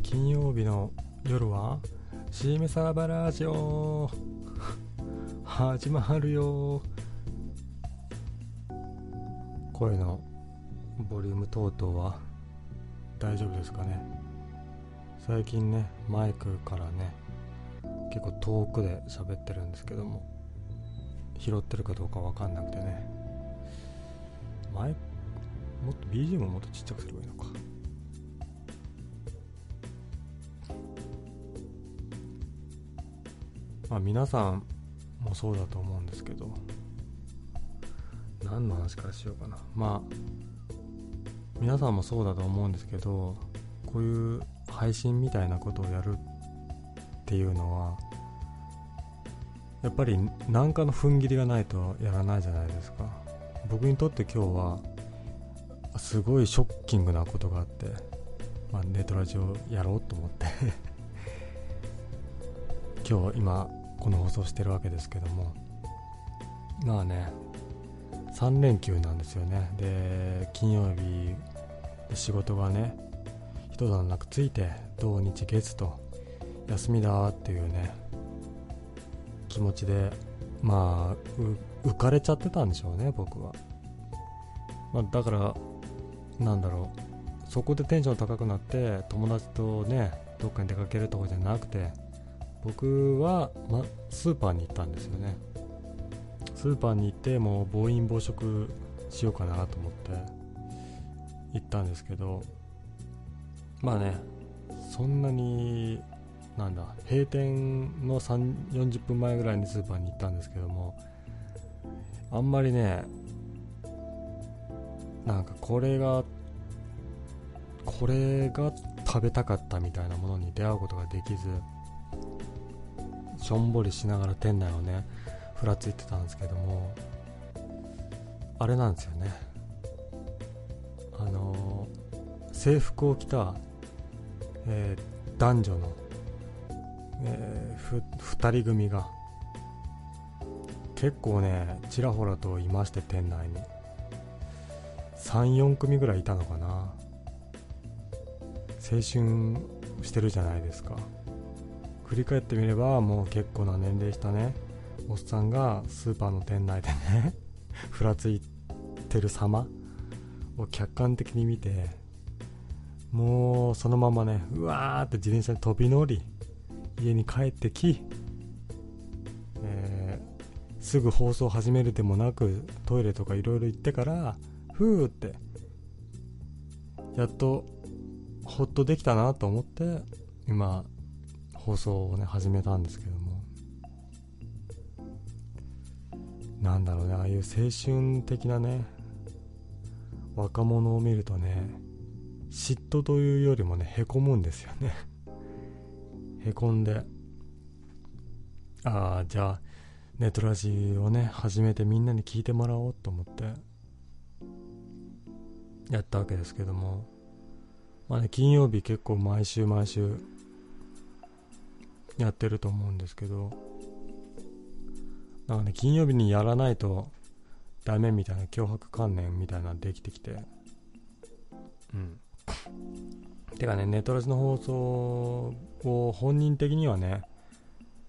金曜日の夜はしめさばラジオ。始まるよ。声のボリューム等々は大丈夫ですかね？最近ねマイクからね結構遠くで喋ってるんですけども拾ってるかどうかわかんなくてねマイもっと BGM ももっとちっちゃくすればいいのか。まあ皆さんもそうだと思うんですけど何の話からしようかな。まあ皆さんもそうだと思うんですけどこういう配信みたいなことをやるっていうのはやっぱり何かの踏ん切りがないとやらないじゃないですか。僕にとって今日はすごいショッキングなことがあって、まあ、ネトラジオやろうと思って。今日今この放送してるわけですけども。まあね3連休なんですよね。で金曜日仕事がね一段落ついて土日月と休みだっていうね気持ちでまあ浮かれちゃってたんでしょうね僕は、まあ、だからなんだろう。そこでテンション高くなって友達とねどっかに出かけるとかじゃなくて僕は、ま、スーパーに行ったんですよね。スーパーに行ってもう暴飲暴食しようかなと思って行ったんですけどまあね。そんなになんだ閉店の3 40分前ぐらいにスーパーに行ったんですけどもあんまりねなんかこれがこれが食べたかったみたいなものに出会うことができずしょんぼりしながら店内をねふらついてたんですけどもあれなんですよね。あのー、制服を着た、えー、男女の、えー、2人組が結構ねちらほらといまして店内に。34組ぐらいいたのかな。青春してるじゃないですか。振り返ってみればもう結構な年齢したね。おっさんがスーパーの店内でね ふらついてる様を客観的に見てもうそのままねうわーって自転車に飛び乗り家に帰ってき、えー、すぐ放送始めるでもなくトイレとかいろいろ行ってからふーってやっとほっとできたなと思って今放送をね始めたんですけども。なんだろうねああいう青春的なね若者を見るとね嫉妬というよりもねへこむんですよね。へこんで。ああじゃあネトラジをね始めてみんなに聞いてもらおうと思ってやったわけですけども。まあね金曜日結構毎週毎週やってると思うんですけど。なんかね金曜日にやらないとダメみたいな脅迫観念みたいなのできてきて。うん。てかねネトラジの放送を本人的にはね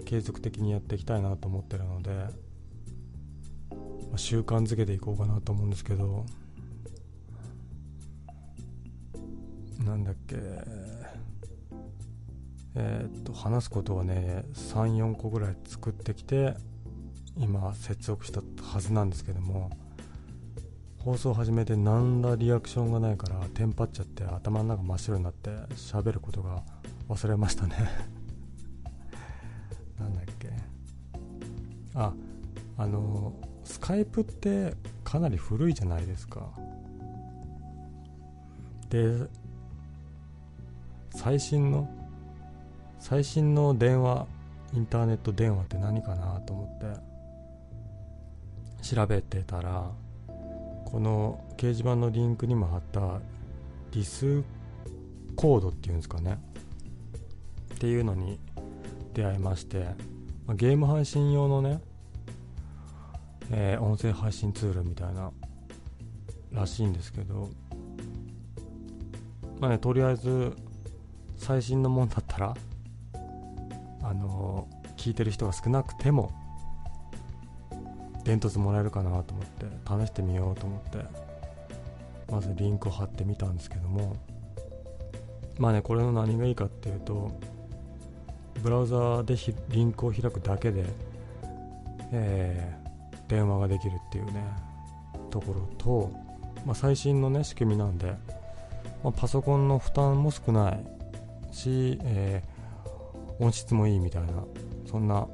継続的にやっていきたいなと思ってるので、まあ、習慣づけていこうかなと思うんですけどなんだっけえー、っと話すことはね34個ぐらい作ってきて今接続したはずなんですけども放送始めて何らリアクションがないからテンパっちゃって頭の中真っ白になって喋ることが忘れましたね。なんだっけ。ああのスカイプってかなり古いじゃないですか。で最新の最新の電話インターネット電話って何かなと思って調べてたらこの掲示板のリンクにも貼った Discord っていうんですかね。っていうのに出会いまして、ま、ゲーム配信用のね、えー、音声配信ツールみたいならしいんですけどまあねとりあえず最新のもんだったらあのー、聞いてる人が少なくても伝突もらえるかなと思って試してみようと思ってまずリンクを貼ってみたんですけどもまあねこれの何がいいかっていうとブラウザーでリンクを開くだけで、えー、電話ができるっていうねところと、まあ、最新のね仕組みなんで、まあ、パソコンの負担も少ないし、えー、音質もいいみたいなそんな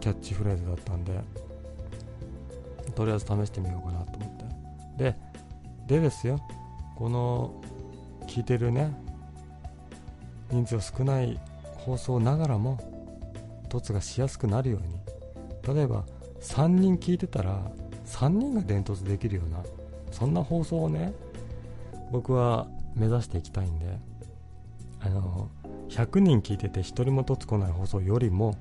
キャッチフレーズだったんでとりあえず試してみようかなと思って。ででですよこの聞いてるね人数少ない放送ながらも凸がしやすくなるように。例えば3人聞いてたら3人が伝突できるようなそんな放送をね僕は目指していきたいんであの100人聞いてて1人も凸来ない放送よりも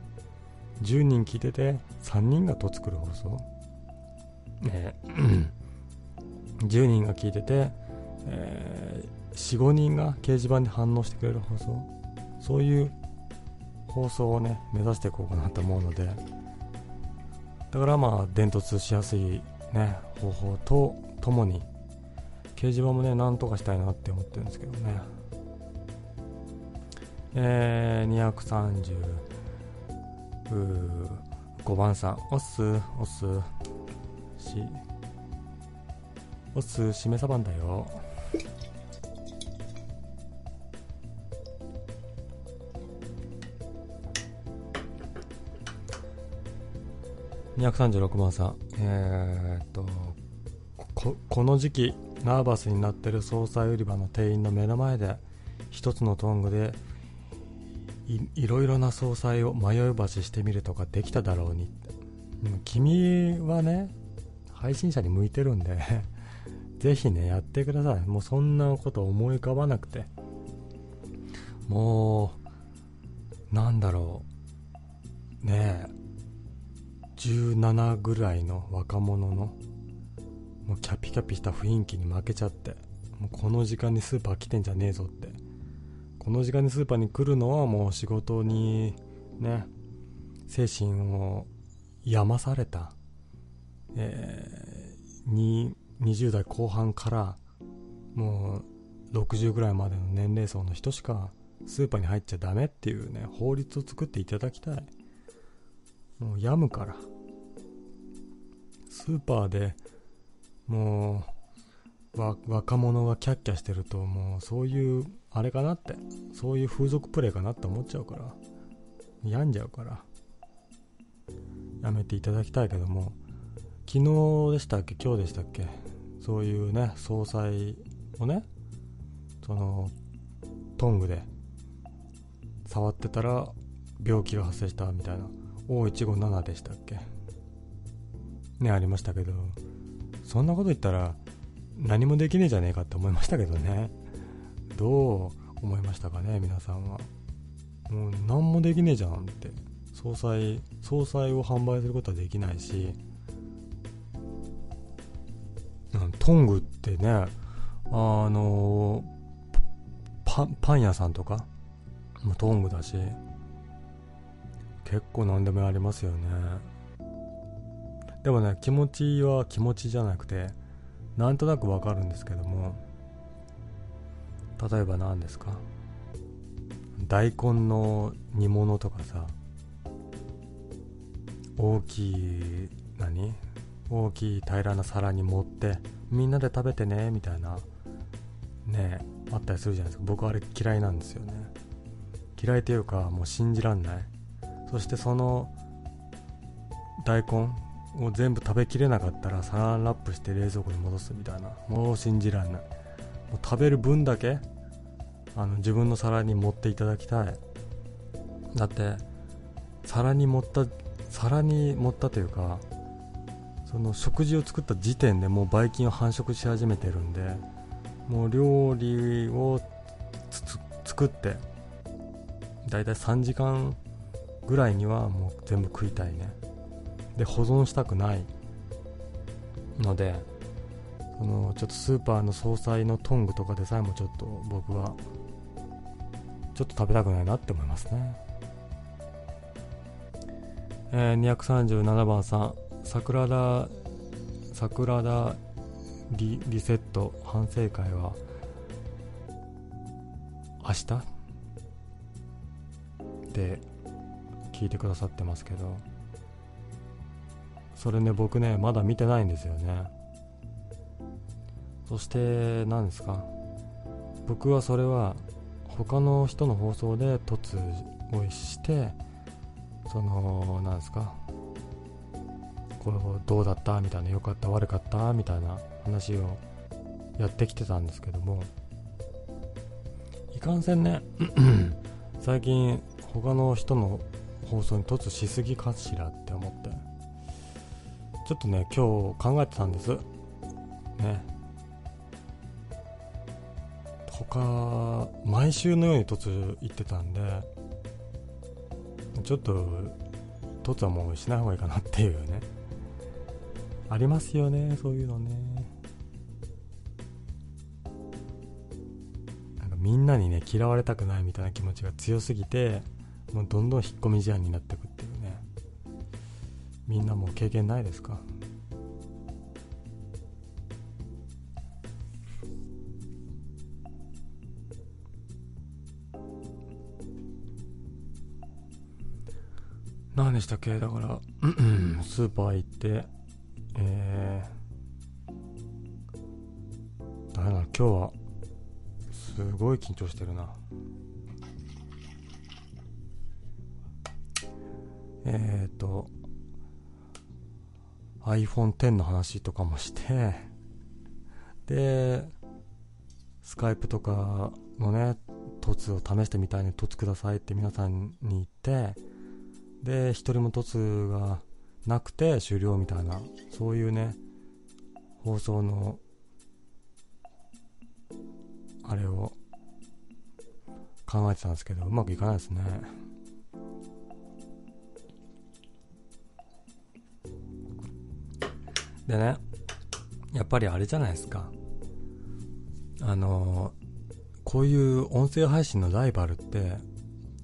10人聞いてて3人が凸来る放送。えー、10人が聞いてて、えー、45人が掲示板に反応してくれる放送。そういう放送をね目指していこうかなと思うので。だからまあ伝突しやすいね方法とともに掲示板もねなんとかしたいなって思ってるんですけどね。えー、235番さん。おっすおっす。し。おつしめさばんだよ。236番さんえー、っとここの時期ナーバスになってる総菜売り場の店員の目の前で一つのトングでいいろいろな総菜を迷い橋してみるとかできただろうに君はね配信者に向いてるんで ぜひね、やってください。もうそんなこと思い浮かばなくて。もう、なんだろう。ねえ、17ぐらいの若者の、もうキャピキャピした雰囲気に負けちゃって、もうこの時間にスーパー来てんじゃねえぞって。この時間にスーパーに来るのはもう仕事にね、精神を病まされたえー、20代後半からもう60ぐらいまでの年齢層の人しかスーパーに入っちゃダメっていうね法律を作っていただきたい。もう病むからスーパーでもう若者がキャッキャしてるともうそういうあれかなってそういう風俗プレイかなって思っちゃうから病んじゃうからやめていただきたいけども昨日でしたっけ？今日でしたっけ？そういうね総裁をねそのトングで触ってたら病気が発生したみたいな。O157 でしたっけ？ねありましたけど。そんなこと言ったら何もできねえじゃねえかって思いましたけどね。どう思いましたかね皆さんは。もう何もできねえじゃんって。総裁総裁を販売することはできないし。トングってね、あのパパン屋さんとか、トングだし、結構何でもありますよね。でもね、気持ちは気持ちじゃなくて、なんとなくわかるんですけども、例えば何ですか？大根の煮物とかさ、大きい、何？大きい平らな皿に盛ってみんなで食べてねみたいなねあったりするじゃないですか。僕あれ嫌いなんですよね。嫌いというかもう信じらんない。そしてその大根を全部食べきれなかったらサランラップして冷蔵庫に戻すみたいな。もう信じらんない。もう食べる分だけあの自分の皿に盛っていただきたい。だって皿に盛った皿に盛ったというかその食事を作った時点でもうばい菌を繁殖し始めてるんでもう料理を作ってだいたい3時間ぐらいにはもう全部食いたいね。で保存したくないのでそのちょっとスーパーの総菜のトングとかでさえもちょっと僕はちょっと食べたくないなって思いますね、えー、237番さん。桜田桜田リリセット反省会は明日？って聞いてくださってますけど。それね僕ねまだ見てないんですよね。そして何ですか？僕はそれは他の人の放送で突をしてその何ですか？これどうだった？みたいな良かった？悪かった？みたいな話をやってきてたんですけども。いかんせんね。最近他の人の放送に突しすぎかしらって思って。ちょっとね今日考えてたんです。ね。他毎週のように突言ってたんでちょっと突はもうしない方がいいかなっていうね。ありますよねそういうのね。なんかみんなにね嫌われたくないみたいな気持ちが強すぎてもうどんどん引っ込み思案になってくっていうね。みんなもう経験ないですか？何でしたっけ？だからスーパー行ってえー、だめだ今日はすごい緊張してるな。えっ、ー、と iPhone X の話とかもしてでスカイプとかのね凸を試してみたいに凸くださいって皆さんに言ってで一人も凸がなくて終了みたいなそういうね放送のあれを考えてたんですけどうまくいかないですね。でねやっぱりあれじゃないですか。あのこういう音声配信のライバルって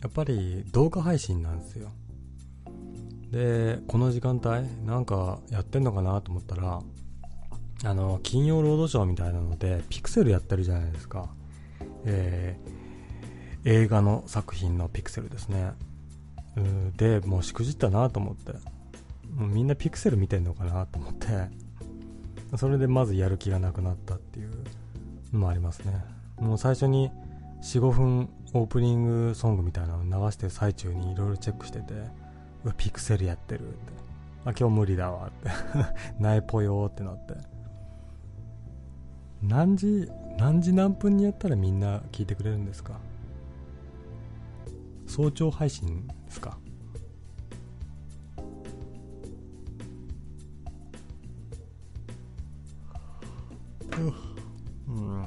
やっぱり動画配信なんですよ。でこの時間帯なんかやってんのかなと思ったらあの金曜ロードショーみたいなのでピクセルやってるじゃないですか、えー、映画の作品のピクセルですね。でもうしくじったなと思って。もうみんなピクセル見てんのかなと思って。それでまずやる気がなくなったっていうのもありますね。もう最初に45分オープニングソングみたいなの流してる最中にいろいろチェックしてて。ピクセルやってるって。あ今日無理だわって。ないぽよってなって。何時何時何分にやったらみんな聞いてくれるんですか？早朝配信ですか？うん。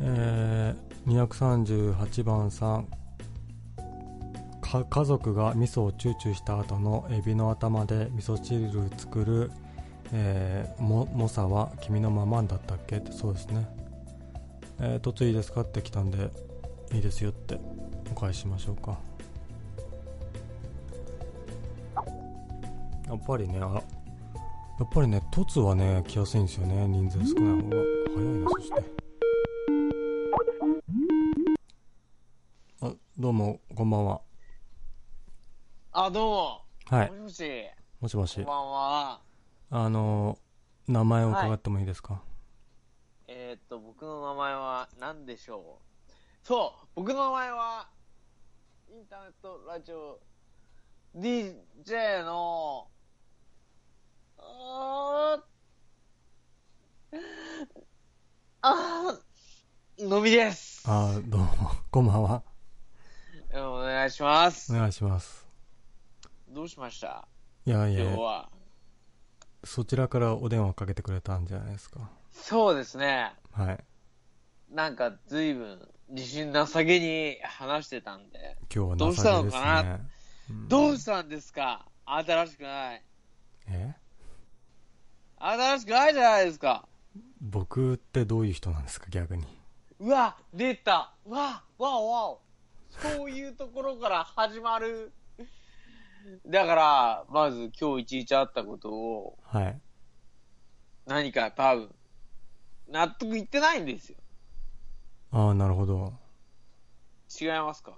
えー、238番さん。家族が味噌をチューチューした後のエビの頭で味噌汁作る、えー、ももさは君のままだったっけ？ってそうですねえー、とついいですか？って来たんでいいですよってお返ししましょうかやっぱりねあやっぱりね、凸はね、来やすいんですよね。人数少ない方が。早いな、そして。あ、どうも、こんばんは。あ、どうも。はい。もしもし。もしもし。こんばんは。あの、名前を伺ってもいいですか、はい、えー、っと、僕の名前は何でしょう？そう、僕の名前は、インターネットラジオ DJ のああのみです。あどうも、こんばんは。お願いします。お願いします。どうしました？いやいや、今日は。そちらからお電話かけてくれたんじゃないですか。そうですね。はい。なんか随分自信なさげに話してたんで、今日はどうしたのかな？ね。うんどうしたんですか？新しくない。え？新しくないじゃないですか。僕ってどういう人なんですか、逆に。うわ、出た。うわ、わおわお。そういうところから始まる。だから、まず今日一日あったことを、はい。何か多分、納得いってないんですよ。ああ、なるほど。違いますか？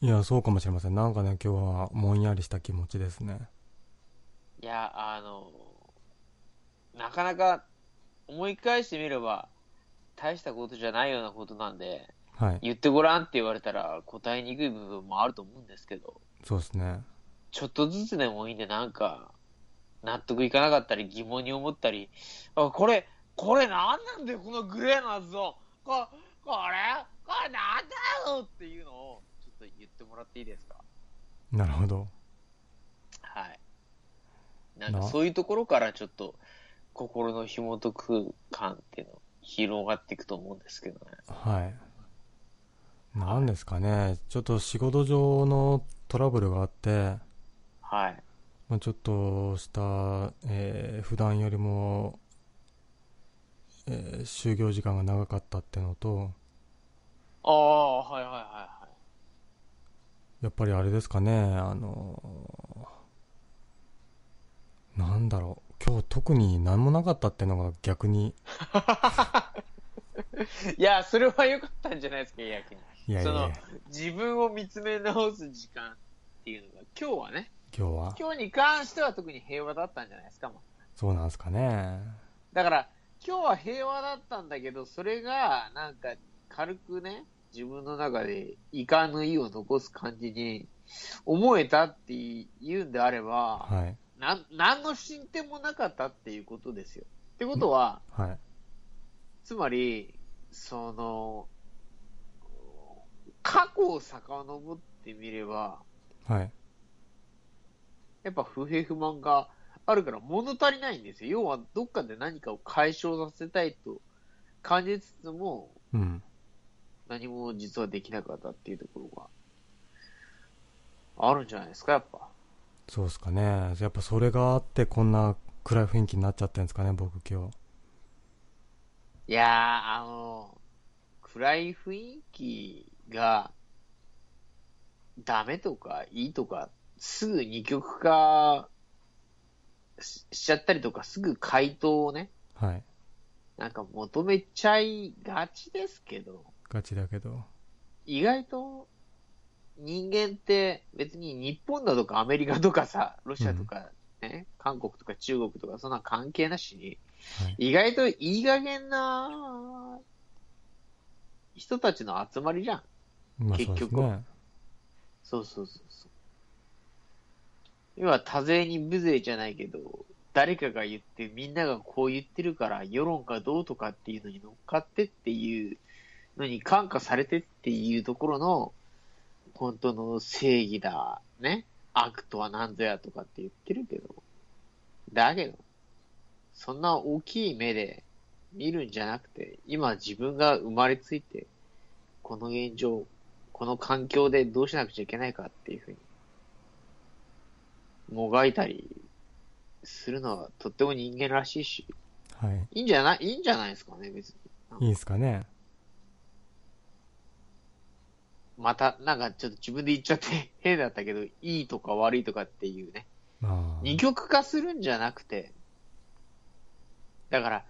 いや、そうかもしれません。なんかね、今日はもんやりした気持ちですね。いや、あの、なかなか思い返してみれば、大したことじゃないようなことなんで、はい。言ってごらんって言われたら答えにくい部分もあると思うんですけど、そうですね。ちょっとずつでもいいんで、なんか、納得いかなかったり、疑問に思ったり、あこれ、これなんなんだよ、このグレーな図を。ここれ、これなんだよっていうのを、ちょっと言ってもらっていいですか？なるほど。はい。な？んかなそういうところからちょっと、心の紐解く感っていうの、広がっていくと思うんですけどね。はい。なんですかね。ちょっと仕事上のトラブルがあって、はい。まあ、ちょっとした、えー普段よりも、えー就業時間が長かったってのと、ああ、はいはいはいはい。やっぱりあれですかね、あのーなんだろう、今日特に何もなかったってのが逆に、いや、それは良かったんじゃないですか、逆に。いやいやその、自分を見つめ直す時間っていうのが、今日はね、今日は、今日に関しては特に平和だったんじゃないですか、そうなんですかね。だから、今日は平和だったんだけど、それが、なんか、軽くね、自分の中で遺憾の意を残す感じに思えたっていうんであれば、はい。なん、何の進展もなかったっていうことですよ。ってことは、はい。つまり、その、過去を遡ってみれば、はい。やっぱ不平不満があるから物足りないんですよ。要はどっかで何かを解消させたいと感じつつも、うん。何も実はできなかったっていうところがあるんじゃないですか、やっぱ。そうですかね。やっぱそれがあってこんな暗い雰囲気になっちゃってるんですかね、僕今日。いやー、あの、暗い雰囲気がダメとかいいとか、すぐ二極化ししちゃったりとか、すぐ回答をね、はい。なんか求めちゃいがちですけど、ガチだけど。意外と人間って別に日本だとかアメリカとかさ、ロシアとかね、韓国とか中国とかそんな関係なしに、はい。意外といい加減な人たちの集まりじゃん。まあ結局。そうそうそうそう。要は多勢に無勢じゃないけど、誰かが言ってみんながこう言ってるから世論がどうとかっていうのに乗っかってっていうのに感化されてっていうところの本当の正義だ、ね。悪とは何ぞやとかって言ってるけど、だけど、そんな大きい目で見るんじゃなくて、今自分が生まれついて、この現状、この環境でどうしなくちゃいけないかっていうふうに、もがいたりするのはとっても人間らしいし、はいいんじゃない、いいんじゃないですかね、別に。い。いいですかね。また、なんかちょっと自分で言っちゃって 変だったけど、いいとか悪いとかっていうね。二極化するんじゃなくて、だから、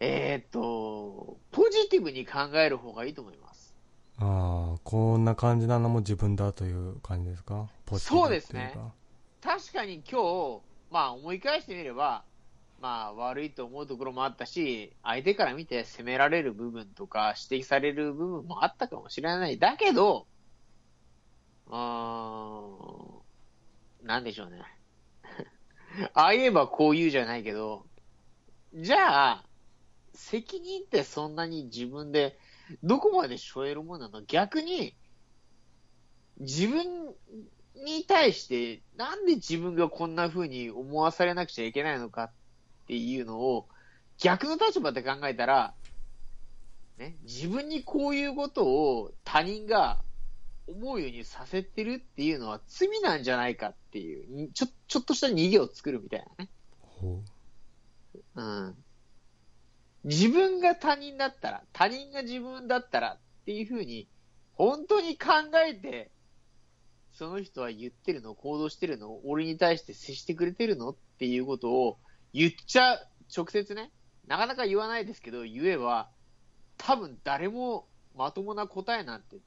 えーっと、ポジティブに考える方がいいと思います。ああ、こんな感じなのも自分だという感じですか？ポジティブそうですね確かに今日、まあ思い返してみれば、まあ悪いと思うところもあったし、相手から見て責められる部分とか指摘される部分もあったかもしれない。だけど、うーん、なんでしょうね。ああ言えばこう言うじゃないけど、じゃあ、責任ってそんなに自分でどこまで背負えるものなの？逆に、自分に対して、なんで自分がこんな風に思わされなくちゃいけないのかっていうのを、逆の立場で考えたら、ね、自分にこういうことを他人が思うようにさせてるっていうのは罪なんじゃないかっていう、にちょ、ちょっとした逃げを作るみたいなね。ほうん。自分が他人だったら、他人が自分だったらっていうふうに、本当に考えて、その人は言ってるの、行動してるの、俺に対して接してくれてるのっていうことを言っちゃう、直接ね、なかなか言わないですけど、言えば、多分誰もまともな答えなんて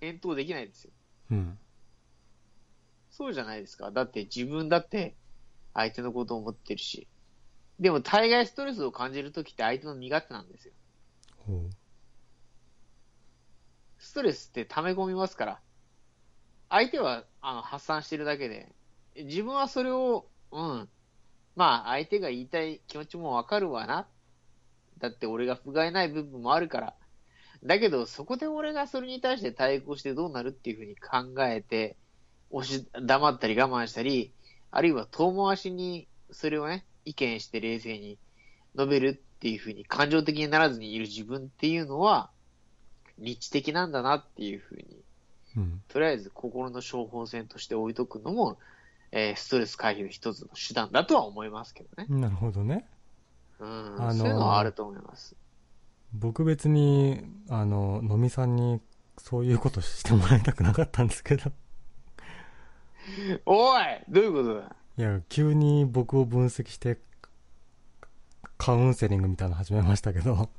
返答できないですよ。う。うん。そうじゃないですか。だって自分だって相手のことを思ってるし。でも大概ストレスを感じるときって相手の身勝手なんですよ。ストレスって溜め込みますから。相手はあの発散してるだけで、自分はそれを、うん。まあ相手が言いたい気持ちもわかるわな。だって俺が不甲斐ない部分もあるから。だけどそこで俺がそれに対して対抗してどうなるっていうふうに考えて、押し、黙ったり我慢したり、あるいは遠回しにそれをね、意見して冷静に述べるっていうふうに感情的にならずにいる自分っていうのは、理知的なんだなっていうふうに、うん。とりあえず心の処方箋として置いとくのも、えーストレス回避の一つの手段だとは思いますけどね。なるほどね。うん。あのーそういうのはあると思います。僕別に、あの、のみさんにそういうことしてもらいたくなかったんですけど。おいどういうことだ？いや、急に僕を分析して、カウンセリングみたいなの始めましたけど。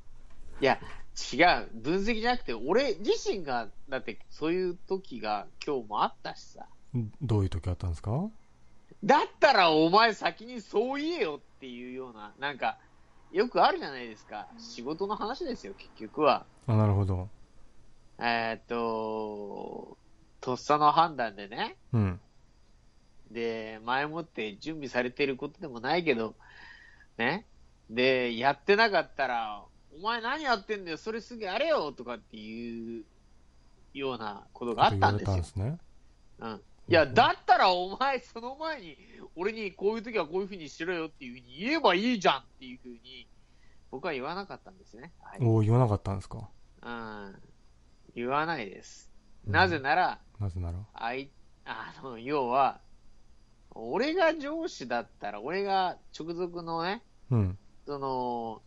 いや、違う。分析じゃなくて、俺自身が、だってそういう時が今日もあったしさ。どういう時あったんですか？だったらお前先にそう言えよっていうような、なんか、よくあるじゃないですか。仕事の話ですよ、結局は。あ、なるほど。えーっと、とっさの判断でね。うん。で、前もって準備されてることでもないけど、ね。で、やってなかったら、お前何やってんだよ、それすぐやれよとかっていうようなことがあったんですよんで。すね。うん。いや、だったらお前その前に、俺にこういう時はこういうふうにしろよっていうふうに言えばいいじゃんっていうふうに、僕は言わなかったんですね。はい。お言わなかったんですか？うん。言わないです。うんなぜなら、なぜなら？あい、あの、要は、俺が上司だったら、俺が直属のね、うん。その、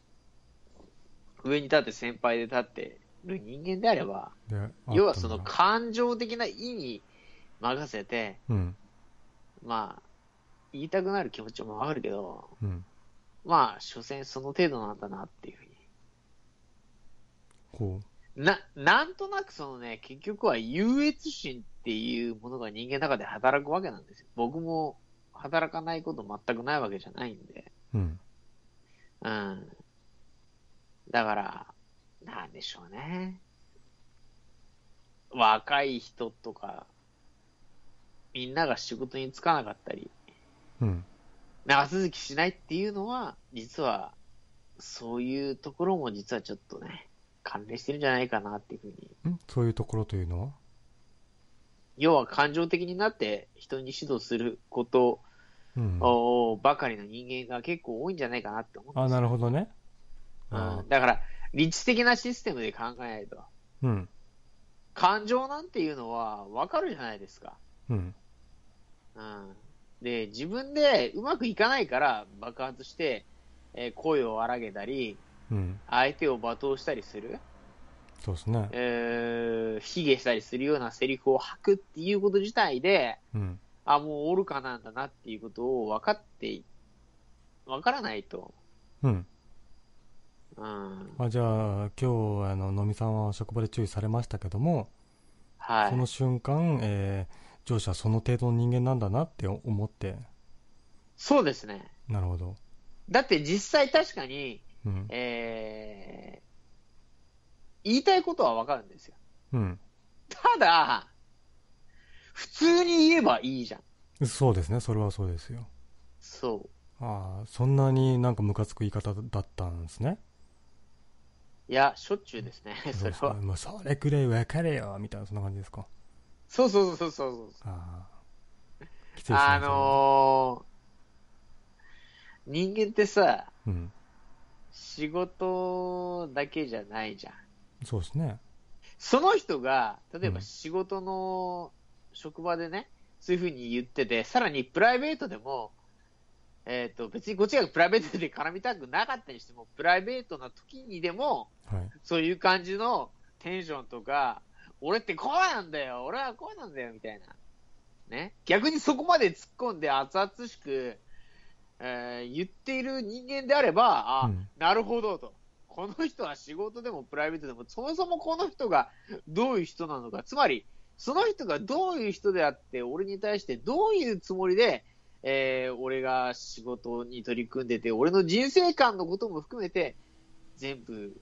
上に立って先輩で立ってる人間であれば、要はその感情的な意に任せて、うん。まあ、言いたくなる気持ちもわかるけど、うん。まあ、所詮その程度なんだなっていうふうに。こな、なんとなくそのね、結局は優越心っていうものが人間の中で働くわけなんですよ。僕も働かないこと全くないわけじゃないんで。う。うん。うん。だから、なんでしょうね。若い人とか、みんなが仕事に就かなかったり、うん。長続きしないっていうのは、実は、そういうところも実はちょっとね、関連してるんじゃないかなっていうふうに。ん？そういうところというのは？要は感情的になって人に指導することうん。をばかりの人間が結構多いんじゃないかなって思うんですよあ、なるほどね。うん、だから、理知的なシステムで考えないと。うん。感情なんていうのはわかるじゃないですか。うん。うん。で、自分でうまくいかないから爆発して、えー声を荒げたり、うん。相手を罵倒したりする、そうですね。えー、卑下したりするようなセリフを吐くっていうこと自体で、うん。あ、もう愚かなんだなっていうことを分かって、分からないと。うん。うん。あじゃあ、今日、あの、のみさんは職場で注意されましたけども、はい。その瞬間、えー上司はその程度の人間なんだなって思って、そうですね。なるほど。だって実際確かに、うん。えー、言いたいことは分かるんですよ。うん。ただ、普通に言えばいいじゃん。そうですね。それはそうですよ。そう。ああ、そんなになんかムカつく言い方だったんですね。いや、しょっちゅうですね、それは。もうそれくらい分かれよ、みたいな、そんな感じですか？そうそうそうそうそう。ああ。きついですね。あのー、人間ってさ、うん。仕事だけじゃないじゃん。そうですね。その人が、例えうんば仕事の職場でね、そういうふうに言ってて、さらにプライベートでも、えっ、と、別にこっちがプライベートで絡みたくなかったにしても、プライベートな時にでも、はい。そういう感じのテンションとか、俺ってこうなんだよ俺はこうなんだよみたいな。ね。逆にそこまで突っ込んで熱々しく、えー言っている人間であれば、あ、うんなるほどと。この人は仕事でもプライベートでも、そもそもこの人がどういう人なのか。つまり、その人がどういう人であって、俺に対してどういうつもりで、えー俺が仕事に取り組んでて、俺の人生観のことも含めて、全部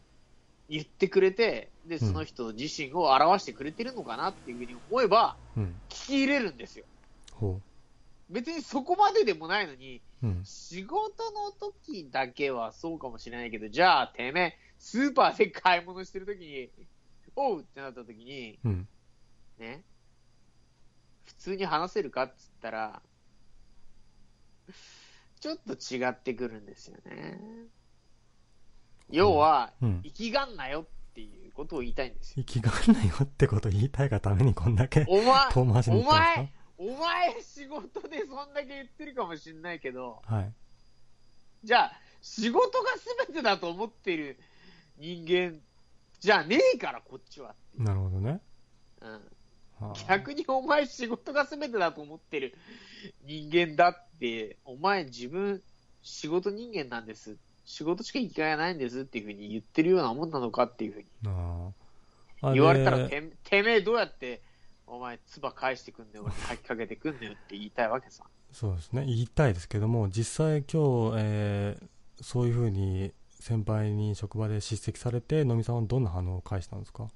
言ってくれて、で、その人自身を表してくれてるのかなっていうふうに思えば、うん。聞き入れるんですよ。ほ別にそこまででもないのに、う。うん。仕事の時だけはそうかもしれないけど、じゃあ、てめえ、スーパーで買い物してる時に、おうってなった時に、うん。ね、普通に話せるかっつったら、ちょっと違ってくるんですよね。要は、うん。生きがんなよっていうことを言いたいんですよ。生きがんないよってこと言いたいがためにこんだけお前、遠回しにお言ったんです前、お前仕事でそんだけ言ってるかもしんないけど、かはい。じゃあ、仕事が全てだと思ってる人間じゃねえから、こっちは。なるほどね。うん、はあ逆にお前仕事が全てだと思ってる人間だって、お前自分仕事人間なんです。仕事しか生きがいがないんですっていうふうに言ってるようなもんなのかっていうふうに言われたらでて、てめえどうやってお前唾返してくんだよ、俺に吐きかけてくんだよって言いたいわけさ。そうですね。言いたいですけども、実際今日、えーそういうふうに先輩に職場で叱責されて、のみさんはどんな反応を返したんですか？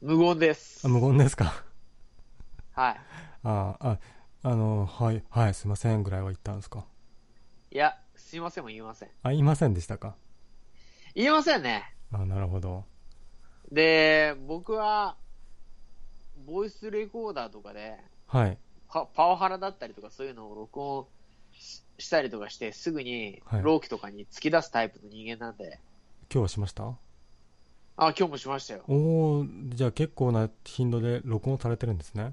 無言です。あ、無言ですか？はい。ああ、あの、はい、はい、すいませんぐらいは言ったんですか？いや、すいませんも言いません。あ、言いませんでしたか？言いませんね。あ、なるほど。で、僕は、ボイスレコーダーとかで、はい。パパワハラだったりとかそういうのを録音ししたりとかして、すぐにはい朗希とかに突き出すタイプの人間なんで、今日はしました？あ、今日もしましたよ。おー、じゃあ結構な頻度で録音されてるんですね。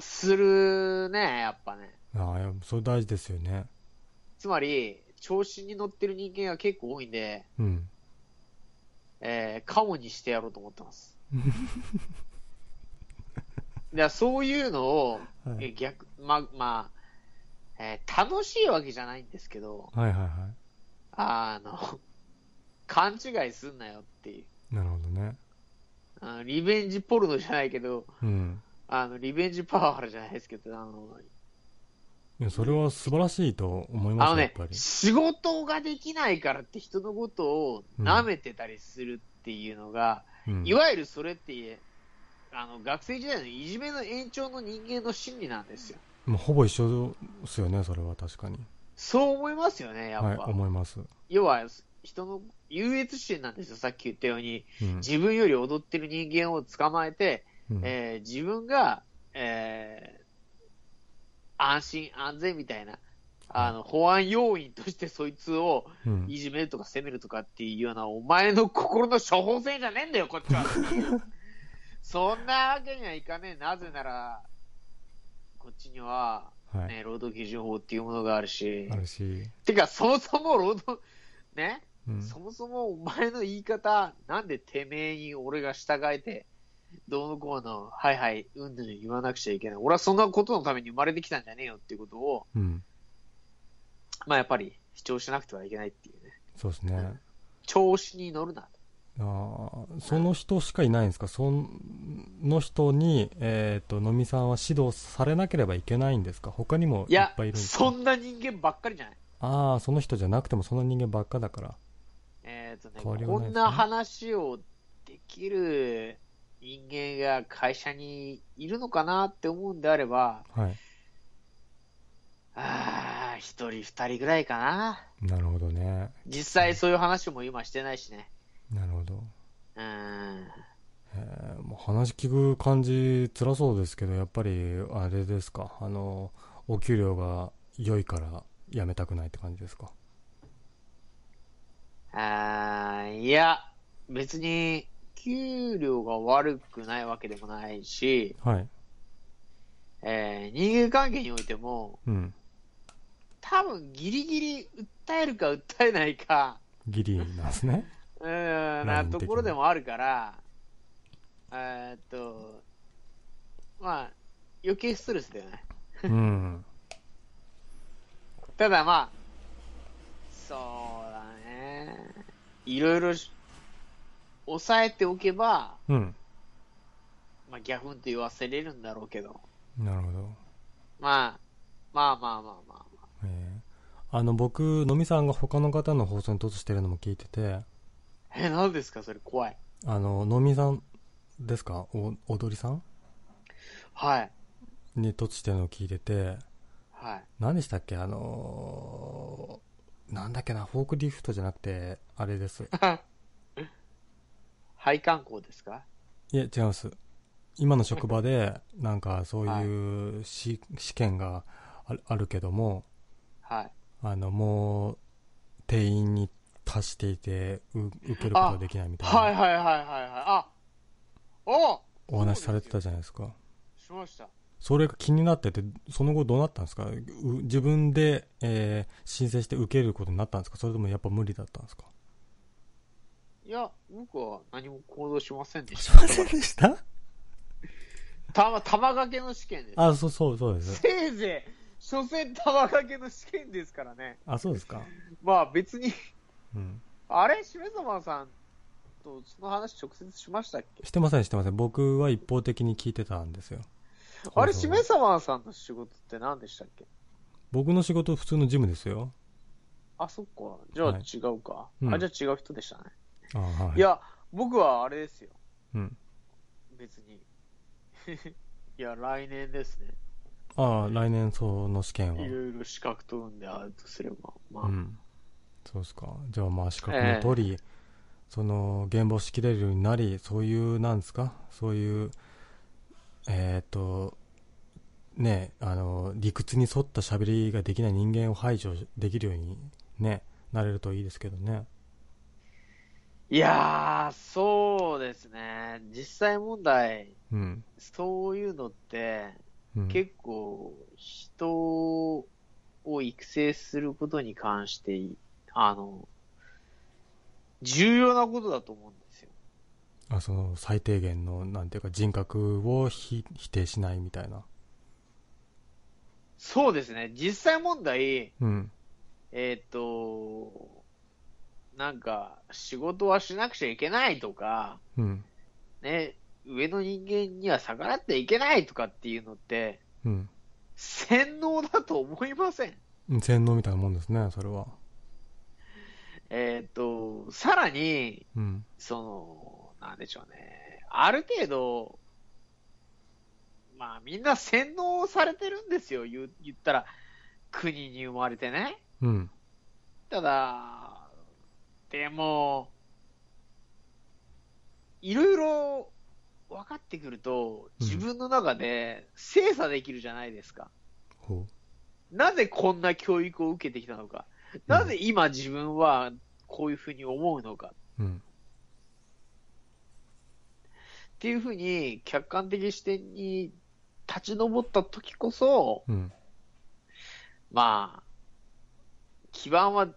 するね、やっぱね。ああ、それ大事ですよね。つまり、調子に乗ってる人間が結構多いんで、うん。えー、カモにしてやろうと思ってます。でそういうのを、はいえ逆、ま、まあ、えー楽しいわけじゃないんですけど、はいはいはあの、勘違いすんなよっていう。い。なるほどね。あのリベンジポルノじゃないけど、うん。あの、リベンジパワハラじゃないですけど、あの、いや、それは素晴らしいと思いますよ、やっぱ、り。仕事ができないからって人のことを舐めてたりするっていうのが、うんいわゆるそれって、あの、学生時代のいじめの延長の人間の心理なんですよ。もうほぼ一緒ですよね、それは確かに。そう思いますよね、やっぱ。はい、思います。要は、人の優越心なんですよ、さっき言ったように。うん。自分より踊ってる人間を捕まえて、うんえー自分が、えー安心安全みたいな、あの、保安要員としてそいつをうんいじめるとか責めるとかっていうような、お前の心の処方箋じゃねえんだよ、こっちは。そんなわけにはいかねえ。なぜなら、こっちには、はい。ね、労働基準法っていうものがあるしあ、るし、てか、そもそも労働、ね、うん。そもそもお前の言い方、なんでてめえに俺が従えて、どうのこうの、はいはい、うんぬん言わなくちゃいけない。俺はそんなことのために生まれてきたんじゃねえよっていうことを、うん。まあやっぱり主張しなくてはいけないっていうね。そうですね。調子に乗るなと。ああ、その人しかいないんですか？その人に、えっ、と、のみさんは指導されなければいけないんですか？他にもいっぱいいるんですか？そんな人間ばっかりじゃない。ああ、その人じゃなくてもその人間ばっかだから。えっ、とね、ねこんな話をできる人間が会社にいるのかなって思うんであれば、はい。ああ、一人二人ぐらいかな。なるほどね。実際そういう話も今してないしね。なるほど。うーん。えーもう話聞く感じ辛そうですけど、やっぱりあれですか、あの、お給料が良いから辞めたくないって感じですか？あーいや、別に、給料が悪くないわけでもないし、はい。えー人間関係においても、うん。多分ギリギリ訴えるか訴えないか、ギリなんですね。うーん、なところでもあるから、えーっと、まあ、余計ストレスだよね。うん。ただまあ、そう。いろいろし抑えておけば、うん。まあ、ギャフンと言わせれるんだろうけど、なるほど。まあ、まあまあまあまあまあ。えーあの、僕、のみさんが他の方の放送に突してるのも聞いてて、え、何ですか？それ怖い。あの、のみさんですか？お、踊りさん？はい。に突してるのを聞いてて、はい。何でしたっけ？あのーなんだっけな、フォークリフトじゃなくて、あれです。配管工ですか？いえ、違います。今の職場で、なんかそういうし、試験があるあるけども、はい。あの、もう、定員に達していて、う受けることができないみたいな、はいはいはいはいはい。あおお話しされてたじゃないですか。しました。それが気になってて、その後どうなったんですか？う自分で、えー申請して受けることになったんですか？それともやっぱ無理だったんですか？いや、僕は何も行動しませんでししませんでした？た。たま、玉掛けの試験です。あ、そうそう、そうです。せいぜい、所詮玉掛けの試験ですからね。あ、そうですか。まあ別に、うん。あれしめざまさんとその話直接しましたっけ？してません、してません。僕は一方的に聞いてたんですよ。あれ、しめさまさんの仕事って何でしたっけ？僕の仕事普通のジムですよ。あ、そっか。じゃあはい違うか。うんあ、じゃあ違う人でしたね。あはい。い、や、僕はあれですよ。うん。別に。いや、来年ですね。ああ、来年その試験は。いろいろ資格取るんであるとすれば。まあ、うん。そうですか。じゃあまあ資格も取り、その、現場を仕切れるようになり、そういう、なんですか？そういう、えっ、と、ね、あの、理屈に沿った喋りができない人間を排除できるようにね、なれるといいですけどね。いやー、そうですね。実際問題、うん。そういうのって、うん、結構、人を育成することに関して、あの、重要なことだと思うんですよ。あその最低限の、なんていうか人格をひ否定しないみたいな。そうですね。実際問題、うん。えーっと、なんか、仕事はしなくちゃいけないとか、うん。ね、上の人間には逆らっていけないとかっていうのって、うん。洗脳だと思いません？洗脳みたいなもんですね、それは。えーっと、さらに、うん。その、なんでしょうね。ある程度、まあみんな洗脳されてるんですよ。言ったら、国に生まれてね。うん。ただ、でも、いろいろ分かってくると、うん自分の中で精査できるじゃないですか。ほなぜこんな教育を受けてきたのか。なぜ今自分はこういうふうに思うのか。う。うん。っていうふうに客観的視点に立ち上った時こそ、うん。まあ、基盤は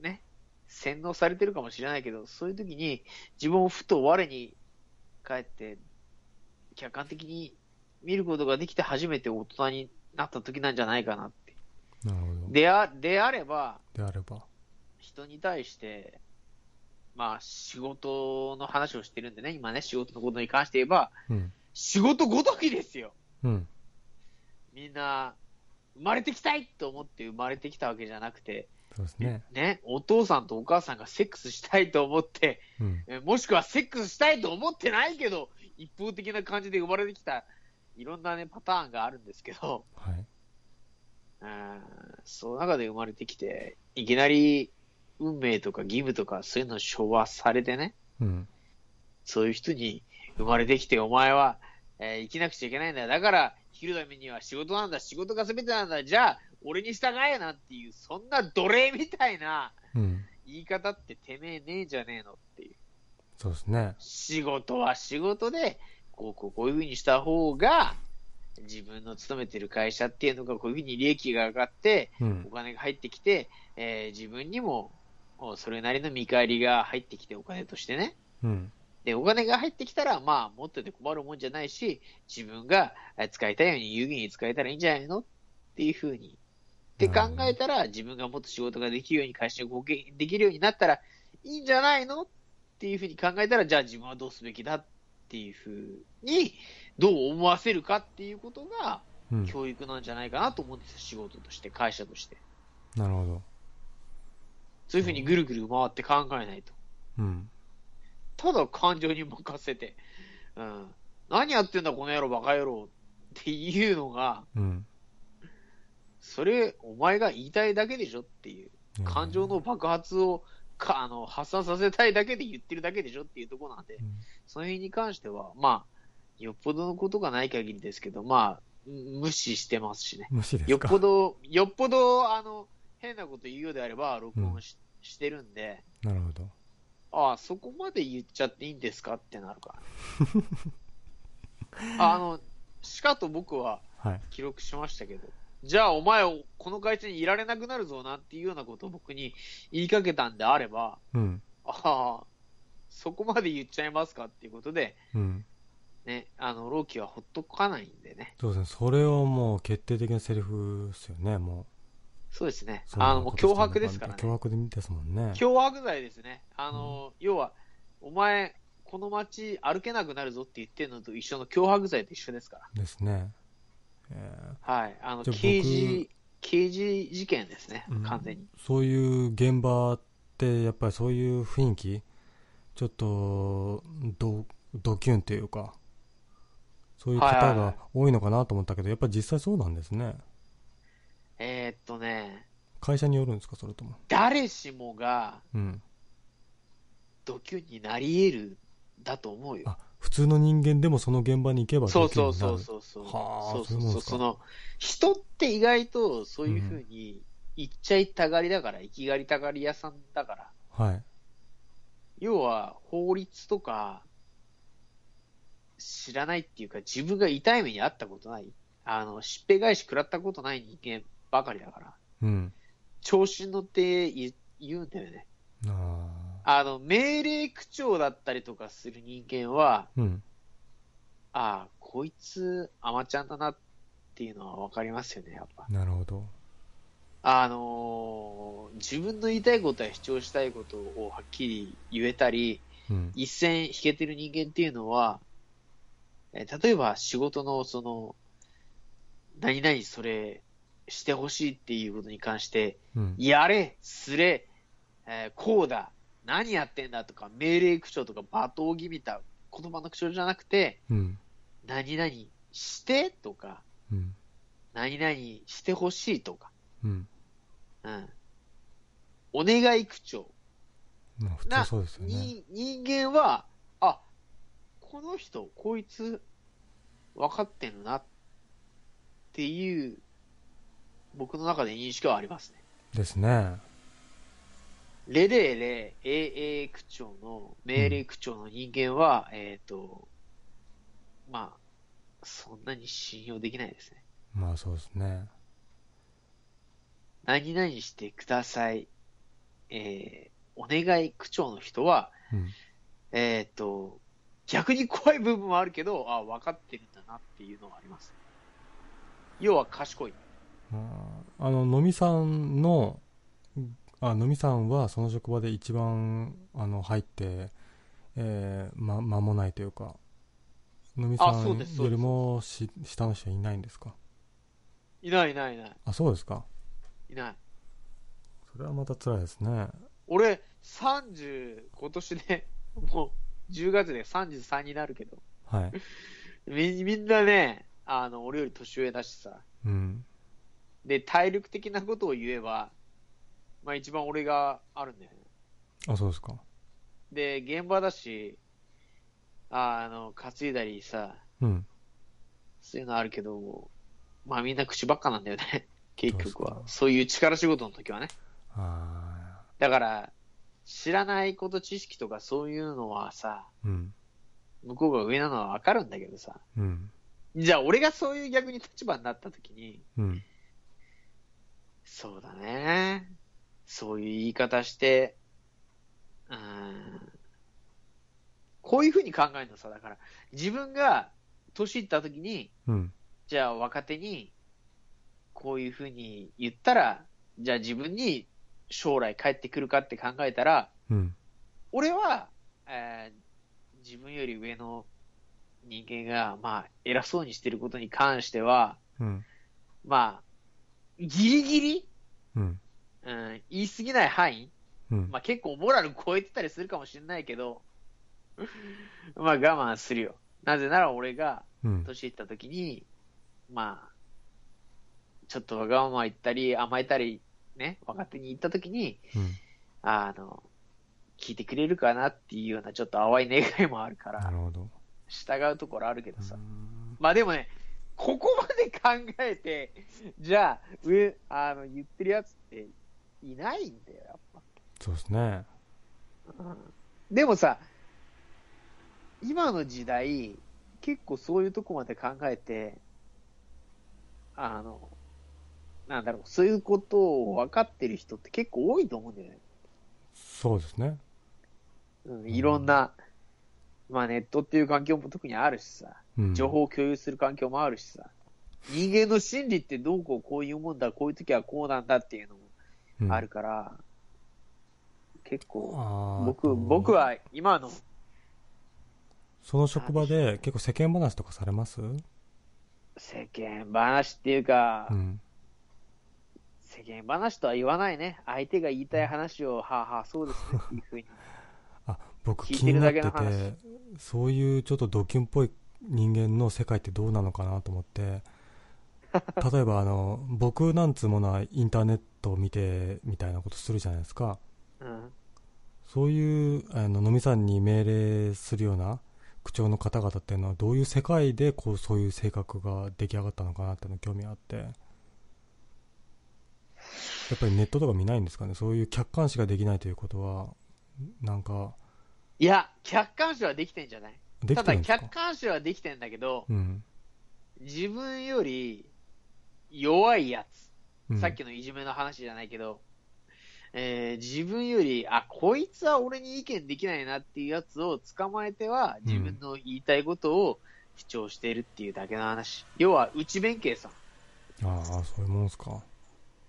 ね、洗脳されてるかもしれないけど、そういう時に自分をふと我に返って、客観的に見ることができて初めて大人になった時なんじゃないかなって。なるほど。であ、であれば、であれば。人に対して、まあ仕事の話をしてるんでね、今ね、仕事のことに関して言えば、うん。仕事ごときですよ。うん。みんな、生まれてきたいと思って生まれてきたわけじゃなくて、そうですね。ね、お父さんとお母さんがセックスしたいと思って、うん。えもしくはセックスしたいと思ってないけど、一方的な感じで生まれてきた、いろんなね、パターンがあるんですけど、はい。うんその中で生まれてきて、いきなり運命とか義務とかそういうのを昭和されてね、うん。そういう人に生まれてきて、お前は、えー生きなくちゃいけないんだよ。だから、生きるためには仕事なんだ、仕事が全てなんだ、じゃあ、俺に従えなんていう、そんな奴隷みたいなうん。言い方っててめえねえじゃねえのっていう。そうですね。仕事は仕事で、こう、こう、こういう風にした方が、自分の勤めてる会社っていうのがこういう風に利益が上がって、うんお。金が入ってきて、えー自分にも、おそれなりの見返りが入ってきて、お金としてね。うん。で、お金が入ってきたら、まあ、持ってて困るもんじゃないし、自分がえー使いたいように有意義に使えたらいいんじゃないのっていう風に。って考えたら、自分がもっと仕事ができるように、会社に貢献できるようになったらいいんじゃないのっていう風に考えたら、じゃあ自分はどうすべきだっていう風に、どう思わせるかっていうことが、うん。教育なんじゃないかなと思うんですよ、仕事として、会社として。なるほど。そういう風にぐるぐる回って考えないと。うん。ただ感情に任せて、うん、何やってんだこの野郎バカ野郎っていうのが、うん。それお前が言いたいだけでしょっていう、感情の爆発をかあの発散させたいだけで言ってるだけでしょっていうところなんで、うんその辺に関しては、まあ、よっぽどのことがない限りですけど、まあ、無視してますしね。無視ですかよっぽど、よっぽど、あの、変なこと言うようであれば、録音し,、してるんで、なるほど。ああ、そこまで言っちゃっていいんですかってなるから。あの、しかと僕ははい。記録しましたけど、じゃあお前をこの会社にいられなくなるぞなんていうようなことを僕に言いかけたんであれば、うん。ああ、そこまで言っちゃいますかっていうことで、うん。ね、あの、ローキはほっとかないんでね。そうですね。それをもう決定的なセリフですよね、もそうですね。あの、もう脅迫ですからね。脅迫ですもんね。脅迫罪ですね。あの、要は、お前、この街歩けなくなるぞって言ってるのと一緒の脅迫罪と一緒ですから。ですね。えはい。あの、刑事、刑事事件ですねうん。完全に。ーそういう現場って、やっぱりそういう雰囲気、ちょっと、ド、ドキュンというか、そういう方が多いのかなと思ったけど、やっぱり実際そうなんですね。えーっとね、会社によるんですか、それとも？誰しもがうん。ドキュンになり得る、だと思うよ。あ、普通の人間でもその現場に行けばそうそうそうそうそう。はあそうそういうその、人って意外とそういうふうに言っちゃいたがりだから、生きがりたがり屋さんだから。はい。要は、法律とか、知らないっていうか、自分が痛い目にあったことない、あの、しっぺ返し食らったことない人間ばかりだから、うん。調子に乗って言言うんだよね。ああの、命令口調だったりとかする人間は、ーうん。ああ、こいつ、甘ちゃんだなっていうのはわかりますよね、やっぱ。なるほど。あのー自分の言いたいことや主張したいことをはっきり言えたり、うん。一線引けてる人間っていうのは、えー例えば仕事のその、何々それしてほしいっていうことに関して、うん。やれ、すれ、えーこうだ、何やってんだとか、命令口調とか罵倒気味た言葉の口調じゃなくて、うん。何々してとか、うん。何々してほしいとか、うん。うん。お願い口調な通そうですよね。に人間は、あ、この人、こいつ、分かってるなっていう、僕の中で認識はありますね。ですね。レレレ、AA 区長の、命令区長の人間は、えっ、と、まあ、そんなに信用できないですね。まあそうですね。何々してください。えー、お願い区長の人は、うん。えっ、と、逆に怖い部分はあるけど、あ分かってるんだなっていうのはあります。要は賢い。あの、のみさんの、あ、のみさんはその職場で一番、あの、入って、えー、ま、間もないというか、のみさんよりもし下の人はいないんですか？いないいないいない。あ、そうですか。いない。それはまた辛いですね。俺、30、今年で、もう、10月で33になるけど、はい。みみんなね、あの、俺より年上だしさ。うん。で、体力的なことを言えば、まあ一番俺があるんだよね。あ、そうですか。で、現場だし、ああの、担いだりさ、うん。そういうのあるけど、まあみんな口ばっかなんだよね。結局は。そういう力仕事の時はね。あだから、知らないこと知識とかそういうのはさ、うん。向こうが上なのはわかるんだけどさ、うん。じゃあ俺がそういう逆に立場になった時に、うん。そうだね。そういう言い方して、うーん。こういうふうに考えるのさ、だから、自分が年いった時に、うん。じゃあ若手に、こういうふうに言ったら、じゃあ自分に将来帰ってくるかって考えたら、うん。俺は、えー自分より上の人間が、まあ、偉そうにしてることに関しては、うん。まあ、ギリギリ、うん。うん、言い過ぎない範囲、うん。まあ結構モラル超えてたりするかもしれないけど、まあ我慢するよ。なぜなら俺がうん。年いった時に、まあ、ちょっとわがまま言ったり甘えたり、ね、若手に言った時に、うん。あの、聞いてくれるかなっていうようなちょっと淡い願いもあるからなる、ほど。従うところあるけどさう。んまあでもね、ここまで考えて、じゃあ、上、あの、言ってるやつっていないんだよ、やっぱ。そうですね。でもさ、今の時代、結構そういうとこまで考えて、あの、なんだろう、そういうことを分かってる人って結構多いと思うんだよね。そうですね。うん、いろんな、まあネットっていう環境も特にあるしさ、うん。情報を共有する環境もあるしさ、人間の心理ってどうこうこういうもんだ、こういう時はこうなんだっていうのうんもあるから、結構、あー僕、僕、は今のその職場で結構世間話とかされます？世間話っていうか、うん。世間話とは言わないね。相手が言いたい話を、はあはあ、そうですねっていうふうに。あ、僕気になってて、そういうちょっとドキュンっぽい人間の世界ってどうなのかなと思って、例えばあの、僕なんつうものはインターネットを見てみたいなことするじゃないですか。うん。そういう、あの、のみさんに命令するような口調の方々っていうのはどういう世界でこう、そういう性格が出来上がったのかなっていうの興味があって。やっぱりネットとか見ないんですかね？そういう客観視ができないということは、なんか、いや、客観視はできてんじゃない？できただ、客観視はできてんだけど、うん。自分より弱いやつ、うんさっきのいじめの話じゃないけど、えー自分より、あ、こいつは俺に意見できないなっていうやつを捕まえては、自分の言いたいことを主張しているっていうだけの話。要は、内弁慶さん。ああ、そういうもんですか。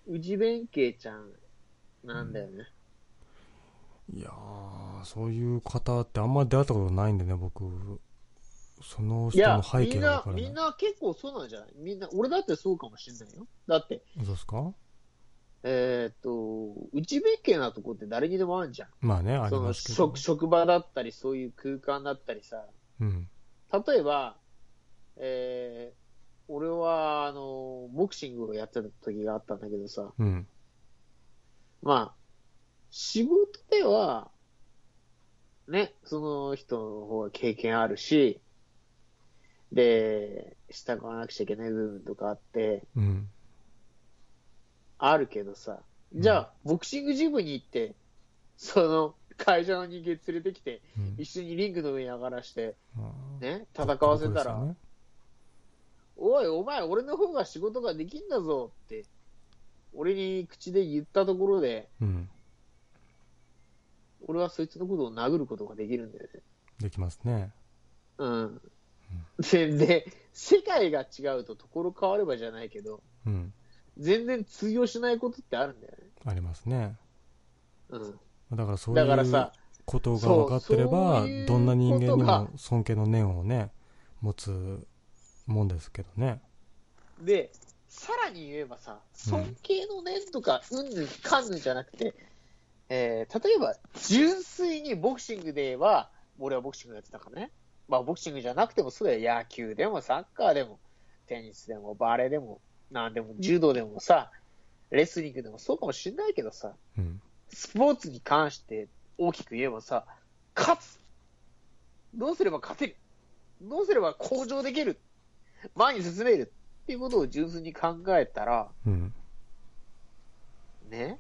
内弁慶ちゃんなんだよね。いやー、そういう方ってあんまり出会ったことないんでね、僕。その人の、背景がわか、らない。みんな結構そうなんじゃない？みんな、俺だってそうかもしれないよ。だって、そうですか？えーっと、内弁慶なとこって誰にでもあるじゃん。まあね、ありそのますけど職。職場だったり、そういう空間だったりさ。うん。例えば、えー、俺は、あの、ボクシングをやってた時があったんだけどさ、うん。まあ、仕事では、ね、その人の方が経験あるし、で、従わなくちゃいけない部分とかあって、うん。あるけどさ、じゃあ、ボクシングジムに行って、その会社の人間連れてきて、うん一緒にリングの上に上がらして、まあね、戦わせたら、おい、お前、俺の方が仕事ができんだぞって、俺に口で言ったところで、うん。俺はそいつのことを殴ることができるんだよね。できますね。うん。で、で、世界が違うとところ変わればじゃないけど、うん。全然通用しないことってあるんだよね。ありますね。うん。だからそういうことが分かってればどんな人間にも尊敬の念をね、持つもんですけどね。で、さらに言えばさ、尊敬の念とか、うんぬんかんぬんじゃなくて、えー、例えば、純粋にボクシングでは、俺はボクシングやってたからね。まあ、ボクシングじゃなくてもそうだよ。野球でもサッカーでも、テニスでもバレーでも、なんでも、柔道でもさ、レスリングでもそうかもしんないけどさ、うん。スポーツに関して大きく言えばさ、勝つどうすれば勝てる？どうすれば向上できる？前に進める？っていうことを純粋に考えたら、うん。ね？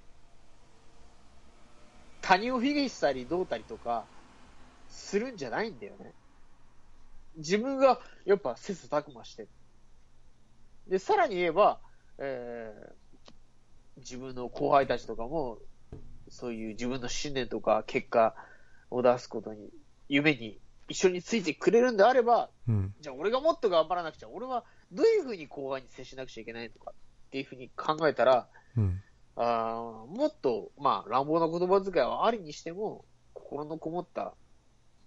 他人を卑下したりどうたりとか、するんじゃないんだよね。自分がやっぱ切磋琢磨して。で、さらに言えば、えー、自分の後輩たちとかも、そういう自分の信念とか結果を出すことに、夢に一緒についてくれるんであれば、うん。じゃあ俺がもっと頑張らなくちゃ、俺はどういうふうに後輩に接しなくちゃいけないのかっていうふうに考えたら、うん。あーもっと、まあ、乱暴な言葉遣いはありにしても、心のこもった、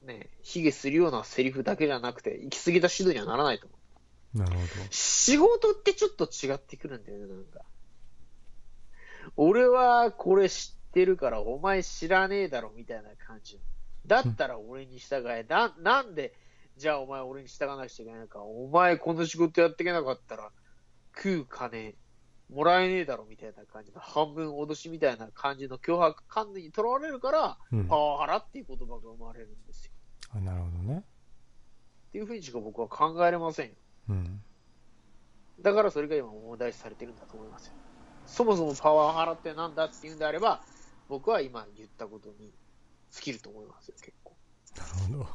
ね、卑下するようなセリフだけじゃなくて、行き過ぎた指導にはならないと思う。なるほ仕事ってちょっと違ってくるんだよね、なんか。俺はこれ知ってるから、お前知らねえだろ、みたいな感じ。だったら俺に従え。な、なんで、じゃあお前俺に従わなくちゃいけないのか。お前この仕事やっていけなかったら、食う金、もらえねえだろ、みたいな感じの、半分脅しみたいな感じの脅迫観念にとらわれるから、パ。ワハラっていう言葉が生まれるんですよ。あなるほどね。っていうふうにしか僕は考えられませんよ。うん。だからそれが今問題視されてるんだと思いますよ。そもそもパワハラってなんだっていうんであれば、僕は今言ったことに尽きると思いますよ、結構。なるほど。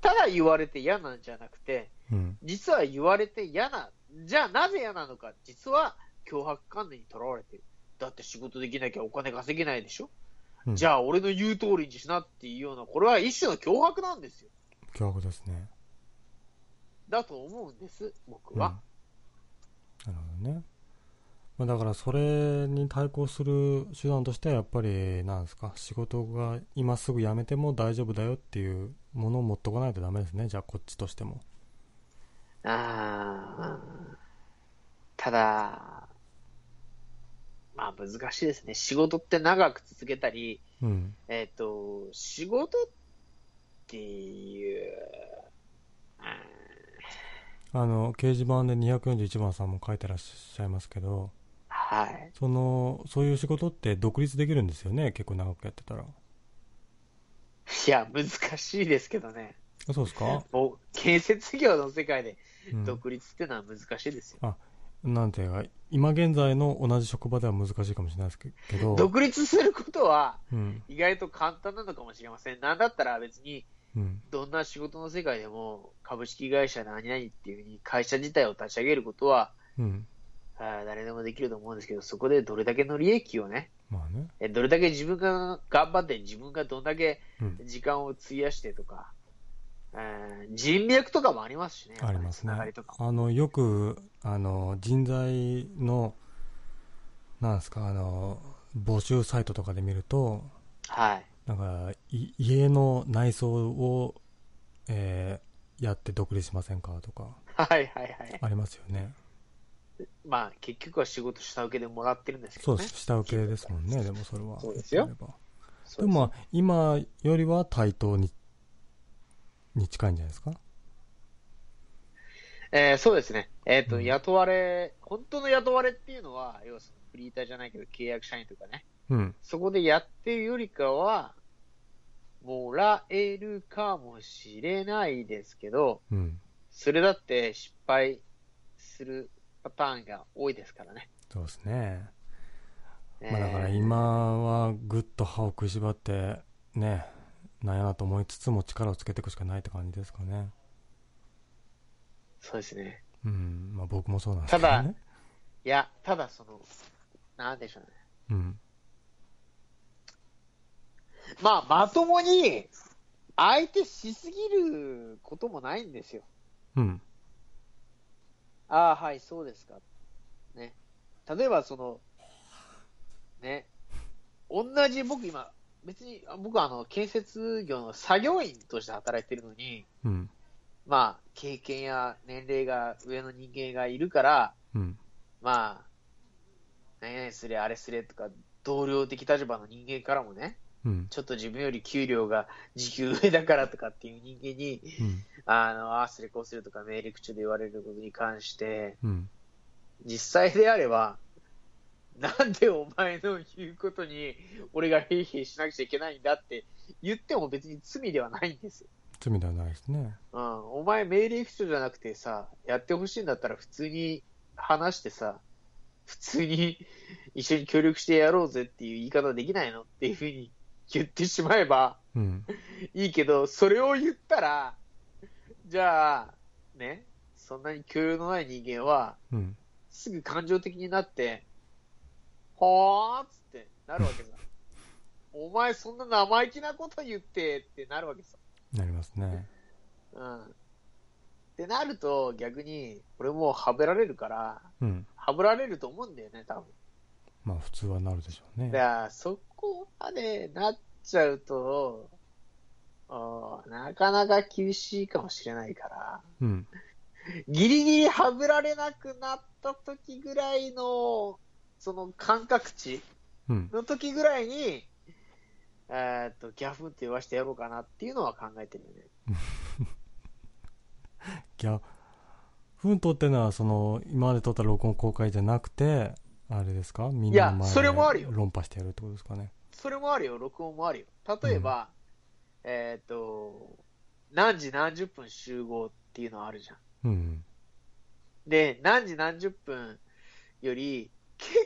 ただ言われて嫌なんじゃなくて、うん。実は言われて嫌な、じゃあなぜ嫌なのか、実は脅迫観念にとらわれてる。だって仕事できなきゃお金稼げないでしょ、うんじゃあ俺の言う通りにしなっていうような、これは一種の脅迫なんですよ。脅迫ですね。だと思うんです、僕うん。はな。るほどね。まあ、だからそれに対抗する手段としてはやっぱりなんですか？仕事が今すぐ辞めても大丈夫だよっていうものを持っとかないとダメですねじゃあこっちとしてもあーただ、まあ難しいですね。仕事って長く続けたり、うんえっ、と、仕事っていう、うんあの掲示板で241番さんも書いてらっしゃいますけどはい。そのそういう仕事って独立できるんですよね？結構長くやってたらいや、難しいですけどね。あそうですか、もう、建設業の世界でうん、独立ってのは難しいですよ。なんていうか今現在の同じ職場では難しいかもしれないですけど、独立することはうん。意外と簡単なのかもしれません。なんだったら別に、うん。どんな仕事の世界でも株式会社何々っていうふうに会社自体を立ち上げることは、うん、あー誰でもできると思うんですけど、そこでどれだけの利益をね、まあね、えどれだけ自分が頑張って、自分がどんだけうん、時間を費やしてとか、えー人脈とかもありますしね、ありますね。あのよくあの人材のなんですかあの募集サイトとかで見るとはい。なんかい家の内装を、えーやって独立しませんかとかはいはいはい。ありますよねまあ、結局は仕事下請けでもらってるんですけどね。そうです下請けですもんねでもそれはそうですよでもまあ今よりは対等にに近いんじゃないですか？えーそうですね。えっ、と、うん。雇われ、本当の雇われっていうのは、要はフリーターじゃないけど契約社員とかね、うん。そこでやってるよりかは、もらえるかもしれないですけど、うん。それだって失敗するパターンが多いですからね。そうですね。えー。まあ、だから今はぐっと歯を食いしばってねなんやなと思いつつも力をつけていくしかないって感じですかねそうですね。うんまあ僕もそうなんですけどねただいや、ただその、なんでしょうね。うんまあ、まともに相手しすぎることもないんですよ。うんああ、はい、そうですか。ね。例えば、その、ね、同じ、僕今、別に、あ僕はあの、建設業の作業員として働いてるのに、うん。まあ、経験や年齢が上の人間がいるから、うん。まあ、何々すれ、あれすれとか、同僚的立場の人間からもね、うん。ちょっと自分より給料が時給上だからとかっていう人間に、うん。あの、ああすれこうするとか命令口で言われることに関して、うん。実際であれば、なんでお前の言うことに俺がへいへいしなくちゃいけないんだって言っても別に罪ではないんですよ。罪ではないですねうん。お前命令口調じゃなくてさ、やってほしいんだったら普通に話してさ、普通に一緒に協力してやろうぜっていう言い方できないのっていうふうに言ってしまえばうん。いいけど、それを言ったら、じゃあ、ね、そんなに許容のない人間は、うん。すぐ感情的になって、はーっつってなるわけさ。お前そんな生意気なこと言ってってなるわけさ。なりますね。うん。ってなると逆に、俺もうはぶられるから、うん。はぶられると思うんだよね、多分。まあ普通はなるでしょうねだか。ら、そこまでなっちゃうと、なかなか厳しいかもしれないから、うん。ギリギリはぶられなくなった時ぐらいの、その感覚値うん。の時ぐらいに、えーっと、ギャフンって言わしてやろうかなっていうのは考えてるよね。ギャフントってのは、その、今まで撮った録音公開じゃなくて、あれですか？みんなの前でそれもあるよ論破してやるってことですかね。それもあるよ、録音もあるよ。例えば、えーっと、何時何十分集合っていうのあるじゃん。うん。で、何時何十分より、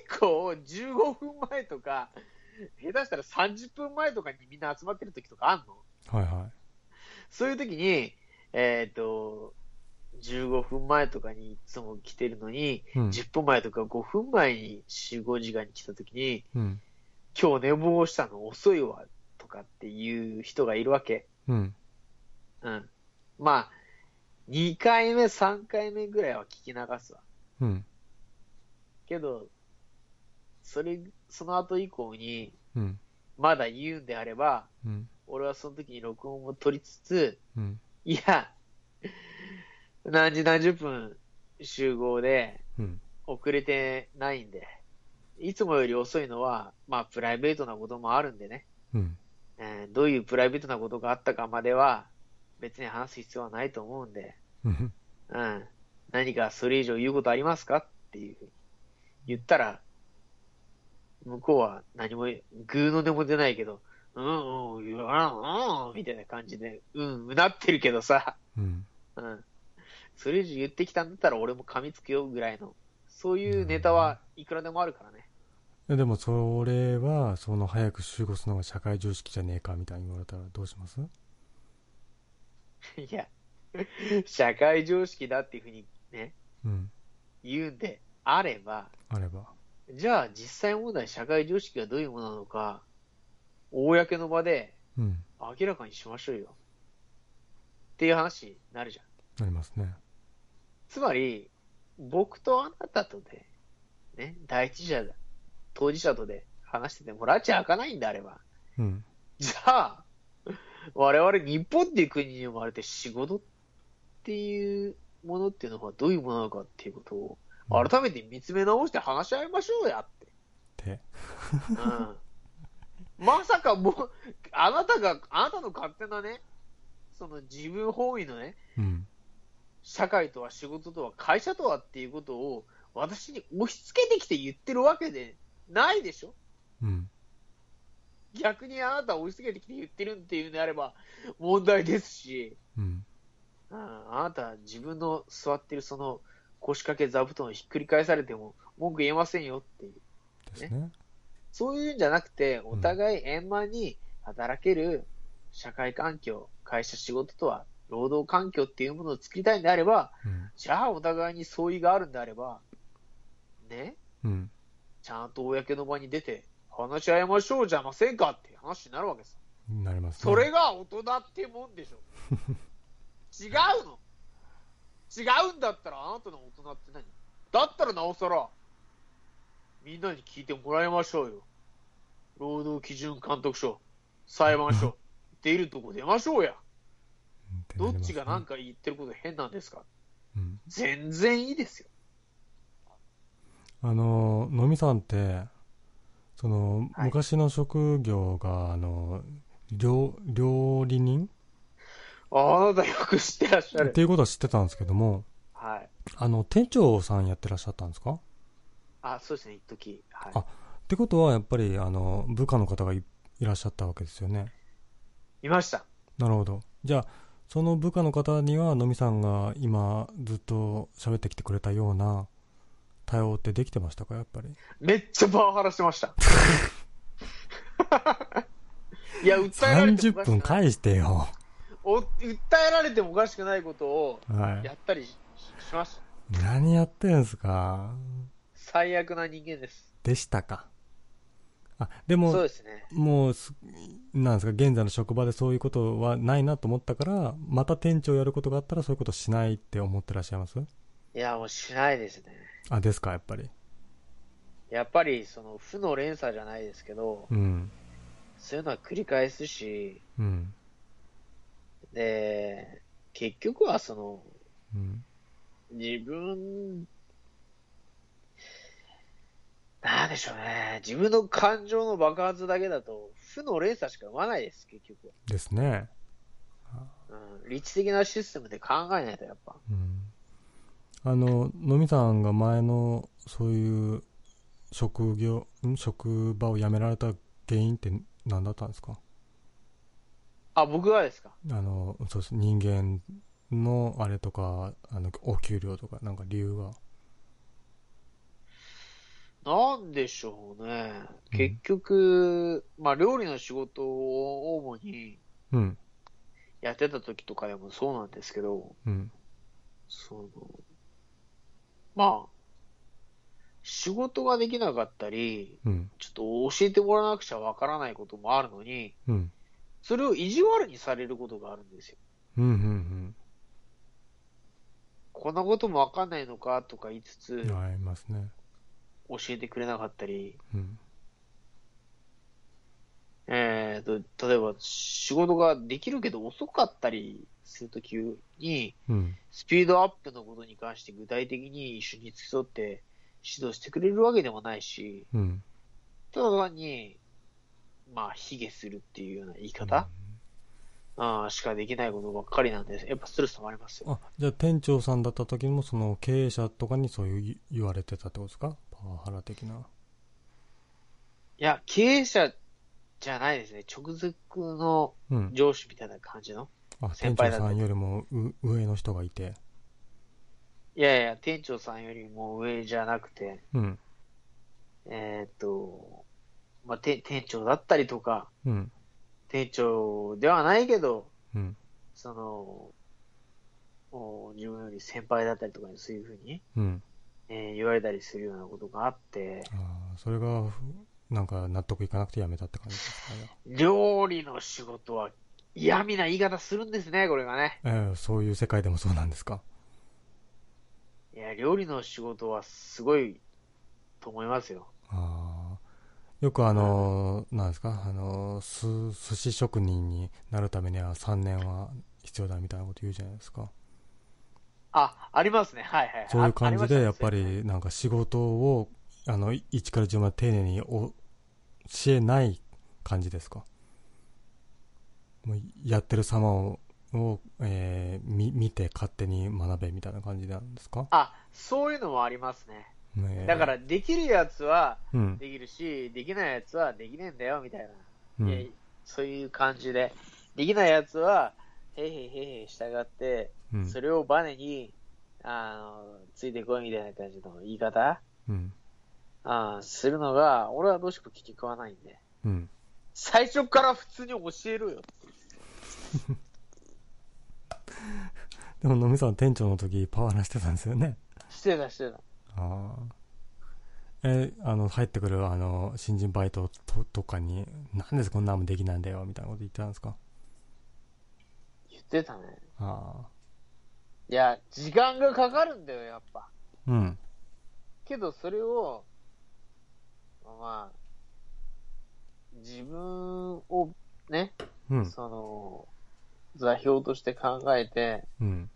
結構15分前とか、下手したら30分前とかにみんな集まってる時とかあんの？はいはそういう時に、えっ、と、15分前とかにいつも来てるのに、い。うん。10分前とか5分前に集合時間に来た時に、うん。今日寝坊したの遅いわ、とかっていう人がいるわけ。うん。うん。まあ、2回目、3回目ぐらいは聞き流すわ。うん。けど、それ、その後以降に、うん。まだ言うんであれば、うん。俺はその時に録音を取りつつ、うん。いや、何時何十分集合でうん。遅れてないんで、いつもより遅いのは、まあプライベートなこともあるんでね、うん。えーどういうプライベートなことがあったかまでは、別に話す必要はないと思うんで、うん。うん。何かそれ以上言うことありますかっていうふうに言ったら、向こうは何も、グーの音も出ないけど、うん、うん、言わん、うん、みたいな感じで、うん、うなってるけどさ、うん。うん。それ以上言ってきたんだったら俺も噛みつくよぐらいの、そういうネタはいくらでもあるからね。えでもそれは、その早く集合するのが社会常識じゃねえかみたいに言われたらどうします？いや、社会常識だっていうふうにね、うん。言うんであれば、あれば。じゃあ実際問題社会常識がどういうものなのか、公の場でうん。明らかにしましょうよ。っていう話になるじゃん。なりますね。つまり、僕とあなたとで、ね、第一者だ、当事者とで話しててもらっちゃ開かないんであれば、うん。じゃあ、我々日本っていう国に生まれて仕事っていうものっていうのはどういうものなのかっていうことをうん改めて見つめ直して話し合いましょうやって。て。うんまさかもう、あなたが、あなたの勝手なね、その自分本位のね、うん。社会とは仕事とは会社とはっていうことを私に押し付けてきて言ってるわけでないでしょ？うん。逆にあなたを押し付けてきて言ってるっていうんであれば問題ですし、うん。うんあなた自分の座ってるその腰掛け座布団をひっくり返されても文句言えませんよっていう。ですね。そういうんじゃなくて、お互い円満に働ける社会環境、会社仕事とは労働環境っていうものを作りたいんであれば、うん。じゃあお互いに相違があるんであれば、ね、うん。ちゃんと公の場に出て話し合いましょうじゃませんかって話になるわけさ。なりますね。それが大人ってもんでしょ。違うの違うんだったらあなたの大人って何？だったらなおさら、みんなに聞いてもらいましょうよ。労働基準監督署、裁判所、出るとこ出ましょうや。どっちが何か言ってること変なんですか？うん。全然いいですよ。あの、のみさんって、その、はい昔の職業が、あの、料、料理人？あなたよく知ってらっしゃるって。いうことは知ってたんですけども、はい。あの、店長さんやってらっしゃったんですか？あ、そうですね、一時はい。あってことは、やっぱり、あの、部下の方がいいらっしゃったわけですよね？いました。なるほど。じゃあ、その部下の方には、のみさんが今ずっと喋ってきてくれたような対応ってできてましたか、やっぱり？めっちゃパワハラしてました。いや、訴えられても30おかしくない分返してよ。お訴えられてもおかしくないことをはやったりししました。い。何やってんすか？最悪な人間です。でしたか？あ、でそうも、ですね。もうす、なんですか、現在の職場でそういうことはないなと思ったから、また店長やることがあったらそういうことしないって思ってらっしゃいます？いや、もうしないですね。あ、ですか、やっぱり。やっぱり、その、負の連鎖じゃないですけど、うん。そういうのは繰り返すし、うん。で、結局はその、うん。自分、なんでしょうね。自分の感情の爆発だけだと、負の連鎖しか生まないです、結局は。ですね。うん、理知的なシステムで考えないと、やっぱ。うん。あの、のみさんが前の、そういう、職業、ん職場を辞められた原因って何だったんですか？あ、僕はですか？あの、そうです。人間のあれとか、あの、お給料とか、なんか理由が。なんでしょうね。うん結局、まあ、料理の仕事を主にうん。やってた時とかでもそうなんですけど、うん。その、まあ、仕事ができなかったり、うん。ちょっと教えてもらわなくちゃわからないこともあるのに、うん。それを意地悪にされることがあるんですよ。うん。うん。こんなこともわかんないのかとか言いつつう、ん。ありますね。教えてくれなかったり、うん。えーと、例えば仕事ができるけど遅かったりするときに、うん。スピードアップのことに関して具体的に一緒に付き添って指導してくれるわけでもないし、うん。ただ単に、まあ、卑下するっていうような言い方、あーしかできないことばっかりなんで、やっぱストレス溜まりますよ。あ、じゃあ店長さんだった時も、その経営者とかにそういう言言われてたってことですか？パワハラ的な。いや、経営者じゃないですね。直属のうん。上司みたいな感じの。あ、先店輩だった長さんよりもう上の人がいて。いやいや、店長さんよりも上じゃなくて、うん。えーっと、まあ、て店長だったりとか、うん。店長ではないけど、うん。その、お自分より先輩だったりとかにそういうふうに、うん。えー言われたりするようなことがあって、ああ、それが、ふなんか納得いかなくて辞めたって感じですかね。料理の仕事は嫌味な言い方するんですね、これがね。ええそういう世界でもそうなんですか？いや、料理の仕事はすごいと思いますよ。ああ。よくあの、なんですか、あの、す、寿司職人になるためには3年は必要だみたいなこと言うじゃないですか。あ、ありますね。はいはい。そういう感じで、やっぱありなんか仕事を、あの、1から10まで丁寧に教えない感じですか？もうやってる様を、をえーみ見て勝手に学べみたいな感じなんですか、あ、そういうのもありますね。だから、できるやつはうん。できるし、できないやつはできねえんだよ、みたいな。うんそういう感じで、できないやつは、へいへいへいへい従って、うんそれをバネに、あの、ついてこいみたいな感じの言い方？うん。あするのが、俺はどうしても気に食わないんで。うん。最初から普通に教えろよ。でも、のみさん店長の時パワハラしてたんですよね。してたしてた。ああ。え、あの、入ってくる、あの、新人バイトととかに、なんでこんなんもできないんだよ、みたいなこと言ってたんですか？言ってたね。ああ。いや、時間がかかるんだよ、やっぱ。うん。けど、それを、まあ、自分をね、うん。その、座標として考えて、うん。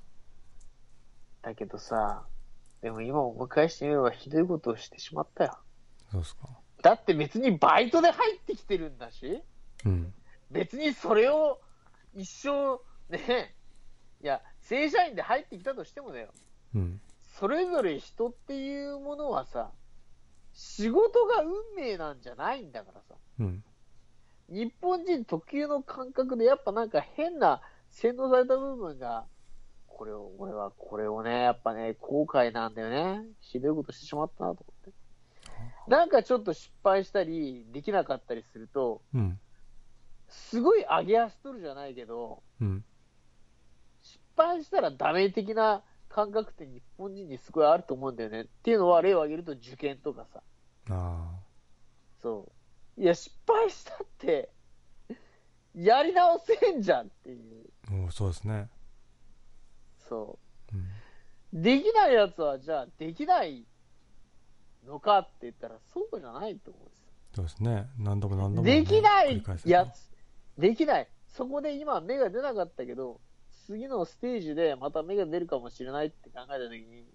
だけどさ、でも今思い返してみればひどいことをしてしまったよ。そうですか。だって別にバイトで入ってきてるんだし、うん。別にそれを一生、ね、いや、正社員で入ってきたとしてもだよ。うん。それぞれ人っていうものはさ、仕事が運命なんじゃないんだからさ。うん。日本人特有の感覚でやっぱなんか変な洗脳された部分がこれを、俺はこれをね、やっぱね、後悔なんだよね。ひどいことしてしまったなと思って。なんかちょっと失敗したり、できなかったりすると、うん。すごい上げ足取るじゃないけど、うん。失敗したらダメ的な感覚って日本人にすごいあると思うんだよね。っていうのは例を挙げると受験とかさ。あそう。いや、失敗したって、やり直せんじゃんっていう。あ。もうそうですね。そうん。う。できないやつは、じゃあ、できないのかって言ったら、そうじゃないと思うんですよ。そうですね。何度も何度も、できないやつ、できない。そこで今芽が出なかったけど、次のステージでまた芽が出るかもしれないって考えたときに、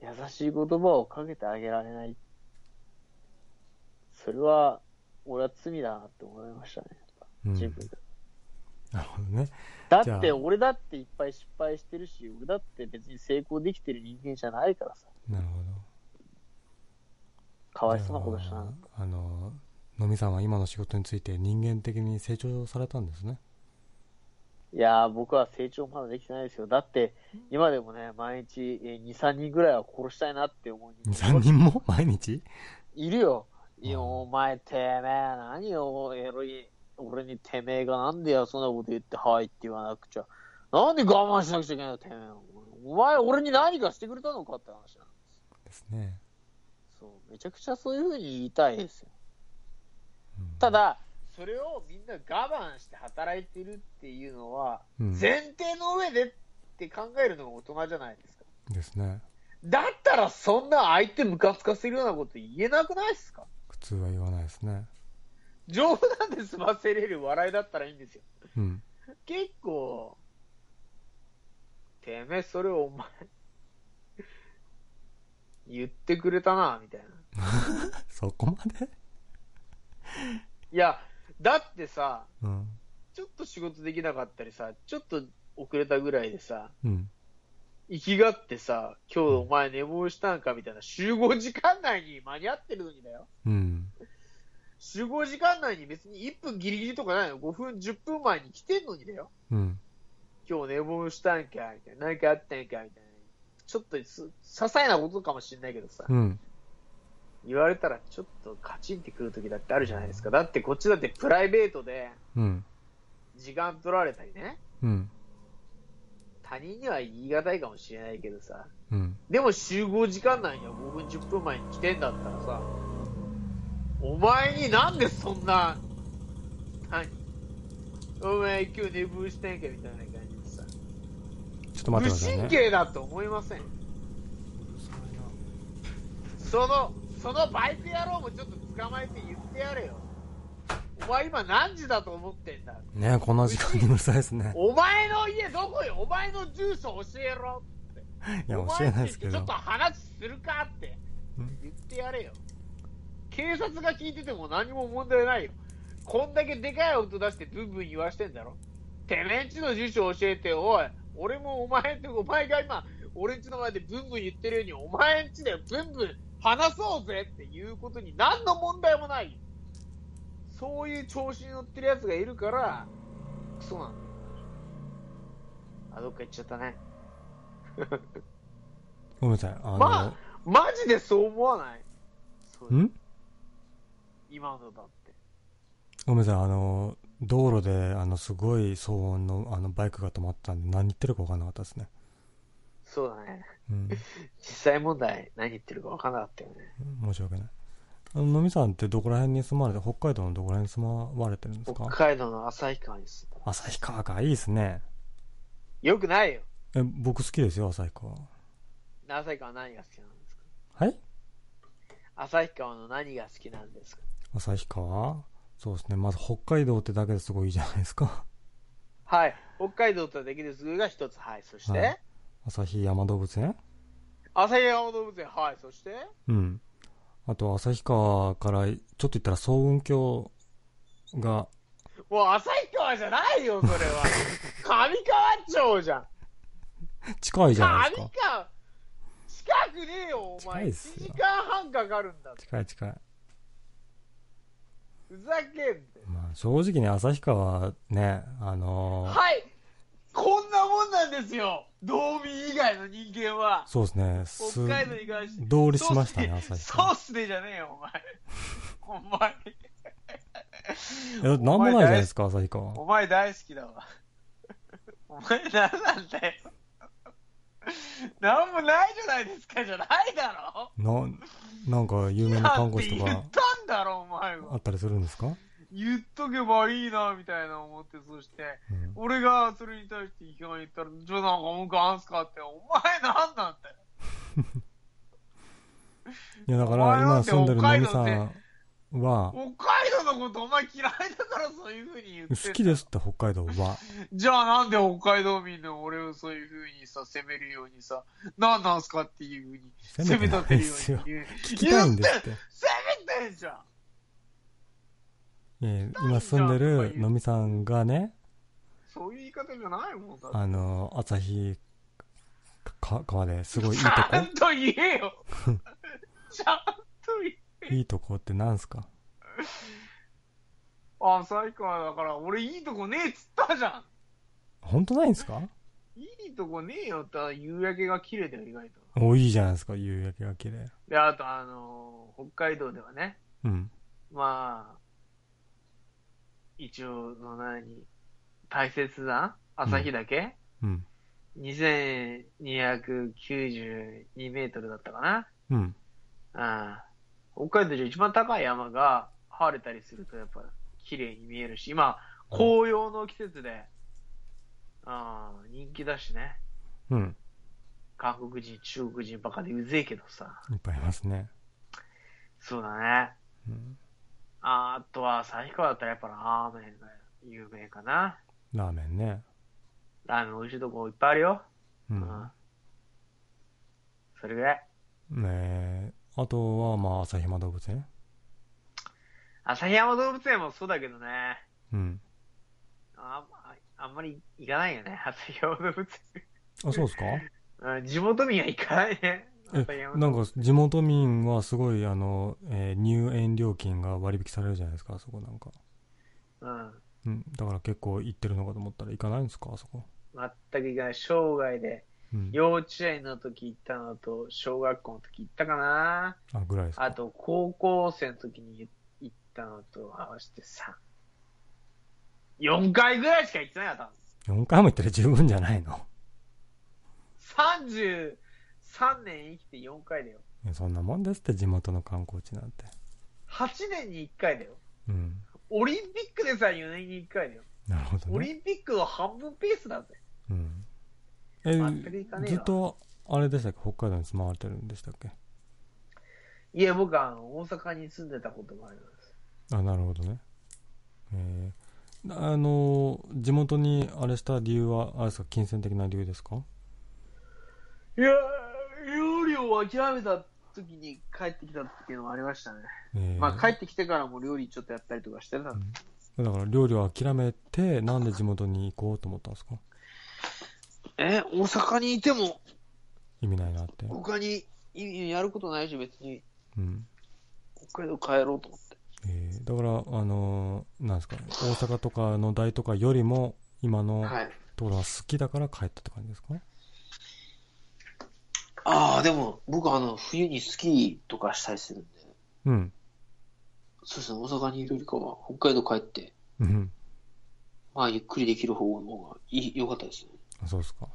優しい言葉をかけてあげられない。それは、俺は罪だなって思いましたね。やっぱうん自分で。なるほどね。だって、俺だっていっぱい失敗してるし、俺だって別に成功できてる人間じゃないからさ。なるほど。かわいそうなことしたな。ああの、のみさんは今の仕事について人間的に成長されたんですね。いやー、僕は成長まだできてないですよ。だって、今でもね、毎日、えー2、3人ぐらいは殺したいなって思う2、3人も？毎日？いるよ。いや、うんお前、てめえ、何よ、エロい。俺にてめえがなんでよ、そんなこと言って、はいって言わなくちゃ。なんで我慢しなくちゃいけないの、てめえ。お前、俺に何かしてくれたのかって話なんです。ですね。そう、めちゃくちゃそういうふうに言いたいですよ。うんた、だ、それをみんな我慢して働いてるっていうのは、うん前提の上でって考えるのが大人じゃないですか。ですね。だったらそんな相手ムカつかせるようなこと言えなくないですか？普通は言わないですね。冗談で済ませれる笑いだったらいいんですよ。うん。結構、てめえそれお前、言ってくれたな、みたいな。そこまで？いや、だってさ、うん。ちょっと仕事できなかったりさ、ちょっと遅れたぐらいでさ、うん。生きがってさ、今日お前寝坊したんかみたいな集合時間内に間に合ってるのにだよ。うん。集合時間内に別に1分ギリギリとかないの ?5 分、10分前に来てんのにだよ。うん。今日寝坊したんかみたいな。何かあったんかみたいな。ちょっとす、些細なことかもしれないけどさ、うん。言われたらちょっとカチンってくる時だってあるじゃないですか。だってこっちだってプライベートでうん。時間取られたりね。うん。他人には言い難いかもしれないけどさ。うん。でも集合時間内には5分10分前に来てんだったらさ、お前になんでそんな、何お前今日寝坊してんかみたいな感じでさ、ちょっと待って無くださいね。神経だと思いませんその、そのバイク野郎もちょっと捕まえて言ってやれよ。お前今何時だと思ってんだ？ねこの時間にうるさいですね。お前の家どこよ？お前の住所教えろいや、お教え前ないですけどちょっと。話するかってうん言ってやれよ。警察が聞いてても何も問題ないよ。こんだけでかい音出してブンブン言わしてんだろ。てめえんちの住所教えてよ、おい。俺もお前って、お前が今、俺んちの前でブンブン言ってるように、お前んちでブンブン話そうぜっていうことに何の問題もないよ。そういう調子に乗ってる奴がいるから、クソなんだよ。あ、どっか行っちゃったね。ごめんなさい。あの、まあ、マジでそう思わない？ん？今のだって。ごめんなさい。あの、道路で、あの、すごい騒音の、あの、バイクが止まったんで、何言ってるか分かんなかったですね。そうだね。うん。実際問題何言ってるか分からなかったよね。申し訳ない。あの、のみさんってどこら辺に住まれて、北海道のどこら辺に住まわれてるんです北か海道の旭川に住んだ。旭川か、いいですね。よくないよ。え、僕好きですよ、旭川。旭川何が好きなんですか？はい？旭川の何が好きなんですか？旭川？そうですね。まず北海道ってだけですごいいいじゃないですか。はい。北海道とできる数が一つ。はい。そして、はい旭山動物園？旭山動物園。はい。そして、うん。あと、旭川から、ちょっと言ったら、層雲峡が、もう旭川じゃないよ、それは。上川町じゃん。近いじゃない上ですか。川。近くねえよ、お近前。1いっすよ時間半かかるんだ。近い近い。ふざけんで。まあ、正直ね、旭川ね、あのーはい。こんなもんなんですよ。道民以外の人間は。そうですね。す北海道に関して。道理しましたね、そうっす朝日そうっすねじゃねえよ、お前。お前。え、なんもないじゃないですか、朝日川。お前大好きだわ。お前何なんだよ。なんもないじゃないですか、じゃないだろ。な、なんか有名な看護師とかたんだろ、お前は。あったりするんですか？言っとけばいいな、みたいな思って、そして、うん。俺がそれに対して批判言ったら、じゃあなんか文句あんすかって、お前なんなんだよ。いや、だかおら今前なんて住んでるのみさ北海んは、北海道のことお前嫌いだからそういう風に言って好きですって北海道は。じゃあなんで北海道民の俺をそういう風にさ、責めるようにさ、何なんすかっていう風に、責め責めてるように言う。聞きたいんですって。責めてんじゃんえー今住んでるのみさんがね、そういう言い方じゃないもんだって。あの、朝日か川ですごいいいとちゃんと言えよ。ちゃんと言え。こいいとこってなんすか？あ、最高だから、俺いいとこねえっつったじゃ本当ないんすか？ん。いいとこねえよって、夕焼けが綺麗だよ、意外と。お、いいじゃないですか、夕焼けが綺麗。で、あと、あのー北海道ではね、うん。まあ、一応の何、大雪山朝日岳、うん。2292メートルだったかな。うん。うん。北海道で一番高い山が晴れたりするとやっぱ綺麗に見えるし、今、紅葉の季節で、あ人気だしね。うん。韓国人、中国人ばかでうぜえけどさ。いっぱいいますね。そうだね。うん。あとは、最高だったらやっぱラーメンが有名かな。ラーメンね。ラーメン美味しいとこいっぱいあるよ。う。うんん。それぐらい。ねあとは、まあ、旭山動物園？旭山動物園もそうだけどね。うん。あああんまり行かないよね、旭山動物あ、そうですか？園。うん、地元民は行かないね。え旭山なんか地元民はすごいあの、えー入園料金が割引されるじゃないですかあそこなんか、うん。うん、だから結構行ってるのかと思ったら行かないんですかあそこ、全く行かない。生涯で、うん、幼稚園の時行ったのと、小学校の時行ったかな。あぐらいですか？あと、高校生の時に行ったのと合わせて3、4回ぐらいしか行ってないよ、多分。4回も行ったら十分じゃないの？33年生きて4回だよ。そんなもんですって地元の観光地なんて8年に1回だよ。うんオリンピックでさえ4年に1回だよ。なるほどねオリンピックの半分ペースだぜ。うんえずっとあれでしたっけ？北海道に住まわれてるんでしたっけ？いや、僕は大阪に住んでたこともあります。あなるほどね。えー、あの地元にあれした理由はあれですか金銭的な理由ですか？いや、料理を諦めた時に帰ってきたっていうのもありましたね。えー。まあ帰ってきてからも料理ちょっとやったりとかしてた。だから料理を諦めてなんで地元に行こうと思ったんですか？え、大阪にいても意味ないなって。他にやることないし別に。うん。北海道帰ろうと思って。えーだからあのーなんですか大阪とかの大とかよりも今のはい。ところが好きだから帰ったって感じですか？ああ、でも僕あの冬にスキーとかしたりするんで、うん。そうですね、大阪にいるよりかは北海道帰って、うん。まあゆっくりできる方の方がいい良かったですね。あそうですか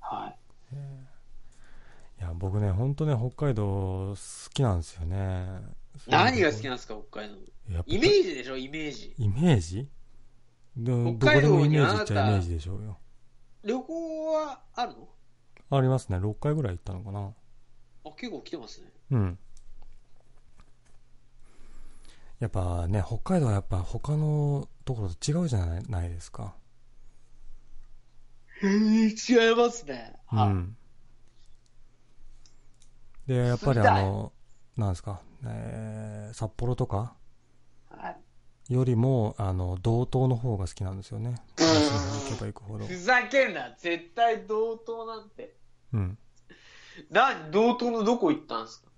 はい。いや僕ね本当ね北海道好きなんですよね何が好きなんですか、北海道。イメージでしょ、イメージ。イメージ？北海道にあなたメージっちゃイメージでしょうよ旅行はあるの？ありますね6回ぐらい行ったのかなあ、結構来てますね。うん。やっぱね、北海道はやっぱ他のところと違うじゃないないですか。違いますね。はい。うん。で、やっぱりあの、なんですか、えー札幌とかはい。よりも、あの、道東の方が好きなんですよね。うん東行けば行くほど。ふざけんな。絶対道東なんて。うん。何道東のどこ行ったんですか？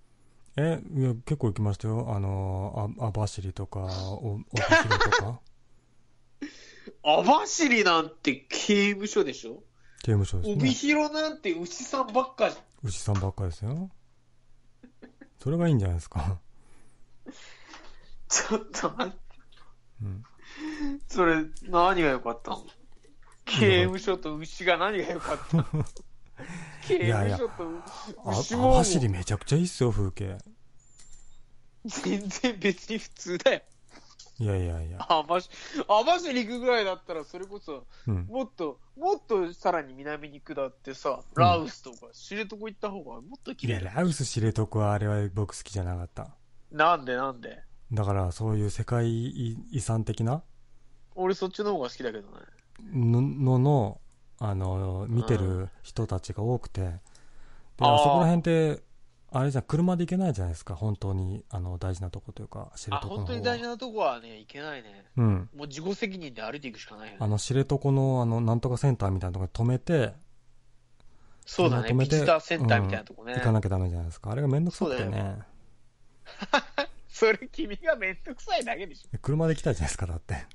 え、いや、結構行きましたよ。あの、あ網走とか、お帯広とか。網走なんて刑務所でしょ？刑務所です帯ね。広なんて牛さんばっか。牛さんばっかですよ。それがいいんじゃないですか。ちょっと待って。うん。それ、何が良かったの？刑務所と牛が何が良かったの？刑務所とあ牛も網走めちゃくちゃいいっすよ、風景。全然別に普通だよ。いやいやいや。網走網走行くぐらいだったら、それこそ、うん。もっと、もっとさらに南に下ってさ、ラウスとか知床行った方がもっと綺いや、麗だよ。ラウス知床はあれは僕好きじゃなかった。なんでなんで？だからそういう世界遺産的な？俺そっちの方が好きだけどね。ののの、あの、見てる人たちが多くて、で、あそこら辺って、あれじゃん、車で行けないじゃないですか、本当に、あの、大事なとこというか、知あ、床の方は本当に大事なとこはね、行けないね。うん。もう自己責任で歩いていくしかないよね。あの、知床の、あの、なんとかセンターみたいなところに止めて、そうだね。止めてビジターセンターみたいなとこね。行かなきゃダメじゃないですか。あれがめんどくさくてそうだね。それ君がめんどくさいだけでしょ。車で来たじゃないですか、だって。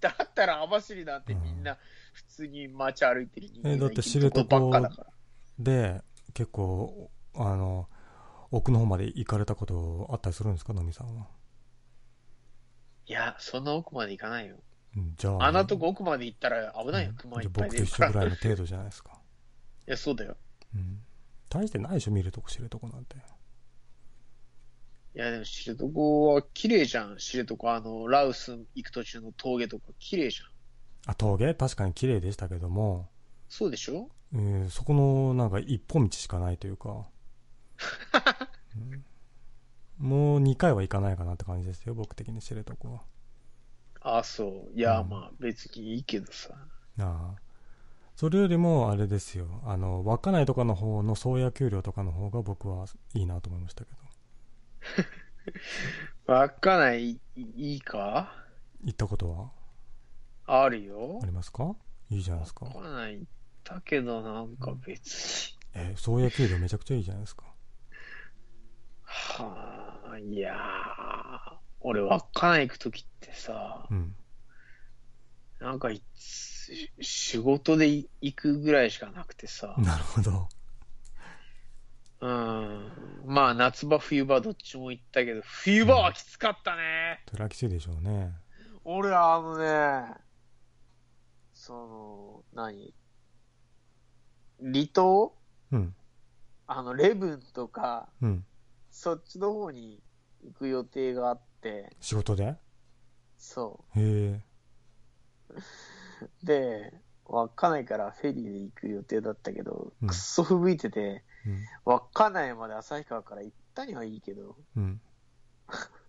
だったら網走なんてみんな普通に街歩いてる人間えだってが行くとこばっかだから。で、結構、あの、奥の方まで行かれたことあったりするんですか、のみさんは。いや、そんな奥まで行かないよ。うんじゃあ。あんなとこ奥まで行ったら危ないよ。うん熊いっぱい出るから。一緒ぐらいいの程度じゃないですか。や、そうだよ。うん。大してないでしょ、見るとこ知るとこなんて。いや、でも知床は綺麗じゃん。知床、あの、ラウス行く途中の峠とか綺麗じゃん。あ、峠確かに綺麗でしたけども、そうでしょえーそこのなんか一本道しかないというか、うんもう2回は行かないかなって感じですよ、僕的に知床は。あ、そう。いや、うんまあ別にいいけどさ。ああ。それよりもあれですよ、あの、稚内とかの方の宗谷丘陵とかの方が僕はいいなと思いましたけど。稚内いいいか？行ったことは？あるよあ。りますか？いいじゃないですか。稚内たけど、なんか別に。えー、宗谷丘陵めちゃくちゃいいじゃないですか。はあ、いやー、俺稚内行くときってさ、うん。なんかいつ仕事でい行くぐらいしかなくてさ、なるほど。うん。まあ夏場冬場どっちも行ったけど、冬場はきつかったね。それはきついでしょうね。俺あのね、その、何？離島？うん。あの、レブンとか、うん。そっちの方に行く予定があって、仕事で？そへえ。う。で、稚内からフェリーで行く予定だったけど、うんくっそ吹雪いてて、うん。稚内まで旭川から行ったにはいいけど、うん。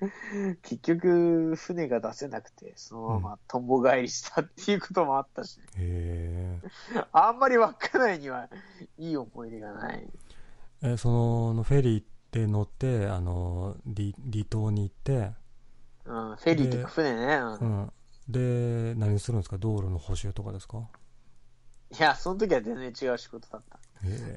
結局、船が出せなくて、そのままとんぼ返りしたっていうこともあったし、へえ。あんまり稚内にはいい思い出がない。え、その、フェリーで乗って、あの、離離島に行って、うん、フェリーとか船ね。うんうん。で、何するんですか？道路の補修とかですか？いや、その時は全然違う仕事だった。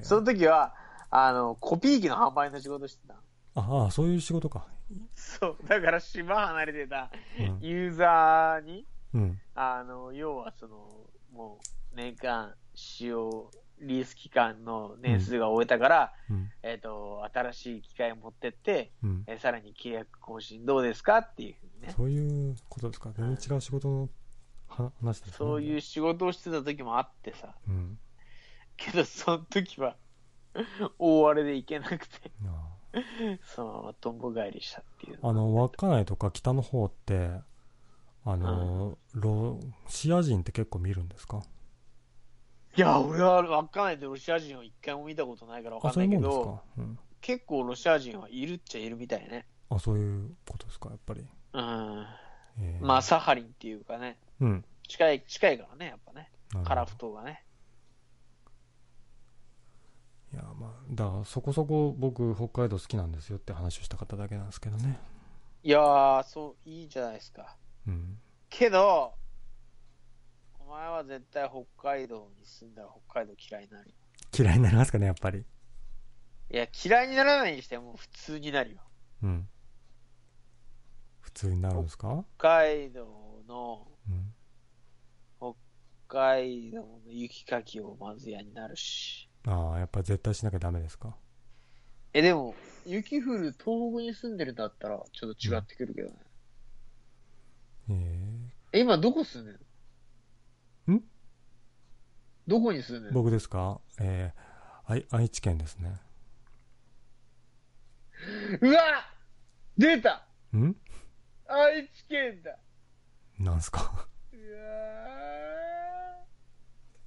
その時は、あの、コピー機の販売の仕事してた。ああ、そういう仕事か。そう。だから島離れてたうん。ユーザーに、うん。あの、要はその、もう、年間使用リース期間の年数が終えたから、うん。えっ、と、新しい機械を持ってって、うん。えーさらに契約更新どうですかっていうふうにね。そういうことですか？全然違う仕事のは話ですね。そういう仕事をしてた時もあってさ。うん。けど、その時は、大荒れで行けなくて、あ そのままとんぼ返りしたっていう。ああの、稚内とか北の方って、あの、ロシア人って結構見るんですか？いや、俺は稚内でロシア人を一回も見たことないからわかあ、んないけど、か？うん。結構ロシア人はいるっちゃいるみたいね。あ、そういうことですかやっぱり。うん。えーまあ、サハリンっていうかね、うん。近い、近いからね、やっぱね。カラフトがね。いや、まあ、だからそこそこ僕、北海道好きなんですよって話をしたかっただけなんですけどね。いやー、そう、いいじゃないですか。うん。けど、お前は絶対北海道に住んだら北海道嫌いになるよ。嫌いになりますかね、やっぱり。いや、嫌いにならないにしても普通になるよ。うん。普通になるんですか？北海道のうん。北海道の雪かきをまず嫌になるし。ああ、やっぱ絶対しなきゃダメですか？え、でも、雪降る東北に住んでるんだったら、ちょっと違ってくるけどね。ええ、今どこ住んでんの？ん？どこに住んでー、んの？僕ですか？えー、愛愛知県ですね。うわ出た！ん？愛知県だ！なんすか？う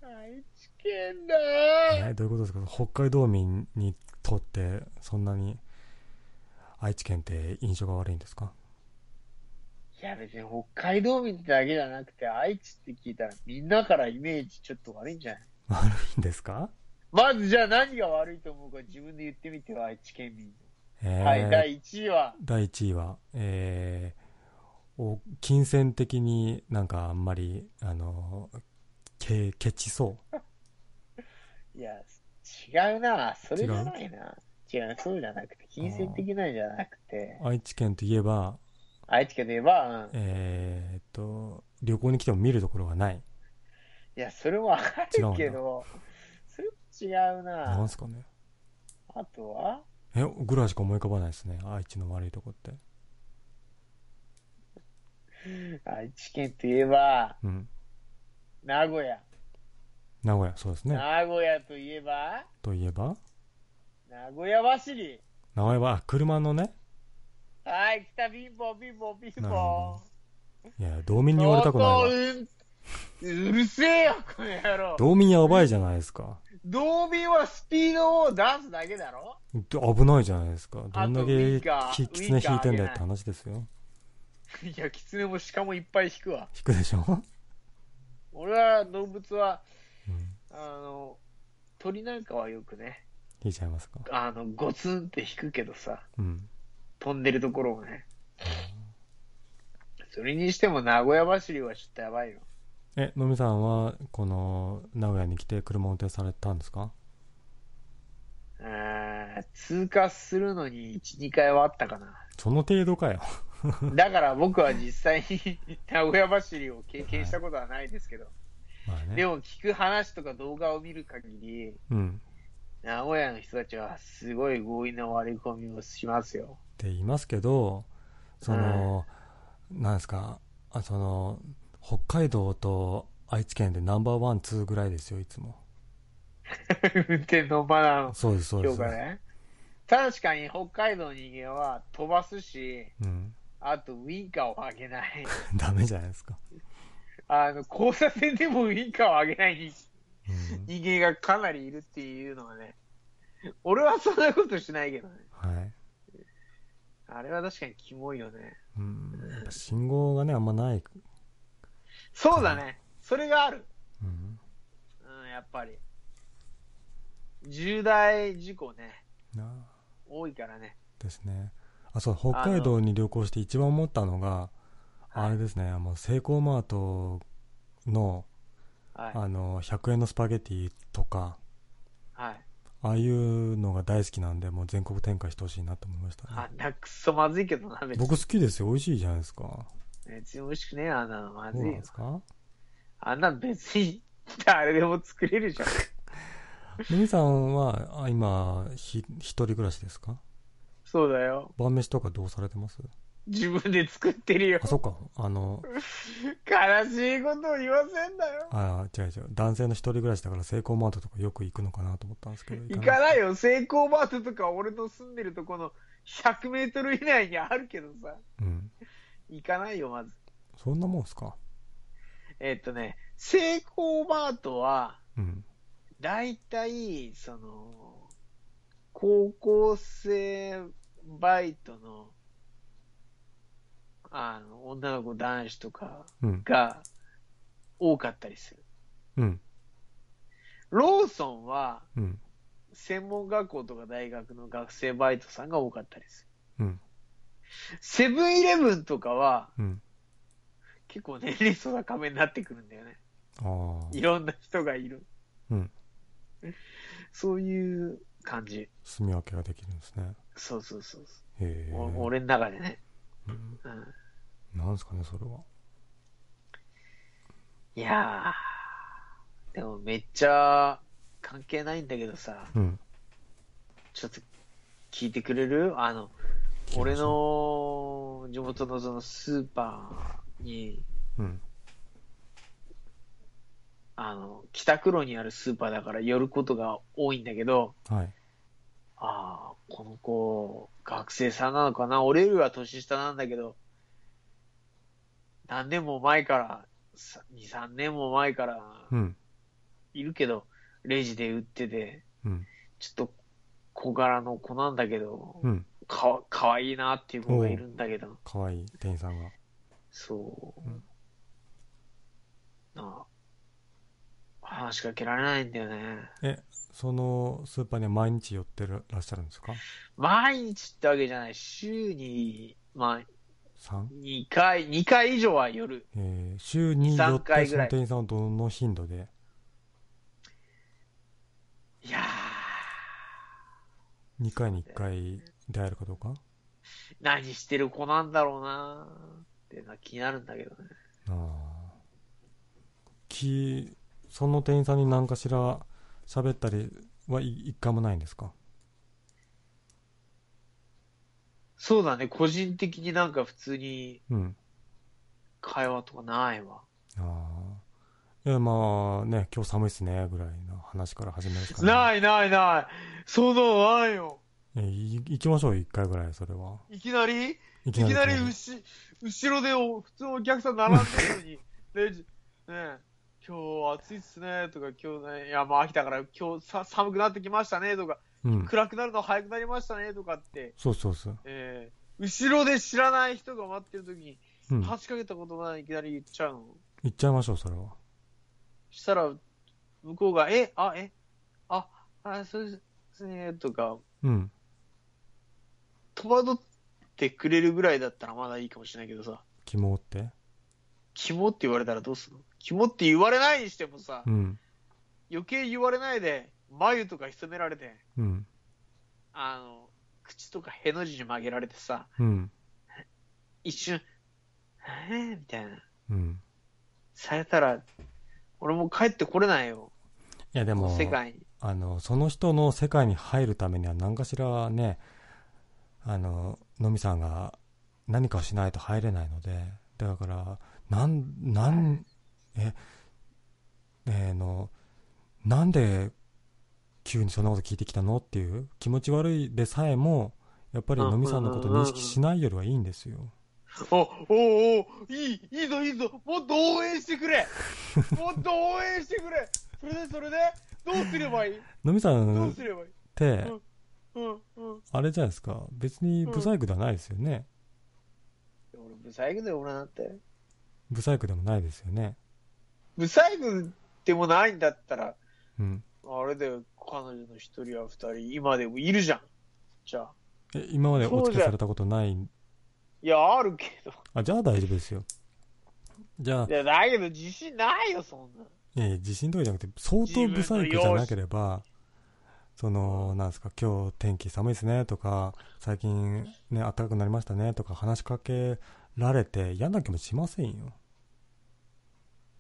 わ愛知県だえどういうことですか？北海道民にとってそんなに愛知県って印象が悪いんですか？いや別に北海道民ってだけじゃなくて、愛知って聞いたらみんなからイメージちょっと悪いんじゃない？悪いんですか？まずじゃあ何が悪いと思うか自分で言ってみてよ、愛知県民。えーはい、第1位は。第1位は、えー、お金銭的になんかあんまり、あの、け、ケチそいや、違うな。それじゃないな。違う、そうじゃなくて、金銭的なんじゃなくて、う。愛知県といえば、愛知県で言えば、うん。えーっと、旅行に来ても見るところがない。いや、それもあるけど、それも違うな。なんすかね。あとは？え、ぐらいしか思い浮かばないですね。愛知の悪いとこって。愛知県といえば、うん。名古屋。名古屋、そうですね。名古屋といえば、といえば、名古屋走り。名古屋は、あ車のね、はい、来た、ビンボン、ビンボン、ビンボ。いや、道民に言われたくないわ。うるせえよ、この野郎。道民やばいじゃないですか。道民はスピードを出すだけだろ？危ないじゃないですか。どんだけきキツネ引いてんだよって話ですよ。いや、キツネも鹿もいっぱい引くわ。引くでしょ、俺は動物は、うん、あの、鳥なんかはよくね、引いちゃいますか？あの、ゴツンって引くけどさ、うん。飛んでるところをね。それにしても名古屋走りはちょっとやばいよ。え、のみさんは、この、名古屋に来て車運転されたんですか？あー通過するのに1、2回はあったかな。その程度かよ。だから僕は実際に 名古屋走りを経験したことはないですけど、まあね。でも聞く話とか動画を見る限り、うん。名古屋の人たちはすごい強引な割り込みをしますよ。って言いますけど、その、なんですか、あその、北海道と愛知県でナンバーワン、ツーぐらいですよ、いつも。運転のマナーのそうです、そうです。ね。確かに北海道の人間は飛ばすし、うん。あとウインカーを上げない。ダメじゃないですか。あの、交差点でもウインカーを上げない人間がかなりいるっていうのはね、俺はそんなことしないけどね。はい。あれは確かにキモいよね。うん。信号がね、あんまない。そうだね。それがある。うん。うん、やっぱり。重大事故ね、なあ多いからね。ですね。あ、そう、北海道に旅行して一番思ったのが、あれですね、あの、セイコーマートの、はい。あの、100円のスパゲティとか、はい。ああいうのが大好きなんで、もう全国展開してほしいなと思いましたね。あんなくっそまずいけどな。僕好きですよ。美味しいじゃないですか。別に美味しくねえよ、あんなの。まずいで。すか？あんなの別に、誰でも作れるじゃん。のみさんは、あ今、ひ、一人暮らしですか？そうだよ。晩飯とかどうされてます？自分で作ってるよあ、。そっか。あの、悲しいことを言わせんだよ。あ違う違う。男性の一人暮らしだからセイコーマートとかよく行くのかなと思ったんですけど。行かないよ。セイコーマートとか俺の住んでるとこの100メートル以内にあるけどさ。うん。行かないよ、まず。そんなもんすか？えっとね、セイコーマートは、うん。だいたい、その、高校生バイトの、あの、女の子男子とかうん。が多かったりする。うん。ローソンは、うん。専門学校とか大学の学生バイトさんが多かったりする。うん。セブンイレブンとかは、うん。結構年齢層高めになってくるんだよね。ああ。いろんな人がいる。うん。そういう感じ。住み分けができるんですね。そうそうそうそう。。お俺の中でね。うんうん。なんですかね、それは。いやー、でもめっちゃ関係ないんだけどさ、うん。ちょっと聞いてくれる？あの、俺の地元のそのスーパーに、うん。あの、北黒にあるスーパーだから寄ることが多いんだけど、はい。ああ、この子、学生さんなのかな？俺よりは年下なんだけど、何年も前から、さ2、3年も前からうん。いるけど、レジで売ってて、うん。ちょっと小柄の子なんだけど、うん。かわ、かわいいなっていう子がいるんだけど、かわいい店員さんが。そう。うんなあ、話しかけられないんだよね。え、そのスーパーには毎日寄ってるらっしゃるんですか？毎日ってわけじゃない。週に、まあ、?3? 2回、2回以上は夜。えー、週に寄3ってそ回ぐらいの店員さんはどの頻度で？いや2回に1回出会えるかどうか？ー、何してる子なんだろうなっていうのは気になるんだけどね。ああきその店員さんに何かしら喋ったりはい一回もないんですか？そうだね、個人的になんか普通にうん。会話とかないわ。ああいやまあね今日寒いっすねぐらいの話から始めるしかい。ないないない。そのないよ。えい行きましょう一回ぐらいそれは。いきなり？いいきなり行後後ろでお普通お客さん並んでるのに、レジ、ねえ、今日暑いっすねとか、今日ね、いや、もう秋だから今日さ寒くなってきましたねとか、うん。暗くなるの早くなりましたねとかって、そうそうそう。えー。後ろで知らない人が待ってる時に、うん。話しかけたことないいきなり言っちゃうの。行っちゃいましょうそれは。したら、向こうが、え、あ、え、あ、あ、そうですね、とか、うん。戸惑ってくれるぐらいだったらまだいいかもしれないけどさ、肝って？肝って言われたらどうするの？肝って言われないにしてもさ、うん。余計言われないで、眉とか潜められて、うん。あの、口とかへの字に曲げられてさ、うん。一瞬、えー、みたいな、うん。されたら、俺も帰ってこれないよ。いやでも世界に。あのその人の世界に入るためには何かしらねあののみさんが何かをしないと入れないので。だからなんなんええーのなんで急にそんなこと聞いてきたの？っていう気持ち悪いでさえもやっぱりのみさんのこと認識しないよりはいいんですよ。お、おおおいい、いいぞ、いいぞ、もっと応援してくれ。もっと応援してくれ。それで、それで、どうすればいい？のみさどんっうすればいい？てうん、うん。あれじゃないですか。別にブサイクではないですよね。俺、ブサイクだよ、俺なんて。ブサイクでもないですよね。ブサイクでもないんだったら、うんあれだよ、彼女の一人や二人、今でもいるじゃん。じゃあ。え今までお付き合いされたことない？いや、あるけど。あじゃあ大丈夫ですよじゃあいや、だけど自信ないよ、そんな。いやいや自信とかじゃなくて相当ブサイクじゃなければそのなんですか今日天気寒いですねとか最近ね暖かくなりましたねとか話しかけられて嫌な気もしませんよ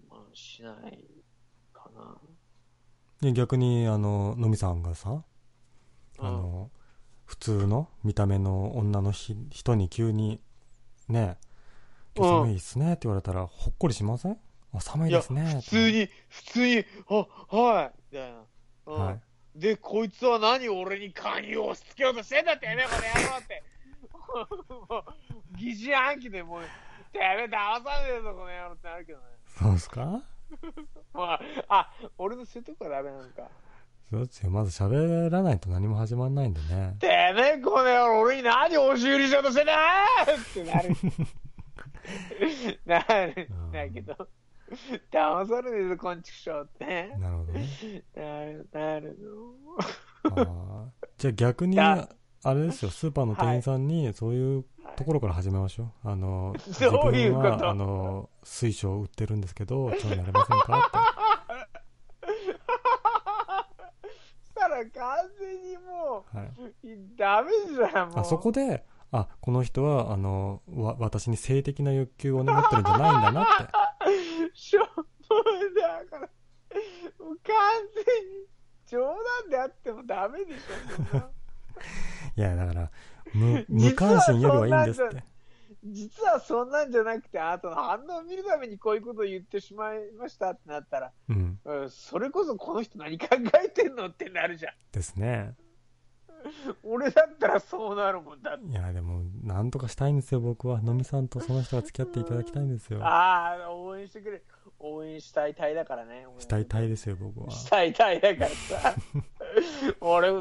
まあ、しない。で逆にあののみさんがさうんあの普通の見た目の女のひ人に急にね今日寒いっすねって言われたらほっこりしませんあ寒いですね普通に、普通に、あ、はい、みたいな。うんはいで、こいつは何俺に勧誘を押し付けようとしてんだって、てめえ、この野郎って。もう疑似暗鬼でもう、てめえ、騙さねえぞ、この野郎ってなるけどね。そうですか？まあ、あ、俺のそういうとこはダメなのか。そうですよ。まず喋らないと何も始まんないんでね。てめえ、この野郎、俺に何押し売りしようとしてんだってなる。なるうん、だけど、騙されねえぞ、こんちくしょうって。なるほどね。なる、なるあー。じゃあ逆にだ。あれですよ。スーパーの店員さんにそういうところから始めましょう、あの自 どういうこあの水晶を売ってるんですけど興味ありませんか？したら完全にもって、はい、う、ダメじゃん、もう。あそこであこの人はあのわ私に性的な欲求をね持ってるんじゃないんだなって。しょ、だから、もう完全に冗談であってもダメでしょ。いや、だから、無 無関心よりはいいんですって。実はそんなんじゃなくて、あなたの反応を見るためにこういうことを言ってしまいましたってなったら、うん。うんそれこそこの人何考えてんのってなるじゃん。ですね。俺だったらそうなるもんだ。いや、でも、なんとかしたいんですよ、僕は。のみさんとその人が付き合っていただきたいんですよ。ああ、応援してくれ。応援したい隊だからね。したいたいですよ、僕は。したい隊だからさ。俺、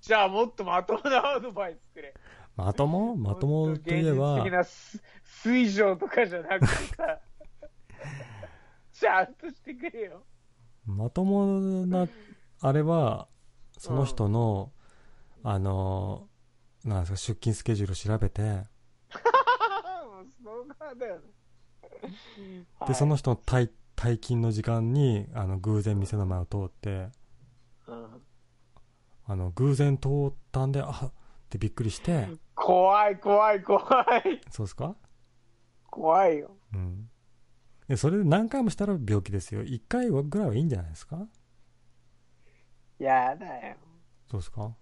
じゃあもっとまともなアドバイスくれ。まとも？まともといえば的、なす水晶とかじゃなくてさ、ちゃんとしてくれよ。まともな、あれは、その人の、あの、なんですか、出勤スケジュールを調べて、もうストーカーだよね。で、その人の退退勤の時間に、あの、偶然店の前を通って、うんあの、偶然通ったんで、あってびっくりして、怖い怖い怖い。そうですか？怖いよ。うん。で、それで何回もしたら病気ですよ。1回はぐらいはいいんじゃないですか？やだよ。そうですか？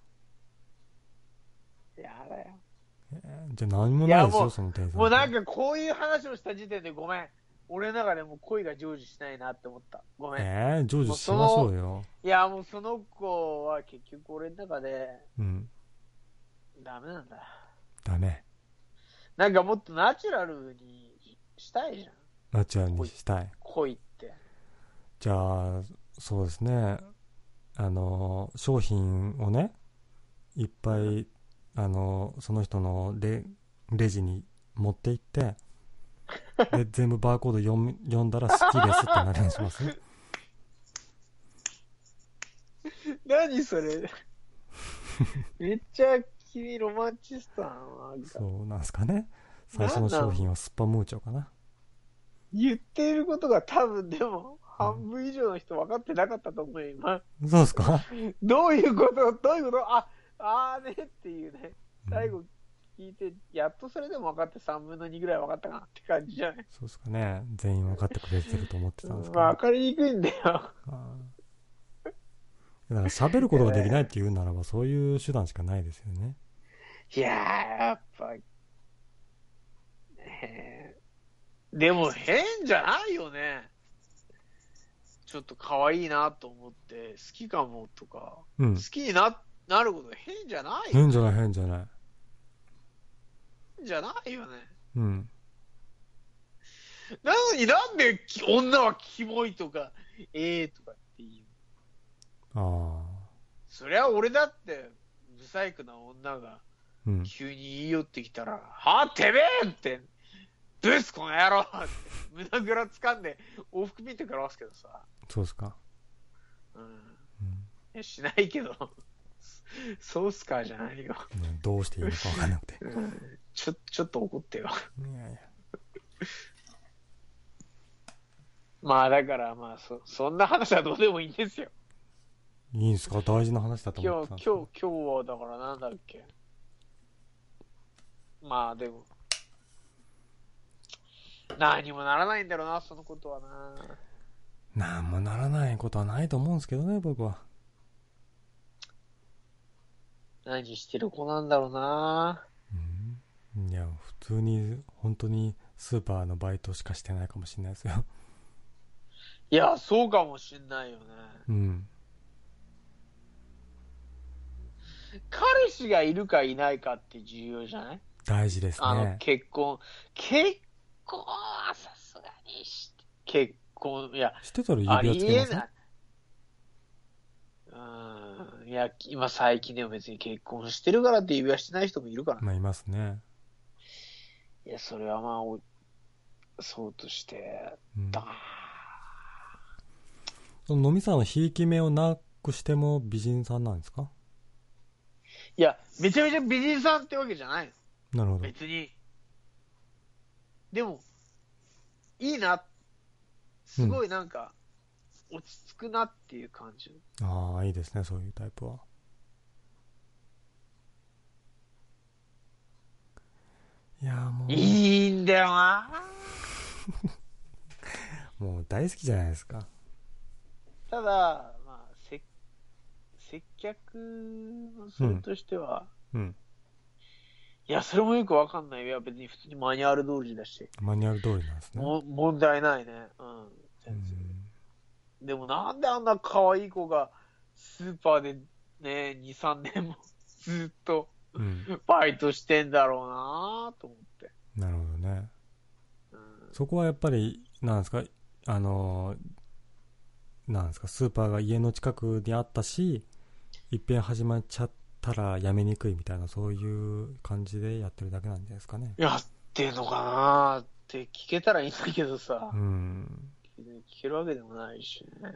やだよ。え ーじゃあ何もないですよ、その店員さん。もうなんかこういう話をした時点でごめん。俺の中でもう恋が成就しないなって思った。ごめん。えー、成就しましょうよ。いや、もうその子は結局俺の中でうん。ダメなんだ。ダメ。なんかもっとナチュラルにしたいじゃん。ナチュラルにしたい。恋って。じゃあ、そうですね。あの、商品をね、いっぱい、あの、その人のレレジに持って行って、で、全部バーコード読み読んだら好きですってなりにします。何それ。めっちゃ君ロマンチストなそうなんですかね。最初の商品はスッパムーチョかな。言っていることが多分でも半分以上の人分かってなかったと思うよ、今。そうですか？どういうこと？どういうこと？あ、あーねっていうね。最後聞いて、やっとそれでも分かって3分の2ぐらい分かったかなって感じじゃない？そうですかね。全員分かってくれてると思ってたんですけど。分かりにくいんだよ。だから喋ることができないっていうならば、そういう手段しかないですよね。いやー、やっぱ、ねえでも変じゃないよね。ちょっと可愛いなと思って、好きかもとか、うん好。きにななること変じゃないよ。変じゃない変じゃない。変じゃないよね。うん。なのになんでき女はキモいとか、ええとかって言う。あそりゃ俺だって、不細工な女があ。うん。急に言い寄ってきたら、はあ、てめえって、ブスこの野郎って、胸ぐら掴んで、往復見てからますけどさ。そうですか。うん。うんしないけど、そうっすかじゃないよ。ねどうしていいのか分かんなくて。うんちょ、ちょっと怒ってよ。いやいや。まあだからまあそ、そんな話はどうでもいいんですよ。いいんすか？大事な話だと思今日、ってたんですけど今日、今日はだからなんだっけ？まあでも、何もならないんだろうな、そのことはな。なんもならないことはないと思うんですけどね、僕は。何してる子なんだろうな。うん。いや、普通に、本当にスーパーのバイトしかしてないかもしれないですよ。いや、そうかもしんないよね。うん。彼氏がいるかいないかって重要じゃない？大事ですあの、ね。結婚。結婚はさすがにし、結婚、いや、してたら指あ輪つりえないけます。うん。いや、今最近でも別に結婚してるからって指輪してない人もいるから。まあ、いますね。いや、それはまあ、おそうとして、うん、だその飲みさんのひいき目をなくしても美人さんなんですか？いや、めちゃめちゃ美人さんってわけじゃないの。なるほど。別に。でも、いいな。すごいなんか、落ち着くなっていう感じ。ああ、いいですね、そういうタイプは。いやーもう、いいんだよな。もう大好きじゃないですか。ただ、まあ、接接客のそれとしては、うん。いや、それもよくわかんない。いや、別に普通にマニュアル通りだし。マニュアル通りなんですね。も問題ないね。うん。う全然んでもなんであんな可愛い子がスーパーでね、2、3年も ずっとうん。バイトしてんだろうなと思って。なるほどね。うん、そこはやっぱり、なんですか、あのー、なんですか、スーパーが家の近くにあったし、いっぺん始まっちゃったらやめにくいみたいな、そういう感じでやってるだけなんじゃないですかね。やってんのかなって聞けたらいいんだけどさう。ん。聞けるわけでもないしね。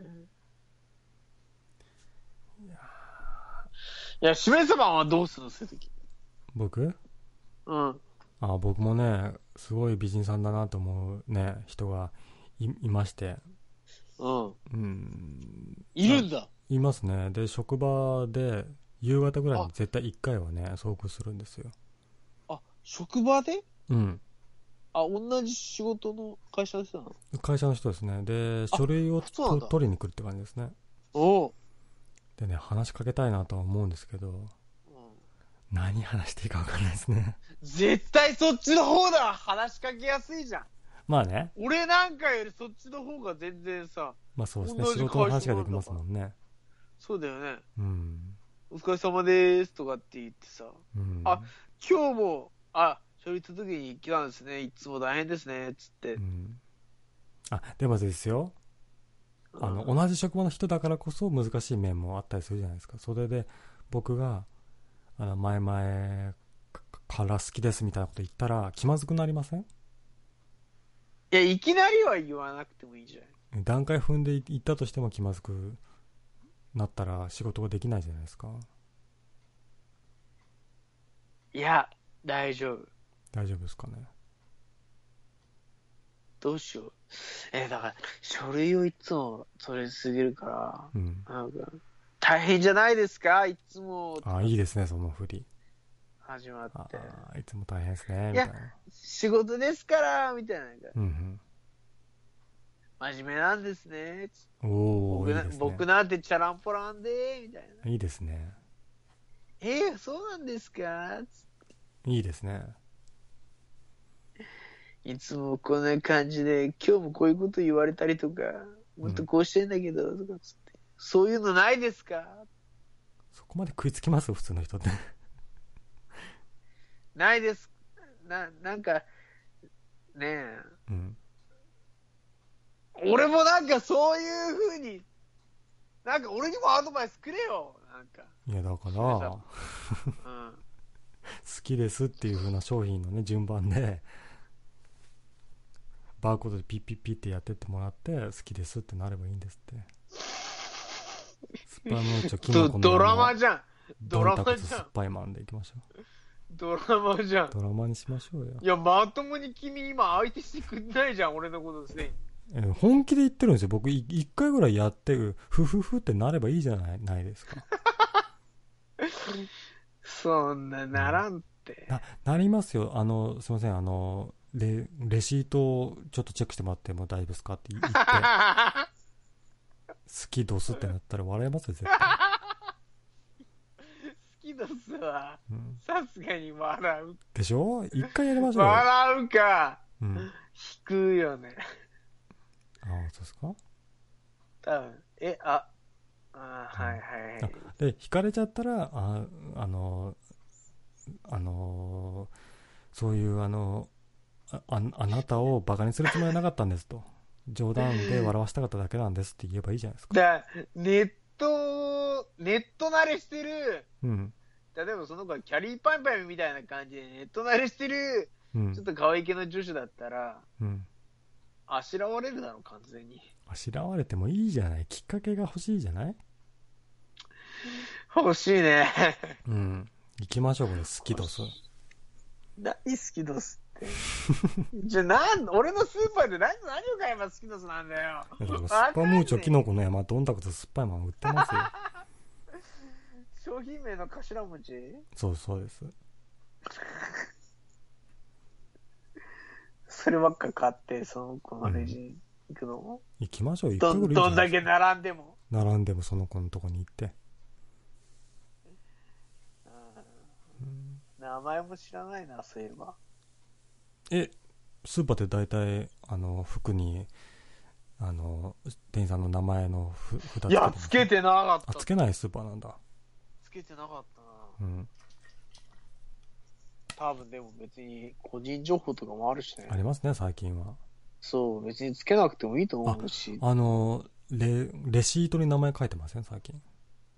いや、しめさばんはどうするの、そういう時。僕？うん。あ僕もね、すごい美人さんだなと思うね、人がいいまして。うん。うん。いるんだ。いますね。で、職場で、夕方ぐらいに絶対1回はね、遭遇するんですよ。あ、職場で？うん。あ、同じ仕事の会社の人なの？会社の人ですね。で、書類を取りに来るって感じですね。おう。でね、話しかけたいなとは思うんですけど、うん何話していいか分かんないですね。絶対そっちの方だ話しかけやすいじゃん。まあね。俺なんかよりそっちの方が全然さ、まあそうですね。仕事の話ができますもんね。そうだよね。うん。お疲れ様ですとかって言ってさ、うん。あ今日も、あ、処理届けに来たんですね。いつも大変ですね。つってう。ん。あ、でもですよ。あの、うん同じ職場の人だからこそ難しい面もあったりするじゃないですか。それで、僕が、あの、前々かから好きですみたいなこと言ったら、気まずくなりません？いや、いきなりは言わなくてもいいじゃん。段階踏んでいったとしても気まずくなったら仕事ができないじゃないですか。いや、大丈夫。大丈夫ですかね？どうしよう。えだから、書類をいつも取りすぎるかうん。ら、なんか、大変じゃないですか？いつも、あ、いいですね、その振り。始まあって。いつも大変ですね、みたいな。仕事ですから、みたいな。なんかうん真面目なんですね。おー、僕。僕なんてチャランポランで、みたいな。いいですね。えー、そうなんですか？ついいですね。いつもこんな感じで、今日もこういうこと言われたりとか、もっとこうしてんだけど、とかつって。そういうのないですか？そこまで食いつきます？普通の人って。ないです。な、なんか、ねえ。うん。俺もなんかそういう風に、なんか俺にもアドバイスくれよ。なんか。いや、だから、そう好うん。きですっていう風な商品のね、順番で、バーコードでピッピッピッってやってってもらって、好きですってなればいいんですって。スパムーチョ、キノコのドドラマ山じゃん。ドラマじゃんクス酸っ。ぱいマンでいきましょう。ドラマじゃん。ドラマにしましょうよい。や、まともに君今相手してくんないじゃん、俺のことですね。え本気で言ってるんですよ。僕、い一回ぐらいやって、ふふふってなればいいじゃないないですか。そんな、ならんって。な、なりますよ。あの、すいません、あの、レ、レシートをちょっとチェックしてもらっても大丈夫ですかって言って、好きどすってなったら笑えますよ、絶対。好きだすわ。うん、さすがに笑う。でしょ？一回やりましょうよ。笑うか。うん。引くよね。ああ、そうですか？多分。え、あ、あはいはいはい。で、引かれちゃったら、あ、あの、あの、そういう、あの、あああなたをバカにするつもりはなかったんですと。冗談で笑わしたかっただけなんですって言えばいいじゃないですか。だネット、ネット慣れしてる、うん。例えばその子がキャリーパンパンみたいな感じでネット慣れしてる、うんちょっ。と可愛い系の女子だったら、うん。あしらわれるだろ、完全に。あしらわれてもいいじゃない。きっかけが欲しいじゃない？欲しいね。うん。行きましょう、これ、好きどす。大好きドスって。じゃあ、なん、俺のスーパーで何、何を買えば好きドスなんだよ。スわかんねえパムーチョキノコの山、どんたくと酸っぱいまま売ってますよ。商品名の頭文字？そうそうです。そればっか買って、その子のレジ。行くの行きましょう行くぐらいどんだけ並んでも？並んでもその子のとこに行って名前も知らないな、そういえば。えスーパーって大体あの服にあの店員さんの名前のふ札つけていや、つけてなかった。あつけないスーパーなんだつけてなかったな。うん多分でも別に個人情報とかもあるしねあ。りますね最近はそう、別につけなくてもいいと思うし。あのレレシートに名前書いてません最近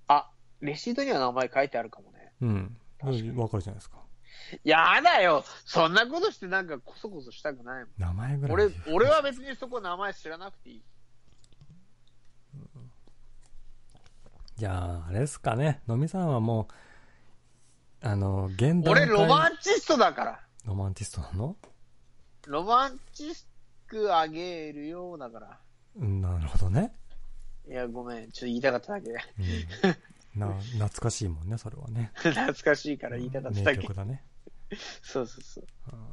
あ、レシートには名前書いてあるかもね。うんわかるじゃないですかやだよそんなことしてなんかこそこそしたくないもん。名前ぐらい俺、俺は別にそこ名前知らなくていい。じゃああれですかねのみさんはもうあの現代俺ロマンチストだから。ロマンティストなの？ロマンチスクあげるよだから。うんなるほどね、いや、ごめん。ちょっと言いたかっただけ。うん、な懐かしいもんねそれはね。懐かしいから言いたかっただけ。名曲。だね。そうそうそう。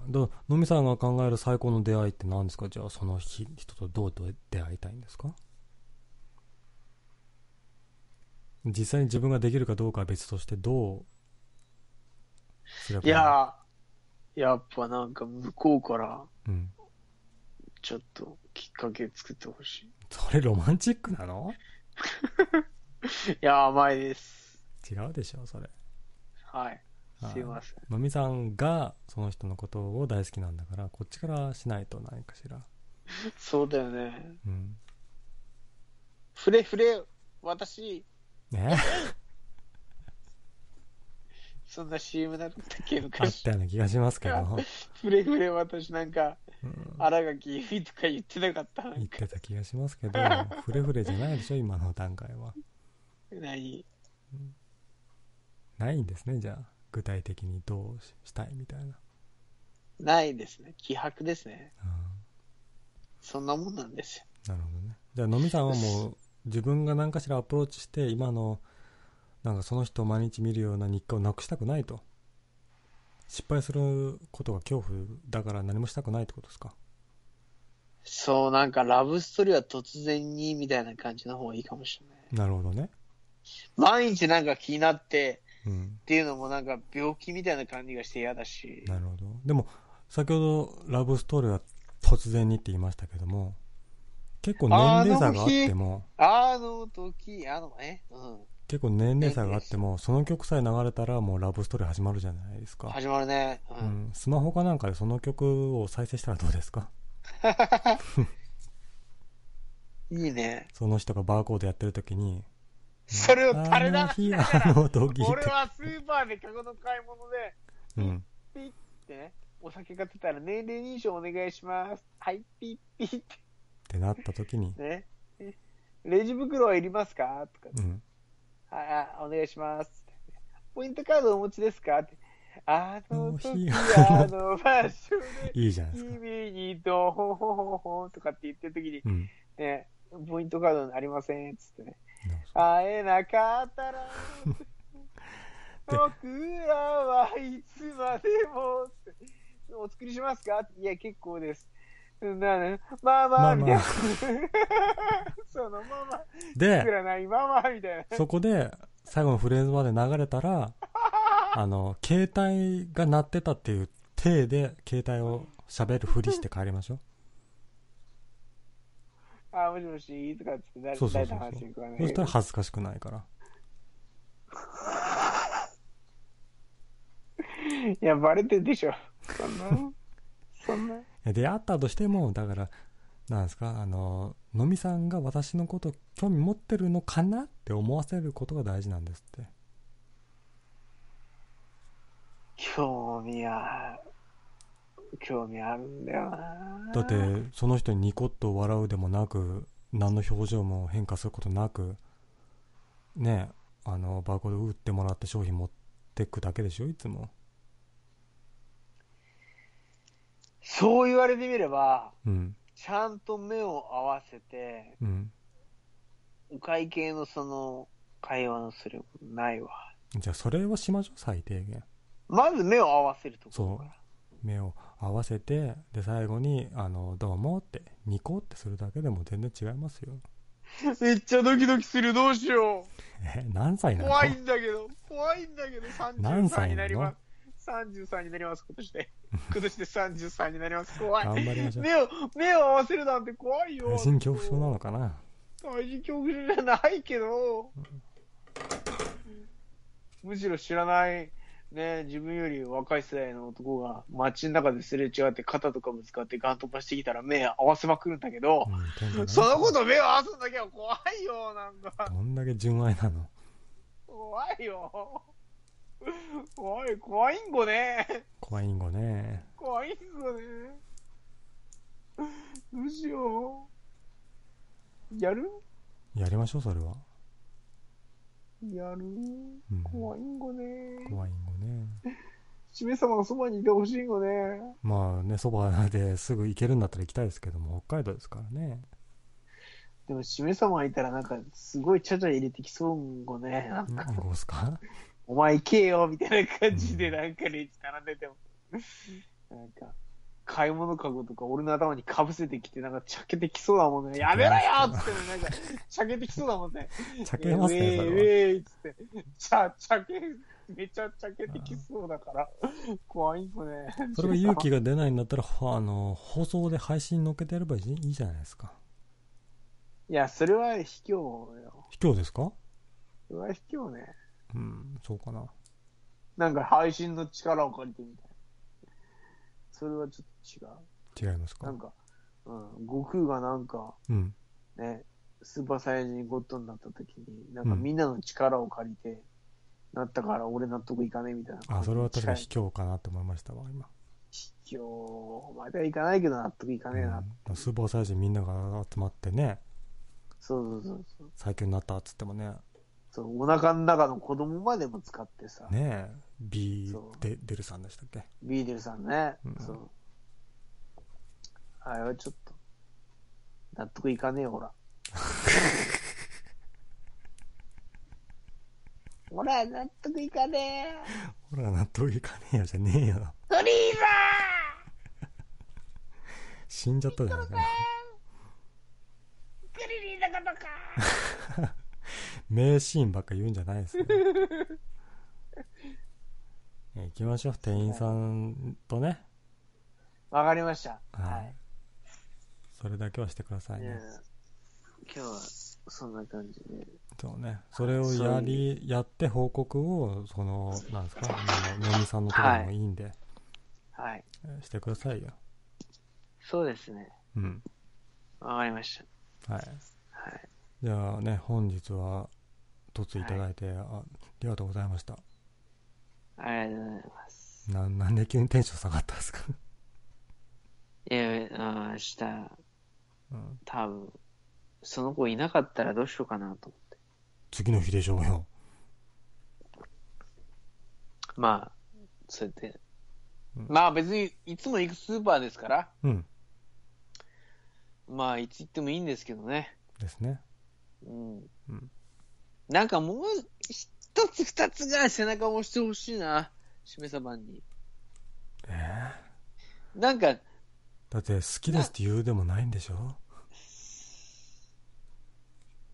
うんどのみさんが考える最高の出会いって何ですか？じゃあその人人とどう出会いたいんですか？実際に自分ができるかどうかは別としてどうすればいやー、やっぱなんか向こうからうん、ちょっときっかけ作ってほしい。それロマンチックなの？いや、甘いです。違うでしょそれはい。はいすいません。のみさんがその人のことを大好きなんだからこっちからしないと何かしらそうだよね。うんフレフレ、私、ね そんな CM だったっけあっ昔。たような気がしますけど、フレフレ、私なんか、うん荒垣結衣とか言ってなかった？言ってた気がしますけどフレフレじゃないでしょ今の段階は何ないんですねじゃあ具体的にどうしたいみたいな、ないですね。気迫ですね。うんそんなもんなんですよ。なるほどねじゃあのみさんはもう自分が何かしらアプローチして今のなんかその人を毎日見るような日課をなくしたくないと失敗することが恐怖だから何もしたくないってことですか？そう、なんかラブストーリーは突然にみたいな感じの方がいいかもしれない。なるほどね毎日なんか気になってうんっていうのもなんか病気みたいな感じがして嫌だし。なるほどでも先ほどラブストーリーは突然にって言いましたけども結構年齢差があってもあの時、あのね、うん。結構年齢差があってもその曲さえ流れたらもうラブストーリー始まるじゃないですか、始まるね。う。うんん、スマホかなんかでその曲を再生したらどうですか？いいね。その人がバーコードやってる時にそれを垂れ流日しながら俺はスーパーでカゴの買い物で、うん。ピッってね、お酒買ってたら年齢認証お願いします。はい、ピッピッっって。なった時にてね。レジ袋はいりますか？とか、うん。はい、あお願いします。ポイントカードお持ちですか？って。あの時、あの場所で、いいじゃないですか。君にドホホホホとかって言ってる時に、うん。ね、ポイントカードありません、つってね。会えなかったら、僕らはいつまでもお作りしますか？いや、結構です。なね、まあまあ、まあまあみたいな。そのまま、で作らないまま、みたいな。そこで最後のフレーズまで流れたら あの携帯が鳴ってたっていう体で携帯を喋るふりして帰りましょうあ、もしもし、とかっつって、誰そうそうそう誰と話してるかね。そしたら恥ずかしくないから いや、バレてるでしょ。そんな。そんな。いや出会ったとしてもだからなんですかあののみさんが私のこと興味持ってるのかなって思わせることが大事なんですって興味ある。興味あるんだよな。だってその人にニコッと笑うでもなく何の表情も変化することなくねあのバーコード打ってもらって商品持ってくだけでしょいつもそう言われてみれば、うんちゃんと目を合わせて、うんお会計のその、会話のすることないわ。じゃあそれはしましょう最低限まず目を合わせるところから。目を合わせてで最後にあの「どうも」ってニコってするだけでも全然違いますよ めっちゃドキドキする、どうしよえ何歳う。なの？怖いんだけど、怖いんだけど、33何歳になります。33になります、今年で。今年で33になります。怖い。頑張りましょう目を、目を合わせるなんて怖いよ。対人恐怖症なのかな？対人恐怖症じゃないけど、むしろ知らない、ね、自分より若い世代の男が街の中ですれ違って肩とかぶつかってガン飛ばしてきたら目合わせまくるんだけどう、んそのこと目を合わすんだけは怖いよ、なんか。どんだけ純愛なの？怖いよ。怖い、怖いんごね。怖いんごね怖いんごね。どうしよう。やる？やりましょうそれは、やるうん、怖いんごね。怖いんごねしめ様のそばにいてほしいんごね。まあねそばですぐ行けるんだったら行きたいですけども北海道ですからねでも、しめ様いたらなんか、すごいちゃちゃ入れてきそううんごね。なんか、すか？お前行けよ、みたいな感じでなんかレジ並んでても。なんか、買い物かごとか俺の頭にかぶせてきて、なんか、ちゃけてきそうだもんね。やめろよっつってね、なんか、ちゃけてきそうだもんね。ちゃけますねそウェイウれはェイっつって、ちゃ、ちゃけ、めちゃちゃけてきそうだから、怖いんごね。それが勇気が出ないんだったらほあの放送で配信に載っけてやればいいじゃないですかいや、それは卑怯よ。卑怯ですか？それは卑怯ね。うんそうかななんか配信の力を借りてみたいな。それはちょっと違う。違いますか？なんか、うん、悟空がなんか、うん。ね、スーパーサイヤ人ゴッドになった時に、なんかうん。みんなの力を借りて、なったから俺納得いかねえみたいな。あそれは確かに卑怯かなって思いましたわ今。卑怯。まではいかないけど納得いかねえな。うん。スーパーサイヤ人みんなが集まってね。そうそうそうそう。最強になったっつってもね。そう、お腹の中の子供までも使ってさ、ねえそう。デデルさんでしたっけ？ビーデルさんね、うん。そう。あれはちょっと、納得いかねえよ、ほら。ほら、納得いかねえ。ほら納得いかねえよじゃねえよ。フリーザ死んじゃったじゃないクリリンのことか。名シーンばっか言うんじゃないですよえ 行きましょう。店員さんとね。わかりました。はい。それだけはしてくださいね。ね今日はそんな感じで。そうね。それをやりやって報告をそのなんですか？あの能見さんのところでもいいんで、はい。えーしてくださいよ。そうですね。うん。わかりましはい。た。はい。じゃあね本日は凸いただいて、あありがとうございましたありがとうございます。ななんで急にテンション下がったんですか、いや、あ明日、うん、多分、その子いなかったらどうしようかなと思って。次の日でしょうよまあ、そうやって。うんまあ別に、いつも行くスーパーですから、うんまあいつ行ってもいいんですけどね。ですねうん。うんなんかもう、一つ二つぐらい背中を押してほしいな。しめさばんに。え？なんか、ー、だって好きですって言うでもないんでしょ？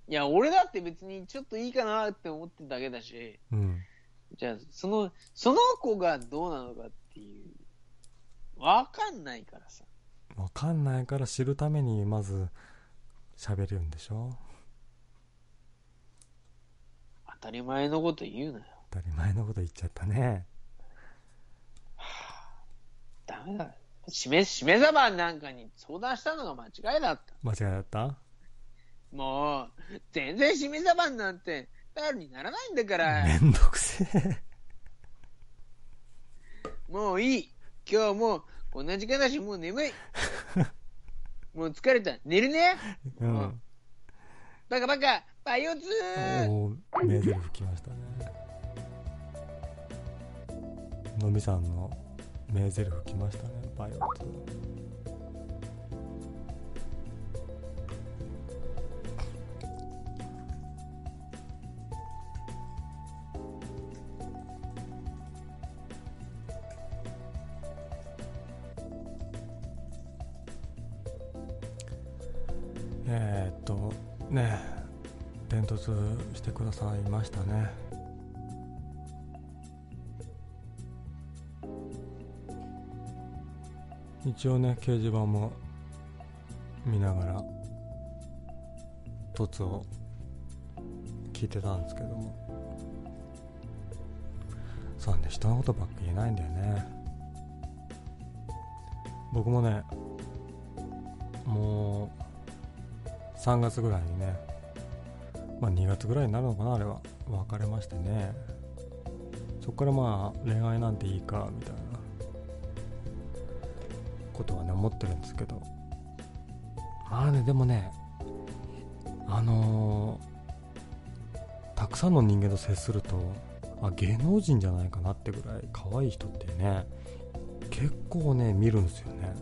いや、俺だって別にちょっといいかなって思ってるだけだし、うんじゃあ、その、その子がどうなのかっていう、わかんないからさ。わかんないから知るためにまず喋るんでしょ？当たり前のこと言うなよ。当たり前のこと言っちゃったねダメだ。しめ、しめざばんなんかに相談したのが間違いだった。間違いだった？もう、全然しめざばんなんて、頼りにならないんだから。めんどくせえもういい。今日もう、こんな時間だし、もう眠い。もう疲れた。寝るね。うんバカバカ、バイオツー。おお名台詞来ましたね。のみさんの名台詞来ましたねバイオツ。ーしてくださいましたね。一応ね掲示板も見ながら凸を聞いてたんですけども。そうね人のことばっか言えないんだよね。僕もねもう3月ぐらいにねまあ2月ぐらいになるのかなあれは。別れましてね。そっからまあ恋愛なんていいかみたいな。ことはね思ってるんですけど。まあねでもねあのー、たくさんの人間と接するとあ芸能人じゃないかなってぐらい可愛い人ってね結構ね見るんですよね。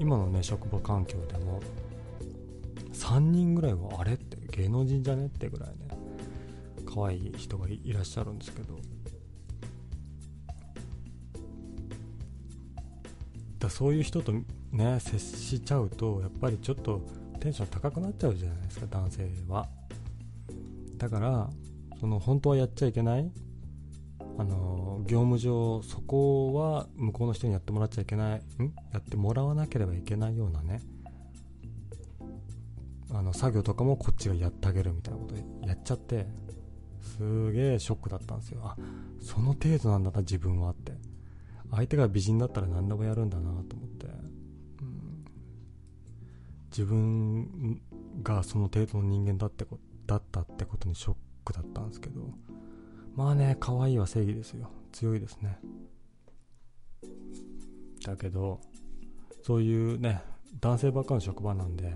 今のね職場環境でも3人ぐらいはあれ？芸能人じゃねってぐらいね可愛い人がいらっしゃるんですけど。だそういう人とね接しちゃうとやっぱりちょっとテンション高くなっちゃうじゃないですか男性は。だからその本当はやっちゃいけないあの業務上そこは向こうの人にやってもらっちゃいけないん？やってもらわなければいけないようなねあの作業とかもこっちがやってあげるみたいなことやっちゃってすげえショックだったんですよ。あその程度なんだな自分はって。相手が美人だったら何でもやるんだなと思って、うん、自分がその程度の人間だってこだったってことにショックだったんですけど。まあね可愛いは正義ですよ。強いですね。だけどそういうね男性ばっかの職場なんで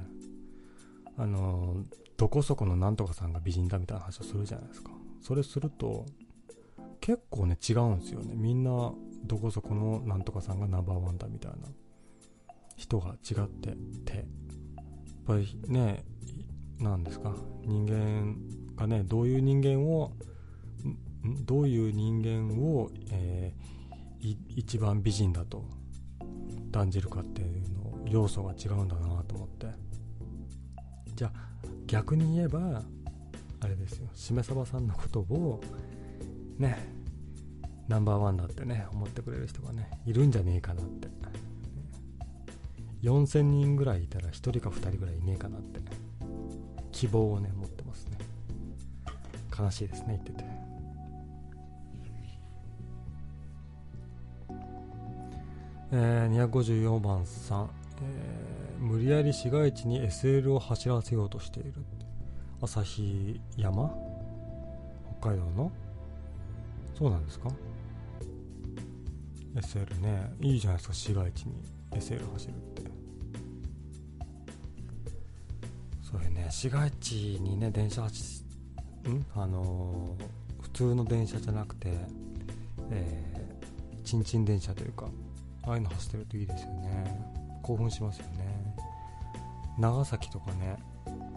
あのどこそこのなんとかさんが美人だみたいな話をするじゃないですか。それすると結構ね違うんですよね。みんなどこそこのなんとかさんがナンバーワンだみたいな。人が違ってて。やっぱりね何ですか。人間がねどういう人間をどういう人間を、えー、一番美人だと断じるかっていうの要素が違うんだなと思って逆に言えばあれですよしめさばさんのことをねナンバーワンだってね思ってくれる人がねいるんじゃねえかなって。4000人ぐらいいたら1人か2人ぐらいいねえかなって。希望をね持ってますね。悲しいですね言ってて。えー、254番さん、えー、無理やり市街地に SL を走らせようとしている。旭山？北海道の？そうなんですか？SL ねいいじゃないですか市街地に SL 走るって。そういうね市街地にね電車走ん？あのー、普通の電車じゃなくてえー、ちんちん電車というかああいうの走ってるといいですよね。興奮しますよね。長崎とかね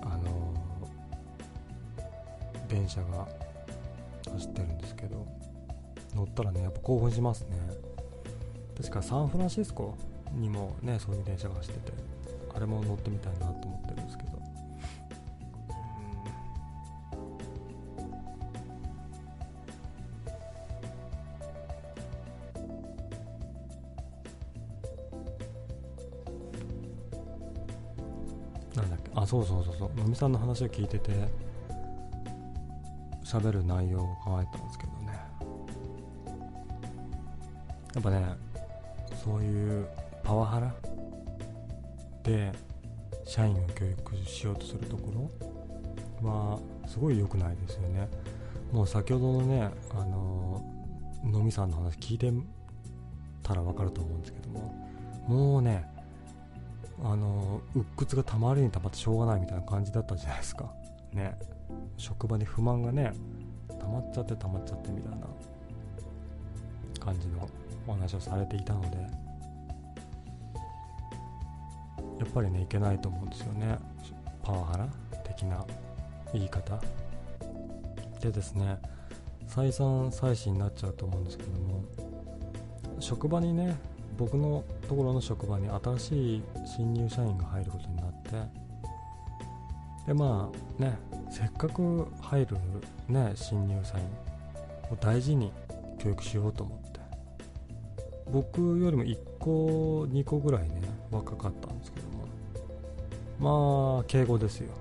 あのー、電車が走ってるんですけど乗ったらねやっぱ興奮しますね。確かサンフランシスコにもねそういう電車が走っててあれも乗ってみたいなと思ってるんですけど。そうそうそうそう。のみさんの話を聞いてて喋る内容を考えたんですけどね。やっぱねそういうパワハラで社員を教育しようとするところはすごい良くないですよね。もう先ほどのねあののみさんの話聞いてたら分かると思うんですけどももうねあの鬱屈がたまりにたまってしょうがないみたいな感じだったじゃないですか。ね。職場に不満がね溜まっちゃって溜まっちゃってみたいな。感じのお話をされていたので。やっぱりねいけないと思うんですよね。パワハラ的な言い方。でですね再三再四になっちゃうと思うんですけども職場にね僕のところの職場に新しい新入社員が入ることになってでまあねせっかく入るね新入社員を大事に教育しようと思って僕よりも1個2個ぐらいね若かったんですけどもまあ敬語ですよ。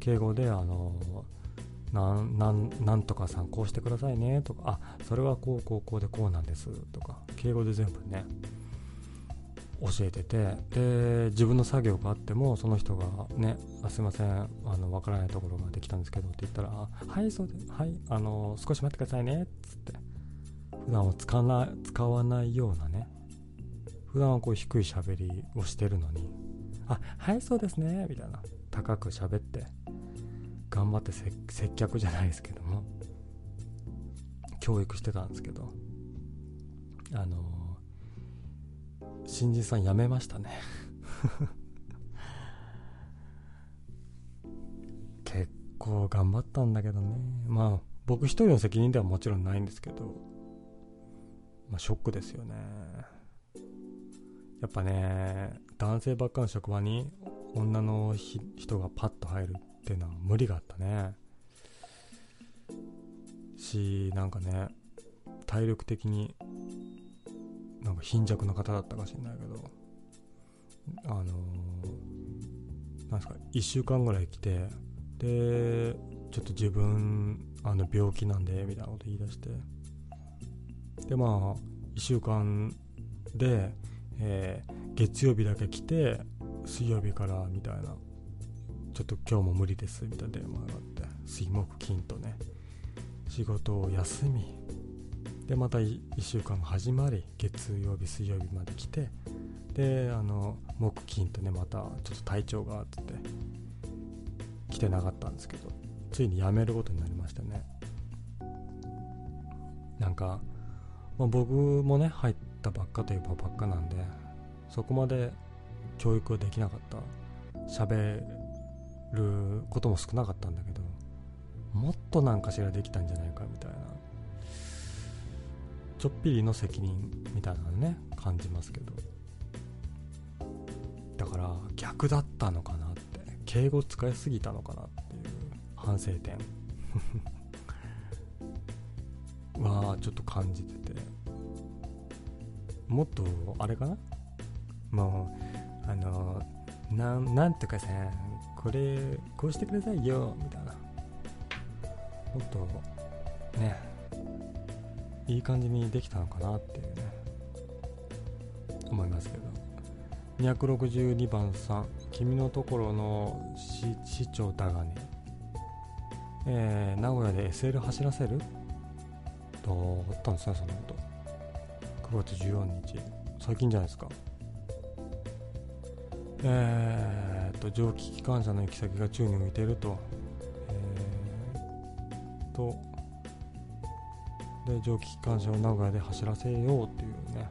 敬語であのなんななんとかさんこうしてくださいねとかあそれはこうこうこうでこうなんですとか。敬語で全部ね教えててで自分の作業があってもその人がねあすいませんあの分からないところができたんですけどって言ったらはいそうではいあの少し待ってくださいねっつって。普段は使わない使わないようなね普段はこう低い喋りをしてるのにあはいそうですねみたいな。高く喋って頑張って接客じゃないですけども教育してたんですけど。あの新人さん辞めましたね。結構頑張ったんだけどね。まあ僕一人の責任ではもちろんないんですけど。まあショックですよね。やっぱね男性ばっかの職場に女の人がパッと入るっていうのは無理があったね。しなんかね体力的になんか貧弱な方だったかもしれないけどあのー、なんですか1週間ぐらい来てでちょっと自分あの病気なんでみたいなこと言い出してでまあ1週間で、えー、月曜日だけ来て水曜日からみたいな。ちょっと今日も無理ですみたいな電話があって水木金とね仕事を休みでまた1週間が始まり月曜日水曜日まで来てであの木金とねまたちょっと体調があって来てなかったんですけどついに辞めることになりましたね。なんか、まあ、僕もね入ったばっかといえばばっかなんでそこまで教育できなかった。喋ることも少なかったんだけどもっとなんかしらできたんじゃないかみたいな。ちょっぴりの責任みたいなのね感じますけど。だから逆だったのかなって。敬語使いすぎたのかなっていう反省点。はちょっと感じてて。もっとあれかなもうあのななんとかさこれこうしてくださいよみたいな。もっとね。いい感じにできたのかなっていうね。思いますけど。262番さん君のところの市長だがね。えー、名古屋で SL 走らせる？とあったんですねそのこと9月14日最近じゃないですか。えー、と蒸気機関車の行き先が宙に浮いていると。えー、とで蒸気機関車を名古屋で走らせようっていうね。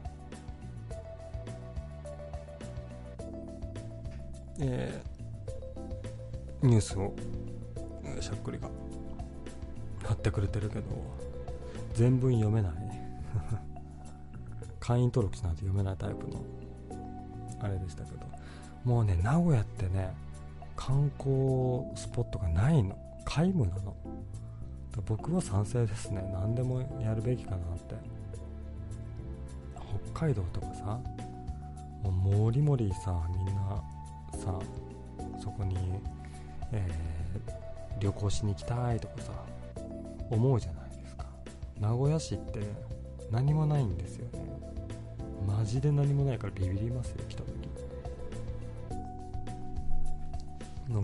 えー、ニュースをしゃっくりが貼ってくれてるけど全文読めない。会員登録しないと読めないタイプのあれでしたけど。もうね名古屋ってね観光スポットがないの。皆無なの。僕は賛成ですね。何でもやるべきかなって。北海道とかさもうもりもりさみんなさそこに、えー、旅行しに行きたいとかさ思うじゃないですか。名古屋市って何もないんですよね。マジで何もないからビビりますよ来た時。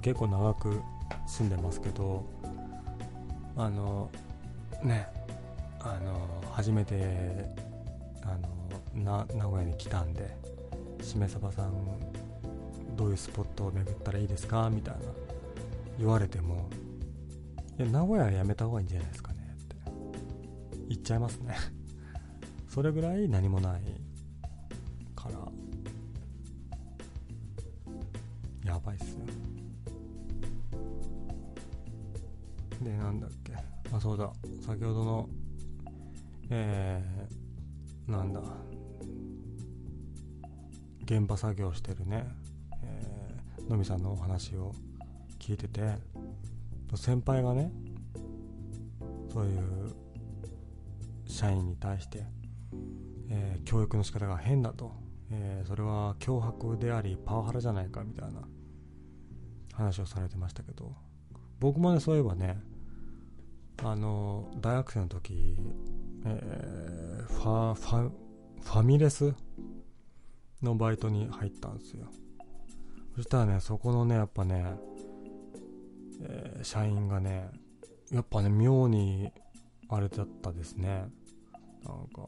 結構長く住んでますけどあのねあの初めてあの名古屋に来たんでしめさばさんどういうスポットを巡ったらいいですか？みたいな言われてもいや名古屋はやめた方がいいんじゃないですかねって。言っちゃいますね。それぐらい何もないから。やばいっすよ。でなんだっけ。あそうだ。先ほどのえー、なんだ。現場作業してるね、えー、のみさんのお話を聞いてて。先輩がねそういう社員に対して、えー、教育の仕方が変だと、えー、それは脅迫でありパワハラじゃないかみたいな話をされてましたけど。僕もねそういえばねあの大学生の時、えー、ファファファミレスのバイトに入ったんですよ。そしたらねそこのねやっぱね、えー、社員がねやっぱね妙にあれだったですね。なんか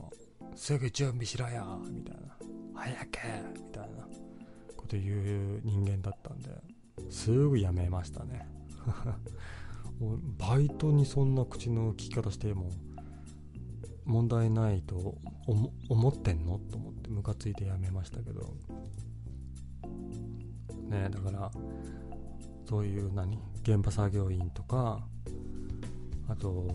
すぐ準備しろよみたいな早けみたいな。こと言う人間だったんですぐ辞めましたね。バイトにそんな口の利き方しても問題ないと思ってんの？と思ってムカついてやめましたけど。ねだからそういう何？現場作業員とかあと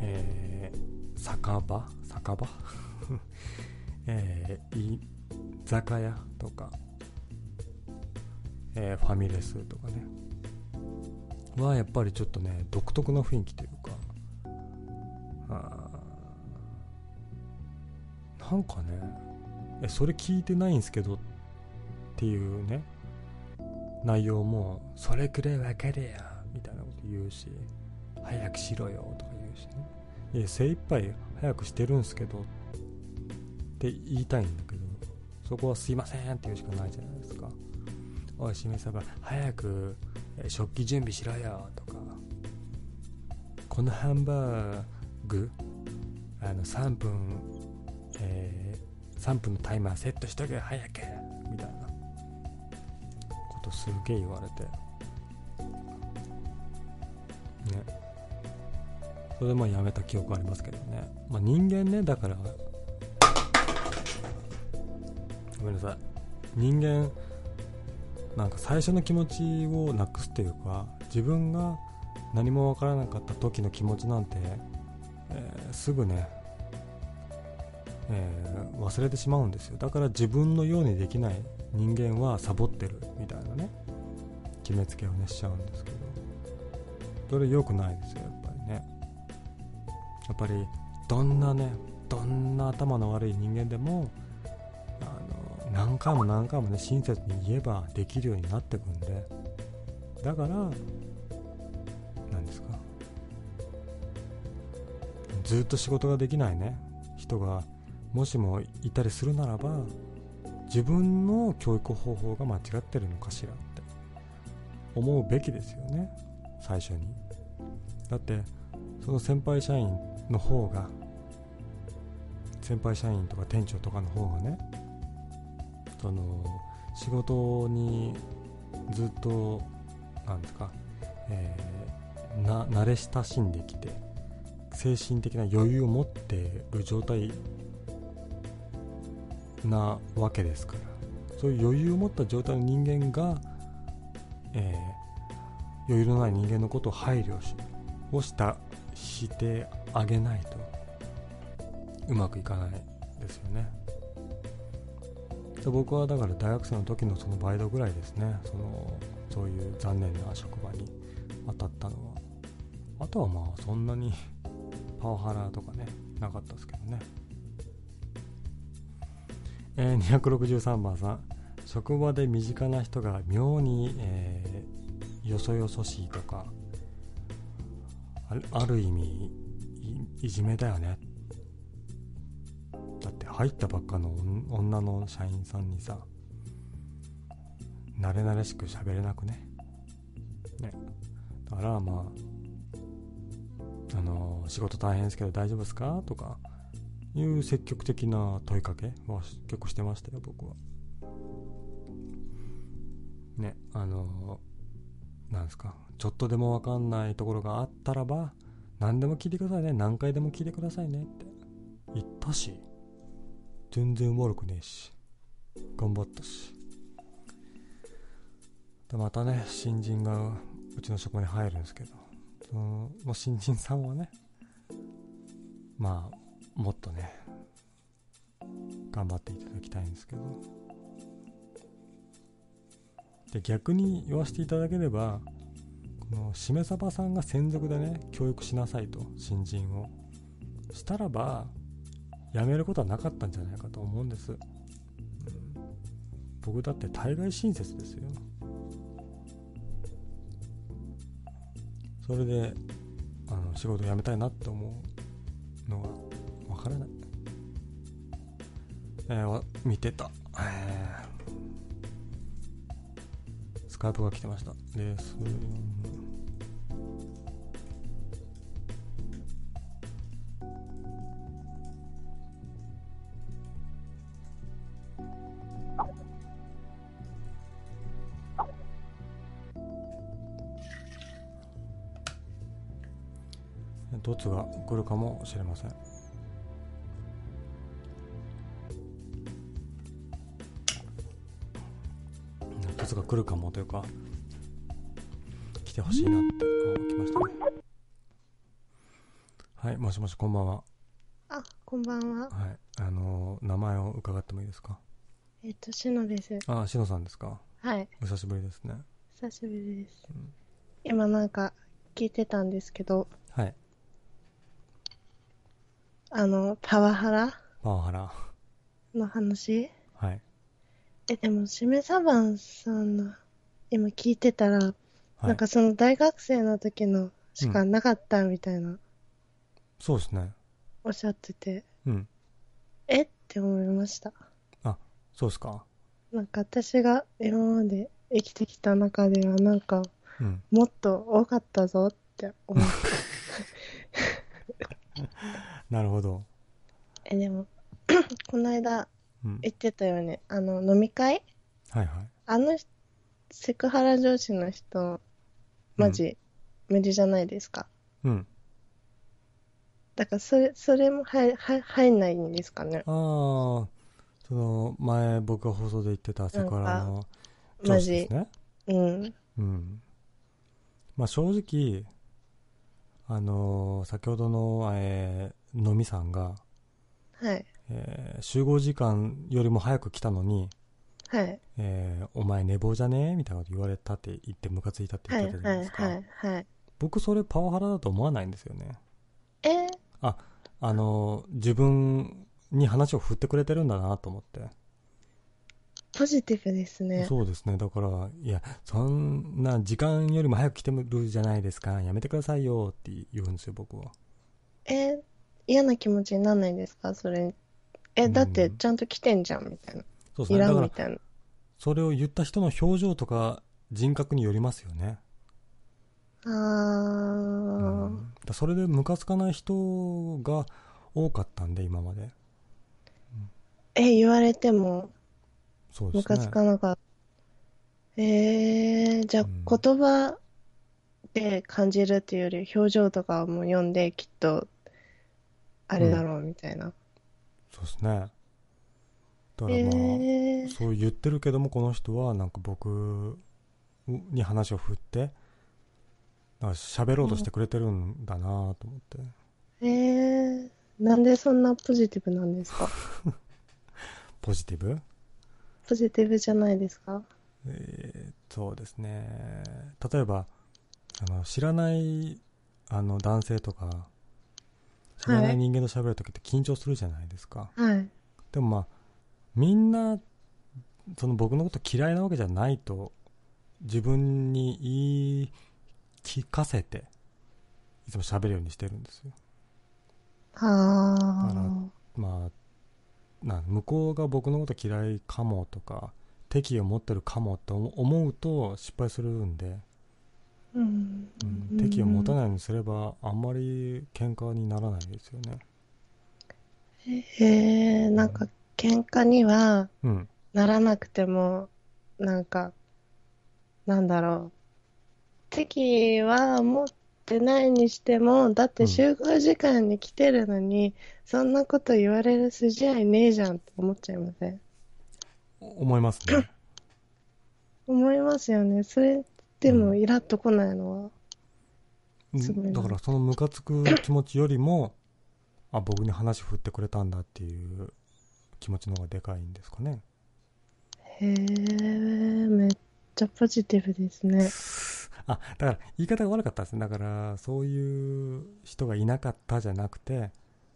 えー、酒場？酒場？えー、居酒屋とか、えー、ファミレスとかね。はやっぱりちょっとね独特な雰囲気というかあなんかねえそれ聞いてないんですけどっていうね内容もそれくらい分かれやみたいなこと言うし早くしろよとか言うしね。いや精一杯早くしてるんすけどって言いたいんだけどそこはすいませんって言うしかないじゃないですか。おいしめさば早く食器準備しろよとか。このハンバーグあの3分、えー、3分のタイマーセットしとけ早け。みたいな。ことすげえ言われて。ね。それでまあやめた記憶ありますけどね。まあ人間ねだからごめんなさい。人間なんか最初の気持ちをなくすっていうか自分が何もわからなかった時の気持ちなんて、えー、すぐね、えー、忘れてしまうんですよ。だから自分のようにできない人間はサボってるみたいなね決めつけをねしちゃうんですけど。それ良くないですよやっぱりね。やっぱりどんなねどんな頭の悪い人間でも何回も何回もね親切に言えばできるようになってくんで。だから何ですか。ずっと仕事ができないね。人がもしもいたりするならば自分の教育方法が間違ってるのかしらって。思うべきですよね。最初に。だってその先輩社員の方が先輩社員とか店長とかの方がねその仕事にずっとなんですか、えー、な慣れ親しんできて精神的な余裕を持っている状態なわけですからそういう余裕を持った状態の人間が、えー、余裕のない人間のことを配慮しをしたしてあげないとうまくいかないですよね。で僕はだから大学生の時のそのバイトぐらいですね。そのそういう残念な職場に当たったのは。あとはまあそんなに パワハラとかねなかったですけどね。えー、263番さん。職場で身近な人が妙に、えー、よそよそしいとかある意味いじめだよね。だって入ったばっかの女の社員さんにさ慣れ慣れしく喋れなくね？ね。だからまああの仕事大変ですけど大丈夫ですか？とかいう積極的な問いかけは結構してましたよ僕は。ねあのなんですか？ちょっとでも分かんないところがあったらば何でも聞いてくださいね。何回でも聞いてくださいねって言ったし全然悪くねえし。頑張ったし。でまたね新人がうちの職場に入るんですけど。その新人さんはねまあもっとね頑張っていただきたいんですけど。で逆に言わせていただければこのしめさばさんが専属でね教育しなさいと新人を。したらば辞めることはなかったんじゃないかと思うんです、うん僕だって対外親切ですよ。それであの仕事辞めたいなって思うのがわからない。えー見てた、えー。スカイプが来てました。です。どつが来るかもしれませんどつが来るかもというか来てほしいなってあ来ましたねはいもしもしこんばんはあ、こんばんは。はいあのー名前を伺ってもいいですかえっと、しのです。あしのさんですかはい、お久しぶりですね久しぶりです。うん今なんか聞いてたんですけど、はいあの、パワハラ？パワハラ？の話？はい。え、でも、しめさばんさんの、今聞いてたら、はい。なんかその大学生の時のしかなかったみたいな、そうですね。おっしゃってて、うん。え？って思いました。そうですか？なんか私が今まで生きてきた中では、なんか、うん。もっと多かったぞって思う。なるほどえ、でも、この間うん言ってたよね。あの、飲み会？はいはいあの人、セクハラ上司の人、マジ、無理じゃないですか？うんだから、それ、それも入、入入んないんですかね？ああその前僕が放送で言ってたセクハラの上マジ司です。ねうん。うんまあ正直あのー先ほどの、えー、のみさんが、はい。えー集合時間よりも早く来たのに、はい。えーお前寝坊じゃねみたいなこと言われたって言ってムカついたってはい。言ってたじゃないはい。ですか、はい。はい。僕それパワハラだと思わないんですよねえー？あのー自分に話を振ってくれてるんだなと思ってポジティブですね。そうですね。だから、いや、そんな時間よりも早く来てるじゃないですか。やめてくださいよって言うんですよ、僕は。えー？嫌な気持ちになんないんですか？それ。え、だってちゃんと来てんじゃん、みたいな。そうですね。いらんみ、たいな。それを言った人の表情とか人格によりますよね。あうー。ん、それでムカつかない人が多かったんで、今まで。え、言われても、そうですねムカつ。かなかった。えー、じゃあうん言葉で感じるっていうより表情とかも読んできっとあれだろうみたいな。そうですね。だからまあ、えー、そう言ってるけども、この人はなんか僕に話を振って、なんか喋ろうとしてくれてるんだなと思って。えー、なんでそんなポジティブなんですか？ポジティブ？ポジティブじゃないですか？えーそうですね。例えば、あの、知らない、あの、男性とか、知らない人間と喋るときって緊張するじゃないですか。はい。でもまあ、みんな、その僕のこと嫌いなわけじゃないと、自分に言い聞かせて、いつも喋るようにしてるんですよ。あだからー。まあ、な向こうが僕のこと嫌いかもとか、敵意を持ってるかもと思うと失敗するんで、うんうん、敵意を持たないようにすれば、あんまり喧嘩にならないですよね。えー、なんか喧嘩にはうん。ならなくても、なんか、なんだろう。敵意は持ってないにしても、だって集合時間に来てるのに、そんなこと言われる筋合いねえじゃんって思っちゃいません？思いますね。思いますよね。それでもイラッとこないのは。うんすごいなだからそのムカつく気持ちよりも、あ、僕に話振ってくれたんだっていう気持ちの方がでかいんですかね。へえ、めっちちゃポジティブですね。あ、だから言い方が悪かったですね。だから、そういう人がいなかったじゃなくて、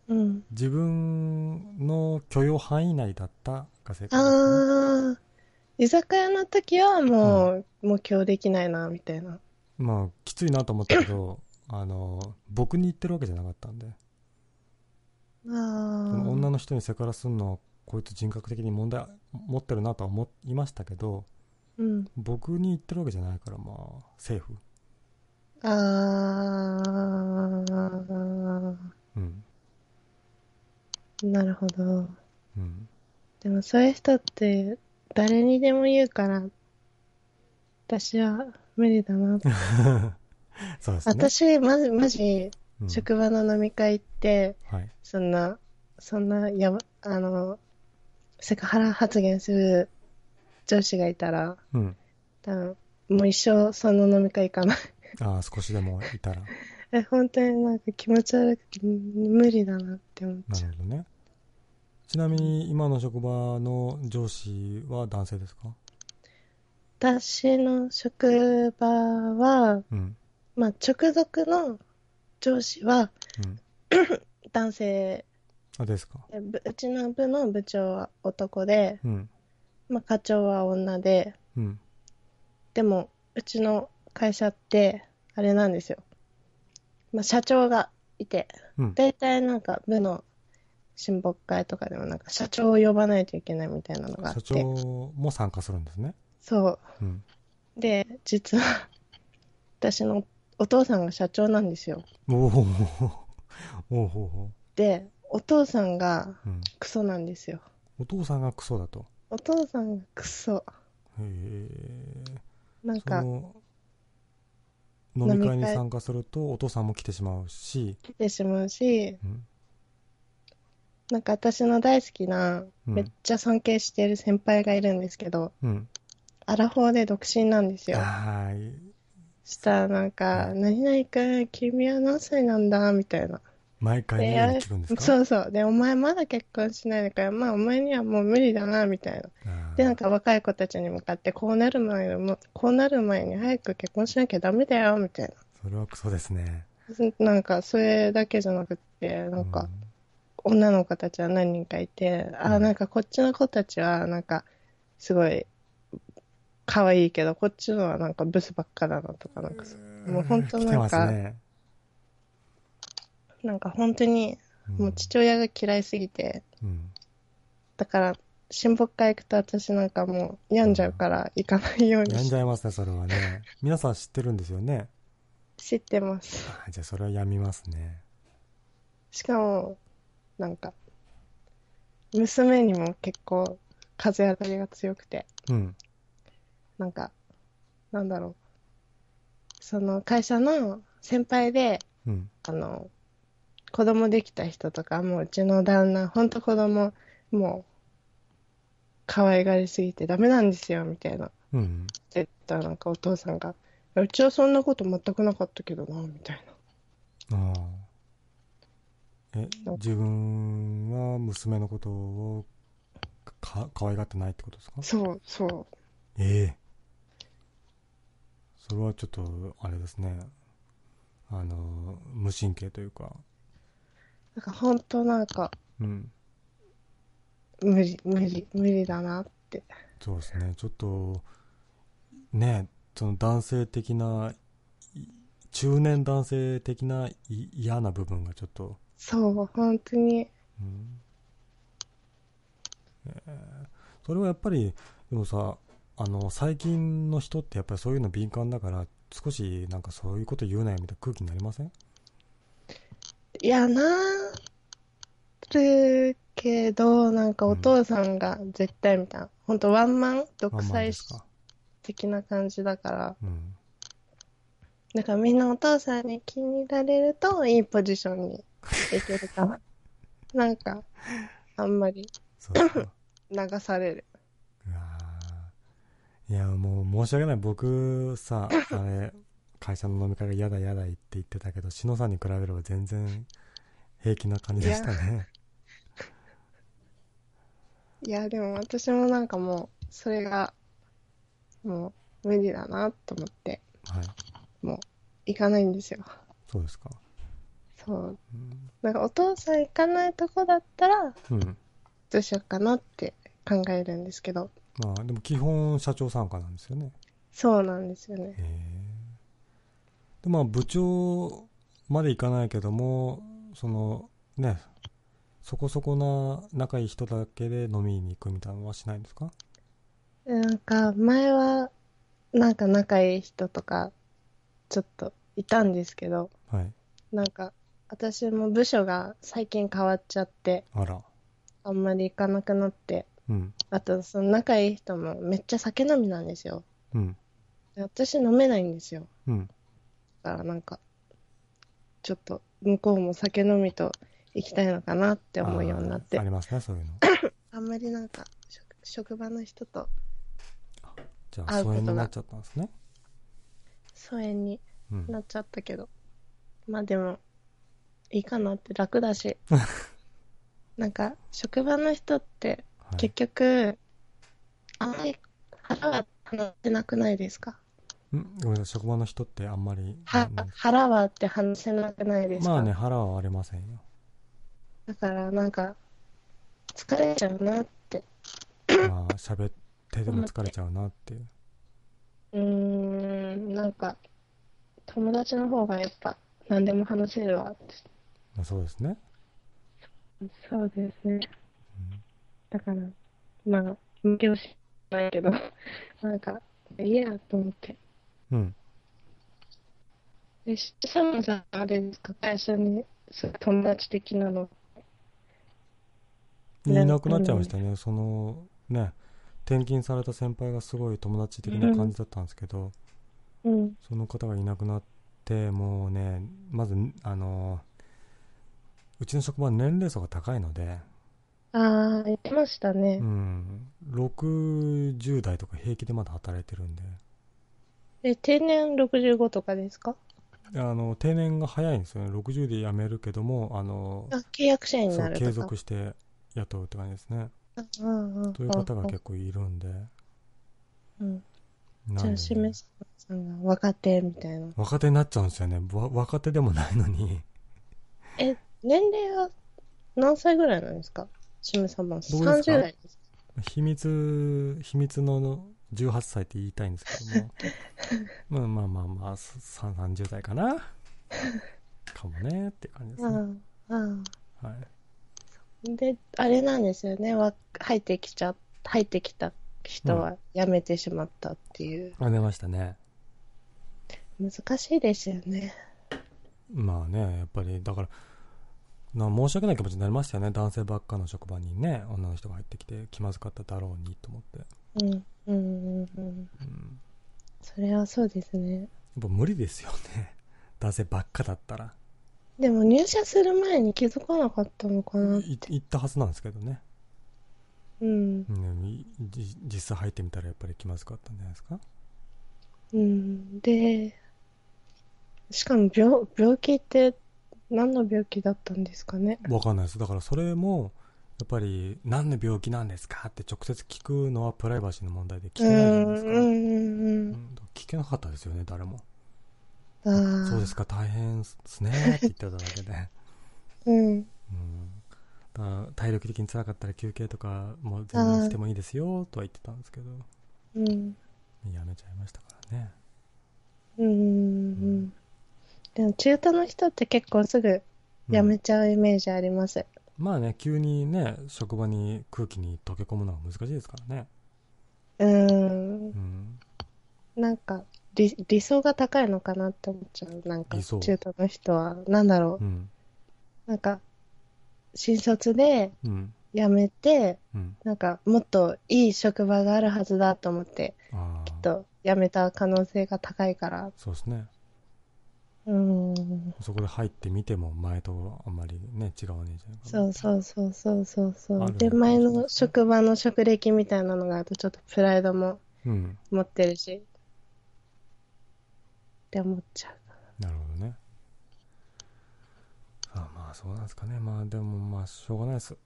うん。自分の許容範囲内だったが正解ですね。ああ、居酒屋の時はもう、もう今日できないな、みたいな。まあ、きついなと思ったけど、あの、僕に言ってるわけじゃなかったんで、あ女あ。の人にセクハラするのは、こいつ人格的に問題持ってるなとは思いましたけど、うん。僕に言ってるわけじゃないから、まあ、セーフ。ああ、うん。なるほど。うん。でもそういう人って誰にでも言うから、私は無理だな。そうですね。私、まじ、マジ、うん職場の飲み会行って、はい。そんな、そんな、やば、あの、セクハラ発言する上司がいたら、うん。多分、もう一生その飲み会行かない。ああ、少しでもいたら。え、本当になんか気持ち悪くて、無理だなって思っなちゃう。るほどね。ちなみに、今の職場の上司は男性ですか？私の職場は、うん。まあ、直属の上司はうん。男性、あ、ですか？うちの部の部長は男で、うん。まあ、課長は女で、うん。でも、うちの会社って、あれなんですよ。まあ、社長がいて、うん。大体なんか部の親睦会とかでもなんか社長を呼ばないといけないみたいなのがあっ社て。長も参加するんですね。そう。うん。で、実は、私のお父さんが社長なんですよ。おお。おお。で、お父さんがうん。クソなんですよ。お父さんがクソだと？お父さんがクソ。へえ。なんか、飲み会に参加すると、お父さんも来てしまうし、来てしまうし、うん。なんか私の大好きな、うんめっちゃ尊敬してる先輩がいるんですけど、うん。アラフォーで独身なんですよ。はーい。したらなんか、何々君、君は何歳なんだみたいな。毎回のように聞くんですか？そうそう。で、お前まだ結婚しないのかよ。まあ、お前にはもう無理だな、みたいな。で、なんか若い子たちに向かって、こうなる前にも、こうなる前に早く結婚しなきゃダメだよ、みたいそれはクソですね。な。なんか、それだけじゃなくって、なんか、女の子たちは何人かいて、あ、うんなんかこっちの子たちは、なんか、すごい、可愛いけど、こっちのはなんかブスばっかだなとか、なんかそ、もう本当なんか、ね。なんか本当に、もう父親が嫌いすぎて、うん。だから、親睦会行くと私なんかもう病んじゃうから行かないようにやんしじゃいますね、それはね。皆さん知ってるんですよね。知ってます。あじゃあそれはやみますね。しかも、なんか、娘にも結構風当たりが強くて、うん。なんか、なんだろう。その会社の先輩で、うん。あの、子供できた人とか、もううちの旦那、ほんと子供、もう、可愛がりすぎてダメなんですよ、みたいな。うん。って言ったらなんかお父さんが、うちはそんなこと全くなかったけどな、みたいな。ああ。え、自分は娘のことをか可愛がってないってことですか？そう、そう。ええそれはちょっと、あれですね。あの、無神経というか、なんか本当なんか、うん。無理、無理、無理だなって。そうですね。ちょっと、ね、その男性的な、い中年男性的ない嫌な部分がちょっと、そう、本当に。うんえーそれはやっぱり、でもさ、あの、最近の人ってやっぱりそういうの敏感だから、少しなんかそういうこと言うなよみたいな空気になりません？いや、なるけど、なんかお父さんが絶対みたいな。本当ワンマン独裁。的な感じだから。うん。だからみんなお父さんに気に入られるといいポジションにいけるかな。なんか、あんまりそうそう。流される。うわーいや、もう申し訳ない。僕さ、あれ、会社の飲み会が嫌だ嫌だって言ってたけど、篠さんに比べれば全然平気な感じでしたね。いや、でも私もなんかもう、それが、も無理だなと思って、はい。もう行かないんですよ。そうですか。そう。うん。なんかお父さん行かないとこだったら、うん。どうしようかなって考えるんですけど、まあ、でも基本社長参加なんですよね。そうなんですよね。で、まあ、部長まで行かないけども、その、ね、そこそこな仲いい人だけで飲みに行くみたいなのはしないんですか？でなんか前は、なんか仲いい人とか、ちょっといたんですけど、はい。なんか私も部署が最近変わっちゃって、あら。あんまり行かなくなって、うん。あとその仲いい人もめっちゃ酒飲みなんですよ。うん。で私飲めないんですよ。うん。だからなんか、ちょっと向こうも酒飲みと行きたいのかなって思うようになってありますね、そういうの。あんまりなんか職職場の人とじゃあ、会うことが疎遠になっちゃったんですね。疎遠にうん。なっちゃったけど、まあでも、いいかなって楽だし、なんか職場の人ってはい結局、あんまり腹は話せなくないですか？ん？ごめんなさい、職場の人ってあんまり。は腹はって話せなくないですか？まあね、腹は割れませんよ。だからなんか、疲れちゃうなって。まあ、喋ってでも疲れちゃうなっていう。うーん、なんか、友達の方がやっぱ何でも話せるわって。まあ、そうですね。そうですね。うんだから、まあ、無教師ないけど、なんか、いいやと思って。うん。で、しサムさん、あれですか、会社に友達的なの？いなくなっちゃいましたね。その、ね、転勤された先輩がすごい友達的な感じだったんですけど、うん。その方がいなくなって、もうね、まず、あの、うちの職場は年齢層が高いので、ああ、言ってましたねう。ん、60代とか平気でまだ働いてるんで、え、定年65とかですか？あの定年が早いんですよね、60で辞めるけども、あのあ、契約社員にそう継なるとか。続して雇うって感じですね。うんうん。そういう方が結構いるんで、うん。なんでじゃあ、しめさんが若手みたいな。若手になっちゃうんですよね、わ若手でもないのに、え、年齢は何歳ぐらいなんですか？しめさんは。僕ですか？30代ですか秘密、秘密の18歳って言いたいんですけども、まあまあまあまあ、さ30代かな、かもねって感じですね。ああ、あはいあ。で、あれなんですよね。わ入ってきちゃ、入ってきた人は辞めてしまったっていう。あ出ましたね。難しいですよね。まあね、やっぱり、だから、な申し訳ない気持ちになりましたよね。男性ばっかの職場にね、女の人が入ってきて気まずかっただろうにと思って。うん、うん、うん、うん。うん。それはそうですね。やっぱ無理ですよね。男性ばっかだったら。でも入社する前に気づかなかったのかなっいて。行ったはずなんですけどね。うん。うんいじ実際入ってみたらやっぱり気まずかったんじゃないですか？うん。で、しかも病、病気って何の病気だったんですかね？わかんないです。だからそれも、やっぱり、何の病気なんですかって直接聞くのはプライバシーの問題で聞けないじゃないですか。うん、うん、ううん。んだから聞けなかったですよね、誰も。そうですか、大変ですねって言ってただけで。うん。うん、体力的に辛かったら休憩とかも全然してもいいですよとは言ってたんですけど、うん。やめちゃいましたからね。うんうん。でも中途の人って結構すぐ辞めちゃうイメージあります。まあね、急にね、職場に空気に溶け込むのは難しいですからね。うー。うんん。なんか理、理想が高いのかなって思っちゃう。なんか、中途の人は。なんだろう。うん。なんか、新卒でうん。辞めて、うん。なんか、もっといい職場があるはずだと思って、ああ。と辞めた可能性が高いから。そうですね。うーん。そこで入ってみても前とあんまりね、違わねえじゃないかそうそうそうそうそうそう。で、前の職場の職歴みたいなのがあるとちょっとプライドもう。うん。持ってるし。って思っちゃう。なるほどね。あまあそうなんですかね。まあでもまあしょうがないです。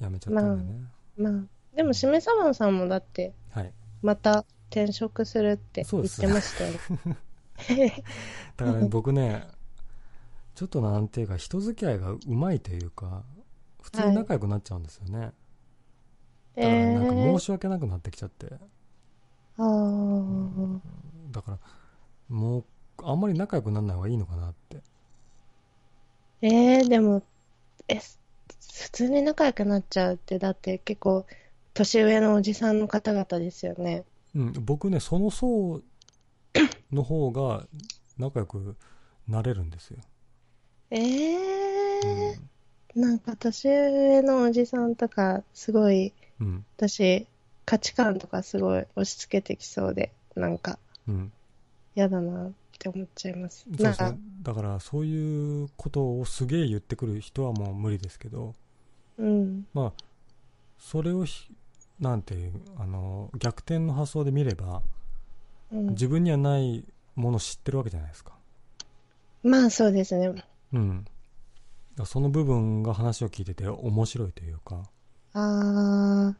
やめちゃったんでね。まあ、でも、しめさばんさんもだって、はい。また転職するって言ってましたよね。だからね、僕ね、ちょっとなんていうか、人付き合いがうまいというか、普通に仲良くなっちゃうんですよね。だからえなんかー申し訳なくなってきちゃって。あーだから、もう、あんまり仲良くならない方がいいのかなって。えー、でも、え、普通に仲良くなっちゃうって、だって結構、年上のおじさんの方々ですよね。うん、僕ね、その層の方が仲良くなれるんですよ。えうー、なんか年上のおじさんとか、すごい、ん。うん。私、価値観とかすごい押し付けてきそうで、なんか、うん。嫌だなって思っちゃいます。そうそう。だから、そういうことをすげえ言ってくる人はもう無理ですけど、うん。まあ、それをひ、なんていう、あの、逆転の発想で見れば、うん、自分にはないものを知ってるわけじゃないですか。まあそうですね。うん。その部分が話を聞いてて面白いというか、あー、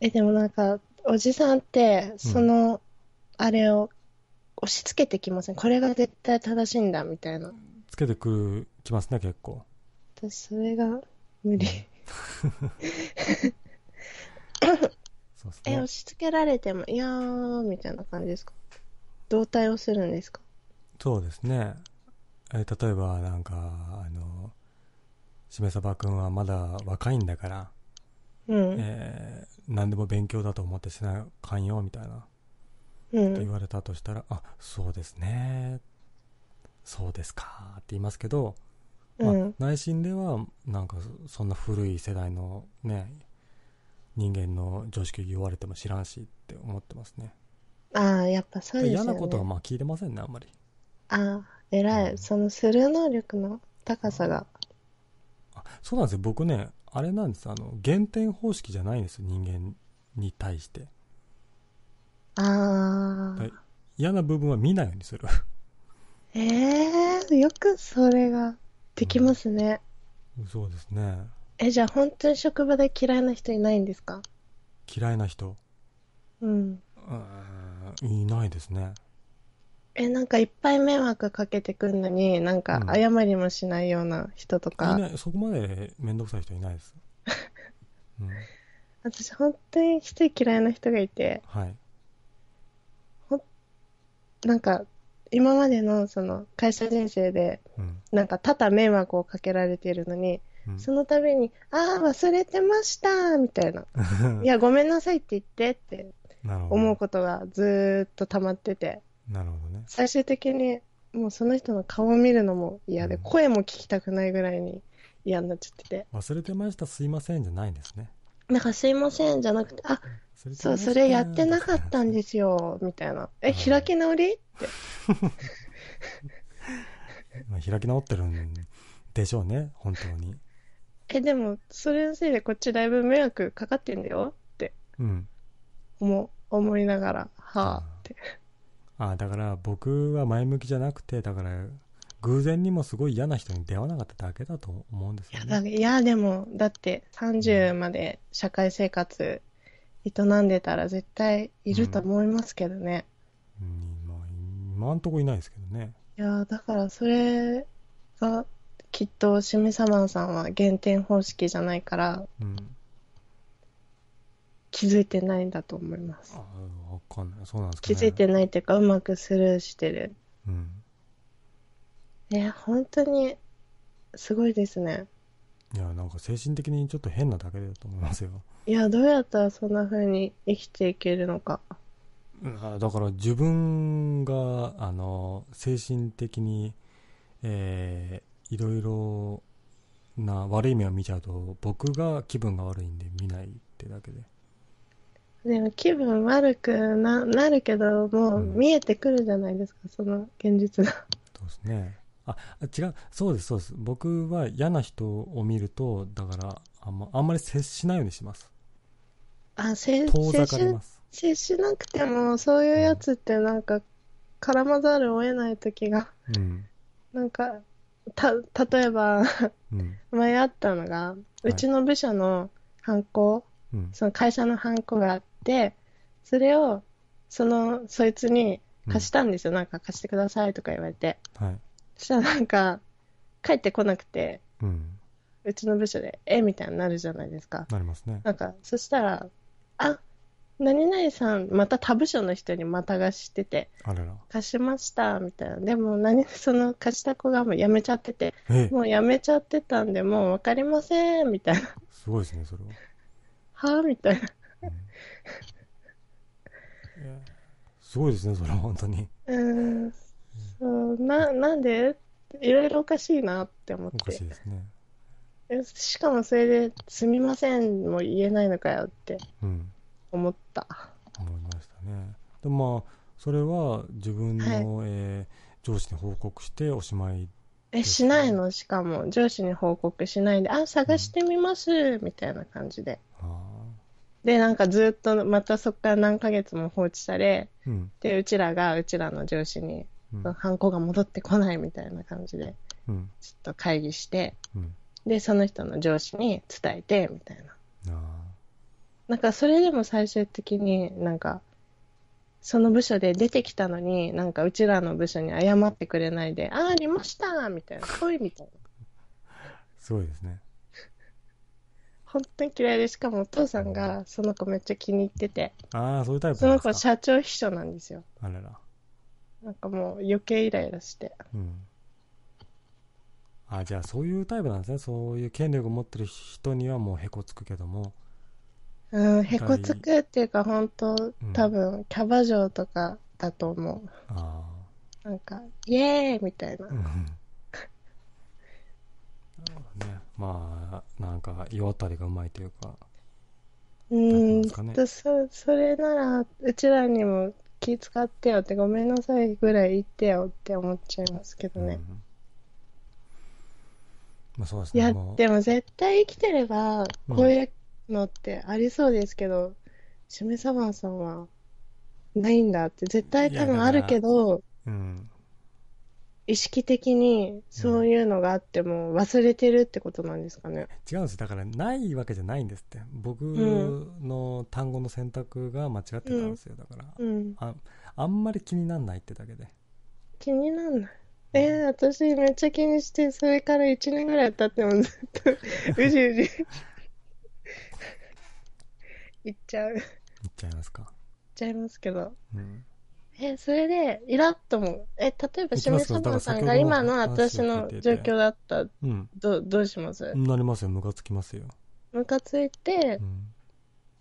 え、でもなんか、おじさんって、その、あれを押し付けてきません？これが絶対正しいんだ、みたいな。つけてくる、きますね、結構。私、それが無理。え、そうですね押。し付けられても、いやー、みたいな感じですか？どう対応するんですか？そうですね。えー例えば、なんか、あの、しめさばくんはまだ若いんだから、うん。えー何でも勉強だと思ってしなかんよ、みたいな、うって言ん。われたとしたら、あ、そうですね。そうですか、って言いますけど、まあうん。内心では、なんか、そんな古い世代のね、人間の常識言われても知らんしって思ってますね。あー、やっぱそうですよね。嫌なことはまあ聞いてませんね、あんまり。あー、偉い。うんそのスルー能力の高さが。あそうなんですよ。僕ね、あれなんです。あの、減点方式じゃないんですよ、人間に対して。あはいー。嫌な部分は見ないようにする。えー、よくそれができますね。そうですね。え、じゃあ本当に職場で嫌いな人いないんですか？嫌いな人？うん。うーんいないですね。え、なんかいっぱい迷惑かけてくんのに、なんかうん謝りもしないような人とか、いない、そこまでめんどくさい人いないです。うん。私本当に一人嫌いな人がいて、はい。なんか今までのその会社人生で、うん。なんか多々迷惑をかけられているのに、うんその度に、ああ、忘れてましたみたいな。いや、ごめんなさいって言ってって。思うことがずーっと溜まってて、なるほどね。最終的にもうその人の顔を見るのも嫌で、うん声も聞きたくないぐらいに嫌になっちゃってて。忘れてました、すいませんじゃないんですね。なんかすいませんじゃなくて、あ、そう、忘れてましたそれやってなかったんですよ、みたいな。え、うん開き直り？まあ、開き直ってるんでしょうね、本当に。え、でも、それのせいでこっちだいぶ迷惑かかってんだよってうん。思、思いながら、はあって。あだから僕は前向きじゃなくて、だから偶然にもすごい嫌な人に出会わなかっただけだと思うんですいや、よね。だいやでも、だって30まで社会生活営んでたら絶対いると思いますけどね。うん、まあ、今んとこいないですけどね。いや、だからそれが、きっとシミサマンさんは減点方式じゃないからうん。気づいてないんだと思います。あわかんない。そうなんですかね。気づいてないっていうか、うまくスルーしてる。うん。え、本当に、すごいですね。いや、なんか精神的にちょっと変なだけだと思いますよ。いや、どうやったらそんな風に生きていけるのか。あだから自分が、あの、精神的に、えー、いろいろな悪い目を見ちゃうと、僕が気分が悪いんで見ないってだけで。でも気分悪くななるけど、もう見えてくるじゃないですか、その現実が。そうですね。あ、あ違う。そうです、そうです。僕は嫌な人を見ると、だから、あんま、あんまり接しないようにします。あ、せ遠ざかります。接しなくても、そういうやつってなんか、絡まざるを得ない時が、うん。なんか、た、例えば、うん。前あったのが、うちの部署の犯行、うん。その会社のハンコがあって、それをその、そいつに貸したんですよ。なんか貸してくださいとか言われて。はい。そしたらなんか、帰ってこなくて、うん。うちの部署で、えみたいになるじゃないですか。なりますね。なんか、そしたら、あ、何々さん、また他部署の人にまた貸してて、あれら。貸しました、みたいな。でも、何、その貸した子がもう辞めちゃってて、え、もう辞めちゃってたんで、もうわかりません、みたいな。すごいですね、それは。はぁみたいな。すごいですね、それは本当に。うーん、そう、な、なんでいろいろおかしいなって思っおかしいて。ですね。えしかもそれで、すみませんも言えないのかよってうん。思った。思いましたね。でもまあ、それは自分の、はえー上司に報告しておしまい。え、しないの？しかも、上司に報告しないで、あ、探してみます、みたいな感じで。あで、なんかずっと、またそこから何ヶ月も放置され、ーうん。で、うちらが、うちらの上司に、うん。ハンコが戻ってこないみたいな感じで、うん。ちょっと会議して、うん。で、その人の上司に伝えて、みたいな。あなんか、それでも最終的になんか、その部署で出てきたのに、なんか、うちらの部署に謝ってくれないで、ああ、ありましたみたいな、来いみたいな。ー すごいですね。本当に嫌いで、しかもお父さんがその子めっちゃ気に入ってて、ああ、そういうタイプその子なんですか？社長秘書なんですよ。あれら。なんかもう余計イライラして。うん。あじゃあそういうタイプなんですね。そういう権力を持ってる人にはもうへこつくけども。うん、へこつくっていうか、本当うん多分、キャバ嬢とかだと思あう。なんか、イエーイみたいなあ。う。ん。ね。まあ、なんか、世渡りがうまいというか。うん、ねとそそれなら、うちらにも気使ってよって、ごめんなさいぐらい言ってよって思っちゃいますけどね。うんまあそうですいや、ね。もうでも絶対生きてれば、うんこういうのってありそうですけど、シメサバンさんは、ないんだって、絶対多分あるけど、うん。意識的にそういうのがあっても忘れてるってことなんですかね。違うんです。だから、ないわけじゃないんですって。僕の単語の選択が間違ってたんですよ。だから、うん。あ、あんまり気になんないってだけで。気になんない。えー、私めっちゃ気にして、それから1年ぐらい経ってもずっと、うじうじ。言っちゃう。言っちゃいますか。ちゃいますけど。うん。え、それで、イラッとも、え、例えば、しめさばさんが今の私の状況だったら、うん。ど、どうします？なりますよ。ムカつきますよ。ムカついてう、ん。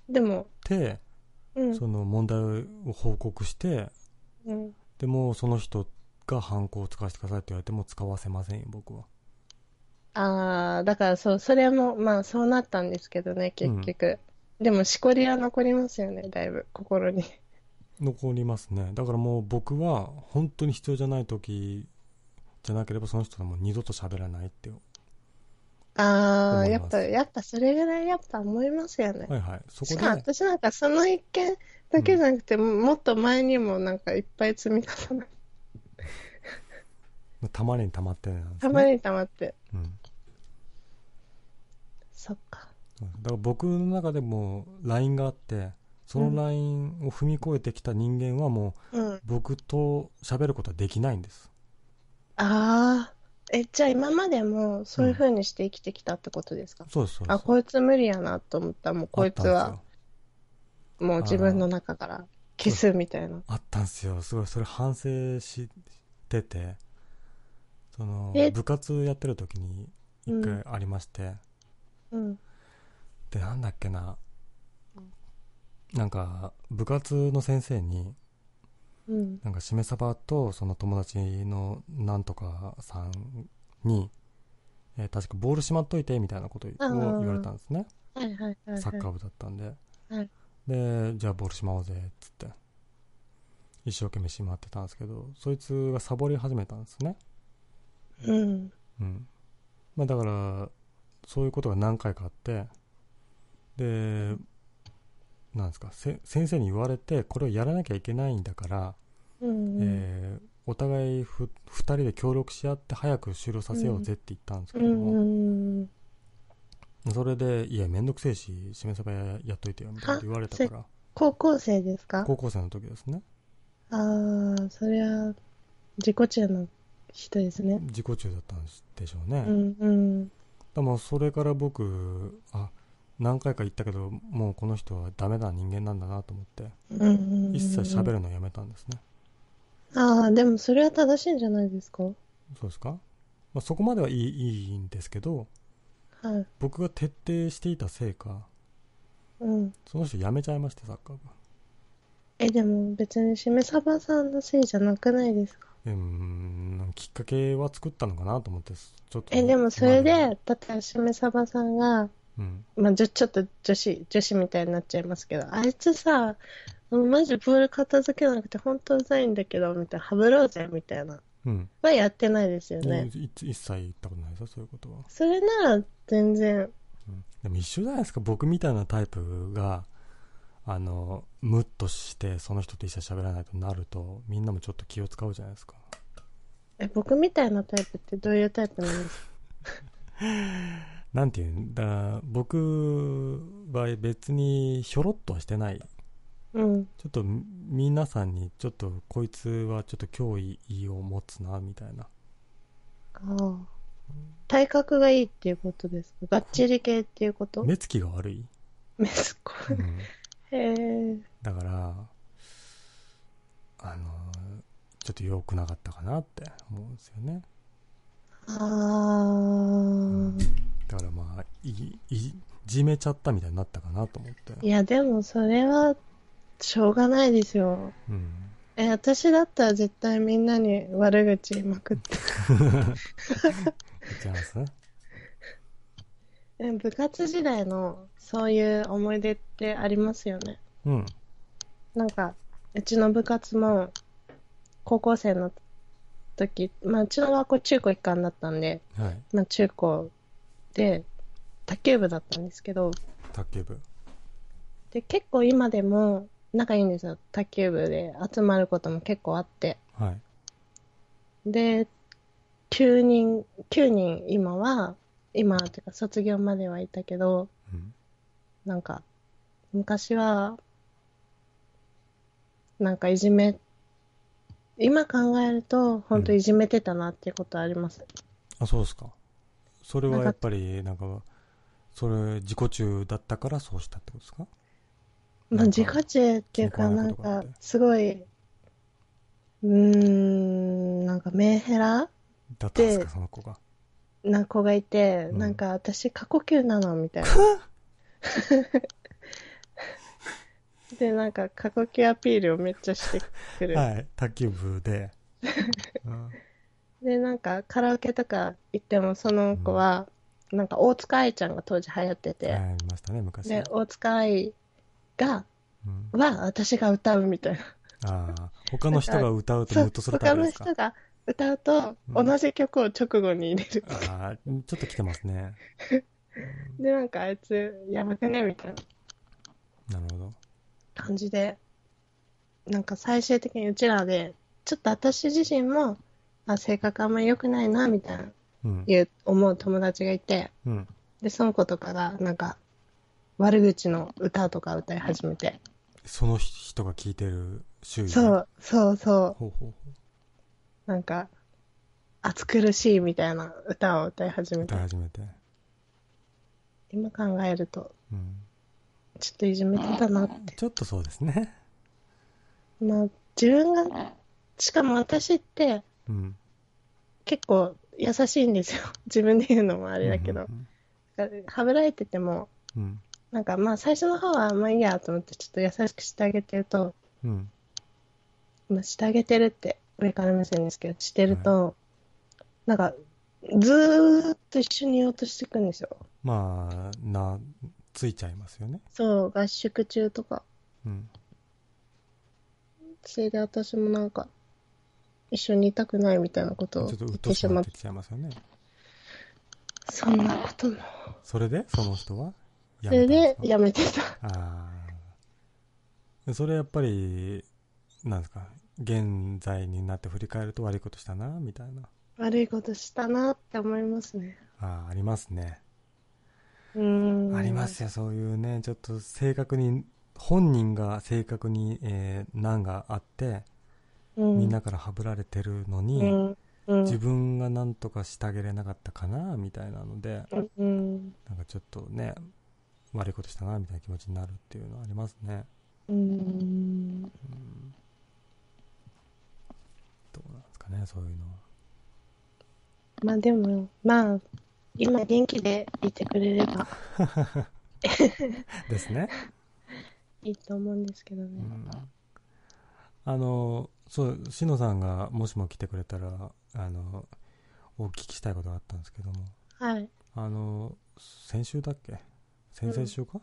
でも、で、うん、その問題を報告して、うん。でもその人が犯行を使わせてくださいって言われても使わせませんよ、僕は。あー、だからそう、それも、まあそうなったんですけどね、結局。でも、しこりは残りますよね、だいぶ、心に。残りますね。だからもう僕は本当に必要じゃない時じゃなければその人ともう二度と喋らないって。あー、思いますやっぱ、やっぱそれぐらいやっぱ思いますよね。はいはい。そこでしかも、私なんかその一件だけじゃなくて、もっと前にもなんかいっぱい積み重なって、たまりにたまってなんですね。たまに溜まって。うん。そっか。だから僕の中でも LINE があって、その LINE を踏み越えてきた人間はもううん。僕と喋ることはできないんです。あー。え、じゃあ今までもそういう風にして生きてきたってことですか、そうです、そうです。あ、こいつ無理やなと思ったらもうこいつはもう自分の中から消すみたいな。あったんですよ。すごい、それ反省してて、そのえ、部活やってる時に一回ありまして、うん。で、なんだっけな、なんか、部活の先生に、うん。なんか、しめさばとその友達のなんとかさんに、えー確かボールしまっといてみたいなことを言われたんですね。はいはいはい、はい。サッカー部だったんで。はいで、じゃあボールしまおうぜ、っつって。一生懸命しまってたんですけど、そいつがサボり始めたんですね。うん。うん。まあだから、そういうことが何回かあって、で、なんですか、せ先生に言われて、これをやらなきゃいけないんだから、うん。えーお互いふ二人で協力し合って早く終了させようぜって言ったんですけうども、ん。それで、いや、めんどくせえし、しめさばややっといてよ、みたいな言われたから、高校生ですか？高校生の時ですね。ああ、それは、自己中の人ですね。自己中だったんでしょうね。うんうん。でもそれから僕、あ、何回か言ったけど、もうこの人はダメな人間なんだなと思って、うんうんうんうん。一切喋るのやめたんですね。ああ、でもそれは正しいんじゃないですか？そうですか、まあ、そこまではいいいいんですけど、はい。僕が徹底していたせいか、うん。その人辞めちゃいまして、サッカーが。え、でも別にしめさばさんのせいじゃなくないですか？うーん、きっかけは作ったのかなと思って、ちょっと。え、でもそれ今で、だってらしめさばさんが、うん。まあ、ちょ、ちょっと女子、女子みたいになっちゃいますけど、あいつさ、マジボール片付けなくて本当うざいんだけど、みたいな、はぶろうぜ、みたいな。うん。はやってないですよね。い一切言ったことないですよ、そういうことは。それなら全然、うん、でも一緒じゃないですか、僕みたいなタイプが、あの、ムッとして、その人と一緒に喋らないとなると、みんなもちょっと気を使うじゃないですか。え、僕みたいなタイプってどういうタイプなんですか？なんていうんだ、僕は別にひょろっとはしてない。うん。ちょっと皆さんに、ちょっとこいつはちょっと脅威を持つな、みたいな。ああ。体格がいいっていうことですか？がっちり系っていうこと？目つきが悪い。メスコ。うんへえ。だから、あの、ちょっと良くなかったかなって思うんですよね。ああ。だからまあ、い、い、いじめちゃったみたいになったかなと思って。いや、でもそれは、しょうがないですよ。うん。え、私だったら絶対みんなに悪口言いまくって。いますえ部活時代のそういう思い出ってありますよね。うん。なんか、うちの部活も、高校生の時、まあ、うちの学校中高一貫だったんで、はい。まあ、中高で、卓球部だったんですけど、卓球部。で、結構今でも仲いいんですよ。卓球部で集まることも結構あって。はい。で、9人、9人今は、今っていうか卒業まではいたけど、うん。なんか、昔は、なんかいじめ、今考えると、本当いじめてたなっていうことあります。あ、そうですか。それはやっぱり、なんか、それ、自己中だったからそうしたってことですか？まあ、自家中っていうか、なんかすごい、うーん、なんかメンヘラだったんですか、でその子が？な子がいて、うんなんか私過呼吸なのみたいな。で、なんか過呼吸アピールをめっちゃしてくる。はい。卓球部で。うんで、なんかカラオケとか行ってもその子は、なんか大塚愛ちゃんが当時流行ってて、はい、ありましたね、昔。で、大塚愛が、うん、は私が歌うみたいな。ああ、他の人が歌うとムッとするタイ他のプですか？人が歌うと、うん同じ曲を直後に入れる。ああ、ちょっと来てますね。で、なんかあいつ、やばくねみたいななるほど。感じで、なんか最終的にうちらで、ちょっと私自身も、あ、性格あんまり良くないな、みたいな、うん。いう思う友達がいて、うん。で、その子とかが、なんか、悪口の歌とか歌い始めて、その人が聞いてる周囲でそう、そうそう、ほうほうほなんか、暑苦しいみたいな歌を歌い始う。めて歌い、始めて。今考えると、うん。ちょっといじめてたなって。ちょっとそうですね。まあ、自分が、しかも私ってうん。結構優しいんですよ。自分で言うのもあれだけど。うんはぶられてても、うん。なんかまあ最初の方はまあいいやと思ってちょっと優しくしてあげてると、うん。まあしてあげてるって上から目線ですけど、してると、なんかずーっと一緒にいようとしてくんですよ。まあ、な、ついちゃいますよね。そう、合宿中とか。うん。それで私もなんか、一緒にいたくないみたいなことを言ってしまってちゃいますよね。そんなことも。それで、その人は？それでややめてた。ああ。それやっぱり、なんですか、現在になって振り返ると悪いことしたな、みたいな。悪いことしたなって思いますね。ああ、ありますね。うーん。ありますよ、そういうね、ちょっと正確に本人が正確に、えー難があって、うん。みんなからはぶられてるのに。自分が何とかしてあげれなかったかなみたいなのでうん。なんかちょっとね悪いことしたなみたいな気持ちになるっていうのはありますね、うん。うん、どうなんですかねそういうのはまあでも、まあ、今元気でいてくれれば ですね、いいと思うんですけどね。うん、あのそうしのさんがもしも来てくれたらあのお聞きしたいことがあったんですけども。はい。あの先週だっけ？先々週か、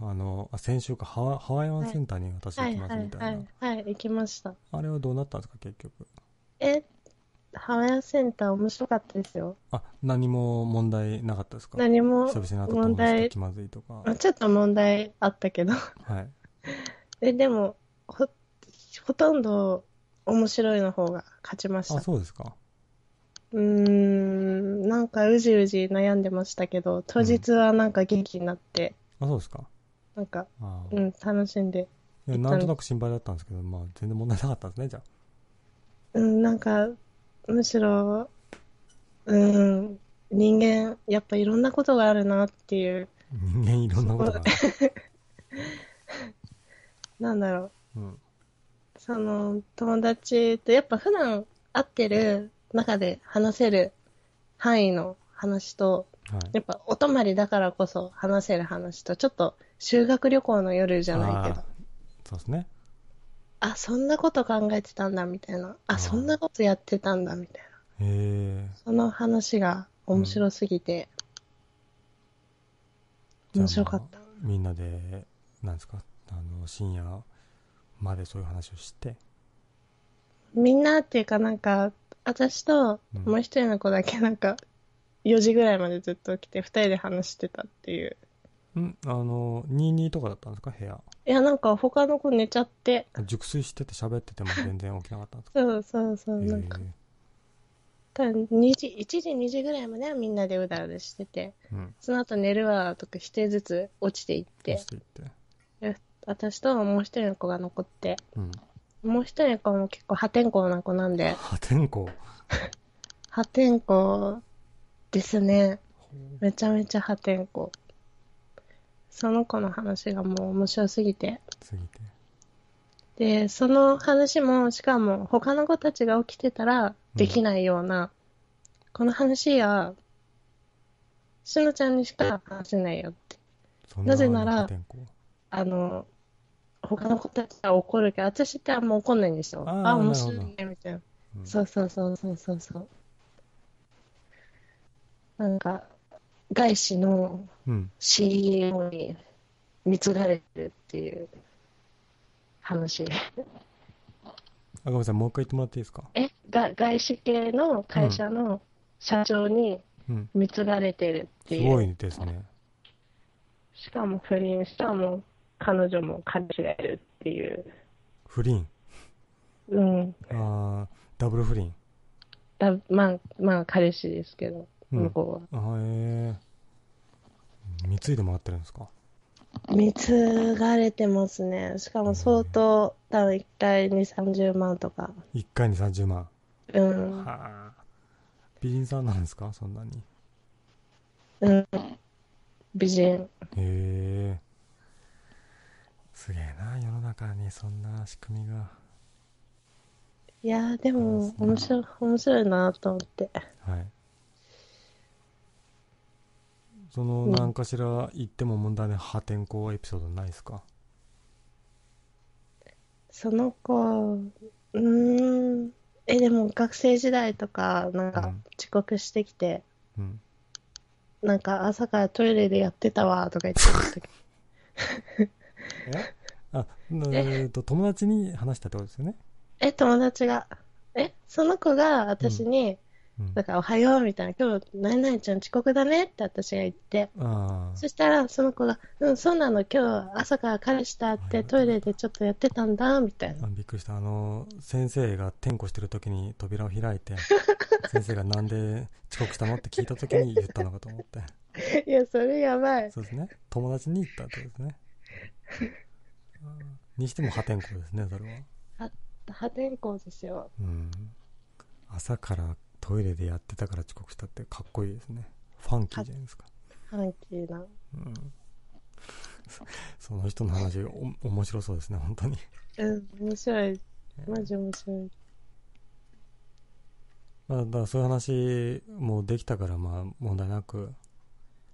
あのあ先週か。ハワハワイアンセンターに私行はいきますはいみたいな、はい。はい、行きました。あれはどうなったんですか結局？え、ハワイアンセンター面白かったですよ。あ何も問題なかったですか？何も問題気まずいとか。あちょっと問題あったけど。はい。え、でも、ほ、ほとんど面白いの方が勝ちましあた。そうですか。うーん、なんかうじうじ悩んでましたけど、当日はなんか元気になって、あそうですか。なんか、あ、うん、楽しんで。いやなんとなく心配だったんですけど、まあ、全然問題なかったんですねじゃあ。うん、なんか、むしろ、うん、人間、やっぱいろんなことがあるなっていう、人間いろんなことが。ある、なんだろう、うん、その、友達と、やっぱ普段会ってる中で話せる範囲の話と、はい。やっぱお泊まりだからこそ話せる話と、ちょっと修学旅行の夜じゃないけど。あ、そうですね。あ、そんなこと考えてたんだみたいな、あ、そんなことやってたんだみたいな、へえその話が面白すぎて、面白かった。みんなでなんですか？あの深夜までそういう話をして。みんなっていうかなんか、私とうん。もう一人の子だけなんか、4時ぐらいまでずっと来て、二人で話してたっていう。んあの22とかだったんですか部屋。いや、なんか他の子寝ちゃって、熟睡してて喋ってても全然起きなかったんですか？そうそうそう、へなんか、え。多分2時、1時、2時ぐらいまではみんなでうだうだしてて、うん。その後寝るわとか一人ずつ落ちていっ起てき、ていって私ともう一人の子が残って、うんもう一人の子も結構破天荒な子なんで、破天荒？破天荒ですね。めちゃめちゃ破天荒。その子の話がもう面白すぎて。すぎてで、その話も、しかも他の子たちが起きてたらできないような、この話は、しのちゃんにしか話せないよって。なぜならあの、他の子たちは怒るけど、私ってあんま怒んないんですよ。あーあ面白いね、みたいな。うんそうそうそうそうそうそう。なんか、外資のうん、CEO に貢がれてるっていう話。あごめんなさいもう一回言ってもらっていいですか？え、が外資系の会社の社長にうん貢がれてるっていう。すごいですねしかも不倫したも彼女も彼氏がいるっていう。不倫？うん。あーダブル不倫？だまあ、まあ彼氏ですけど、うん向こうは。あへえ貢いでもらってるんですか？貢がれてますね。しかも相当、多分1回に30万とか。1回に30万？うん。はあ美人さんなんですか？そんなにうん。美人。へえすげえな世の中にそんな仕組みが。いやー、でも、面白い、面白いなと思って。はい。そのうん。何かしら言っても問題ない破天荒エピソードないですか？その子、うーん。え、でも学生時代とか、なんかうん。遅刻してきて、うん。なんか朝からトイレでやってたわとか言ってましたけど。え？あえ？ーと友達に話したってことですよね？え、友達が、え、その子が私に、うん。だからおはようみたいな、今日、何々ちゃん遅刻だねって私が言って、そしたらその子が、うん、そうなの、今日朝から彼氏と会ってトイレでちょっとやってたんだ、みたいな。あびっくりした。あの先生が点呼してる時に扉を開いて 先生がなんで遅刻したのって聞いた時に言ったのかと思って。いや、それやばい。そうですね。友達に言ったってことですね にしても破天荒ですねそれは破天荒ですよ。うん朝からトイレでやってたから遅刻したってかっこいいですねファンキーじゃないですかファンキーな。うんそその人の話お面白そうですね本当にうん、面白い。マジ面白い。まあだそういう話もできたからまあ問題なく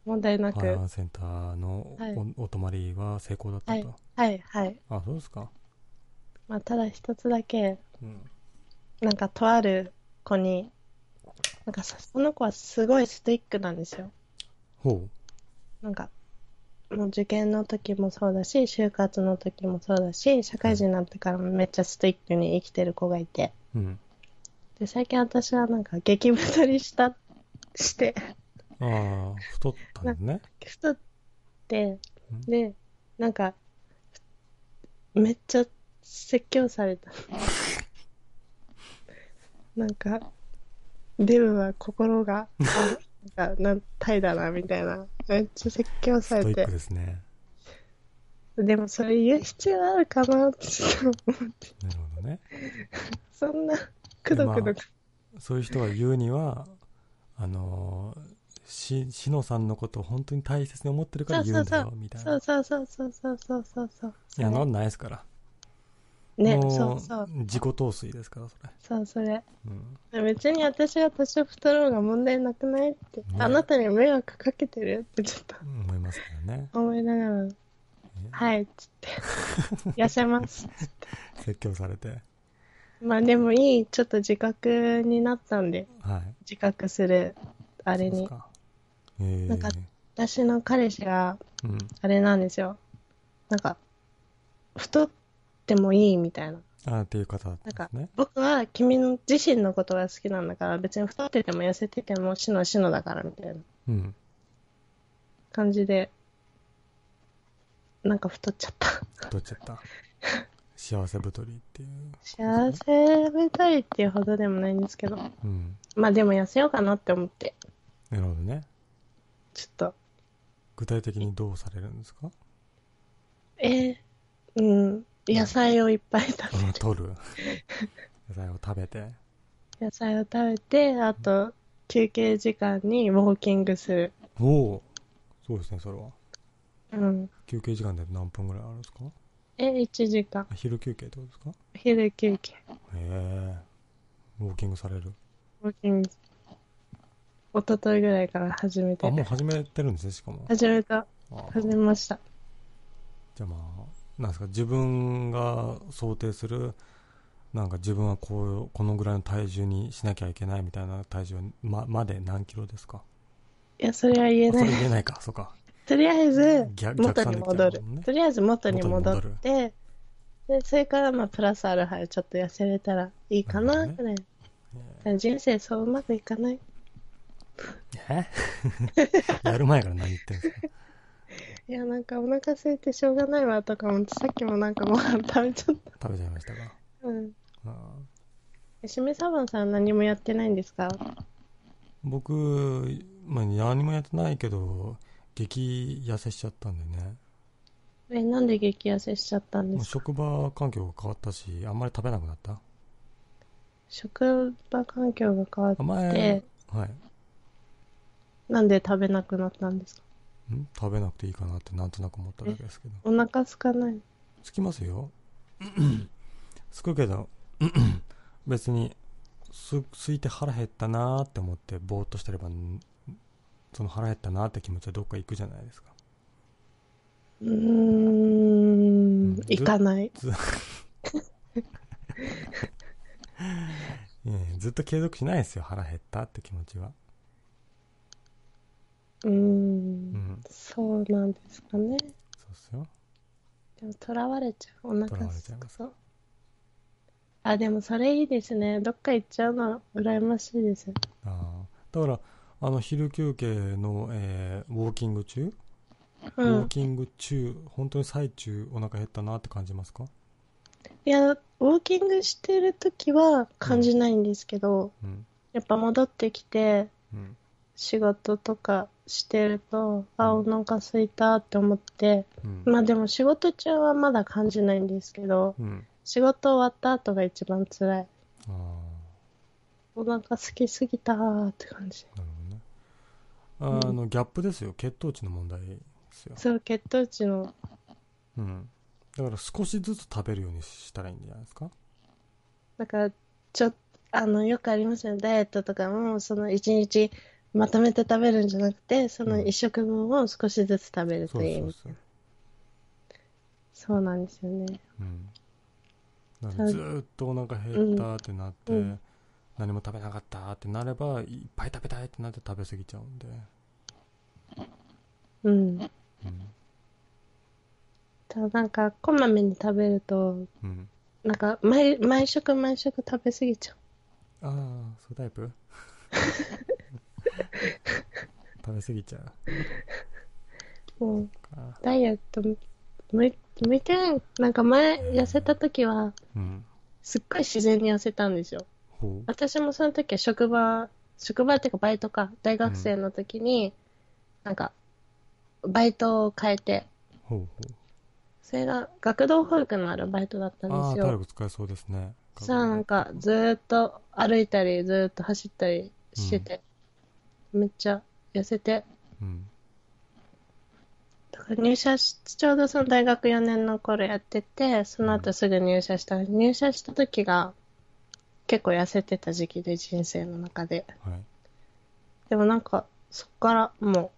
問題なく。センターのはい。お,、お泊まりは成功だったと、はい、はい。あそうですか。まあ、ただ一つだけ、うん。なんかとある子に、なんかさその子はすごいストイックなんですよ。ほなんか、もう受験の時もそうだし、就活の時もそうだし、社会人になってからもめっちゃストイックに生きてる子がいて。ううん。で、最近私はなんか激太りした、して、ああ太ったね太ってうん、で、なんか、めっちゃ説教された。なんか、デブは心が、あなんか、なん、タイだな、みたいな。めっちゃ説教されて。ですねでもそれ言う必要あるかなって思って。なるほどね そんな、くどくどく。そういう人が言うにはあのーし、しのさんのことを本当に大切に思ってるから言うんだよ、みたいな。そうそうそうそうそうそうそう。いや、なんないですから。ね、そうそう。自己陶酔ですから、それ。そう、それ。うん、別に私が年を太ろうが問題なくないって、ね、あなたに迷惑かけてる？ってちょっと。思いますからね。思いながら、はいっつって、痩せますって。説教されて。まあでもいい、ちょっと自覚になったんで、はい、自覚する、あれになんか私の彼氏が、うん。あれなんですよ。なんか、太ってもいいみたいな。あーっていう方だったなんか僕は君の自身のことが好きなんだから、別に太ってても痩せてても、しのしのだからみたいな。うん。感じで、なんか太っちゃった。太っちゃった。幸せ太りっていう。幸せ太りっていうほどでもないんですけど、うん。まあでも痩せようかなって思って、なるほどねちょっと、具体的にどうされるんですか？えー、うん、野菜をいっぱい食べあ取る？野菜を食べて。野菜を食べて、あと、休憩時間にウォーキングする。おおそうですねそれは。うん。休憩時間で何分ぐらいあるんですか？え、1時間。あ昼休憩ってことですか？昼休憩。へえ。ウォーキングされる？ウォーキング。一昨日ぐらいから始めてあ。もう始めてるんですねしかも始めた。あ始めました。じゃあまあなんですか自分が想定するなんか自分はこうこのぐらいの体重にしなきゃいけないみたいな体重はままで何キロですか？いや、それは言えない。あそれ言えないかそうかとりあえず、逆元に戻るね。とりあえず元に戻って、で、それからまあ、プラスアルファでちょっと痩せれたらいいかな、ぐらい。人生そううまくいかない。え？やる前から何言ってんですか？いや、なんかお腹空いてしょうがないわとか思って、さっきもなんかご飯食べちゃった。食べちゃいましたか？うん。あ。えしめさばんさん何もやってないんですか？ー僕、まあ、何もやってないけど激痩せしちゃったんでね。え、なんで激痩せしちゃったんですか？職場環境が変わったしあんまり食べなくなった？職場環境が変わあっ前て、はいなんで食べなくなったんですか？ん？食べなくていいかなってなんとなく思っただけですけど。お腹空かない？つきますよ。つくけど 別にす空いて腹減ったなーって思ってぼーっとしてればんその腹減ったなーって気持ちはどっか行くじゃないですか。うーん、行かない。いやいやずっと継続しないですよ腹減ったって気持ちはうーうんん、そうなんですかね。そうっすよでも、囚われちゃう。お腹囚われちゃいますすくと。あ、でもそれいいですね。どっか行っちゃうの、羨ましいです。あーだからあの昼休憩の、えーウォーキング中、うウォーん。キング中本当に最中お腹減ったなって感じますか？いや、ウォーキングしてるときは感じないんですけど、うんやっぱ戻ってきて、うん仕事とかしてると、あ、お腹空いたって思って、うん。まあでも仕事中はまだ感じないんですけど、うん。仕事終わった後が一番辛い。あお腹空きすぎたーって感じ。あ、なるほどね。あの、ギャップですよ。血糖値の問題ですよ。そう、血糖値の、うん。だから少しずつ食べるようにしたらいいんじゃないですか？だから、ちょっあの、よくありますよね。ダイエットとかも、その一日まとめて食べるんじゃなくて、その一食分を少しずつ食べるというそう。そうなんですよね。うん。ずーっとお腹減ったってなって、うんうん何も食べなかったってなれば、いっぱい食べたいってなって食べ過ぎちゃうんで。うん。うん。ただなんか、こまめに食べると、うん。なんか、毎、毎食毎食食べ過ぎちゃああ、そうタイプ？食べ過ぎちゃうう。もう、か。ダイエット、向い向いてない。なんか前、痩せた時は、うん。すっごい自然に痩せたんですよ。私もその時は職場、職場っていうかバイトか、大学生の時に、なんか、バイトを変えて、ほうほそれが学童保育のあるバイトだったんです体よ。力使えそうですね。さあ、なんか、ずーっと歩いたり、ずーっと走ったりしてて、めっちゃ痩せて、うん。だから入社し、ちょうどその大学4年の頃やってて、その後すぐ入社した。入社した時が結構痩せてた時期で人生の中で。はい。でもなんか、そっからも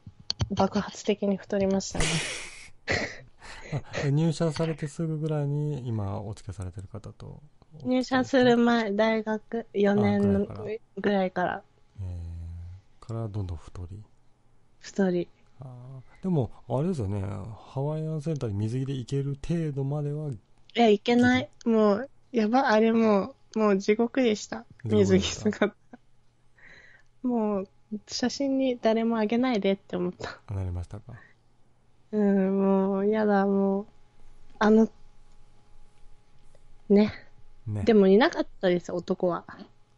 う爆発的に太りましたね。入社されてすぐぐらいに今お付き合いされてる方と入社する前、大学4年ぐらいからからどんどん太り太り。あーでもあれですよねハワイアンセンターに水着で行ける程度まではいや、いけない。もう、やば、あれもう、もう地獄でした。水着姿。もう、写真に誰もあげないでって思った。あなりましたか？うん、もう、やだ、もう、あの、ね。ねでもいなかったです、男は。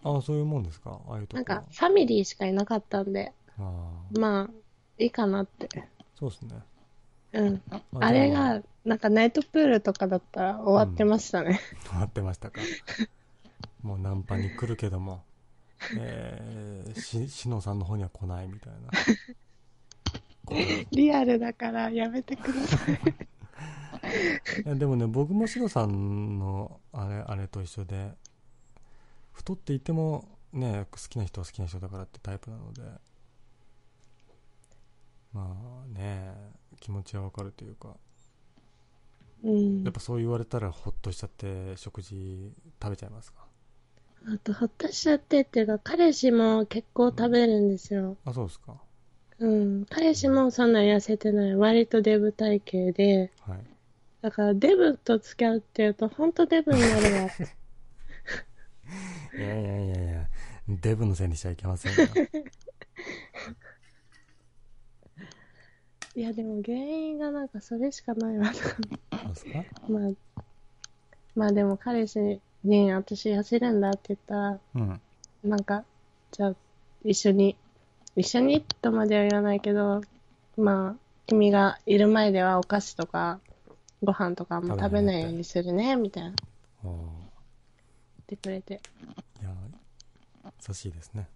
ああそういうもんですか？ああいうとこなんか、ファミリーしかいなかったんで、ああ。まあ、いいかなって。そうですね。うん。まあれが、なんかナイトプールとかだったら終わってましたね。待ってましたか。もうナンパに来るけども。えー、ししのさんの方には来ないみたいな。こ とリアルだからやめてください。いやでもね僕もシロさんのあれあれと一緒で太っていてもね好きな人は好きな人だからってタイプなのでまあね気持ちはわかるというかうんやっ。ぱそう言われたらホッとしちゃって食事食べちゃいますか？あと、ほっとしちゃってっていうか、彼氏も結構食べるんですよ。あそうですかうん。彼氏もそんな痩せてない。割とデブ体型で、はいだからデブと付き合うっていうと、ほんとデブになるわ。いやいやいやいやデブのせいにしちゃいけませんよ。いや、でも原因がなんかそれしかないわ。そうですか？まあ、まあでも彼氏に私痩せるんだって言ったら、うん。なんか、じゃあ一緒に、一緒にとまでは言わないけど、まあ、君がいる前ではお菓子とか、ご飯とかも食べないようにするね、みたいな。言っおてくれて。ーいや優しいですね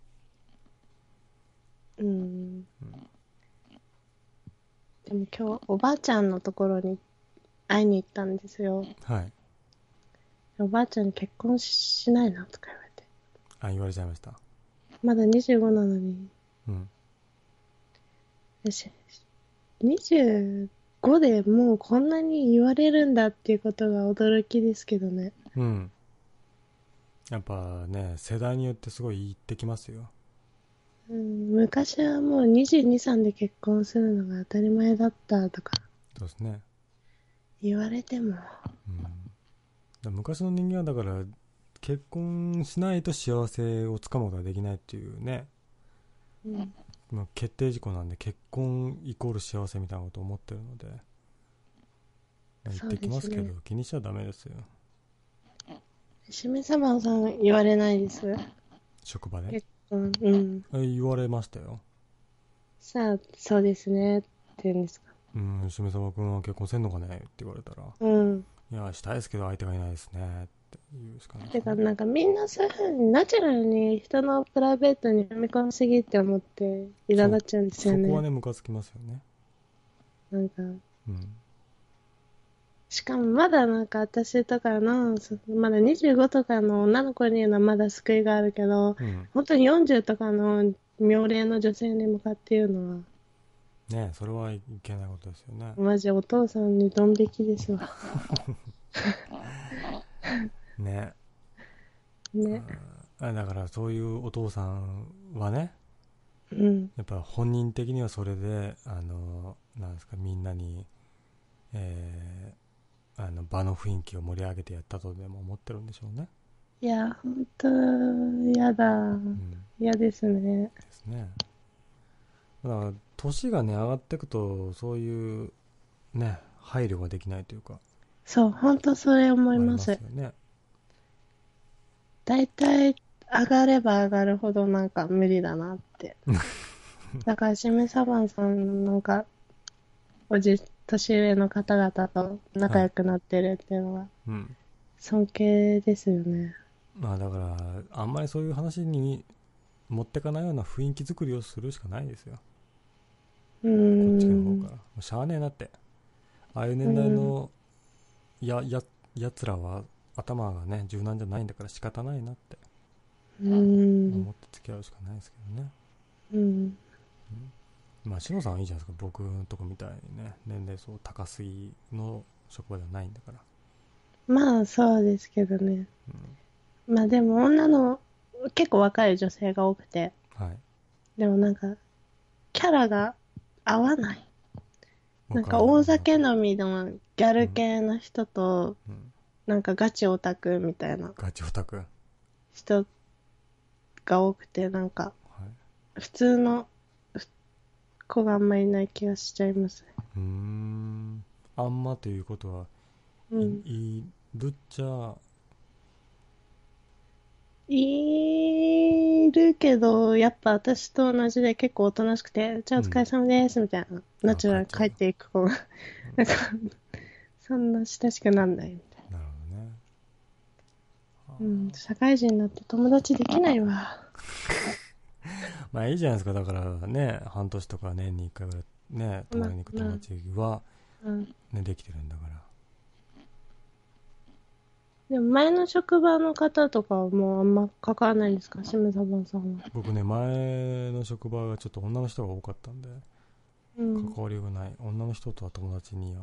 うん。でも今日、おばあちゃんのところに会いに行ったんですよ。はいおばあちゃんに結婚しないなとか言われて。あ言われちゃいましたまだ25なのに。うんよし25でもうこんなに言われるんだっていうことが驚きですけどね。うんやっぱね世代によってすごい言ってきますよ。うん、昔はもう22、3で結婚するのが当たり前だったとかそうですね。言われても。うん。だ昔の人間はだから結婚しないと幸せをつかむことができないっていうね、うん、まあ、決定事項なんで結婚イコール幸せみたいなことを思ってるので、まあ言ってきますけどそうです気にしちゃダメですよしめさばさん言われないです？職場で？結婚。うん。あ言われましたよさあ、そうですね、って言うんですか？うん、しめさば君は結婚せんのかね？って言われたら、うん。いや、したいですけど相手がいないですねって言うしかない。てか、なんかみんなそういう風にナチュラルに人のプライベートに踏み込みすぎって思って、苛立っちゃうんですよね。そこはね、ムカつきますよね。なんか、うん。しかもまだなんか私とかの、そまだ25とかの女の子に言うのはまだ救いがあるけど、うん。本当に40とかの妙齢の女性に向かって言うのは、ねそれはいけないことですよね。マジお父さんにドン引きですわ。ね。ね。あだからそういうお父さんはね、うん。やっぱ本人的にはそれで、あの、なんですか、みんなに、えーあの場の雰囲気を盛り上げてやったとでも思ってるんでしょうね。いや、本当嫌だ。うん。嫌ですね。ですね。だから、年がね、上がっていくと、そういう、ね、配慮ができないというか、そう、本当それ思います。ありよね。大体、上がれば上がるほどなんか無理だなって。だから、シメサバンさん、なんか、おじ、年上の方々と仲良くなってるっていうのは、うん。尊敬ですよね。まあだから、あんまりそういう話に持ってかないような雰囲気作りをするしかないですよ。うこっちの方から。もうしゃあねえなって。ああいう年代の、や、や、やつらは頭がね、柔軟じゃないんだから仕方ないなってうーん思って付き合うしかないですけどね。うんまあ、しのさんはいいじゃないですか。僕のとこみたいにね、年齢層高すぎの職場ではないんだから。まあそうですけどね。うん。まあでも女の結構若い女性が多くて、はい。でもなんかキャラが合わない。なんか大酒飲みのギャル系の人と、うん。なんかガチオタクみたいなガチオタク。はい。人が多くて、なんか普通のふ子があんまりいない気がしちゃいますね。うーん。あんまということは、うん。いいるっちゃ、いるけど、やっぱ私と同じで結構おとなしくて、じゃあお疲れ様です、みたいな。ナチュラルに帰っていく子が。なんか、そんな親しくなんないみたいなるほどね。な。うん、社会人になって友達できないわ。まあいいじゃないですか。だからね、半年とか年に1回ぐらいね、泊まりに行く友達は、うん。ね、できてるんだから。でも前の職場の方とかはもうあんま関わらないんですか？シムサバンさんは。僕ね、前の職場がちょっと女の人が多かったんで、うん。関わりがない。女の人とは友達には、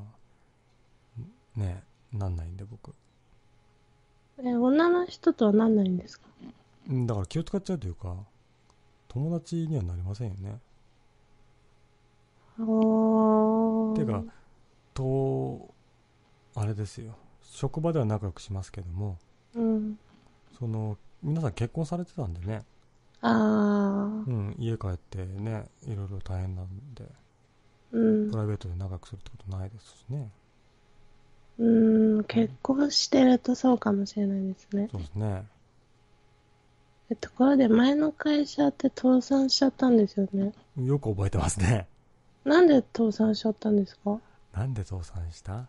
ね、なんないんで僕。え、女の人とはなんないんですか？うんだから気を使っちゃうというか、友達にはなりませんよね。ていうか、と、あれですよ。職場では仲良くしますけども、うん。その、皆さん結婚されてたんでね、あー。うん、家帰ってね、いろいろ大変なんで、うんプ。ライベートで仲良くするってことないですしね。うん、結婚してるとそうかもしれないですね。そうですね。えところで前の会社って倒産しちゃったんですよね。よく覚えてますね。なんで倒産しちゃったんですか？なんで倒産した？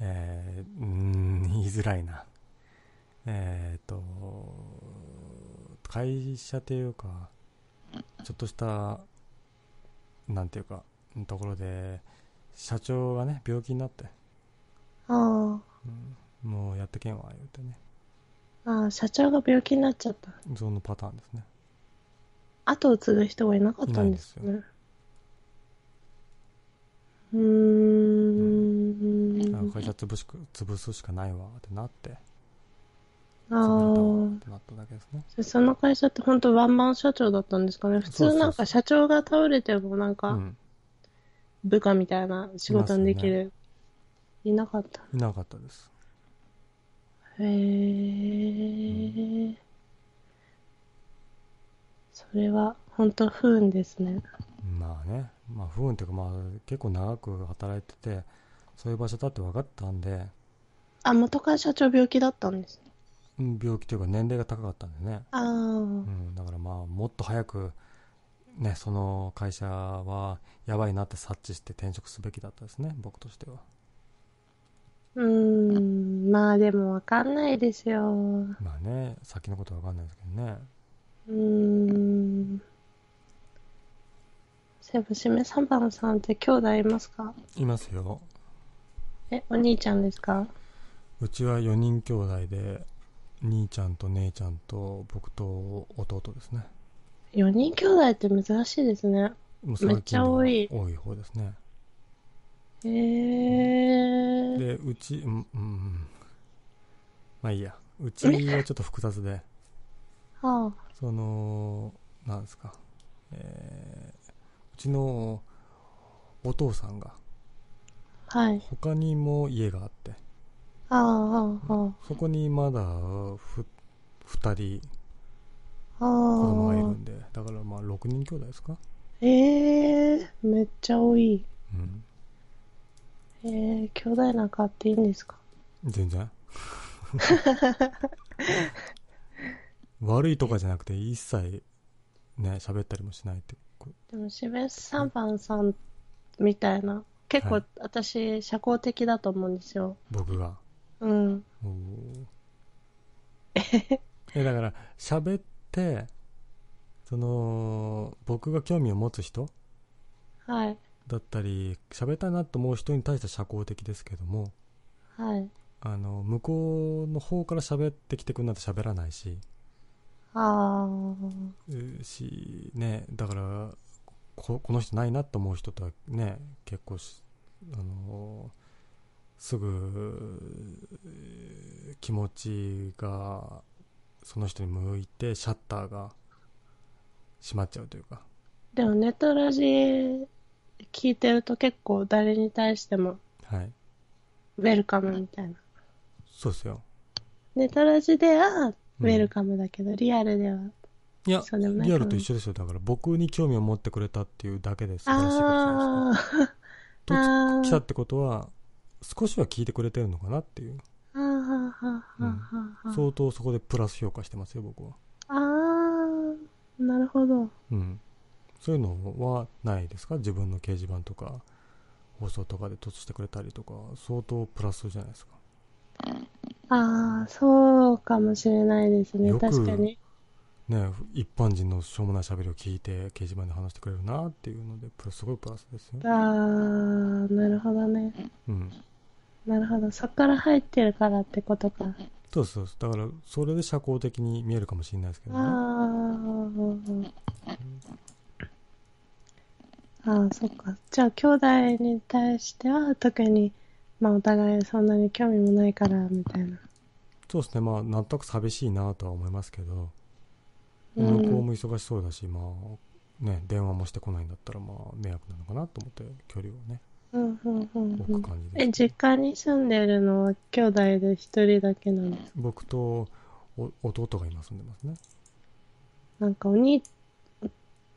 えー、うーん、言いづらいな。えーと、会社というか、ちょっとした、なんていうか、ところで、社長がね、病気になって、あうん、もうやってけんわ、言うてね。あ、ああ、社長が病気になっちゃった。そのパターンですね。後を継ぐ人がいなかったんですいないね。うーん。あ会社潰しく潰すしかないわってなって、ああっただけですね。でその会社って本当ワンマン社長だったんですかね？普通なんか社長が倒れてもなんかうん。部下みたいな仕事にできる。いなかった。いなかったです。へえ。それは本当不運ですね。まあね、まあ不運というかまあ結構長く働いてて、そういう場所だって分かったんで、あ、元から社長病気だったんですね。うん病気というか年齢が高かったんでね。ああ、うん、だからまあもっと早くね、その会社はやばいなって察知して転職すべきだったですね、僕としては。うーん、まあでもわかんないですよ。まあね、先のことはわかんないですけどね。うーん。そういえば、しめさんばんさんって兄弟いますか？いますよ。え、お兄ちゃんですか？うちは4人兄弟で、兄ちゃんと姉ちゃんと僕と弟ですね。?4 人兄弟って珍しいですね。めっちゃ多い多い方ですね。へえー。で、うち、うん、うん、まあいいや。うちはちょっと複雑で、あその、なんですか、えーうちのお父さんが、あ、はい。他にも家があって、ああ、ああ、そこにまだふ2人ああ。子供がいるんで、だからまあ6人兄弟ですか？ええー、めっちゃ多い。うん。えー、兄弟なんかあっていいんですか？全然。悪いとかじゃなくて一切ね、喋ったりもしないってこでも、しべさんばんさんみたいな、結構、はい私、社交的だと思うんですよ。僕が？うん。え、だから喋って、その、僕が興味を持つ人？はい。だったり、喋りたいなと思う人に対しては社交的ですけども、はい。あの、向こうの方から喋ってきてくんなんて喋らないし、あうし、ね、だから、ここの人ないなと思う人とはね、結構し、あの、すぐ、気持ちが、その人に向いて、シャッターが閉まっちゃうというか、ー。でも、ネトラジ聞いてると結構誰に対しても、はい。ウェルカムみたいな。そうですよ。ネトラジでは、ウェルカムだけど、リアルでは、いや、リアルと一緒ですよ。だから僕に興味を持ってくれたっていうだけで素晴らしいことじゃないですか。あと来たってことは、少しは聞いてくれてるのかなっていう。相当そこでプラス評価してますよ、僕は。あー、なるほど。うん。そういうのはないですか？自分の掲示板とか、放送とかで突してくれたりとか、相当プラスじゃないですか？ああ、そうかもしれないですね。確かに。ね一般人のしょうもない喋りを聞いて、掲示板で話してくれるなっていうので、プラスすごいプラスですよあ。あ、なるほどね。うん。なるほど。そっから入ってるからってことか。そうそう。だから、それで社交的に見えるかもしれないですけどね。ああ、ああ、そっか。じゃあ、兄弟に対しては特に、まあ、お互いそんなに興味もないから、みたいな。そうですね。まあ、なんとなく寂しいなとは思いますけど、うん向こうも忙しそうだし、まあ、ね、電話もしてこないんだったら、まあ、迷惑なのかなと思って、距離をね、うん、うん、うんう置くん。感じです。え、実家に住んでるのは兄弟で一人だけなんですか？僕とお弟が今住んでますね。なんかお兄、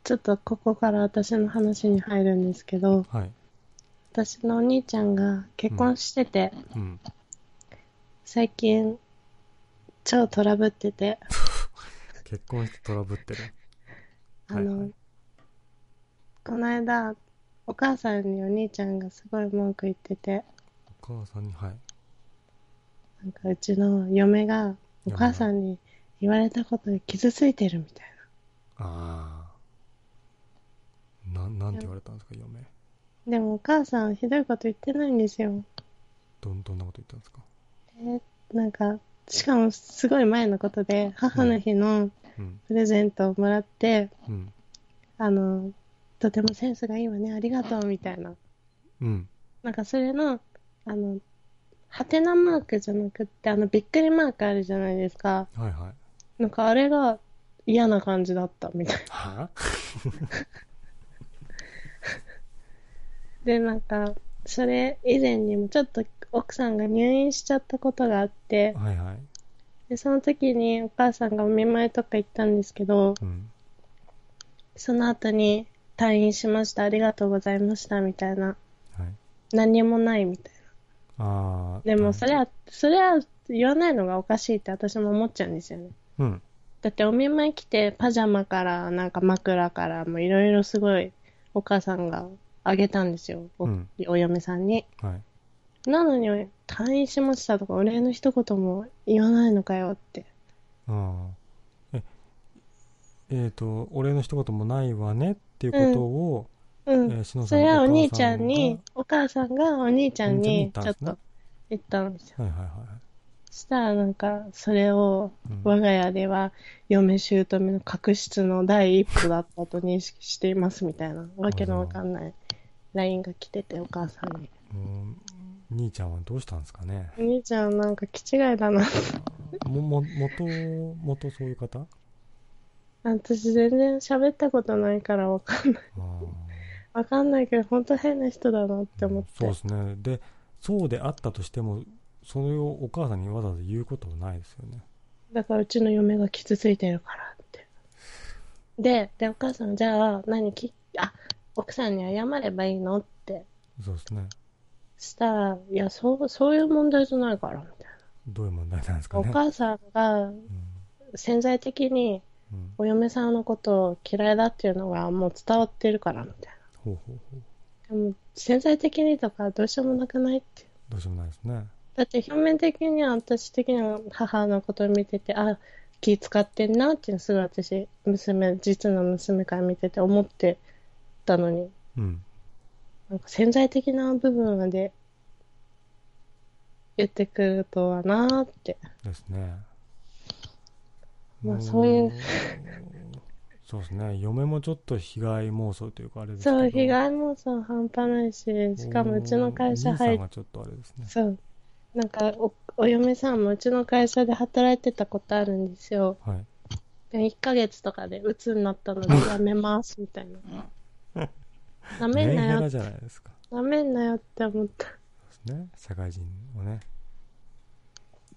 ちょっとここから私の話に入るんですけど、はい。私のお兄ちゃんが結婚してて、うん。最近、超トラブってて、結婚してトラブってる？あの、はいはいこの間、お母さんにお兄ちゃんがすごい文句言ってて、お母さんに、はい。なんかうちの嫁がお母さんに言われたことで傷ついてるみたいああ。な、なんて言われたんですか、嫁。な。でもお母さんひどいこと言ってないんですよ。どん、どんなこと言ったんですか？えなんか、しかもすごい前のことで、母の日のうん。プレゼントをもらって、うん。あの、とてもセンスがいいわね、ありがとう、みたいな。うん。なんかそれの、あの、ハテナマークじゃなくって、あの、びっくりマークあるじゃないですか。はいはい。なんかあれが嫌な感じだった、みたいな。は で、なんか、それ以前にもちょっと奥さんが入院しちゃったことがあって、はいはい。で、その時にお母さんがお見舞いとか行ったんですけど、うん。その後に退院しました、ありがとうございました、みたいな。はい。何にもないみたいああ。な。でも、それは、それは言わないのがおかしいって私も思っちゃうんですよね。うん。だってお見舞い来て、パジャマから、なんか枕から、もういろいろすごい、お母さんがあげたんですよ。お,、うんお嫁さんに。はい。なのに、退院しましたとか、お礼の一言も言わないのかよって。ああ。え、えっ、と、お礼の一言もないわねっていうことを、うん。えーしのさそれはお兄ちゃんに、お母さんがお兄ちゃんにちょっと言ったんですよ。はいはいはい。そしたらなんか、それをうん我が家では嫁姑の確執の第一歩だったと認識していますみたいな、わけのわかんない LINE が来てて、お母さんに。もう兄ちゃんはどうしたんですかね？お兄ちゃんなんか気違いだな。も、も、元、元そういう方？私全然喋ったことないからわかんない。あわかんないけど、本当変な人だなってあ思って。そうですね。で、そうであったとしても、それをお母さんにわざわざ言うことはないですよね。だからうちの嫁が傷ついてるからって。で、で、お母さん、じゃあ、何き、あ、奥さんに謝ればいいの？って。そうですね。したら、いや、そう、そういう問題じゃないから、みたいどういう問題なんですな。かね？お母さんがうん潜在的にうん、お嫁さんのことを嫌いだっていうのがもう伝わってるから、みたいほうほうほう。な。でも、潜在的にとかどうしようもなくないって。どうしようもないですね。だって表面的には私的には母のことを見てて、あ、気使ってんなっていうのすぐ私、娘、実の娘から見てて思ってたのに、うん。なんか潜在的な部分まで言ってくるとはなーって。ですね。まあんそういう。そうですね。嫁もちょっと被害妄想というかあれですけど。そう、被害妄想半端ないし、しかもうちの会社入っちょっとあれですね。そう。なんかお、お嫁さんもうちの会社で働いてたことあるんですよ。はい。で1ヶ月とかで鬱になったのでやめます、みたいな。なめんなよなめんなよって思った。そうですね。社会人をね、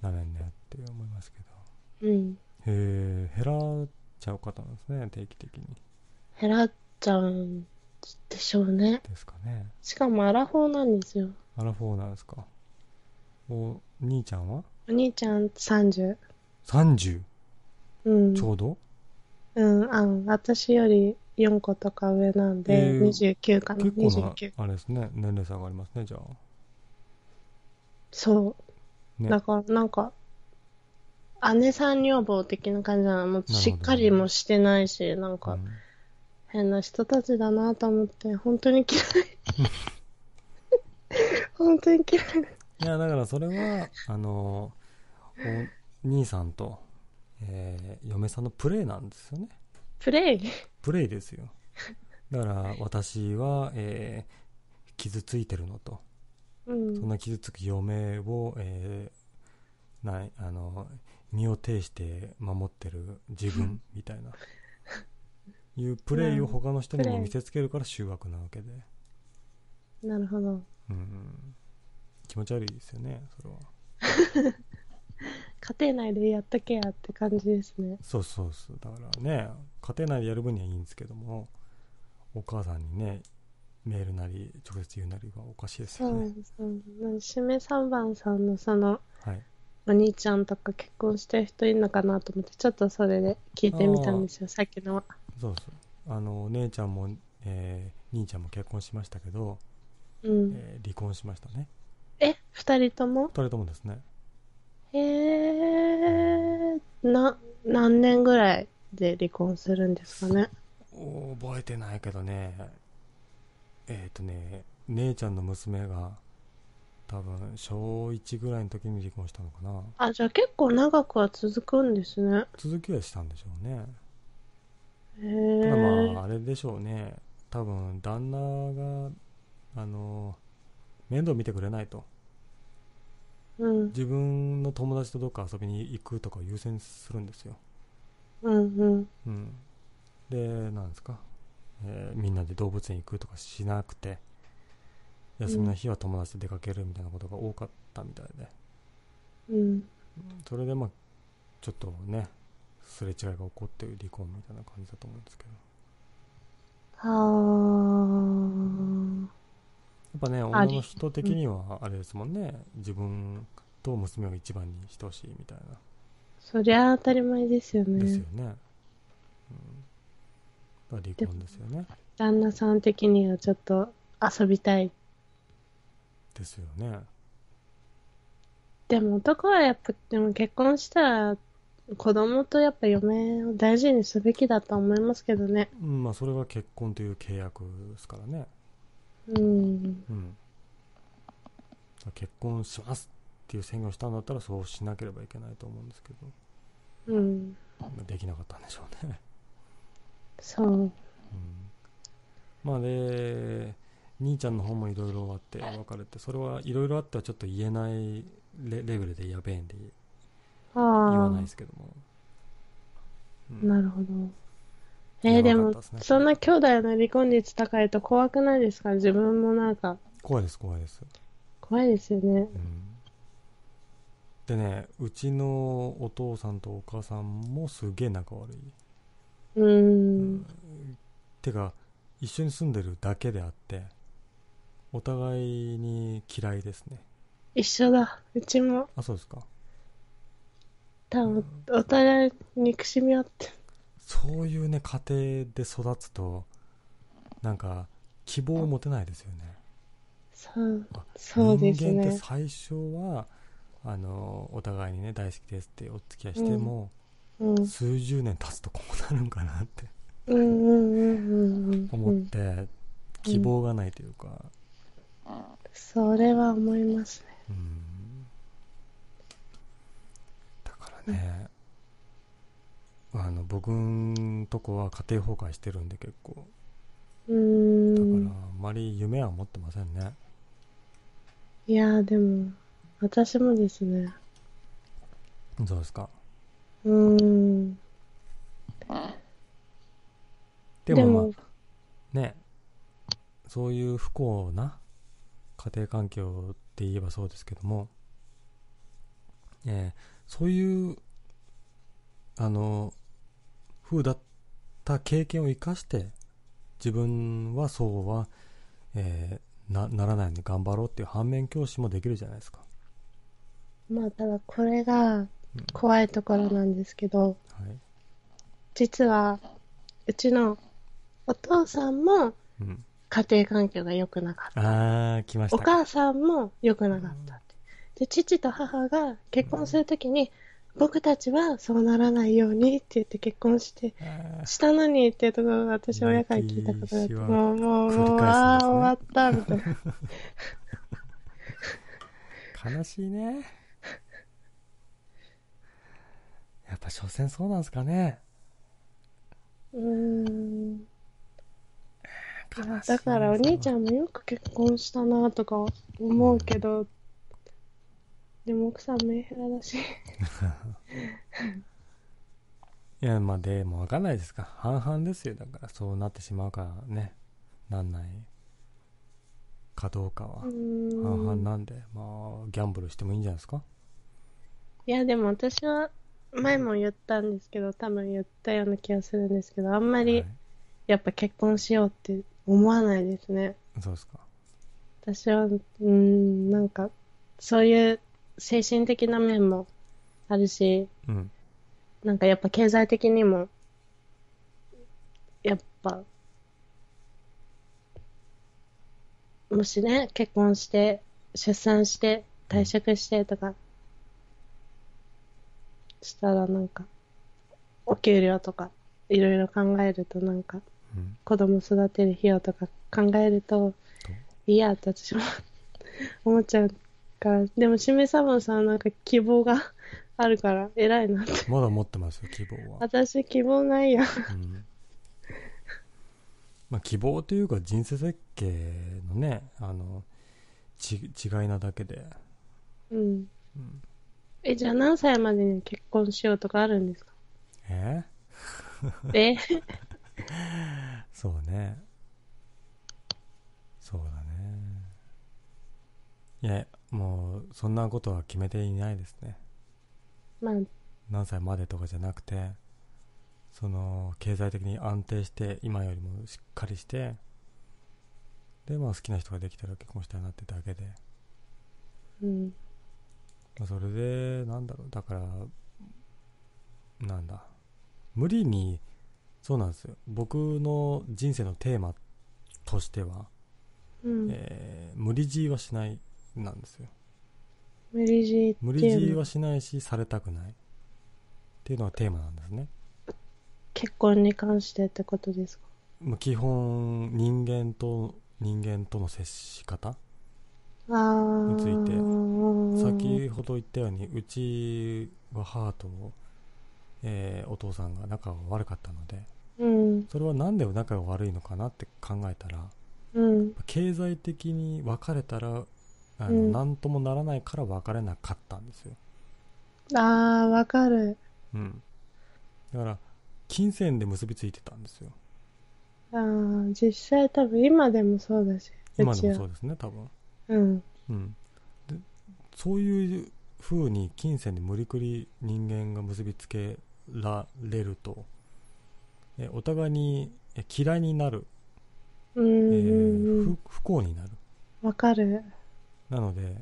なめんなよって思いますけど。うん。へえ、減らっちゃう方なんですね、定期的に。減らっちゃうんでしょうね。ですかね。しかもアラフォーなんですよ。アラフォーなんですか。お兄ちゃんは？お兄ちゃん30。30うん。ちょうど、うん、あ私より4個とか上なんで、えー29かな、結構な29。あれですね年齢差がありますねじゃあそう。ねだから、なんか、姉さん女房的な感じなの。もうしっかりもしてないし、なんか、うん変な人たちだなと思って、本当に嫌い。本当に嫌い。いやだからそれはあのお兄さんと、えー嫁さんのプレーなんですよねプレイプレイですよ。だから私は、えー傷ついてるのと。うん。そんな傷つく嫁を、えーないあの身を挺して守ってる自分 みたいな。いうプレイを他の人にも見せつけるから修学なわけで、なるほど。うん、気持ち悪いですよねそれは 家庭内でやっとけやって感じですね。そうそうそう。だからね家庭内でやる分にはいいんですけどもお母さんにねメールなり直接言うなりはおかしいですそうよね、そう。しめ三番さんのその、はい。お兄ちゃんとか結婚してる人いるのかなと思って、ちょっとそれで聞いてみたんですよ、さっきのは。そうそう。あの姉ちゃんも、えー兄ちゃんも結婚しましたけど、うん。えー離婚しましたね。え、二人とも？二人ともですねへえ、な、何年ぐらいで離婚するんですかね？覚えてないけどねえっ、とね姉ちゃんの娘が多分小1ぐらいの時に離婚したのかなあ、じゃあ結構長くは続くんですね。続きはしたんでしょうねへただえ。まああれでしょうね多分旦那があの面倒見てくれないとうん、自分の友達とどっか遊びに行くとかを優先するんですよ。うん、うん。うん。でなんですか、えーみんなで動物園行くとかしなくて休みの日は友達と出かけるみたいなことが多かったみたいで。うん。それでまあちょっとねすれ違いが起こって離婚みたいな感じだと思うんですけど。はやっぱね女の人的にはあれですもんね自分と娘が一番にしてほしいみたいなあ。そりゃ当たり前ですよね。ですよね、うん、離婚ですよね旦那さん的にはちょっと遊びたい。ですよねでも男はやっぱ、でも結婚したら、子供とやっぱ嫁を大事にすべきだと思いますけどね。うんまあそれが結婚という契約ですからねうん。うん結婚しますっていう宣言をしたんだったらそうしなければいけないと思うんですけどうん。まあできなかったんでしょうねそう。うんまあで兄ちゃんの方もいろいろあって別れてそれはいろいろあってはちょっと言えないレレベルでやべえんで言わないで、すけども、うんなるほど。えー、でもそんな兄弟の離婚率高いと怖くないですか？自分もなんか、怖いです怖いです、怖いですよね。うん、でねうちのお父さんとお母さんもすげえ仲悪い、うーん。てか一緒に住んでるだけであってお互いに嫌いですね。一緒だ。うちも、あそうですか。多分、お互い憎しみ合って。そういうね家庭で育つとなんか希望を持てないですよねそうあ、そうです人間ってね。最初はあのお互いにね大好きですってお付き合いしても、うん。数十年経つとこうなるんかなってうんうんうんうんうん。思って、希望がないというか、それは思いますね。うんだからね、あの僕んとこは家庭崩壊してるんで結構うーだからん。あまり夢は持ってませんねいやーでも、私もですね。そうですかうーん。でも,、まあ、ねそういう不幸な家庭環境って言えばそうですけども、えーそういうあの風だった経験を生かして自分はそうは、えーなならないように頑張ろうっていう反面教師もできるじゃないですか、まあ、ただこれが怖いところなんですけど、はい、実は、うちのお父さんもうん、家庭環境が良くなかった。あー来ました。おか母さんも良くなかったって。で、父と母が結婚するときに、僕たちはそうならないようにって言って結婚して、したのにっていうところを私親から聞いたことがあって、もう、もう、もう、ああ、終わった、みたいな。悲しいね。やっぱ所詮そうなんですかね。うーん。だからお兄ちゃんもよく結婚したなとか思うけど、でも奥さんメンヘラだし。いやまあでも分かんないですか。半々ですよ。だからそうなってしまうかね。なんないかどうかは。半々ん。なんで。まあギャンブルしてもいいんじゃないですか。いや、でも私は前も言ったんですけど、多分言ったような気がするんですけど、あんまりはい。やっぱ結婚しようって思わないですね。そうですか。私は、うーん、なんか、そういう精神的な面もあるし、うん。なんかやっぱ経済的にも、やっぱ、もしね、結婚して、出産して、退職してとか、したらなんか、お給料とか、いろいろ考えるとなんか、うん。子供育てる費用とか考えると、いいやって私も 思っちゃうか。ら、でもしめさぼんさんはなんか希望が あるから偉いなって。まだ持ってますよ希望は、私希望ないや。うん。まあ、希望というか人生設計のねあのち違いなだけで、うん。うん、え、じゃあ何歳までに結婚しようとかあるんですか？え？え？そうね。そうだね。いやもうそんなことは決めていないですね。まあ、何歳までとかじゃなくてその経済的に安定して今よりもしっかりしてでまあ好きな人ができたら結婚したいなってだけで、うん。まあ、それでなんだろう。だからなんだ。無理にそうなんですよ。僕の人生のテーマとしては、うん。えー無理強いはしないなんですよ無理強い無理強いはしないしされたくないっていうのがテーマなんですね結婚に関してってことですか？まあ基本人間と人間との接し方。についてて先ほど言ったようにうちは母と、えーお父さんが仲が悪かったのでうん。それはなんで仲が悪いのかなって考えたらうん。経済的に別れたらあの、うんなんともならないから別れなかったんですよ、あー、わかる。うん、だから金銭で結びついてたんですよあー、実際多分今でもそうだし。今でもそうですね多分うん。うん、でそういう風に金銭で無理くり人間が結びつけられるとえお互いにえ嫌いになる、うえーん。不不幸になるわかる。なので、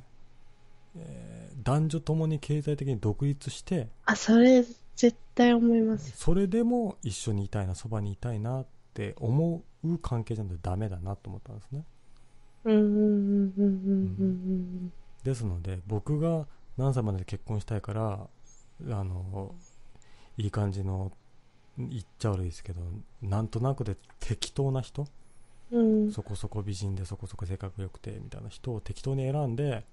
えー男女ともに経済的に独立してあ、それ、絶対思います。それでも一緒にいたいなそばにいたいなって思う関係じゃないとダメだなと思ったんですねうんうんうんうんうんうんですので僕が何歳まで結婚したいからあのいい感じの言っちゃ悪いですけどなんとなくで適当な人うん。うん。そこそこ美人でそこそこ性格良くてみたいな人を適当に選んで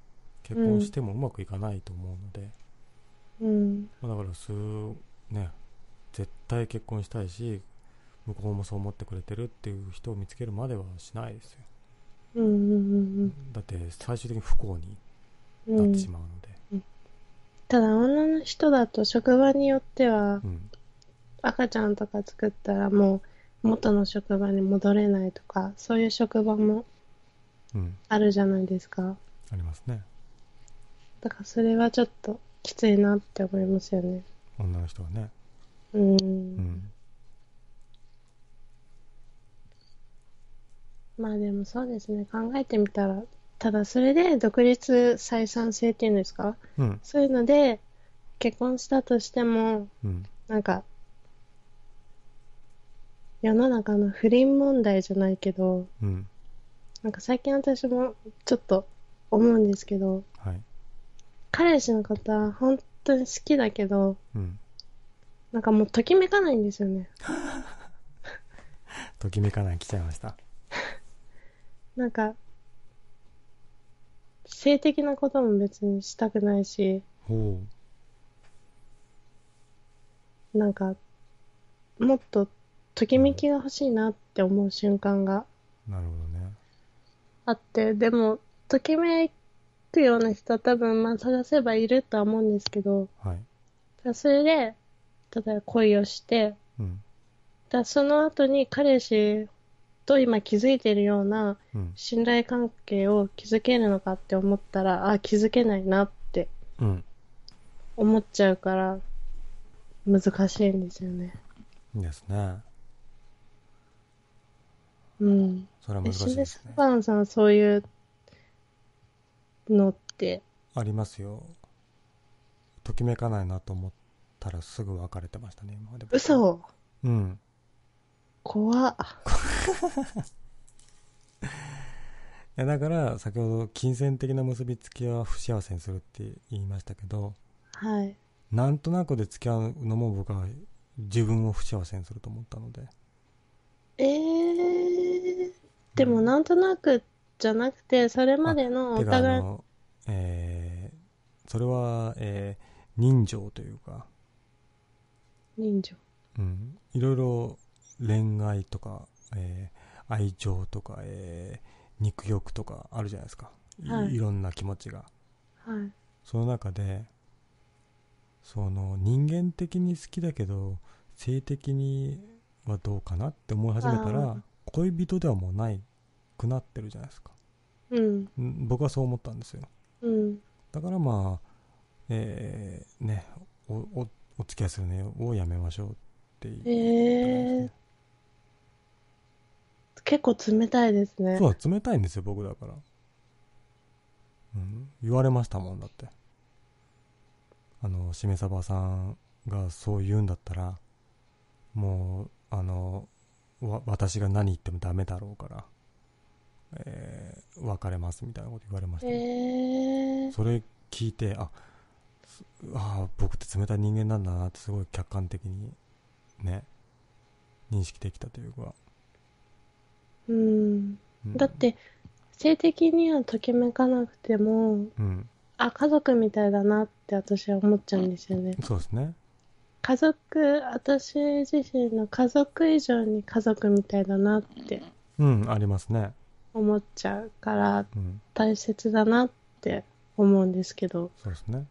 結婚してもうまくいかないと思うので、うん。まあだからすね絶対結婚したいし向こうもそう思ってくれてるっていう人を見つけるまではしないですようんうんだって最終的に不幸にうんう。なんってしまうので、ただ女の人だと職場によってはうん赤ちゃんとか作ったらもう元の職場に戻れないとかそういう職場もうん、あるじゃないですか。ありますね。だからそれはちょっときついなって思いますよね。女の人はね。うん、うん。まあでもそうですね。考えてみたらただそれで独立採算制っていうんですか？うん。そういうので結婚したとしてもうん。なんか世の中の不倫問題じゃないけどうん。なんか最近私もちょっと思うんですけどはい。彼氏の方本当に好きだけどうん。なんかもうときめかないんですよね。ときめかない来ちゃいました。なんか性的なことも別にしたくないしほなんかもっとときめきが欲しいなって思う瞬間がうなるほどね。あってでもときめくような人は多分まあ探せばいるとは思うんですけどはい。それで例えば恋をしてうん。だその後に彼氏と今気づいてるようなうん。信頼関係を築けるのかって思ったらあ気づけないなってうん。思っちゃうから難しいんですよね。ですねうん。それは難えしいですね。さばんさんそういうのって？ありますよ。ときめかないなと思ったらすぐ別れてましたね今まで。僕嘘。うん。怖っ。いやだから先ほど金銭的な結びつきは不幸せにするって言いましたけどはい。なんとなくで付き合うのも僕は自分を不幸せにすると思ったので。えー、でもなんとなくじゃなくてそれまでのお互いの、えーそれは、えー人情というか、人情。うん、いろいろ恋愛とか、えー愛情とか、えー肉欲とかあるじゃないですか、いはい。いろんな気持ちが。はい。その中でその人間的に好きだけど性的にはどうかなって思い始めたあら恋人ではもうないくなってるじゃないですか。うん。うん僕はそう思ったんですよ。うん。だからまあえーねおおお付き合いするのをやめましょうって言ったんですえねー、結構冷たいですね。そう冷たいんですよ僕だから、うん、言われましたもんだって。あのしめさばさんがそう言うんだったらもうあのわ私が何言ってもダメだろうから、えー別れますみたいなこと言われましえたね、ー、それ聞いてあすあー僕って冷たい人間なんだなってすごい客観的にね認識できたというか、うん。うん。だって、性的にはときめかなくても、うん。あ、家族みたいだなって私は思っちゃうんですよね。そうですね家族、私自身の家族以上に家族みたいだなってうんありますね。思っちゃうからうん。大切だなって思うんですけど、そうですね。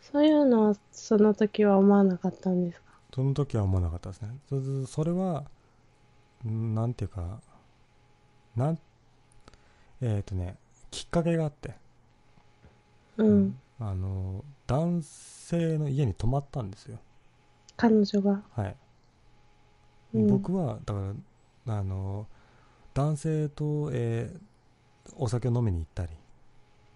そういうのはその時は思わなかったんですか？その時は思わなかったですね。そそれはんなんていうかなんえっ、とねきっかけがあって。うん。あの男性の家に泊まったんですよ彼女が。はい、うん僕はだからあの男性と、えーお酒を飲みに行ったり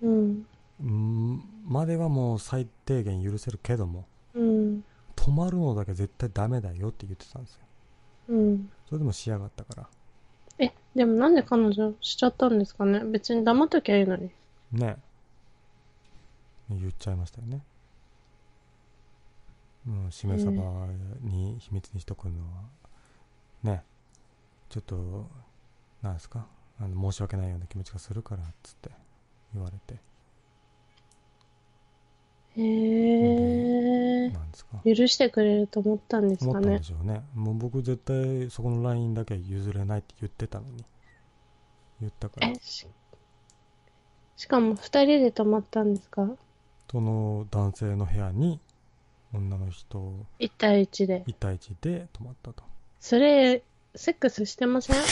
うん。んまではもう最低限許せるけどもうん。泊まるのだけ絶対ダメだよって言ってたんですようん。それでもしやがったからえ、でもなんで彼女しちゃったんですかね？別に黙っときゃいいのに。ね言っちゃいましたよねうんしめ鯖に秘密にしとくのはねちょっとなんですか？あの申し訳ないような気持ちがするからっつって言われて。へえ。なんですか？許してくれると思ったんですかね？思ったんで。しょうね。もう僕絶対そこのラインだけは譲れないって言ってたのに。言ったから。え、し、しかも二人で泊まったんですか？その男性の部屋に女の人一対一で。1対1で泊まったとそれ、セックスしてません？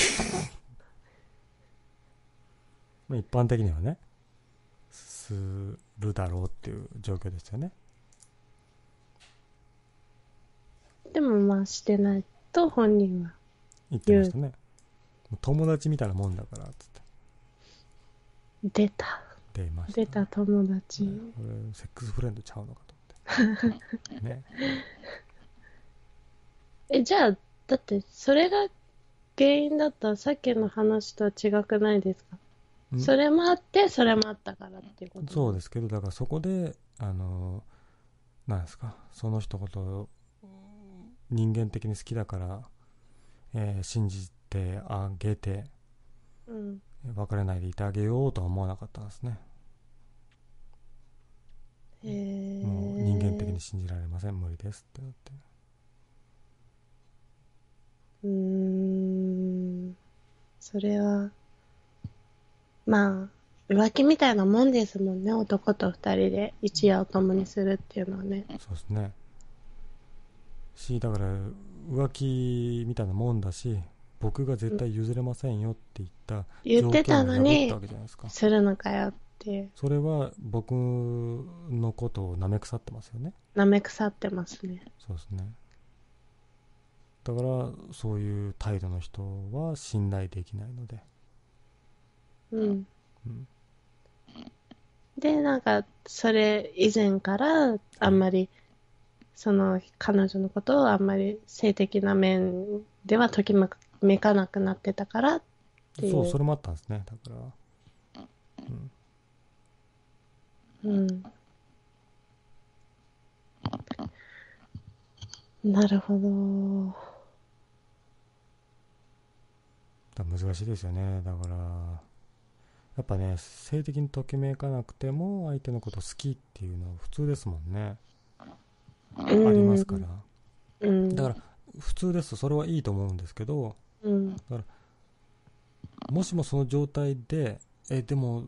まあ、一般的にはねするだろうっていう状況ですよねでもまあしてないと本人は。言ってましたね友達みたいなもんだからっつって出た。出ました出た友達。ね俺セックスフレンドちゃうのかね。え、じゃあ、だって、それが原因だったらさっきの話とは違くないですか？うん？それもあって、それもあったからっていうこと？そうですけどだからそこであのなんですか？その一言人間的に好きだから、えー信じてあげてうん。別れないでいてあげようとは思わなかったんですねもう人間的に信じられません。無理ですってなって。うーん。それは、まあ、浮気みたいなもんですもんね。男と二人で一夜を共にするっていうのはね。そうですね。しだから浮気みたいなもんだし僕が絶対譲れませんよって言った言ってたのにするのかよってそれは僕のことを舐め腐ってますよね。舐め腐ってますね。そうですね。だからそういう態度の人は信頼できないので、うん。うん、で、なんか、それ以前から、あんまり、その、彼女のことをあんまり性的な面ではときめかなくなってたからっていう。そうそれもあったんですね。だから、うん、うん。なるほど。だから難しいですよねだからやっぱね性的にときめかなくても相手のこと好きっていうのは普通ですもんねありますからうん。だから普通ですとそれはいいと思うんですけどうん。もしもその状態でえでも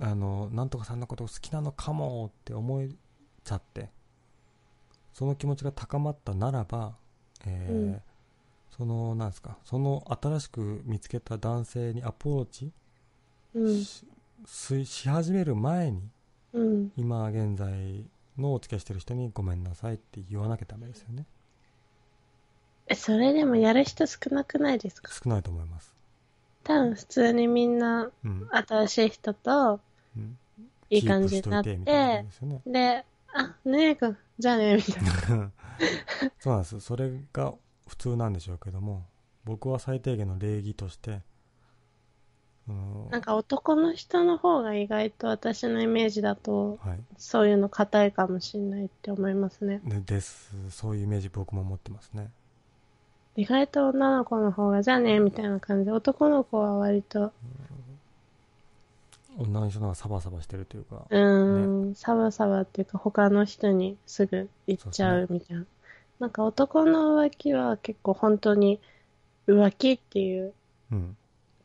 あのなんとかさんのこと好きなのかもって思いちゃってその気持ちが高まったならば、えーうんそのなんですかその新しく見つけた男性にアプローチうん。ししし始める前にうん。今現在のお付き合いしてる人にごめんなさいって言わなきゃダメですよねえ、それでもやる人少なくないですか？少ないと思います、多分普通にみんなうん。新しい人とうん、いい感じになってでね。で、あ、ねえくん、じゃあね、みたいな。そうなんですそれが普通なんでしょうけども僕は最低限の礼儀としてうんなんか男の人の方が意外と私のイメージだと、はい。そういうの硬いかもしれないって思いますね。でです。そういうイメージ僕も持ってますね意外と女の子の方が、じゃあね、みたいな感じで、男の子は割と、女の人の方がサバサバしてるというかうーん、サバサバっていうか他の人にすぐ行っちゃうみたいな。なんか男の浮気は結構本当に浮気っていううん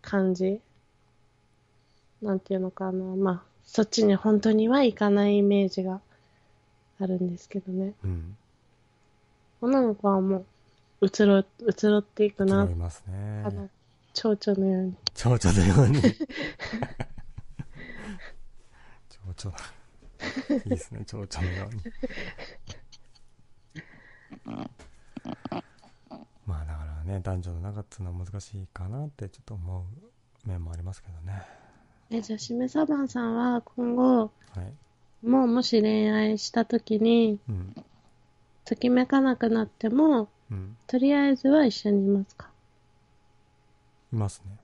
感じ？なんていうのかな。まあ、そっちに本当には行かないイメージがあるんですけどね。うん女の子はもう、移ろ、移ろっていくな。違い、ますね。あの、蝶々のように。蝶々のように。蝶々だ。いいですね蝶々のように。まあだからね男女の仲っていうのは難しいかなってちょっと思う面もありますけどね。え、じゃあ、しめさばんさんは今後、はい。もうもし恋愛した時に、うん。ときめかなくなっても、うん。とりあえずは一緒にいますか？いますね。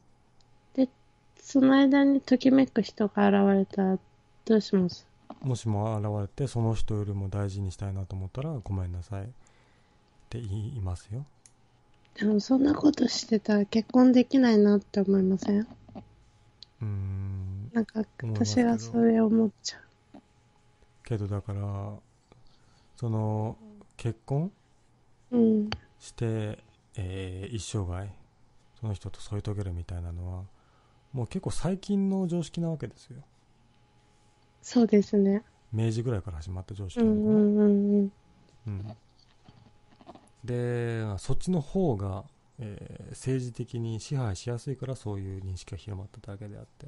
で、その間にときめく人が現れたら、どうします？もしも現れてその人よりも大事にしたいなと思ったらごめんなさいって言いますよ。でも、そんなことしてたら結婚できないなって思いません？うーん。なんか、私がそれ思っちゃけどだからその結婚う。うん。して、えー一生涯その人と添い遂げるみたいなのはもう結構最近の常識なわけですよそうですね。明治ぐらいから始まった常識うなのかな、んうんうんうん。うんでそっちの方が、えー政治的に支配しやすいからそういう認識が広まっただけであって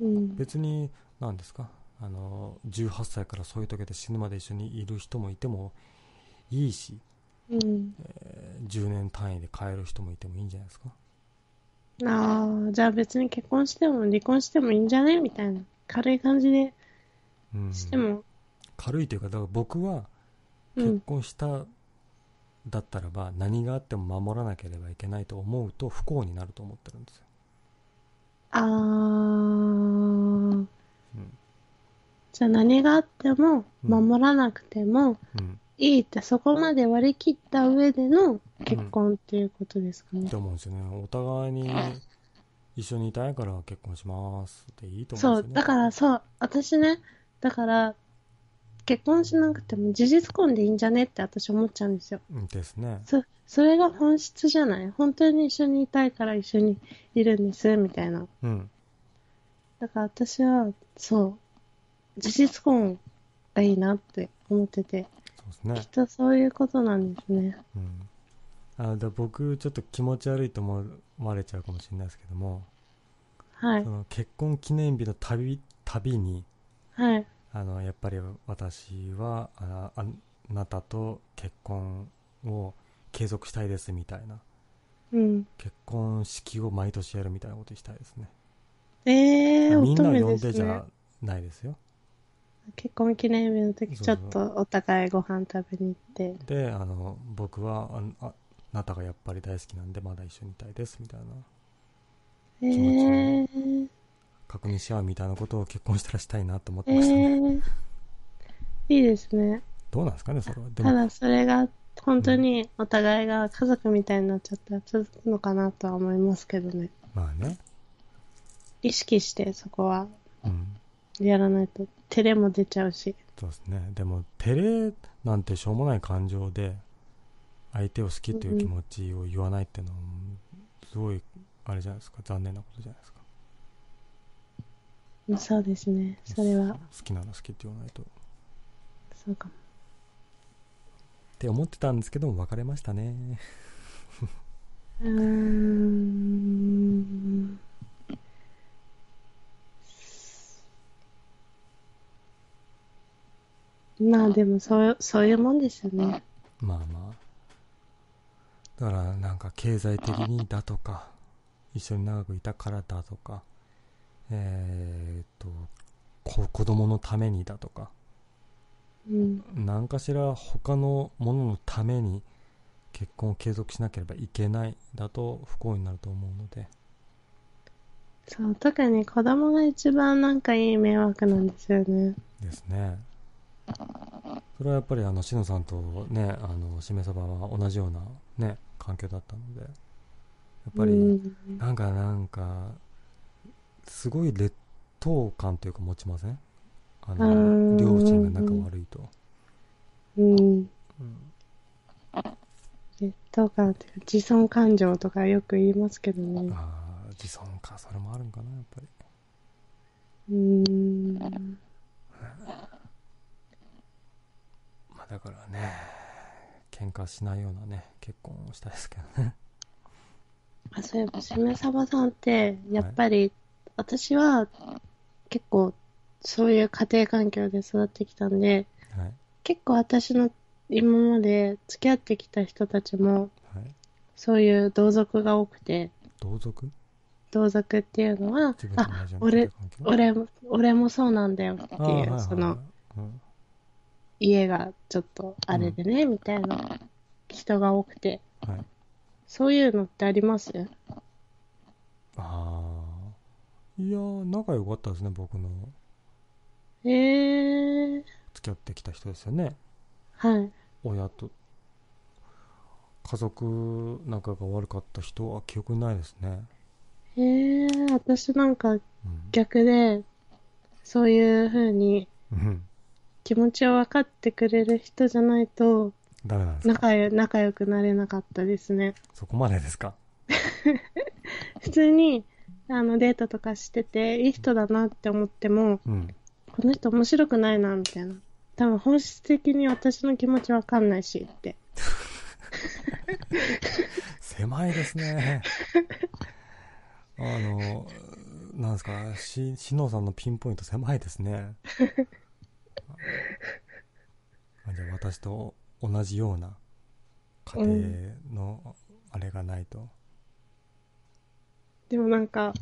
うん。別に何ですかあの18歳から添い遂げて死ぬまで一緒にいる人もいてもいいし、うん。えー10年単位で変える人もいてもいいんじゃないですかああ、じゃあ別に結婚しても離婚してもいいんじゃね？みたいな。軽い感じでうんしても。軽いというかだから僕はうん。結婚しただったらば何があっても守らなければいけないと思うと不幸になると思ってるんですよ、あー。うんじゃあ何があってもうん守らなくてもうん、いいってそこまで割り切った上での結婚っていうことですかね。って。思うんですよね。お互いに一緒にいたいから結婚しますっていいとそう、思うんですよね。だからそう、私ね、だから結婚しなくても事実婚でいいんじゃねって私思っちゃうんですよ。うんですね。そ、それが本質じゃない。本当に一緒にいたいから一緒にいるんです、みたいな。うん。だから私は、そう、事実婚がいいなって思ってて、そうですねきっとそういうことなんですね。うんあだ僕ちょっと気持ち悪いと思われちゃうかもしれないですけども、はいそ。の結婚記念日の旅旅にはい。あのやっぱり私はああなたと結婚を継続したいですみたいなうん。結婚式を毎年やるみたいなことしたいですねえー、みんなを乙呼んでじゃ。ないですよ結婚記念日の時ちょっとお互いご飯食べに行って。であの僕はあああなたがやっぱり大好きなんでまだ一緒にいたいですみたいな。え気持ちをー、確認し合うみたいなことを結婚したらしたいなと思っえてましたね、ー、いいですね。どうなんですかねそれは。ただそれが本当にお互いが家族みたいになっちゃったら続くのかなとは思いますけどね。まあね。意識してそこはうん。やらないと照れも出ちゃうし。そうですねでも照れなんてしょうもない感情で相手を好きっていう気持ちを言わないっていうのはすごいあれじゃないですか残念なことじゃないですかうんそうですね。それは、好きなら好きって言わないとっそうかも。て思ってたんですけども別れましたねうーん。まあでもそう、そういうもんですよね。まあまあだからなんか経済的にだとか一緒に長くいたからだとかえーっとこ子供のためにだとかうん。何かしら他のもののために結婚を継続しなければいけないだと不幸になると思うのでそう、特に子供が一番なんかいい迷惑なんですよね。ですねそれはやっぱりあのしのさんとねあのしめさばは同じようなね関係だったのでやっぱり、うん、なんかなんかすごい劣等感というか持ちません？あうのん。両親が仲悪いと、うん。うん。劣等感っていうか自尊感情とかよく言いますけどね。ああ自尊か。それもあるんかなやっぱり。うーん。まあだからね喧嘩しないようなね結婚をしたいですけどね。あ、そういえば、しめさばさんって、やっぱり、私は結構そういう家庭環境で育ってきたんで、はい。結構私の今まで付き合ってきた人たちも、はい。そういう同族が多くて、同族？同族っていうのはあ俺俺も、俺もそうなんだよっていいう、はい。その、うん家がちょっとあれでね、みたいな人が多くて、はい。そういうのってあります？ああいやー仲良かったですね僕の。えー、付き合ってきた人ですよね。はい。親と。家族仲が悪かった人は記憶にないですね。えー、私なんかうん。逆で、そういう風にうん気持ちを分かってくれる人じゃないと、ダメなんですか？仲よ仲良くなれなかったですね。そこまでですか？普通に、あの、デートとかしてて、いい人だなって思っても、うんこの人面白くないな、みたいな。多分本質的に私の気持ちわかんないしって。狭いですねあのなんですかししのさんのピンポイント狭いですねあ。じゃあ私と同じような家庭のあれがないと、でもなんか、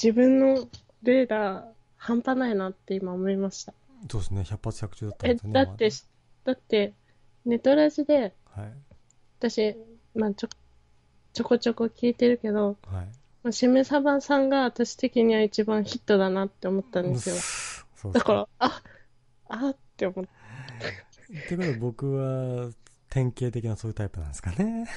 自分のレーダー半端ないなって今思いました。そうですね。百発百中だったんえ、ですよねだって、だって、ネトラジで、はい。私、まあちょ、ちょこちょこ聞いてるけど、はい。まあしめさばさんが私的には一番ヒットだなって思ったんですよ。そうですだから、あ、あって思って。ってことで僕は典型的なそういうタイプなんですかね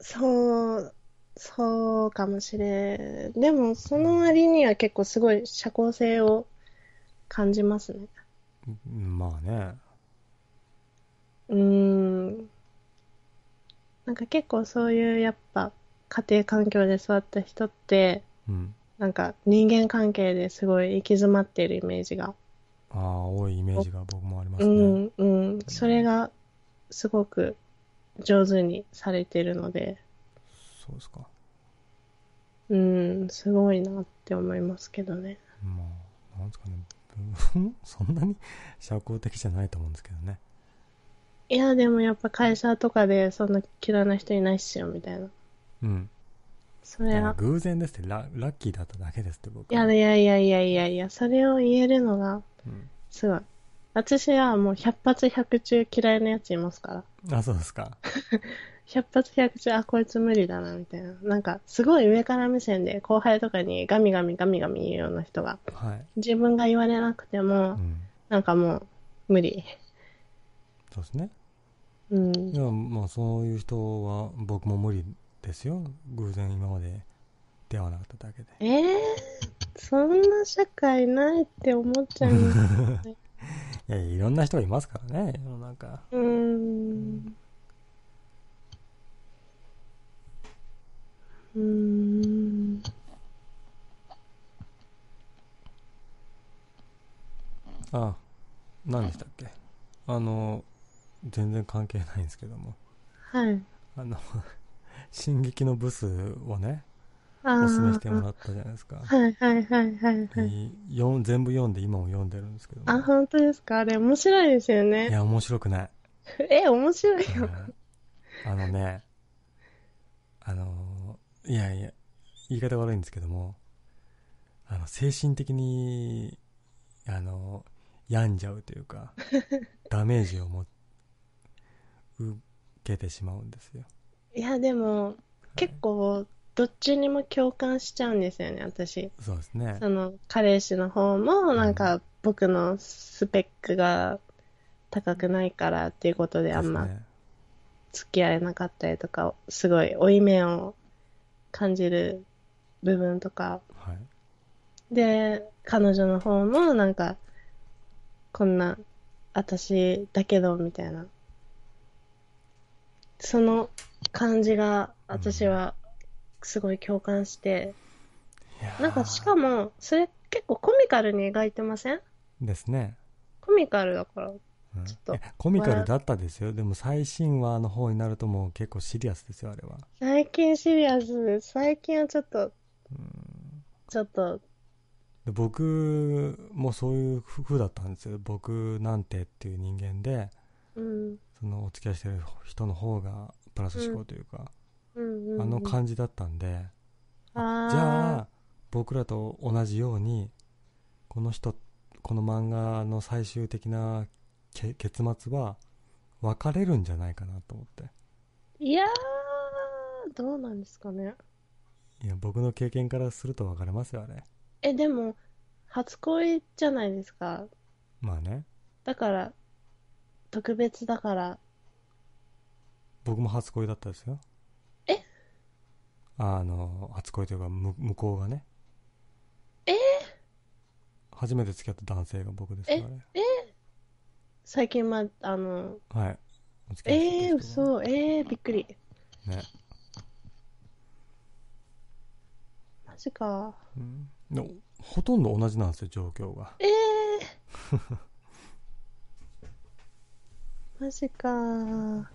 そう、そうかもしれん。でも、その割には結構すごい社交性を感じますね。うんまあねうーん。なんか結構そういうやっぱ家庭環境で育った人って、うんなんか人間関係ですごい行き詰まっているイメージが。ああ多いイメージが僕もありますうね、ん、うん。それがすごく上手にされてるので、そうですかうん、すごいなって思いますけどね。まあなんですかねうん そんなに社交的じゃないと思うんですけどねいや、でもやっぱ会社とかでそんな嫌いな人いないっすよ、みたいな。うんそれは、偶然ですってララッキーだっただけですって僕いやいやいやいやいやいや、それを言えるのがうんすごい。私はもう100発100中嫌いなやついますから。あそうですか 100発100中、あ、こいつ無理だな、みたいな。なんか、すごい上から目線で後輩とかにガミガミガミガミ言うような人が、はい、自分が言われなくてうも、ん、なんかもう、無理。そうですねうんい。やまあそういう人は僕も無理ですよ偶然今まで出会わなかっただけでえー、そんな社会ないって思っちゃいます。いやいやいろんな人がいますからね世の中うーん。うーん。あ何でしたっけ？あの全然関係ないんですけどもはい。あの進撃のブスをねおすすめしてもらったじゃないですか。はいはいはいはいはい。全部読んで今も読んでるんですけどもあ、本当ですか？あれ面白いですよいね。や面白くない。え、面白いよ。うんあのねあのいやいや言い方悪いんですけどもあの精神的にあの病んじゃうというか ダメージをも受けてしまうんですよいや、でも、結構、どっちにも共感しちゃうんですよね、私。そうですねその、彼氏の方も、なんか、僕のスペックが高くないからっていうことであんま付き合えなかったりとか、すごい負い目を感じる部分とか。はいで、彼女の方もなんか、こんな、私だけど、みたいな。その感じが、私は、すごい共感して、いやー。なんかしかも、それ結構コミカルに描いてません？ですね、コミカルだから。うん。ちょっと。えコミカルだったですよ。でも最新話の方になるともう結構シリアスですよあれは。最近シリアスです。最近はちょっと、うん。ちょっと、で僕もそういう風だったんですよ。僕なんてっていう人間でうん、そのお付き合いしてる人の方がプラス思考というか、うん、うん。あの感じだったんで、じゃあ僕らと同じようにこの人この漫画の最終的なけ結末は別れるんじゃないかなと思っていやー、どうなんですかね。いや僕の経験からすると別れますよあれえ、でも、初恋じゃないですか。まあねだから、特別だから、僕も初恋だったですよ。え？あの初恋というかむ向こうがね。え？初めて付き合った男性が僕ですよあれ最近ま、あの、はい。えー、嘘、えー、びっくり。ね、マジか。うん、でもほとんど同じなんですよ状況が。えー。マジか。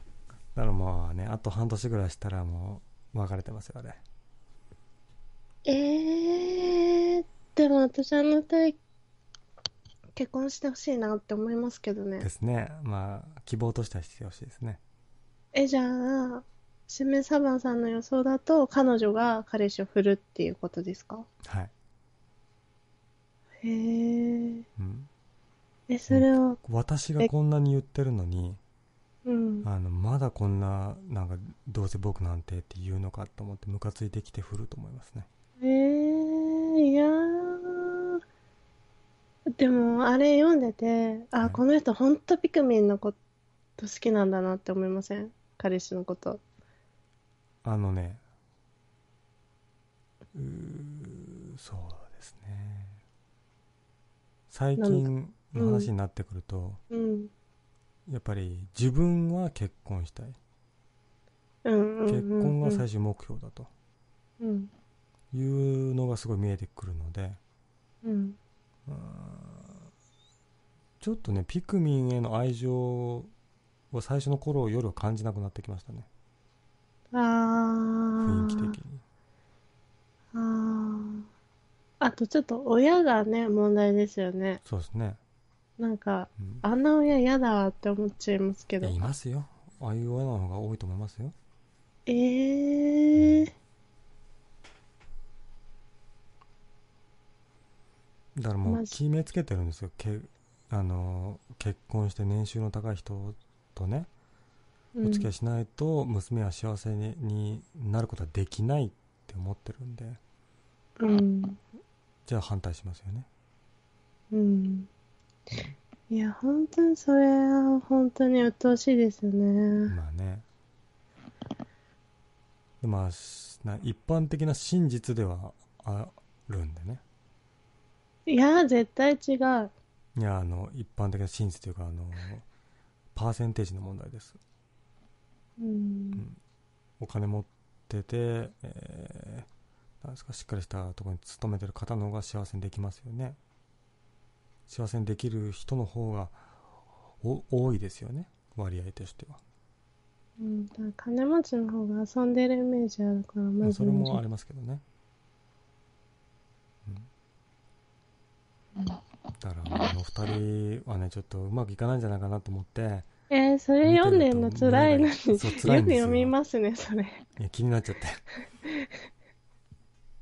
だからまあねあと半年ぐらいしたらもう別れてますよあれえー、でも私あの二人、結婚してほしいなって思いますけどね。で。すね。まあ希望としてはしてほしいですね。え、じゃあ、シメサバンさんの予想だと、彼女が彼氏を振るっていうことですか？はい、へー。うん、え、それを、私がこんなに言ってるのにうん。あのまだこんななんかどうせ僕なんてって言うのかと思ってムカついてきて振ると思いますねえー、いやー。でも、あれ読んでて、あ、はいこの人ほんとピクミンのこと好きなんだなって思いません？彼氏のこと。あのねうーそうですね最近の話になってくると、うん。やっぱり自分は結婚したいうんうんうん、うん。結婚が最終目標だとうん。いうのがすごい見えてくるのでうん。うーんちょっとねピクミンへの愛情は最初の頃よりは感じなくなってきましたねあー。雰囲気的にあー。あとちょっと親がね、問題ですよね。そうですね、なんか、うんあんな親嫌だわって思っちゃいますけど。いますよああいう親の方が多いと思いますよえー。だからもう決めつけてるんですよけあの結婚して年収の高い人とねうんお付き合いしないと娘は幸せにになることはできないって思ってるんでうん。じゃあ反対しますよねうん。いや、本当にそれは本当に鬱陶しいですよね。まあねでまあ一般的な真実ではあるんでねいや、絶対違う。いやあの一般的な真実というかあのパーセンテージの問題ですうん。お金持ってて、えーなんですかしっかりしたところに勤めてる方の方が幸せにできますよね幸せにできる人の方がお多いですよね割合としては、うん、金持ちの方が遊んでるイメージあるから、まあ、それもあで。りますけどね、うん、だからあの二人はねちょっとうまくいかないんじゃないかなと思ってえー、それ読んでんの辛いのに。そよく読みますね、それ。いや気になっちゃって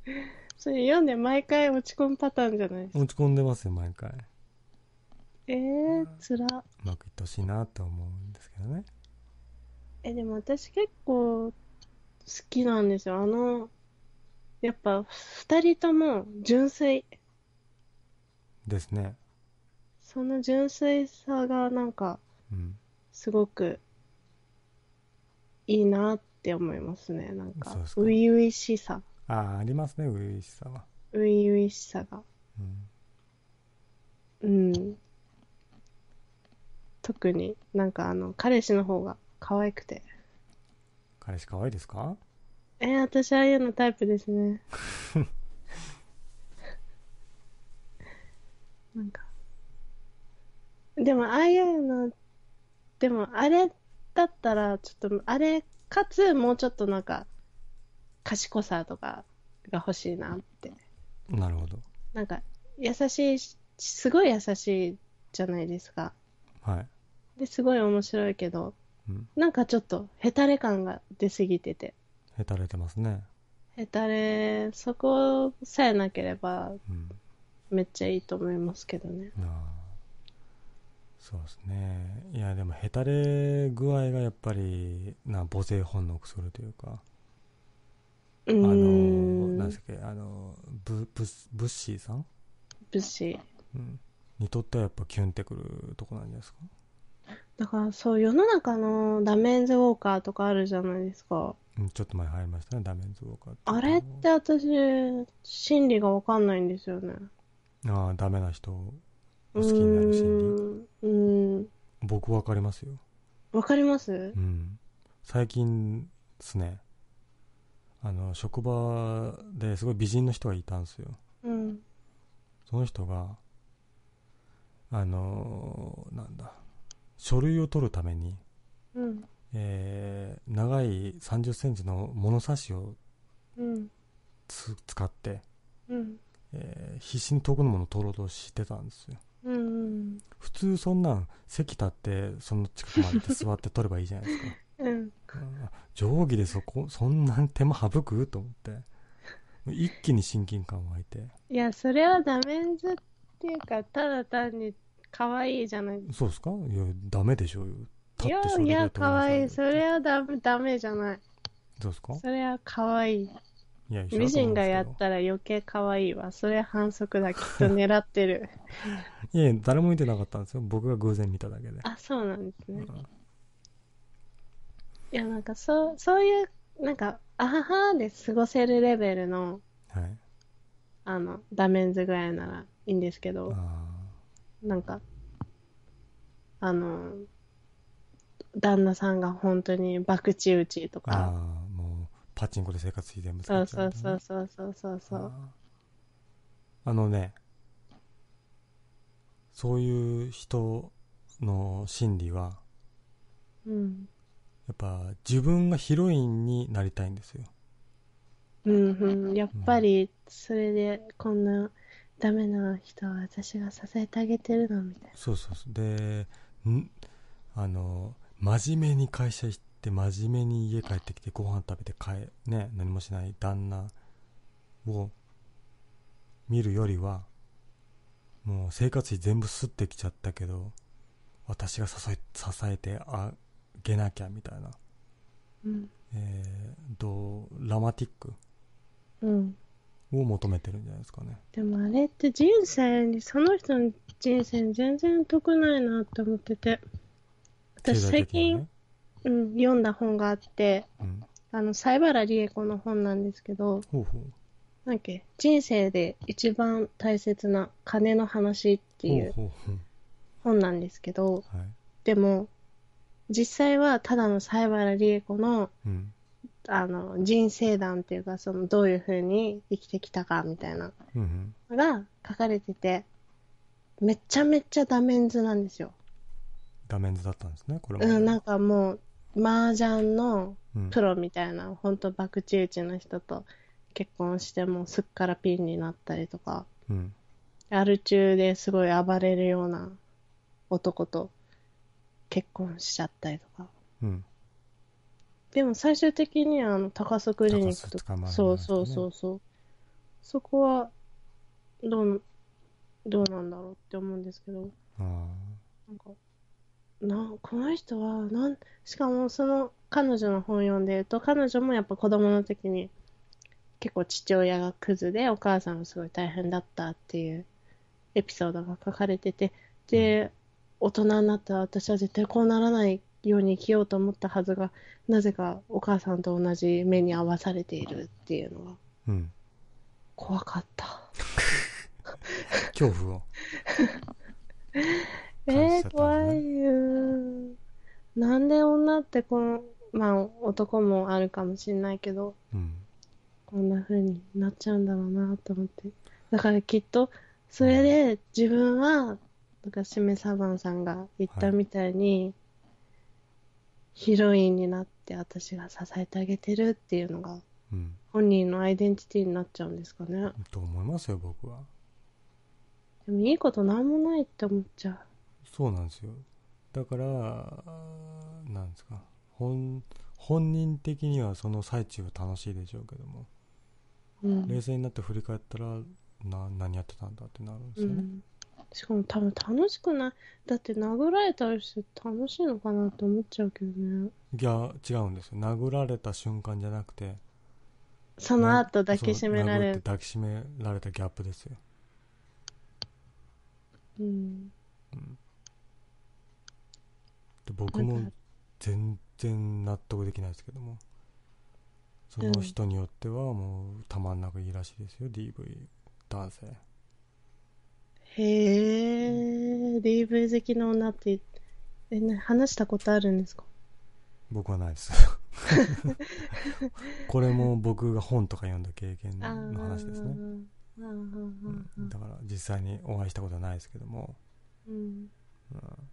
それ読んで毎回落ち込むパターンじゃないですか。落ち込んでますよ毎回えー、つら。うまくいってほしいなと思うんですけどねえ、でも私結構好きなんですよ。あの、やっぱ二人とも純粋。ですねその純粋さがなんかうんすごくいいなって思いますね。なんか初々しさ。ああありますね初々しさは初々しさが。うんうん。特になんかあの、彼氏の方が可愛くて。彼氏可愛いですか？えー、私ああいうのタイプですね。なんか。でも、ああいうの、でも、あれだったら、ちょっと、あれ、かつ、もうちょっとなんか、賢さとかが欲しいなって。なるほどなんか、優しいし、すごい優しいじゃないですか。はい、で、すごい面白いけど、うん、なんかちょっと、ヘタレ感が出すぎてて。へたれてますね。ヘタレ、そこさえなければ、うん。めっちゃいいと思いますけどね。そうですね。いやでもへたれ具合がやっぱりな母性本能をくするというか。うあのーん。なんですっけあのブブスブッシーさん、武士。うん、にとってはやっぱキュンってくるとこなんじゃないですか？だからそう、世の中のダメンズウォーカーとかあるじゃないですか。うんちょっと前入りましたねダメンズウォーカーあれって私、心理がわかんないんですよね。ああダメな人をう好きになる心理。うーん。僕わかりますよわかります？うん最近ですねあの職場ですごい美人の人がいたんですようん。その人があのなんだ書類を取るために、うん。えー長い3 0センチの物差しをうん。つ使って、うん。えー必死に遠くのものを取ろうとしてたんですようん。普通そんなん席立ってその近くまで座って取ればいいじゃないですか うん。うん定規でそこそんな手間省くと思って一気に親近感湧いていや、それはダメンズっていうか、ただ単に可愛いじゃないそうですか？いやダメでしょうよ立いやいや、可愛い。それはダメ、ダメじゃない。どうですか？それは可愛い。いや美人がやったら余計可愛いわ。それ反則だ。きっと狙ってる。いやいや誰も見てなかったんですよ僕が偶然見ただけで、あ、そうなんですね。うんいや、なんか、そう、そういう、なんか、あははで過ごせるレベルの、はいあの、ダメンズぐらいならいいんですけど、あなんか、あの、旦那さんが本当に博打打ちとーあーか、もうパチンコで生活費全部使そうっちゃそううそうそうそうそうそう。あのねそういう人の心理はうん。やっぱ自分がヒロインになりたいんですようんうん。やっぱり、それで、こんなダメな人は私が支えてあげてるのみたいそうそうそうでんあの真面目に会社行って真面目に家帰ってきてご飯食べて帰ね何もしない旦那を見るよりはもう生活費全部吸ってきちゃったけど私が支え支えてあげなきゃみたいな、な。うん。えー、ドラマティックうん。を求めてるんじゃないですかね。でもあれって人生に、その人の人生に全然得ないなって思ってて。私最近、ね。うん、読んだ本があって、うん、あの、西原理恵子の本なんですけど、ほうほう。なんけ、人生で一番大切な金の話っていうほうほうほ本なんですけど、うはい。でも、実際はただの西原理恵子の、うんあの、人生談っていうか、その、どういう風に生きてきたかみたいな。のが書かれてて、めちゃめちゃダメンズなんですよ。ダメンズだったんですねこれもうん、なんかもう、麻雀のうん。プロみたいな、ほんと博打打ちの人と結婚してもうすっからピンになったりとか、うん。アル中ですごい暴れるような男と結婚しちゃったりとか。うんでも最終的にはあの高須クリニックとか、ね。そうそうそうそう。そこは、どう、どうなんだろうって思うんですけど、あなんか、な、この人は、なん、しかもその彼女の本読んでると、彼女もやっぱ子供の時に結構父親がクズでお母さんがすごい大変だったっていうエピソードが書かれてて、で、大人になったら私は絶対こうならないように生きようと思ったはずが、なぜかお母さんと同じ目に遭わされているっていうのがうん怖かった。恐怖を えー、怖いよ。なんで女ってこの、まあ男もあるかもしれないけど、うんこんな風になっちゃうんだろうなと思って。だからきっと、それで自分は、なんかしめさばんさんが言ったみたいに、ヒロインになって私が支えてあげてるっていうのが、うん。本人のアイデンティティになっちゃうんですかね。と思いますよ僕は。でもいいことなんもないって思っちゃそうなんですよ。だからなんですか。本本人的にはその最中は楽しいでしょうけども、う。うん。冷静になって振り返ったらな何やってたんだってなるんですよね、うん、しかも多分楽しくない。だって殴られたりして楽しいのかなって思っちゃうけどね。いや違うんですよ殴られた瞬間じゃなくてその後抱きしめられる。抱きしめられたギャップですよ、うん。うん、で僕もなんか全然納得できないですけどもその人によってはもうたまんなくいいらしいですよ DV 男性へえ、DV 好きの女って、え、な話したことあるんですか？僕はないです。これも僕が本とか読んだ経験の話ですね、だから実際にお会いしたことはないですけども、うん。うん。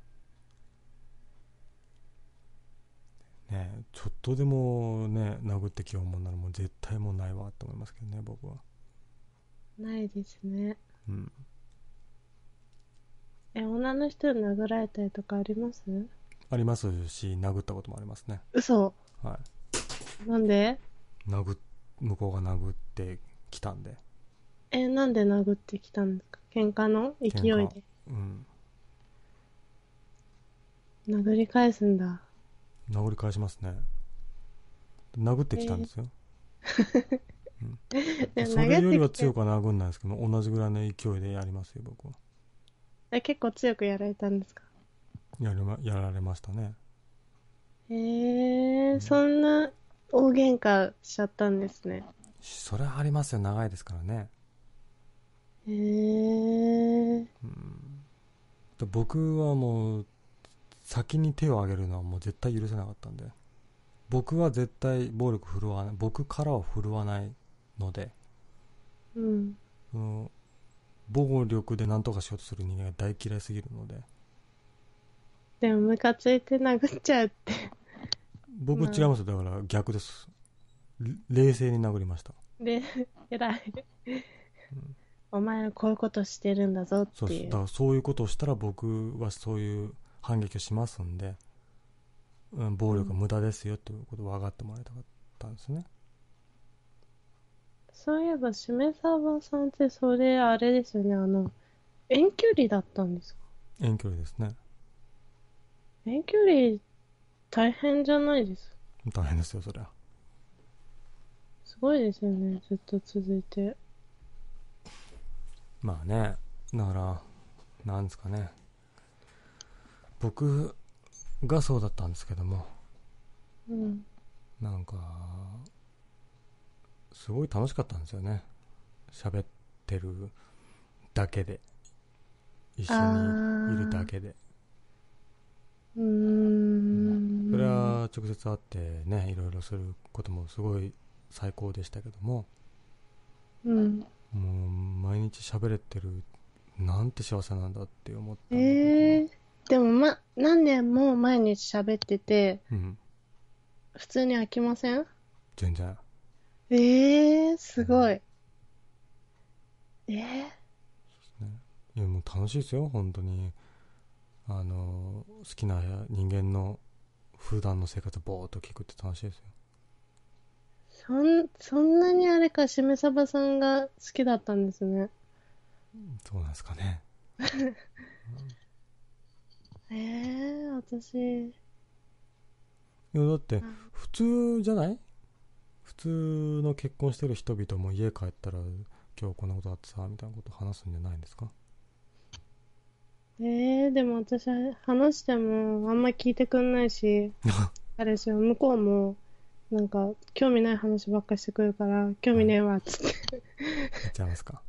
ねえちょっとでもね殴ってきようもんならもう絶対もうないわって思いますけどね僕は。ないですね。うんえ、女の人に殴られたりとかあります？ありますし殴ったこともありますね。嘘。はなんで？い殴っ向こうが殴ってきたんで。え、なんで殴ってきたんですか？喧嘩の？勢い喧嘩。で。うん。殴り返すんだ。殴り返しますね。殴ってきたんですよ、で それよりは強く。くは殴んないですけど同じぐらいの勢いでやりますよ僕はえ、結構強くやられたんですか？やりまやられましたね。へえー、そんな大喧嘩しちゃったんですね。それはありますよ。長いですからね。へえー、で僕はもう先に手を挙げるのはもう絶対許せなかったんで。僕は絶対暴力振るわない。僕からは振るわないので。うん。その暴力で何とかしようとする人間が大嫌いすぎるのででもムカついて殴っちゃうって。僕違いますよだから逆ですれ冷静に殴りましたで、偉い。お前はこういうことしてるんだぞっていう。そうですだからそういうことをしたら僕はそういう反撃をしますんで、うん、暴力は無駄ですよということを分かってもらいたかったんですねそういえば、しめさばさんってそれ、あれですよね、あの、遠距離だったんですか？遠距離ですね。遠距離、大変じゃないです？大変ですよそりゃ。すごいですよね、ずっと続いて。まあねだからなんですかね。僕がそうだったんですけども。うん。なんかすごい楽しかったんですよね。喋ってるだけで。一緒にいるだけで。うーん。それは直接会ってねいろいろすることもすごい最高でしたけども。うん。もう毎日喋れてるなんて幸せなんだって思ったんでええー。でも、ま、何年も毎日喋ってて、うん。普通に飽きません？全然ええー、すごい。ええいやもう楽しいですよ本当にあの好きな人間の普段の生活をぼーっと聞くって楽しいですよそん、そんなにあれか、しめさばさんが好きだったんですね。そうなんですかね。えー、私、いや、だって、普通じゃない？普通の結婚してる人々も家帰ったら、今日こんなことあってさ、みたいなこと話すんじゃないんですか？えー、でも私は話してもあんま聞いてくんないし、彼氏は向こうも、なんか、興味ない話ばっかしてくるから、興味ねえわ、つって。言っちゃいますか？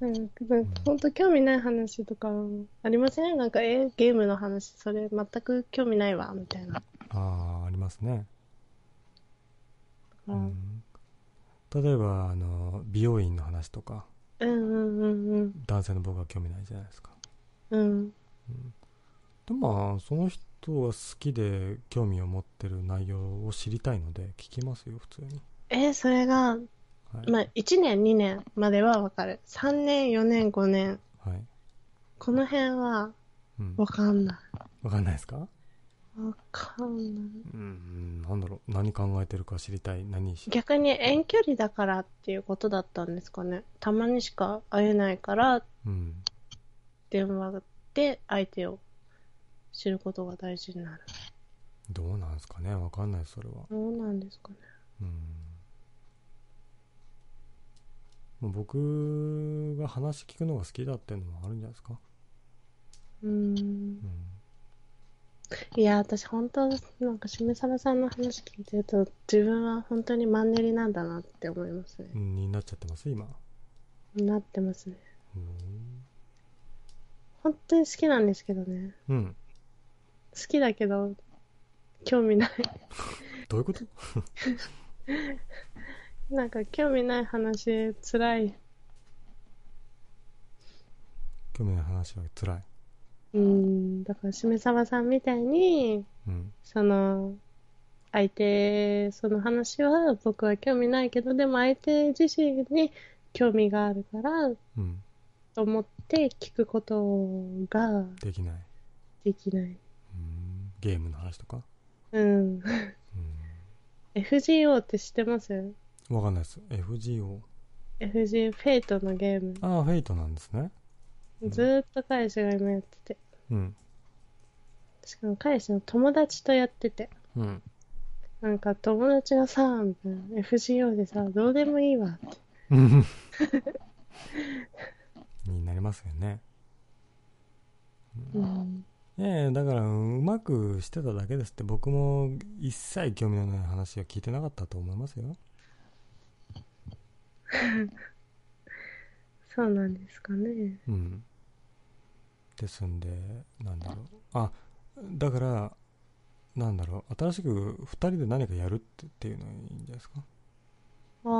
なんか、なんかほんと興味ない話とかありません？なんか、えーゲームの話、それ全く興味ないわ、みたいな。ああ、ありますね。う、うんん。例えば、あの、美容院の話とか、うんうんうんうん。男性の僕は興味ないじゃないですか。うん。でもまあ、その人が好きで興味を持ってる内容を知りたいので、聞きますよ、普通に。えーそれが、はい。まあ、1年、2年まではわかる。3年、4年、5年。はい。この辺はうん。わかんない。わかんないですか？わかんない。うん、なんだろう。何考えてるか知りたい。何し、逆に遠距離だからっていうことだったんですかね。たまにしか会えないから、うん。電話で相手を知ることが大事になる。どうなんですかねわかんないそれは。どうなんですかね。うん。僕が話聞くのが好きだっていうのもあるんじゃないですかうーん。うん。いや、私本当、なんか、しめさばさんの話聞いてると、自分は本当にマンネリなんだなって思いますね。うんになっちゃってます？今。なってますね。うん本当に好きなんですけどね。うん。好きだけど、興味ない。どういうこと？なんか、興味ない話、辛い。興味ない話は辛い。うーん、だから、しめさばさんみたいに、うん。その、相手、その話は僕は興味ないけど、でも相手自身に興味があるから、うん。と思って聞くことができない。できない。うん。ゲームの話とか？うん。う FGO って知ってます？ん。わかんないです。FGO。?FG、 Fate のゲーム。ああ、 Fate なんですね。うんずーっと彼氏が今やってて。うん。しかも彼氏の友達とやってて。うん。なんか友達がさ、みたいな。FGO でさ、どうでもいいわって。うん になりますよね。うん。いやいや、だから、うまくしてただけですって、僕も一切興味のない話は聞いてなかったと思いますよ。そうなんですかね。うん。ですんで、なんだろう。あ、だから、なんだろう。新しく二人で何かやるってっていうのはいいんじゃないですか？あー。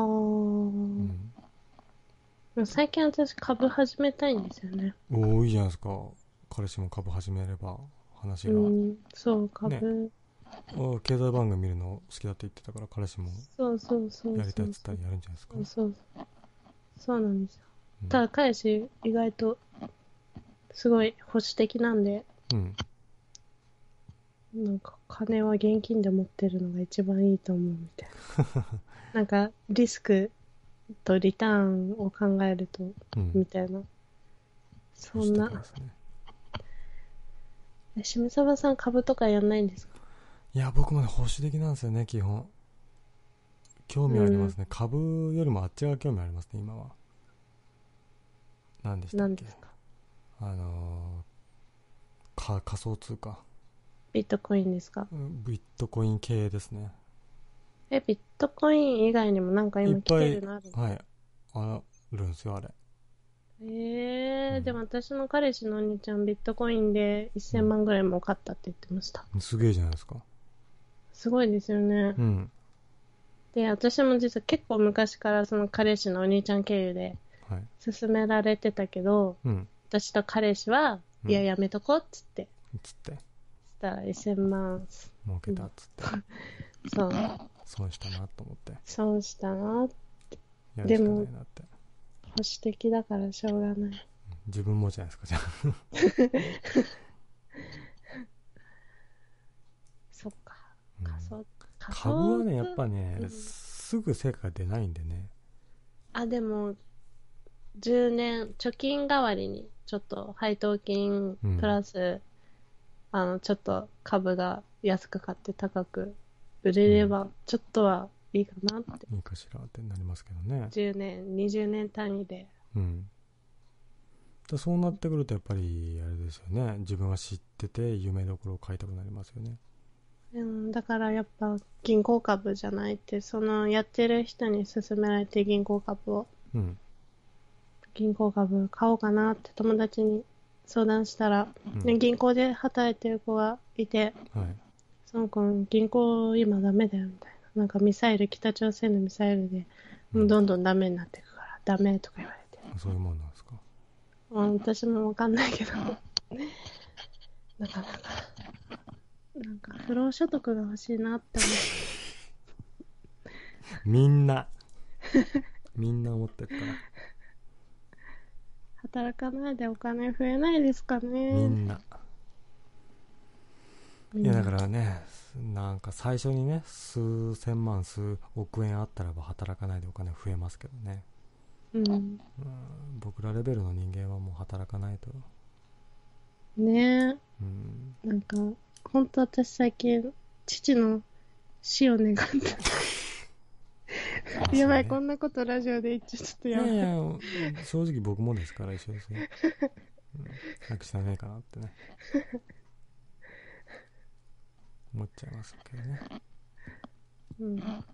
うん。最近私株始めたいんですよね。おおいいじゃないですか。彼氏も株始めれば話が。うん。そう、株。ねお経済番組見るの好きだって言ってたから、彼氏もそうそうそうそう。やりたいって言ったらやるんじゃないですか？そうそう。そうなんですよ。うんただ彼氏意外とすごい保守的なんで、うん。なんか金は現金で持ってるのが一番いいと思うみたいな。なんかリスクとリターンを考えると、うん。みたいな。そんな。ねえしめさばさん株とかやんないんですか？いや、僕もね、保守的なんですよね、基本。興味ありますね。株よりもあっちが興味ありますね、今は。何でしたっけ？何ですか？あのーか、仮想通貨。ビットコインですか？うんビットコイン系ですね。え、ビットコイン以外にもなんか今来てるのあるの？はい。あるんですよ、あれ。えー、うんでも私の彼氏のお兄ちゃんビットコインで1000万ぐらい儲かったって言ってました。すげえじゃないですか。すごいですよね。うん。で、私も実は結構昔からその彼氏のお兄ちゃん経由ではい。勧められてたけど、うん。私と彼氏は、うんいや、やめとこうっつって、つって、そしたら1000万、儲けたっつって、そう、損したなと思って、損したな。やるしかないなって。保守的だからしょうがない。自分もじゃないですか、じゃあ。そっか。うん仮想、仮想株はね、やっぱねう、んすぐ成果が出ないんでね。あ、でも、10年、貯金代わりに、ちょっと配当金うんプラス、あの、ちょっと株が安く買って高く売れれば、ちょっとはいいかなって。いいかしらってなりますけどね。10年、20年単位で。うん。でそうなってくるとやっぱりあれですよね。自分は知ってて夢どころを買いたくなりますよね。うん、だからやっぱ銀行株じゃないって、そのやってる人に勧められて銀行株を、うん。銀行株買おうかなって友達に相談したら、うんね、銀行で働いてる子がいて、はい。その子、銀行今ダメだよみたいな。なんかミサイル、北朝鮮のミサイルで、もうどんどんダメになっていくから、ダメとか言われて。そういうもんなんですか？まあ、私もわかんないけど、なかなか、なんか不労所得が欲しいなって思 みんな。みんな思ってるから。う。働かないでお金増えないですかね。みんな。いやだからね、なんか最初にね、数千万、数億円あったらば働かないでお金増えますけどね。うん。うん、僕らレベルの人間はもう働かないと。ねうん、え、なんか、ほんと私最近、父の死を願って。やばい、こんなことラジオで言っちゃちょっといやばい。やいや、正直僕もですから一緒ですよ。うん、早く死なないかなってね。思っちゃいますけどね。うん。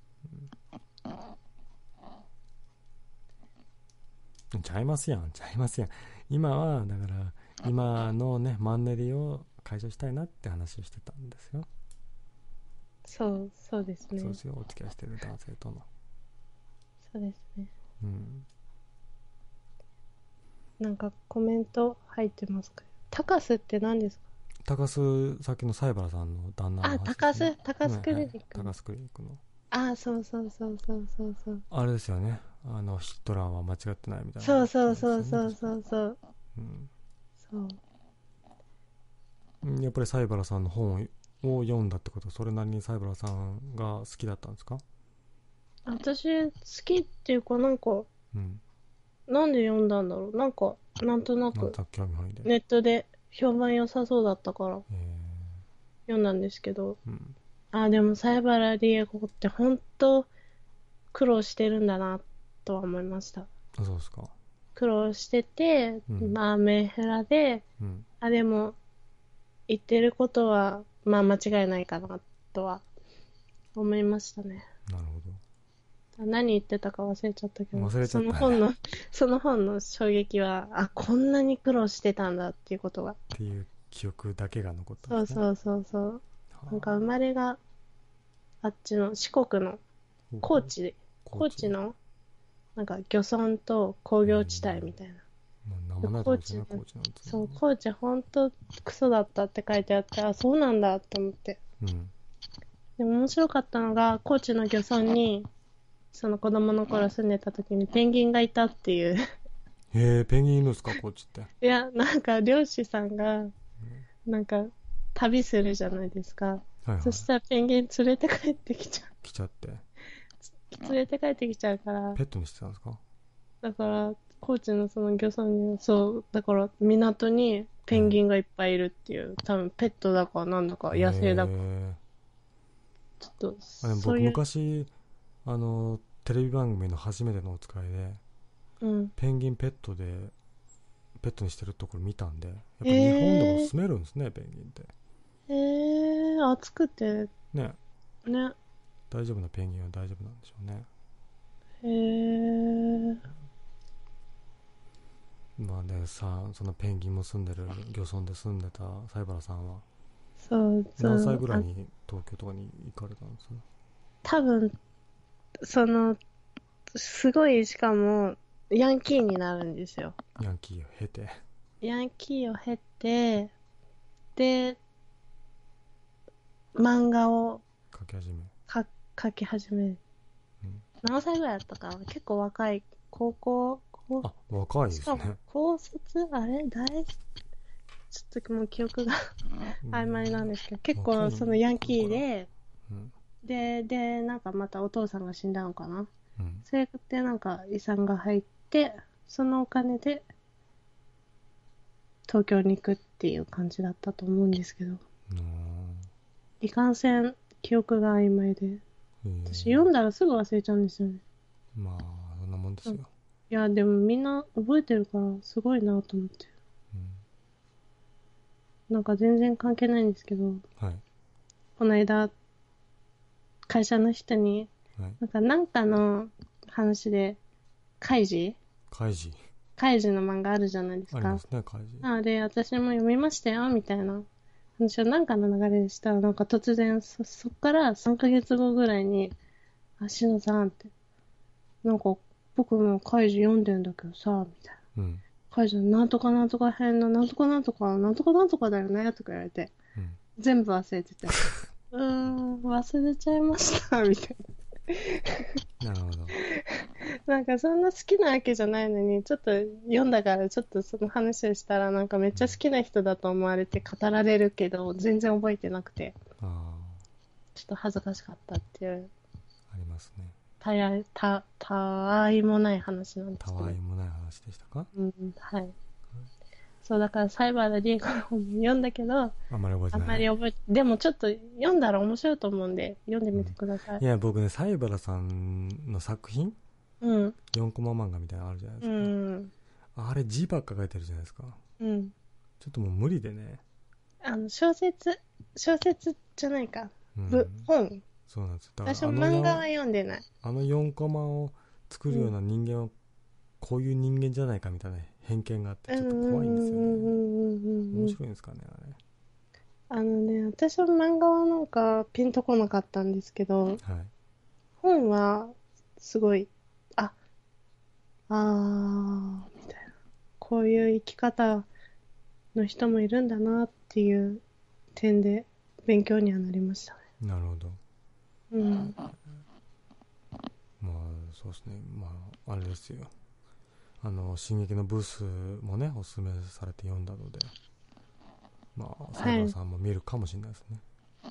ちゃいますやん、ちゃいますやん。今は、だから、今のね、マンネリを解消したいなって話をしてたんですよ。そう、そうですね。そうですよ、お付き合いしてる男性との。そうですね。うん。なんかコメント入ってますか？高須って何ですか？高須、さっきの西原さんの旦那の話あ、高須、高須クリニッはいク。高須クリニックの。あ、そうそうそうそうそうそう。あれですよね。あの、ヒットラーは間違ってないみたいな、そうそうそうそうそうそう。うんそう。うん。やっぱり西原さんの本を読んだってことは、それなりに西原さんが好きだったんですか？私、好きっていうか、なんか、うん。なんで読んだんだろう。なんか、なんとなく。ネットで評判良さそうだったからえ読んだんですけど、ーうん。あ、でも、西原理恵子って本当苦労してるんだな、とは思いました。あそうですか。苦労してて、うんまあ、メンヘラで、うん。あ、でも、言ってることは、まあ、間違いないかな、とは、思いましたね。なるほど。何言ってたか忘れちゃったけど、忘れちゃったねその本の、その本の衝撃は、あ、こんなに苦労してたんだっていうことが。っていう記憶だけが残ったそうんですね。そうそうそう。はあなんか生まれが、あっちの四国の高知で、高知の、なんか漁村と工業地帯みたいな。もう名もないとこですね、高高知なんてそう、高知ほんとクソだったって書いてあって、あ、そうなんだって思って。うん。でも面白かったのが、高知の漁村に、その子供の頃住んでた時にペンギンがいたっていう。へえ、ペンギンいるんですか、高知って。いや、なんか漁師さんが、なんか旅するじゃないですか。はいはい。そしたらペンギン連れて帰ってきちゃ来ちゃって。う。連れて帰ってきちゃうからペ、ットにしてたんですか？だから、高知のその漁村に、そう、だから港にペンギンがいっぱいいるっていう、多分ペットだかなんだか野生だか、へえちょっと、あでそういう、昔、あの、テレビ番組の初めてのお使いで、うん。ペンギンペットで、ペットにしてるところ見たんで、やっぱ日本でも住めるんですね、ペンギンって。えー、暑くて、ね、ね。大丈夫なペンギンは大丈夫なんでしょうね。えー、まあでさ、そのペンギンも住んでる、漁村で住んでた西原さんは、そう、そう。何歳ぐらいあに東京とかに行かれたんです多分、その、すごい、しかも、ヤンキーになるんですよ。ヤンキーを経て。ヤンキーを経て、で、漫画を書き始め。か書き始める。うん何歳ぐらいだったかな？結構若い、高校、高あ、若いですね。高卒？あれ？大ちょっともう記憶が曖昧なんですけど、結構そのヤンキーで、うん。で、で、なんかまたお父さんが死んだのかな？うん。それでなんか遺産が入って、そのお金で東京に行くっていう感じだったと思うんですけど、うんいかんせん記憶が曖昧で、えー。私読んだらすぐ忘れちゃうんですよね。まあそんなもんですよ、いや、でもみんな覚えてるからすごいなと思って。なんか全然関係ないんですけど、うんはい。この間、会社の人に、はい。なんかなんかの話で、カイジ開示カイジの漫画あるじゃないですか。ありま。すね開示あで、私も読みましたよ、みたいな。話をなんかの流れでした？ら、なんか突然、そ、そっから3ヶ月後ぐらいに、あ、しのさんって、なんか、僕もカイジ読んでんだけどさ、みたいな。うん。カイジのなんとかなんとか編のなんとかなんとか、なんとかなんとかだよね、とか言われて、うん。全部忘れてて。うーん、忘れちゃいました、みたいなるほどな。なんかそんな好きなわけじゃないのに、ちょっと読んだからちょっとその話をしたら、なんかめっちゃ好きな人だと思われて語られるけど、全然覚えてなくて、あちょっと恥ずかしかったっていう、あありますねたや、た、たあいもない話なんですたけど。わいもない話でしたか？うん、はい。そう、だから、サイバーのリーグの本も読んだけど、あんまり覚えてあんないまり覚えて、でもちょっと読んだら面白いと思うんで、読んでみてください。いや僕ね西原さんの作品？うん、4コマ漫画みたいなのあるじゃないでうすか、ん、あれ字ばっか書いてるじゃないですかうん。ちょっともう無理でね、あの、小説、小説じゃないか。うんぶ、本。そうなんですよ私あの漫画は4読んでない。あの4コマを作るような人間はこういう人間じゃないかみたいな偏見があってちょっと怖いんですよね。面白いんですかねあれ。あのね、私は漫画はなんかピンとこなかったんですけど、はい。本はすごい、あ、あー、みたいな。こういう生き方の人もいるんだなっていう点で勉強にはなりましたね。なるほど。うん。まあそうですね。まああれですよあの「進撃のブース」もねおすすめされて読んだので。まあ西原さんも見るかもしれないですね、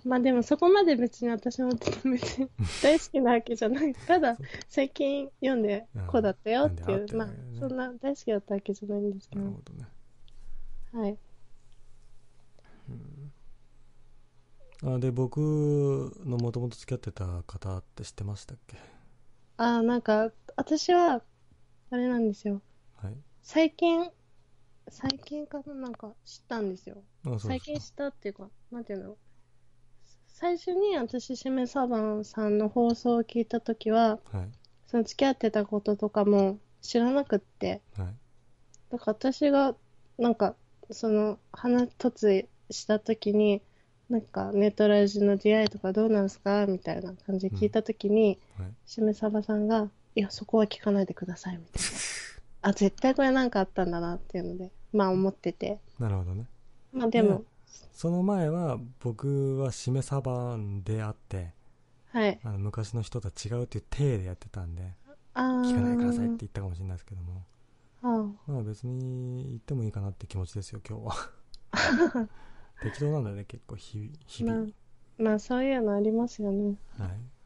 まあでもそこまで別に私も別に 大好きなわけじゃない。ただ最近読んでこうだったよっていう、うんまあそんな大好きだったわけじゃないんですけど。なるほ。どね。はい。あで僕のもともと付き合ってた方って知ってましたっけ？あーなんか私はあれなんですよ。はい。最近、最近かななんか知ったんですよ。最近知ったっていうか、なんていうの最初に私、しめさばんさんの放送を聞いたときは、はい。その付き合ってたこととかも知らなくって、はい。だから私が、なんか、その、花突したときに、なんか、ネットラジの出会いとかどうなんすかみたいな感じで聞いたときに、はい。しめさばさんが、いや、そこは聞かないでください、みたいな。あ、絶対これなんかあったんだなっていうので、まあ思ってて。なるほどね。まあでも、その前は僕はしめサバンであってはい。あの昔の人とは違うっていう体でやってたんであー。聞かないでくださいって言ったかもしれないですけども。あまあ別に言ってもいいかなって気持ちですよ今日は。適当なんだよね結構日日々、まあ、まあそういうのありますよね。はい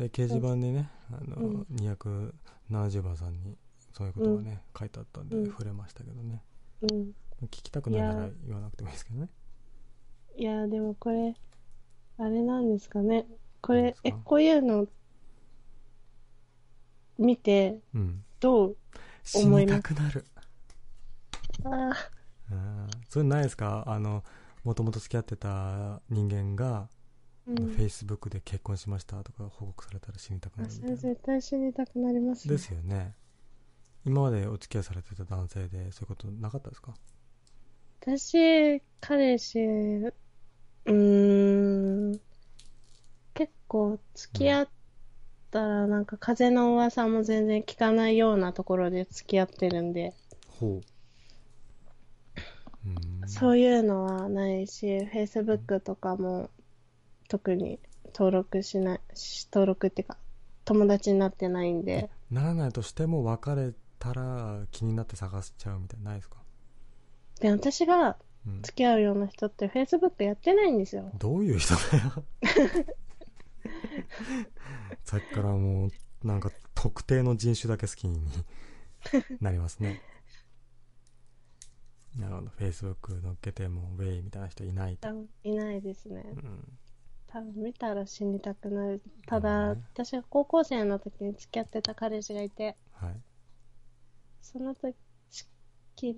で掲示板でねあの、うん。270番さんにそういうことがね、書いてあったんでうん。触れましたけどね、うん。聞きたくないないらや。言わなくてもいいですけどね。いや、でもこれ、あれなんですかね。これえ、こういうの見て、うん。どう死に思います？たくなる。あうん。それないですか？あのもともと付き合ってた人間が。フェイスブックで結婚しましたとか報告されたら死にたくなあそれるみたいな。絶対死にたくなりますね。ですよね。今までお付き合いされてた男性でそういうことなかったですか？私、彼氏、うーん、結構付き合ったらなんか風の噂も全然聞かないようなところで付き合ってるんで、ほう。うん。そういうのはないし、Facebook とかも特に登録しない、し登録っていうか、友達になってないんで、ならないとしても別れたら気になって探しちゃうみたいなのないですか、で、私がうん、付き合うような人って Facebook やってないんですよ。どういう人だよ。さっきからもうなんか特定の人種だけ好きになりますね。なるほど。Facebook 乗っけてもウェイみたいな人いないと、いないですね。う。ん、多分見たら死にたくなる。たうだ、ん。ね私が高校生の時に付き合ってた彼氏がいて、はい。その時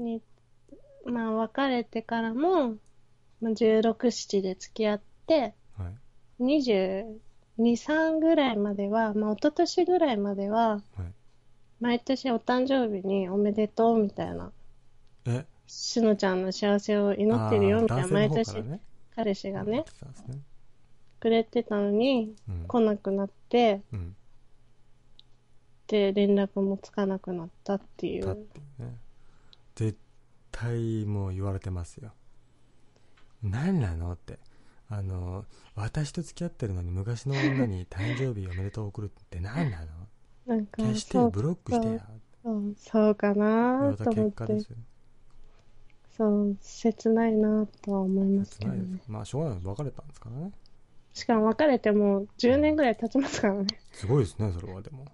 に、まあ別れてからも、まあ、16、7で付き合って、はい。22、3ぐらいまでは、まあ一昨年ぐらいまでは、はい。毎年お誕生日におめでとうみたいな、え？しのちゃんの幸せを祈ってるよみたいな、あー毎男性の方から年ね彼氏がね。言っ、てたんですねくれてたのに、うん。来なくなって、うん。で、連絡もつかなくなったっていう。ね。絶対もう言われてますよ。何なのって。あの私と付き合ってるのに昔の女に誕生日おめでとう送るって何なの？なんか、消してブロックしてやそうそうかなと思って。結果です、よそう、切ないなとは思いますけどね。まあしょうがない。別れたんですからねしかも別れてもう10年ぐらい経ちますからね。すごいですねそれはでも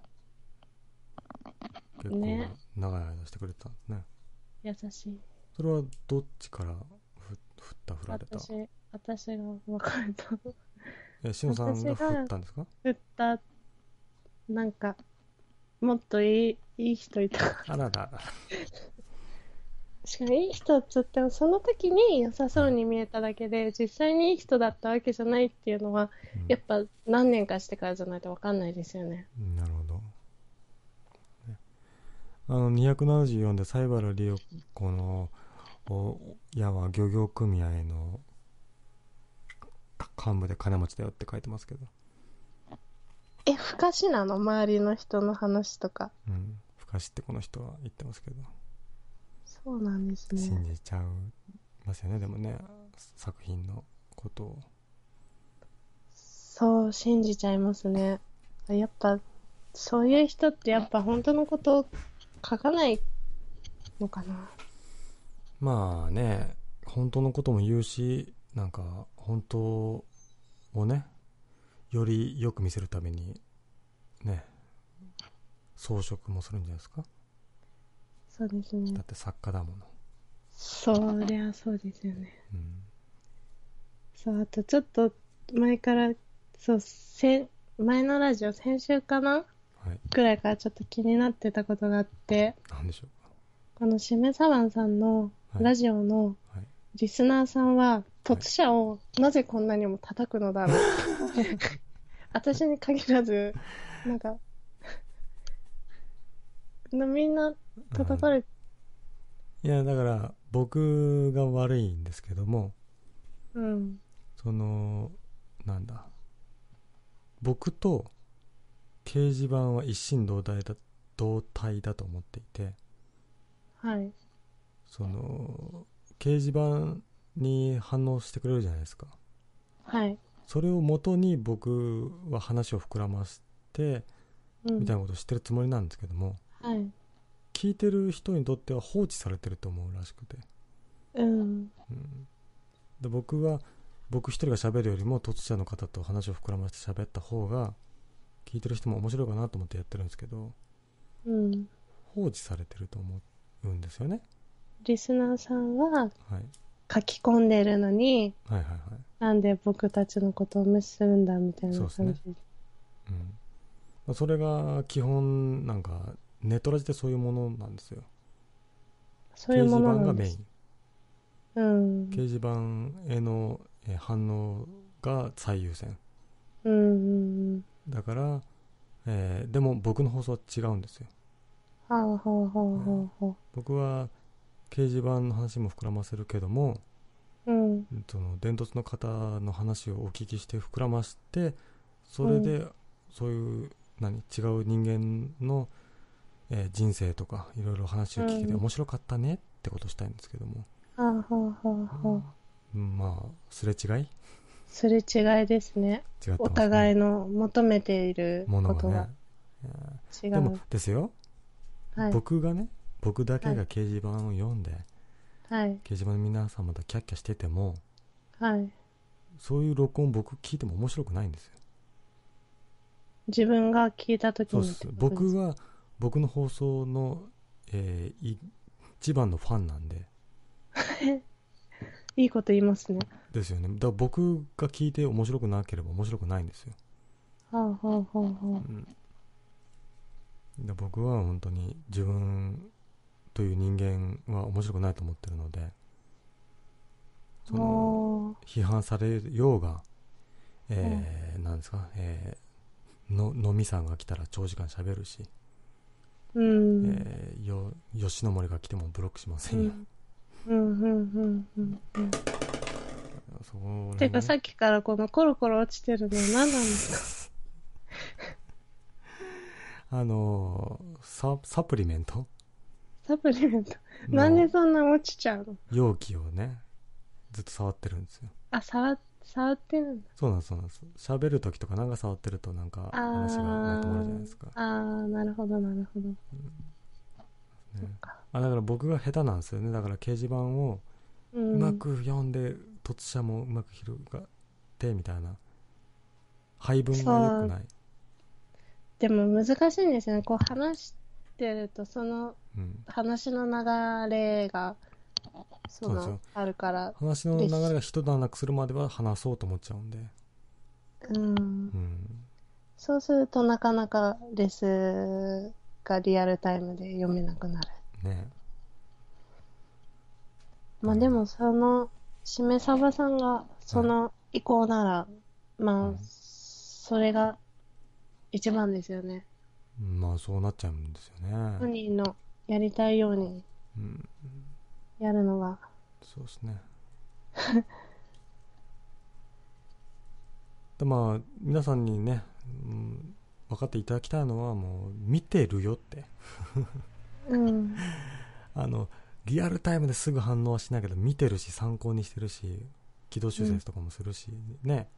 結構ね長い間してくれてたんですね優しい。それはどっちからふ振った振られた？私、私が別れた。えしのさんが私が振ったんですか？振った、なんか、もっといい、いい人いた。あらららしかもいい人っつっても、その時に良さそうに見えただけで、実際にいい人だったわけじゃないっていうのは、うん。やっぱ何年かしてからじゃないとわかんないですよね。うんなるほど、ね。あの274で西原理代子のお矢は漁業組合のか幹部で金持ちだよって書いてますけど、え、不可視なの？周りの人の話とか。うん、深しってこの人は言ってますけどそうなんですね。信じちゃいますよねでもね作品のことをそう、信じちゃいますね。やっぱ、そういう人ってやっぱ本当のことを書かないのかな。まあね本当のことも言うしなんか本当をねよりよく見せるためにね装飾もするんじゃないですかそうですね。だ。って作家だもの、そりゃそうですよね。うん、そう、あとちょっと前から、そう、せ前のラジオ、先週かな？はい。くらいからちょっと気になってたことがあって、なんでしょこのしめさばんさんのはい。ラジオのうはい。リスナーさんは、突者をなぜこんなにも叩くのだろう？私に限らず、なんか、みんな叩かれ、いやだから僕が悪いんですけどもうん。そのなんだ僕と掲示板は一心同体だ同体だと思っていてはい。その掲示板に反応してくれるじゃないですかはい。それをもとに僕は話を膨らませてうん。みたいなことをしてるつもりなんですけどもはい。聞いてる人にとっては放置されてると思うらしくて、うん。うん、で僕は僕一人が喋るよりも突者の方と話を膨らませて喋った方が聞いてる人も面白いかなと思ってやってるんですけどうん。放置されてると思うんですよね、リスナーさんははい、書き込んでるのに、はいはいはいなんで僕たちのことを無視するんだみたいな感じ。そうですうんまあそれが基本なんかネットラジってそういうものなんですよそういうもの掲示板が。メインうん。掲示板へのえー反応が最優先うんうんだから、えーでも僕の放送は違うんですようん。はあはあはあはあはあ。僕は掲示板の話も膨らませるけどもうん。その伝突の方の話をお聞きして膨らましてそれでそういう何違う人間の、えー人生とかいろいろ話を聞けてうん面白かったねってことをしたいんですけども、はあはあはあはあ。うんまあすれ違い？すれ違いですね。ね、お互いの求めているものことががね違う。でもですよ、はい。僕がね僕だけはいが掲示板を読んで、はい。掲示板の皆さんまたキャッキャしててもはい。そういう録音僕聞いても面白くないんですよ自分が聞いたときそうにです僕は僕の放送の、えーい一番のファンなんで。いいこと言いますね。ですよね。だから僕が聞いて面白くなければ面白くないんですよ、はあはあはあはうん、で僕は本当に自分という人間は面白くないと思ってるのであ。そのあ批判されようが、えーなんですか、えーの飲みさんが来たら長時間喋るし、ーうん。えーよ吉野森が来てもブロックしませんん。うん、うん、うん、うん。うんてかねさっきからこのコロコロ落ちてるの何なんです あのーササプリメント？かサプリメント？のなんでそんな落ちちゃうの？容器をねずっと触ってるんですよあ、触、触ってるんだ。そうなんですそうなんです喋る時とかなんか触ってるとなんかあ話がまとまるじゃないですかああー、なるほど、なるほど。ねそっか。あだから僕が下手なんですよねだから掲示板をう。うんまく読んで突射もうまく広がってみたいな配分が良くないでも難しいんですよね。こう話してると、そのうん、話の流れが、そそうですよ。の、あるから。話の流れが一段落するまでは話そうと思っちゃうんで、うん。う。ん、そうするとなかなかレスがリアルタイムで読めなくなる。ね。まあでもその、しめさばさんがその意向なら、まあうん、それが一番ですよね。まあそうなっちゃうんですよ本ね、人のやりたいように。うん、やるのが。そうですね でまあ皆さんにね、うん、分かっていただきたいのはもう見てるよってうん。あのリアルタイムですぐ反応はしないけど見てるし参考にしてるし軌道修正とかもするし、ね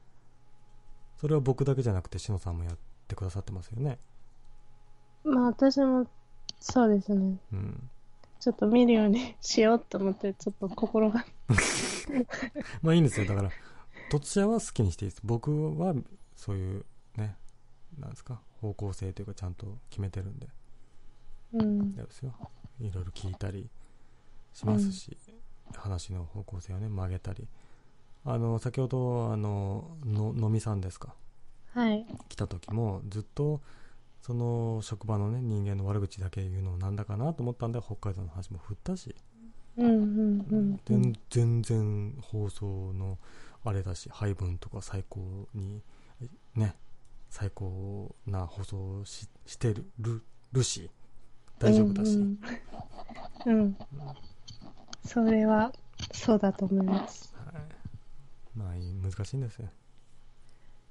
それは僕だけじゃなくてしのさんもやってくださってますよねまあ私も、そうですね。うんちょっと見るようにしようと思って、ちょっと心が。まあいいんですよ。だから突者は好きにしていいです。僕はそういうねなんですか？方向性というかちゃんと決めてるんで。うん。やですよ。いろいろ聞いたりしますし、話の方向性をね曲げたり。あの先ほどあのののみさんですか？はい。来た時もずっとその職場のね人間の悪口だけ言うのなんだかなと思ったんで北海道の話も振ったし、うんうんうんうん。全全然放送のあれだし配分とか最高にね最高な放送をししてるるるし大丈夫だし、うんうん。うん。それは、そうだと思います。はい、まあ難しいんですよ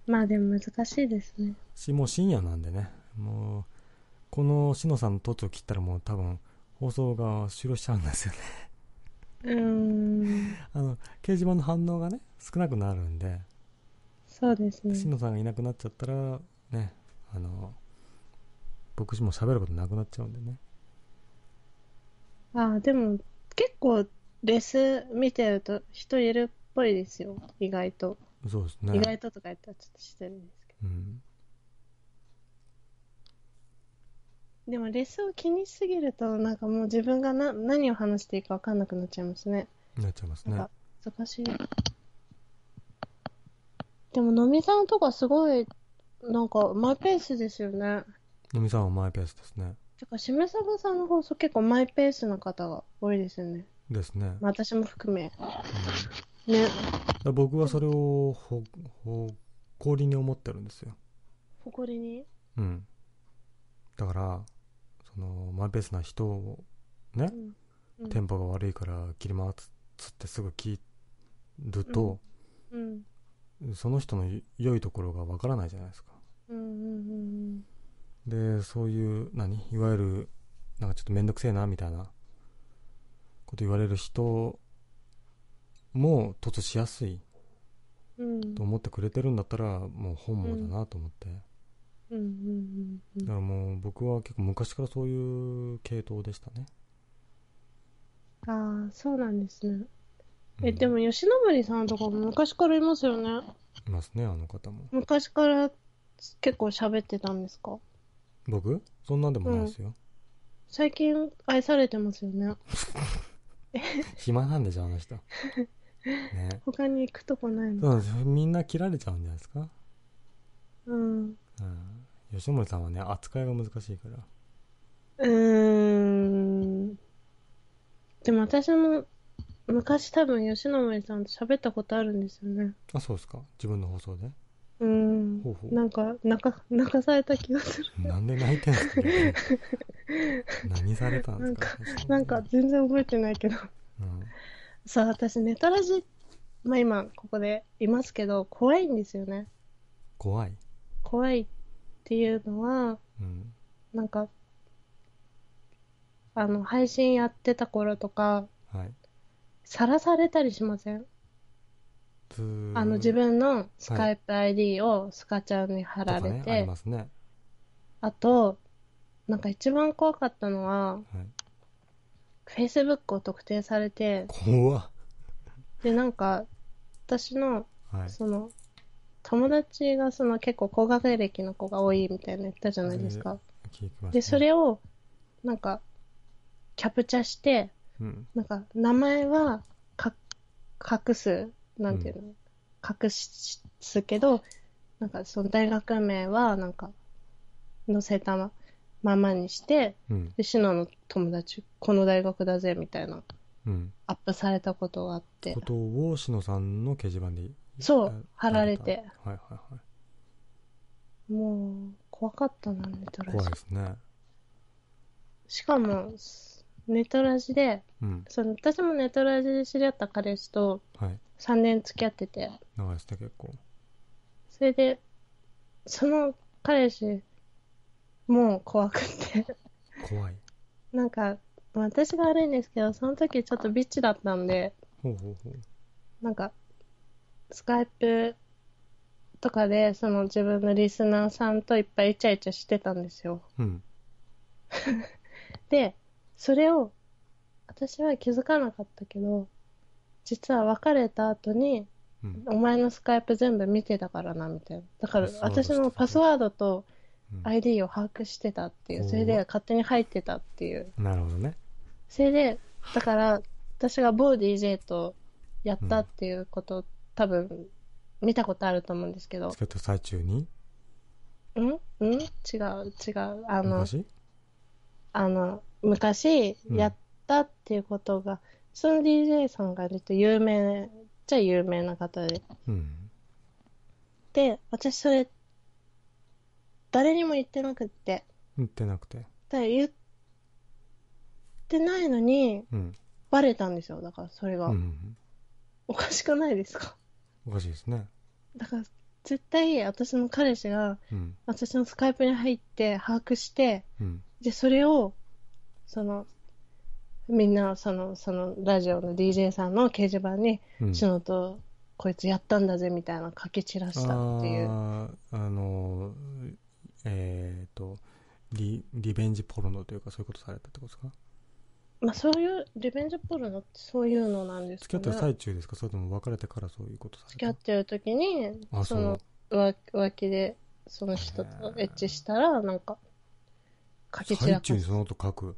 まあでも難しいですね。しもう深夜なんでねもうこのしのさんの凸を切ったらもう多分放送が終了しちゃうんですよねうーん。あの掲示板の反応がね少なくなるんでそうですね。しのさんがいなくなっちゃったらねあの僕も喋ることなくなっちゃうんでねああ、でも結構レス見てると人いるっぽいですよ。意外と。そうですね意外ととか言ったらちょっとしてるんですけうんど。でもレスを気にしすぎると、なんかもう自分がな何を話していいか分かんなくなっちゃいますね。なっちゃいますね難しい。でも、のみさんとかすごい、なんかマイペースですよね。のみさんはマイペースですねてか、しめさばさんの放送結構マイペースな方が多いですよね。ですね、まあ、私も含め。うんね。僕はそれをほ誇りに思ってるんですよ誇りに？うんだからそのマイペースな人をねう、ん。うんテンポが悪いから切り回つってすぐ聞ると、うん。その人の良いところがわからないじゃないですかうんうんでそういう何？いわゆるなんかちょっと面倒くせえなみたいなこと言われる人も突しやすいうんうん。と思ってくれてるんだったらもう本望だなと思って、うんうんうんうん。だからもう僕は結構昔からそういう系統でしたね、ああ、そうなんですね。え、うんでも、吉野森さんとかも昔からいますよね。いますねあの方も昔から結構喋ってたんですか？僕？そんなんでもないですよ、最近愛されてますよね。暇なんでしょ、あの人。ね。他に行くとこないの？そうなんですよみんな切られちゃうんじゃないですか？うん。うん。吉森さんはね、扱いが難しいから。うーん。でも私も昔多分吉野森さんと喋ったことあるんですよね。あ、そうですか。自分の放送で？うんほうほ。うなんか、泣か、泣かされた気がする。なんで泣いてんすか、逆 に何されたんですか？なんか全然覚えてないけど。うん。さあ、私ネタラジ、まあ今ここでいますけど、怖いんですよね。怖い？怖いっていうのは、うん。なんか、あの、配信やってた頃とか、はい。さらされたりしません？あの、自分のスカイプ ID をスカちゃんに貼られとかね、あて、りますね。あと、なんか一番怖かったのは、はい。Facebook を特定されて、怖っ。で、なんか、私の、はい。その、友達がその結構高学歴の子が多いみたいな言ったじゃないですか。ね。で、それを、なんか、キャプチャして、うん。なんか、名前はか隠す、なんていうの、隠すけど、なんか、その大学名は、なんか、載せたまままにして、うん。で、シノの友達、この大学だぜ、みたいな、うん。アップされたことがあってこ、とをしのさんの掲示板でそう貼られて。はいはいはい。もう、怖かったな、ネトラジ怖い。ですね。しかも、ネトラジで、うん。その私もネトラジで知り合った彼氏とはい。3年付き合ってて、長いですね、結構。それで、その彼氏も怖くて、怖い。なんか、私が悪いんですけど、その時ちょっとビッチだったんで、ほうほうほう。なんか、スカイプとかで、その自分のリスナーさんといっぱいイチャイチャしてたんですよ。うん。で、それを、私は気づかなかったけど、実は別れた後に、うん。お前のスカイプ全部見てたからな、みたいな。だから私のパスワードとうん ID を把握してたっていう、おーそれで勝手に入ってたっていう。なるほどね。それで、だから、私が某 DJ とやったっていうこと、多分、見たことあると思うんですけどつ、けた最中に？ん？ん？違う、違う。あの、昔？あの、昔うんやったっていうことが、その DJ さんが割と有名、じゃ有名な方で。うん。で、私それ、誰にも言ってなくって。言ってなくて。だ言ってないのに、うん。バレたんですよ。だからそれが。うん。おかしくないですか？おかしいですね。だから、絶対私の彼氏が、うん。私のスカイプに入って把握して、うん。で、それを、その、みんな、その、その、ラジオの DJ さんの掲示板に、うん。シノと、こいつやったんだぜ、みたいな書き散らしたっていう。あのー、えっ、とリ、リベンジポルノというかそういうことされたってことですか？まあ、そういう、リベンジポルノってそういうのなんですかね付き合ってる。最中ですか？それとも別れてからそういうことされた付き合ってる時に、あ、その。浮浮気で、その人とエッチしたら、なんか、書き散らかす最中にその音書く？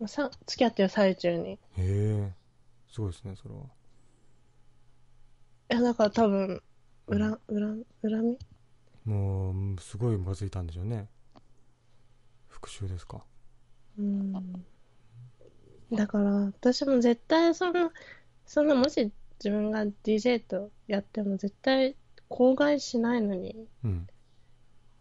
まあさ付き合ってる最中に。いへえ。すごいですね、それは。や、だから多分、恨、恨、恨み？もう、すごいムカついたんでしょうね。復讐ですか？うん。だから、私も絶対そんな、そんな、もし自分が DJ とやっても絶対口外しないのに、うん。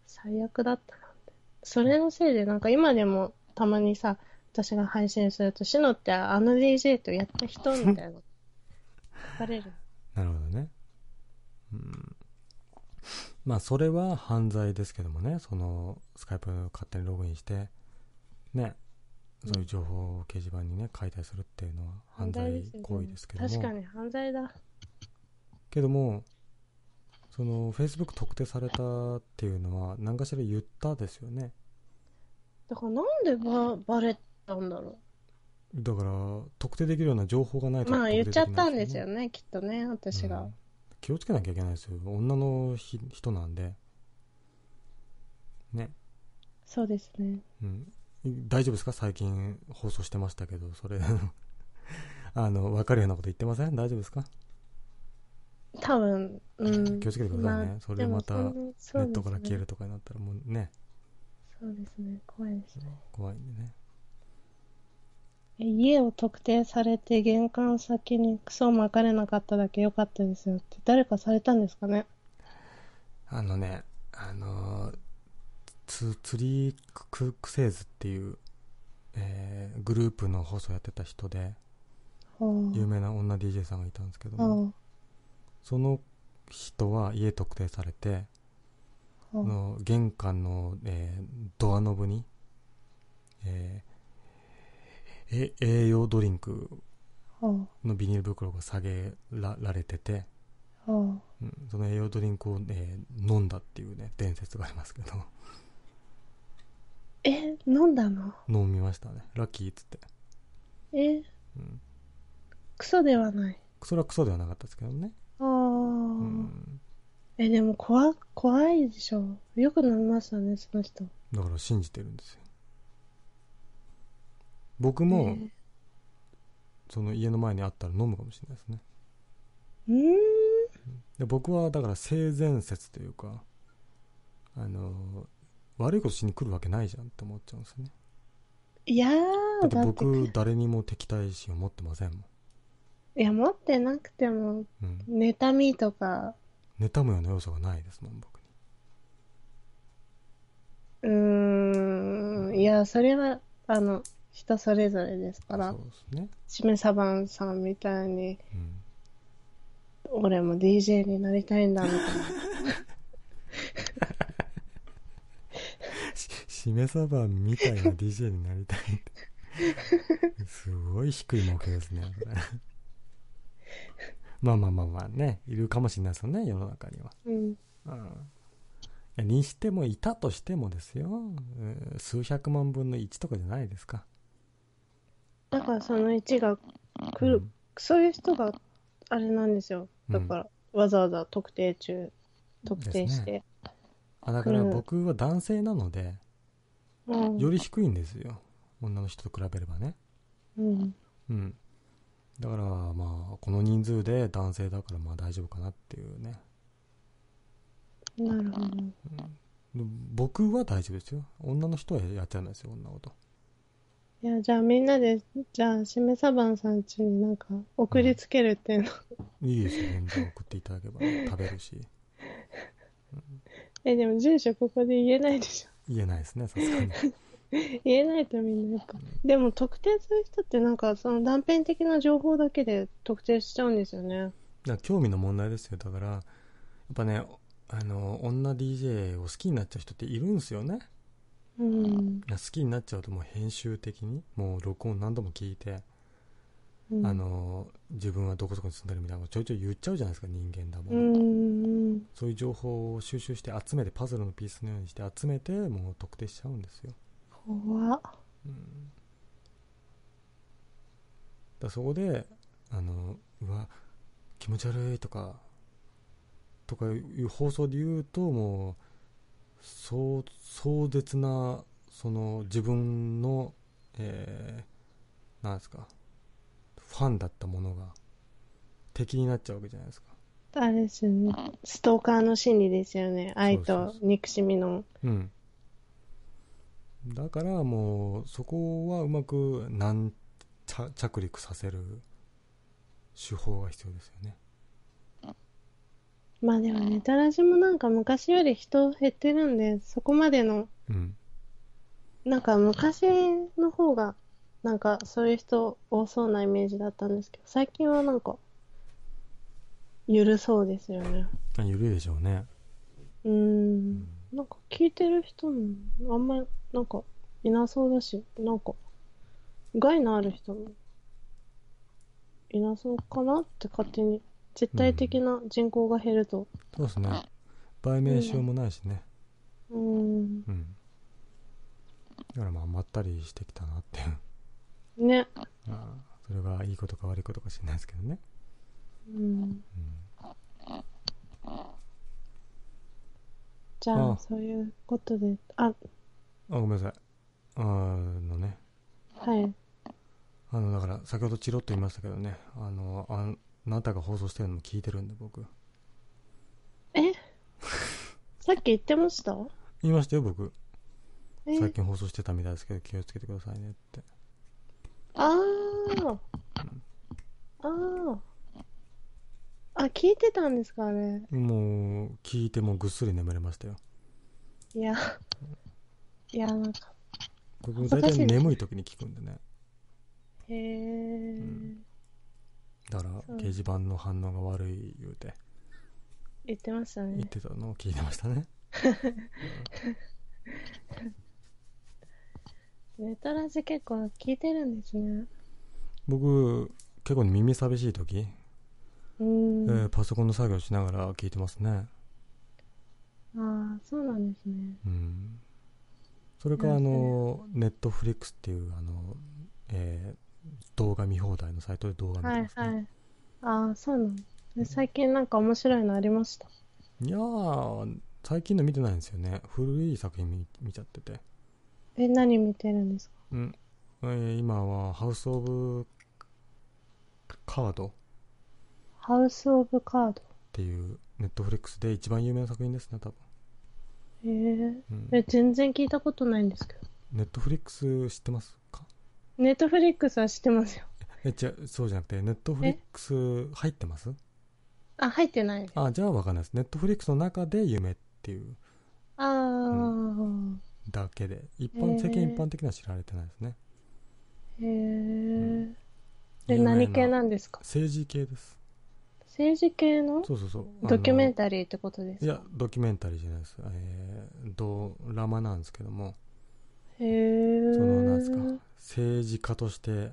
最悪だったなって。それのせいで、なんか今でもたまにさ、私が配信すると、シノってあの DJ とやった人みたいな。書かれる。なるほどね。うん。まあ、それは犯罪ですけどもね、その、スカイプ勝手にログインして、ね、そういう情報を掲示板にね、書いたりするっていうのは犯罪行為ですけども。確かに犯罪だ。けども、その、Facebook 特定されたっていうのは、何かしら言ったですよね。だからなんでババレたんだろだから、特定できるような情報がないうとまあ言っちゃったんですよね。ね、きっとね、私が。うん気をつけなきゃいけないですよ。女のひ人なんで。ね。そうですね。うん。大丈夫ですか？最近放送してましたけど、それ、あの、分かるようなこと言ってません？大丈夫ですか？多分、うん。気をつけてくださいねまあそれまたネットから消えねるとかになったらもうね、そうですね。怖いですね。怖いんでね。え家を特定されて玄関先にクソをまかれなかっただけ良かったですよって誰かされたんですかね？あのね、あのーつ、釣りククセーズっていう、えーグループの放送やってた人で、は有名な女 DJ さんがいたんですけどあ。も、はその人は家特定されて。の玄関の、えードアノブに、えーえ栄養ドリンクはのビニール袋が下げらられてて。うんその栄養ドリンクを、えー飲んだっていうね伝説がありますけどえ、飲んだの？飲みましたね。ラッキーっつって、え、うん、クソではない。それはクソではなかったですけどね、ああ、うん、え、でも怖、怖いでしょ。よく飲みましたね、その人。だから信じてるんですよ。僕も、えその家の前にあったら飲むかもしれないですね。うーん。で僕はだから性善説というかあの悪いことしに来るわけないじゃんって思っちゃうんですよね。いやだー、ってだって、僕誰にも敵対心を持ってませんもん、いや、持ってなくても、うん、妬みとか、妬むような要素がないですもん僕に。うーん、いや、それは、あの、人それぞれですから。そう、ですね、しめさばんさんみたいに、うん、俺も DJ になりたいんだみたいな。ししめ鯖みたいな DJ になりたいってすごい低い目標ですねまあまあまあまあねいるかもしれないですよね世の中にはうん。うんにしてもいたとしてもですよ、うん数百万分の1とかじゃないですかだからその1が来る、うんそういう人があれなんですよ。うんだから、わざわざ特定中、特定して。あだからうん僕は男性なので、うん。より低いんですよ。女の人と比べればね。うん。うん。だからまあこの人数で男性だからまあ大丈夫かなっていうね、なるほど。うん。僕は大丈夫ですよ。女の人はやっちゃうんですよこんなこと。いや、じゃあみんなで、じゃあ、しめさばんさん家になんか送りつけるっていうの。いいですよ。全然送っていただけば、食べるし。え、でも住所ここで言えないでしょ。言えないですねさすがに 言えないとみんなやっぱ。でも特定する人ってなんかその断片的な情報だけで特定しちゃうんですよね。だ興味の問題ですよだからやっぱねあの女 DJ を好きになっちゃう人っているんですよねうん。好きになっちゃうともう編集的にもう録音何度も聞いて、うん、あの自分はどこそこに住んでるみたいなことちょいちょい言っちゃうじゃないですか人間だもん、うん。そういう情報を収集して集めてパズルのピースのようにして集めてもう特定しちゃうんですよ、怖っ。うん、だそこであのうわ気持ち悪いとかとかいう放送で言うともうそう壮絶なその自分の、えーなんですかファンだったものが敵になっちゃうわけじゃないですかあれですよね。ストーカーの心理ですよね。愛とそうそ憎しみの。うんだからもうそこはうまく難着着陸させる手法が必要ですよねまあでもネタラジもなんか昔より人減ってるんで、そこまでの、うんなんか昔の方が、なんかそういう人多そうなイメージだったんですけど、最近はなんか、ゆるそうですよね。あゆるいでしょうねうーん。なんか聞いてる人もあんま、なんかいなそうだし、なんか、害のある人もいなそうかなって勝手に。絶対的な人口が減ると。そうですね売名しようもないしねうーん。うんだからまあまったりしてきたなっていうね。ああそれがいいことか悪いことか知らないですけどね。うん。じゃああ、そういうことで、あ、あごめんなさい。あのね。はい。あのだから先ほどチロッと言いましたけどね。あのああなたが放送してるのも聞いてるんで僕。さっき言ってました？言いましたよ僕。え？最近放送してたみたいですけど気をつけてくださいねってあー。あー。あ、聞いてたんですかね。もう聞いてもうぐっすり眠れましたよいや。いや、なんか。僕大恥ずかしいです体眠い時に聞くんでねへー。だから掲示板の反応が悪い言うて言ってましたね。言ってたのを聞いてましたね ネタラジ結構聞いてるんですね。僕結構耳寂しい時、うーん。えーパソコンの作業しながら聞いてますねああ、そうなんですね。うんそれからあのネットフリックスっていうあの、えー動画見放題のサイトで動画見はいてますね、はい。ああ、そうなんで最近なんか面白いのありました？いやー最近の見てないんですよね古い作品見見ちゃってて、え、何見てるんですか？うん。えー今はハウス・オブ・カードっハウス・オブ・カード。ていうネットフリックスで一番有名な作品ですね多分、へえ。うん、え、全然聞いたことないんですけど。ネットフリックス知ってますか？ネットフリックスは知ってますよ。え違うそうじゃなくてネットフリックス入ってます？あ、入ってない。あじゃあ分かんないです。ネットフリックスの中で有名っていう。ああ、だけで。一般世間一般的には知られてないですね。へえ。え、有名な何系なんですか？政治系です。政治系の？そうそうそう。ドキュメンタタリーってことですか？いやドキュメンタリーじゃないです、えー、ドラマなんですけども。へえ。そのなんですか？政治家として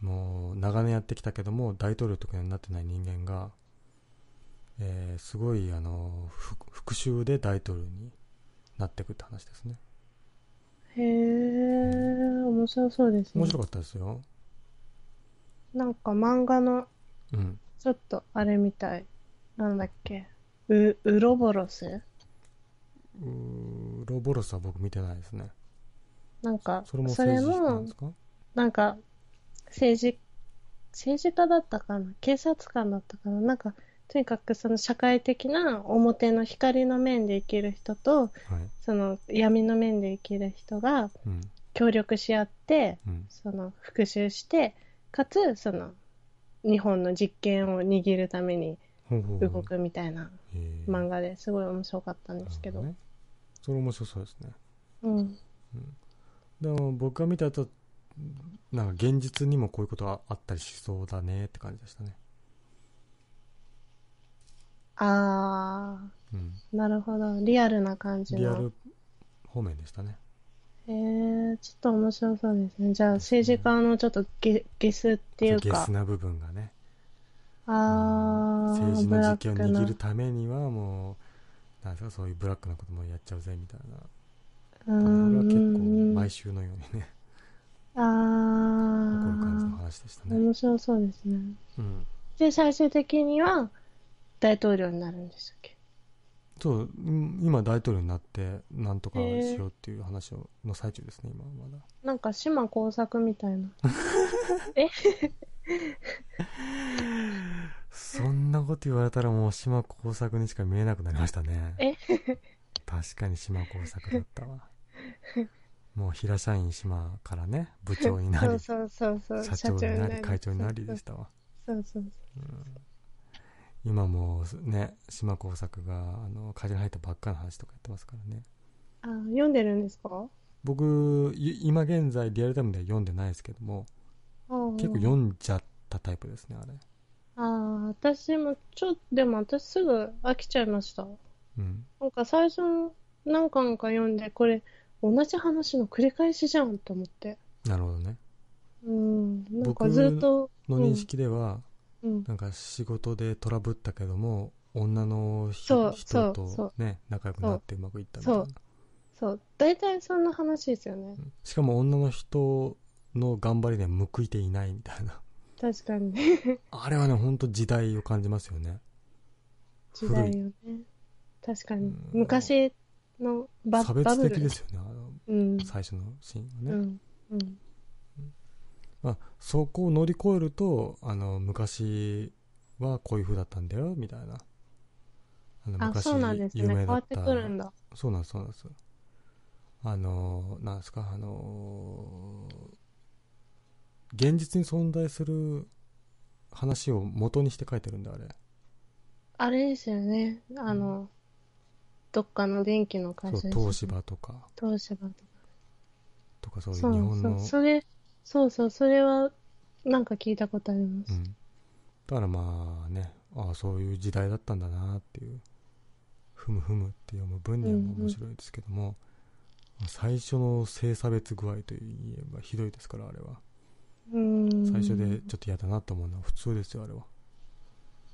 もう長年やってきたけども大統領とかになってない人間が、えーすごいあのふ復讐で大統領になっていくって話ですね。へえ、面白そうですね。面。白かったですよ。なんか漫画のうん。ちょっとあれみたい。なんだっけ。ウ、ウロボロスうーロボロスは僕見てないですね。なんか、それもなんか、政治、政治家だったかな？警察官だったかな？なんか、とにかくその社会的な表の光の面で生きる人と、はい。その闇の面で生きる人がうん。協力し合って、うん。その復讐して、かつ、その、日本の実権を握るために動くみたいな漫画ですごい面白かったんですけど。なるほね。それ面白そうですね。うん。でも僕が見たやつはなんか現実にもこういうことがあったりしそうだねって感じでしたねあうん。ー、なるほど。リアルな感じの。リアル方面でしたね。えー、ちょっと面白そうですね。じゃあ、政治家のちょっとゲゲスっていうか。ゲス、な部分がね。あー、政治の実権を握るためにはもうなんですかそういうブラックなこともやっちゃうぜみたいな。うーこれは結構ん。毎週のようにね。あ起こる感じのー、話でしたね。面白そうですね。うん。で、最終的には大統領になるんでしたっけ？そううん今大統領になってなんとかしようっていう話をの最中ですね今はまだ。なんか島工作みたいな。そんなこと言われたらもう島工作にしか見えなくなりましたね。え？確かに島工作だったわ。もう平社員島からね部長になり。社長になり会長になりでしたわ。そうそうそう。今もうね島工作があの会社に入ったばっかの話とかやってますからね。あー、読んでるんですか？僕い今現在リアルタイムでは読んでないですけども結構読んじゃったタイプですねあれ。ああ、私もちょっと、でも私すぐ飽きちゃいました。うん。なんか最初何巻か読んで、これ同じ話の繰り返しじゃんと思って。なるほどね。うん。なんか僕ずっと、の認識では、うん。なんか仕事でトラブったけども女の人とね仲良くなってうまくいったみたいなそう。大体そんな話ですよね。うんしかも女の人の頑張りには報いていないみたいな確かに。あれはね本当時代を感じますよね時代よね。確かにうん。昔のバ差別。的ですよねあのうん。最初のシーンうがね、ん。うん。まあ、そこを乗り越えるとあの昔はこういう風だったんだよみたいなあのあ、昔そうなんですね。有名変わってだったくるんだ。そうなんですそうなんですあのなんですかあの現実に存在する話を元にして書いてるんだあれあれですよね。あの、どっかの電気の会社ねそう東芝とか東芝とか。とかそういう日本のそう。それ、そうそう、それは、なんか聞いたことあります。うん、だからまあねああそういう時代だったんだなっていうふむふむって読む分には面白いですけども、最初の性差別具合といえばひどいですからあれはうーん。最初でちょっと嫌だなと思うのは普通ですよあれは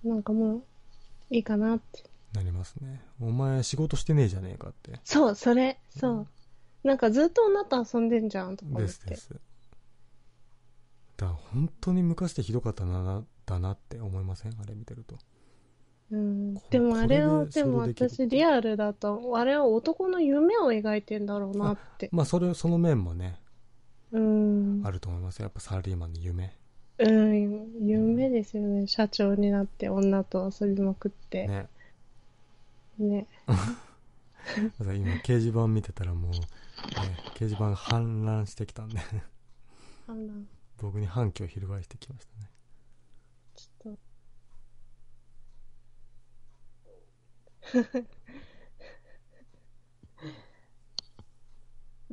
なんかもう、いいかなって。なりますねお前仕事してねえじゃねえかってそう、それ、そう。なんかずっと女と遊んでんじゃんとか思って。ですですだから本当に昔ってひどかったなだなって思いません？あれ見てるとうんこ。でもあれは、ででも私リアルだと、あれは男の夢を描いてんだろうなって。まあそれその面もねうん。あると思いますよやっぱサラリーマンの夢うん、夢ですよね。社長になって女と遊びまくって。ねね。今掲示板見てたらもう、ね、掲示板が氾濫してきたんで判断。僕に反響を翻してきましたね。ちょっと。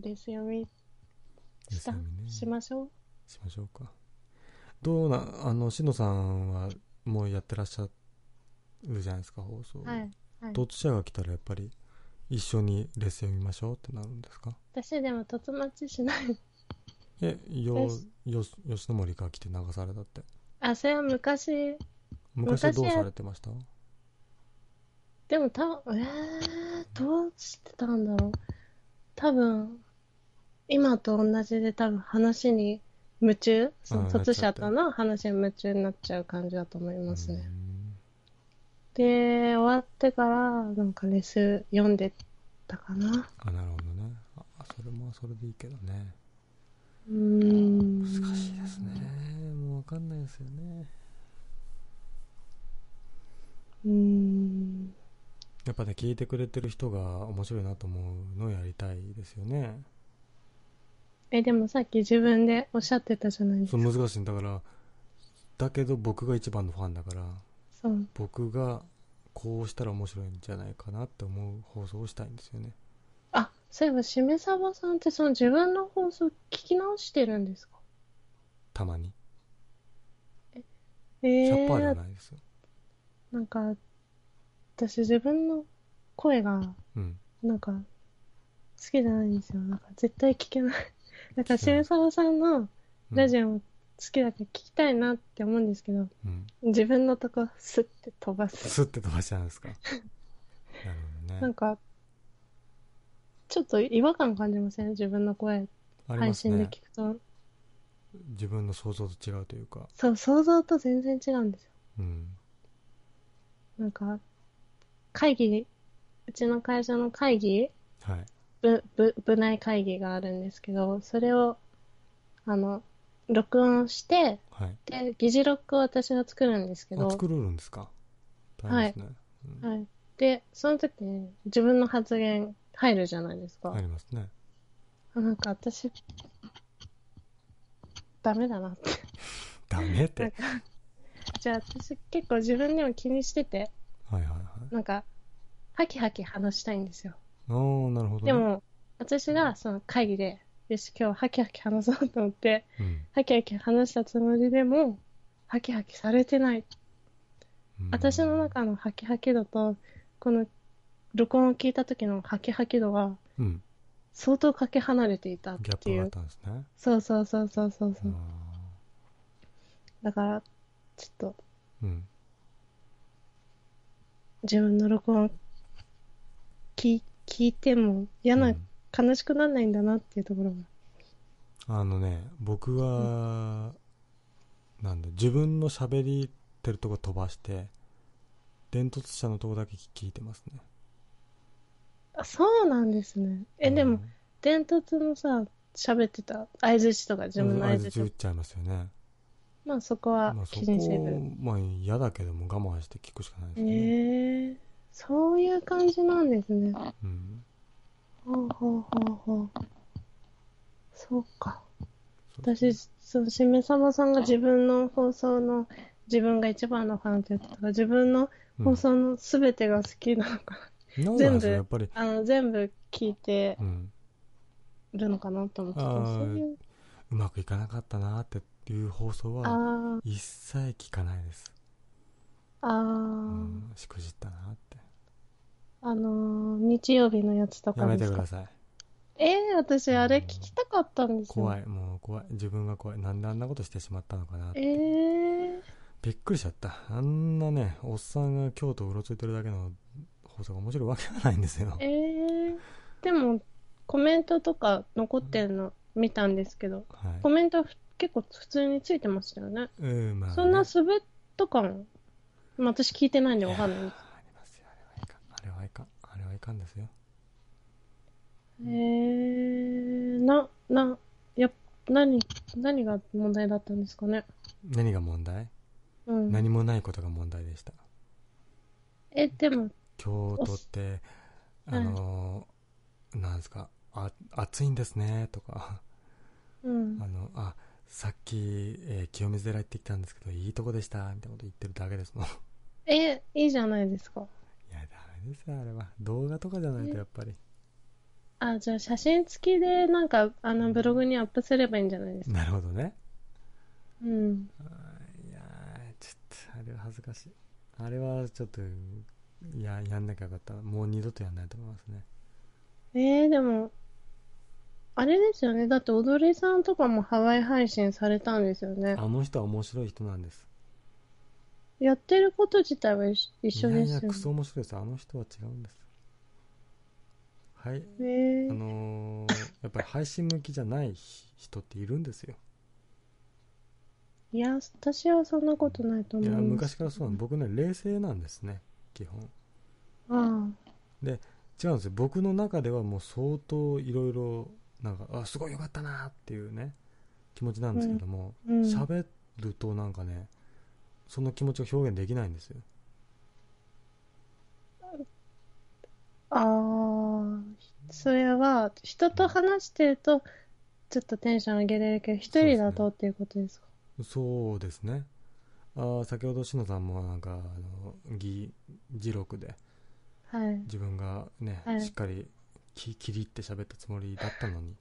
ですよみしたね。しましょう？しましょうか。どうなあのしのさんはもうやってらっしゃるじゃないですか放送、はい、はい、どっちが来たらやっぱり一緒にレッスン読みましょうってなるんですか？私でも突待ちしないえよよ吉野森が来て流されたって？あそれは昔。昔はどうされてました？でもたえー、どうしてたんだろう。多分今と同じで多分話に夢中？そのあー突者との話に夢中になっちゃう感じだと思いますね、で終わってからなんかレス読んでたかな。あなるほどね。あそれもそれでいいけどねうーん。難しいですね。もう分かんないですよね。うーん。やっぱね聞いてくれてる人が面白いなと思うのをやりたいですよね。えでもさっき自分でおっしゃってたじゃないですか。そう難しい。んだからだけど僕が一番のファンだからそう。僕がこうしたら面白いんじゃないかなって思う放送をしたいんですよね。あそういえばしめさばさんってその自分の放送聞き直してるんですか？たまに。え100%ではー、ないです。なんか私自分の声がうん。なんか好きじゃないんですよ。なんか絶対聞けない。だからしめさばさんのうん。ラジオも好きだから聞きたいなって思うんですけど、うん。自分のとこスッて飛ばす。スッて飛ばしちゃうんですか？なるほどね。なんかちょっと違和感感じません？自分の声あり配信で聞くと、自分の想像と違うというか。そう想像と全然違うんですよ。うん。なんか会議うちの会社の会議はい。部部部内会議があるんですけどそれをあの録音してはい。で議事録を私が作るんですけど。あ作るんですか？大変ですね、うん。はい、でその時に自分の発言入るじゃないですか、ありますね。あなんか私ダメだなって。ダメって。じゃあ私結構自分でも気にしてて。はいはいはい。なんかハキハキ話したいんですよ。おーなるほど、ね、でも私がその会議でよし今日ハキハキ話そうと思ってうん。ハキハキ話したつもりでもハキハキされてない。うん。私の中のハキハキ度とこの録音を聞いた時のハキハキ度はうん。相当かけ離れていたっギャッていうプがあったんですね。そうそうそうそうそう。そうあだからちょっとーうん。自分の録音聞聞いても嫌な、うん。悲しくならないんだなっていうところが。あのね僕は、なんだ自分の喋りてるとこ飛ばして伝突者のとこだけ聞いてますねあそうなんですねえでも、うん伝突のさ、喋ってた相づちとか自分の相づち打っちゃいますよね。まあそこは気にせず。こ、まあ嫌だけども我慢して聞くしかないですえね。えそういう感じなんですね。うん。ほうほうほうほう。そうか。私、その、しめさまさんが自分の放送の、自分が一番のファンって言ってたから、自分の放送のすべてが好きなのかな。うん、全部やっぱり、あの、全部聞いてうん、るのかなと思ってた。ういう、うまくいかなかったなっていう放送はあ一切聞かないです。あ、ああ、うん、しくじったなって。あのー日曜日のやつとやかですか？めてください。ええ私あれ聞きたかったんですよ。怖い、もう怖い。自分が怖い。なんであんなことしてしまったのかなって。ええびっくりしちゃった。あんなね、おっさんが京都をうろついてるだけの放送が面白いわけがないんですよ。ええでも、コメントとか残ってるの見たんですけど、はいコ。メントふ結構普通についてましたよね。うん、まあ、ね。そんな滑っとかも、まあ、私聞いてないんでわかんないです。ありますよ。あれはいかん。あれはいかん。あれはいかんですよ。ええな、な、や、何、何が問題だったんですかね？何が問題、うん。何もないことが問題でした。え、でも、京都って、あのーなんですか、あ、暑いんですね、とか、うんあ。の、あ、さっき、えー清水寺行ってきたんですけど、いいとこでした、みたいなこと言ってるだけですもん。いえ、いいじゃないですか。や、ダメですよ、あれは。動画とかじゃないと、やっぱり。あ、じゃあ写真付きで、なんか、あの、ブログにアップすればいいんじゃないですか。なるほどね。うん。いやー、ちょっと、あれは恥ずかしい。あれはちょっと、いや、やんなきゃよかった。もう二度とやんないと思いますね。えー、でも、あれですよね。だって、踊りさんとかもハワイ配信されたんですよね。あの人は面白い人なんです。やってること自体は一一緒いやいや、ですよねク。ソ面白いです。あの人は違うんです。はい。えーあのーやっぱり配信向きじゃない人っているんですよ。いや、私はそんなことないといや、思います。昔からそうなの。僕ね、冷静なんですね、基本。あ違うんですよ。僕の中ではもう相当いろいろ、なんか、あ、すごいよかったなっていうね、気持ちなんですけども、あ、うん。喋、るとなんかね、その気持ちを表現できないんですよ。ああ、それは、人と話してると、ちょっとテンション上げれるけど、一人だとっていうことですか？そうですね。あー先ほど篠さんもなんか、あの、議、議録で、はい。自分がね、はいしっかりき切り入って喋ったつもりだったのに、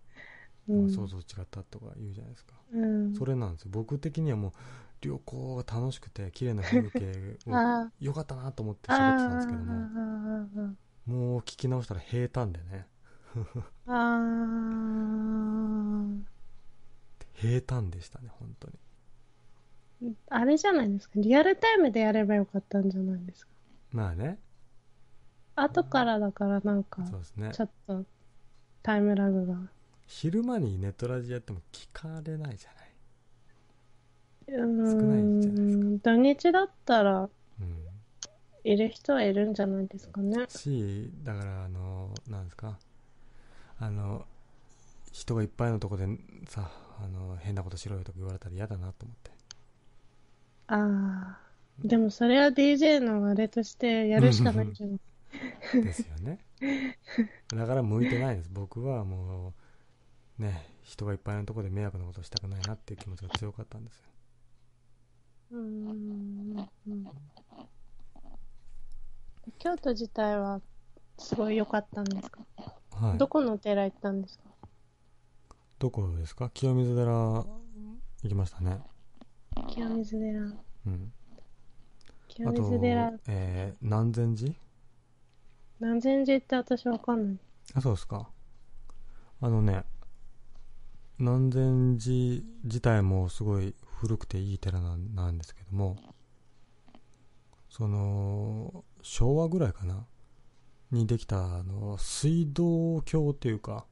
うん。想像違ったとか言うじゃないですか。うん。それなんですよ。僕的にはもう、旅行が楽しくて、綺麗な風景を あ良かったなと思ってあ、喋ってたんですけどあも、あもう聞き直したら平坦でね、あ 平坦でしたね、本当に。あ、あれじゃないですか。リアルタイムでやればよかったんじゃないですか。まあね、後からだからなんか、そうですねち。ょっとタイムラグが。昼間にネットラジやっても聞かれないじゃない？うー少ないじゃないですん、土日だったら、うん。いる人はいるんじゃないですかね。し、だから、あの、なんですか、あの、人がいっぱいのとこでさ、あの、変なことしろよとか言われたら嫌だなと思って。ああ、でもそれは DJ のあれとしてやるしかないんじゃないですよね。だから向いてないです。僕はもう、ね、人がいっぱいのところで迷惑なことをしたくないなっていう気持ちが強かったんですよ。うーんうん京都自体はすごい良かったんですか、はい。どこのお寺行ったんですか？どこですか？清水寺行きましたね。清水寺。うん。清水寺、、えー、南禅寺？南禅寺って私わかんない。あ、そうですか。あのね、南禅寺自体もすごい古くていい寺なんなんですけども、その、昭和ぐらいかな？にできた、あの、水道橋っていうか、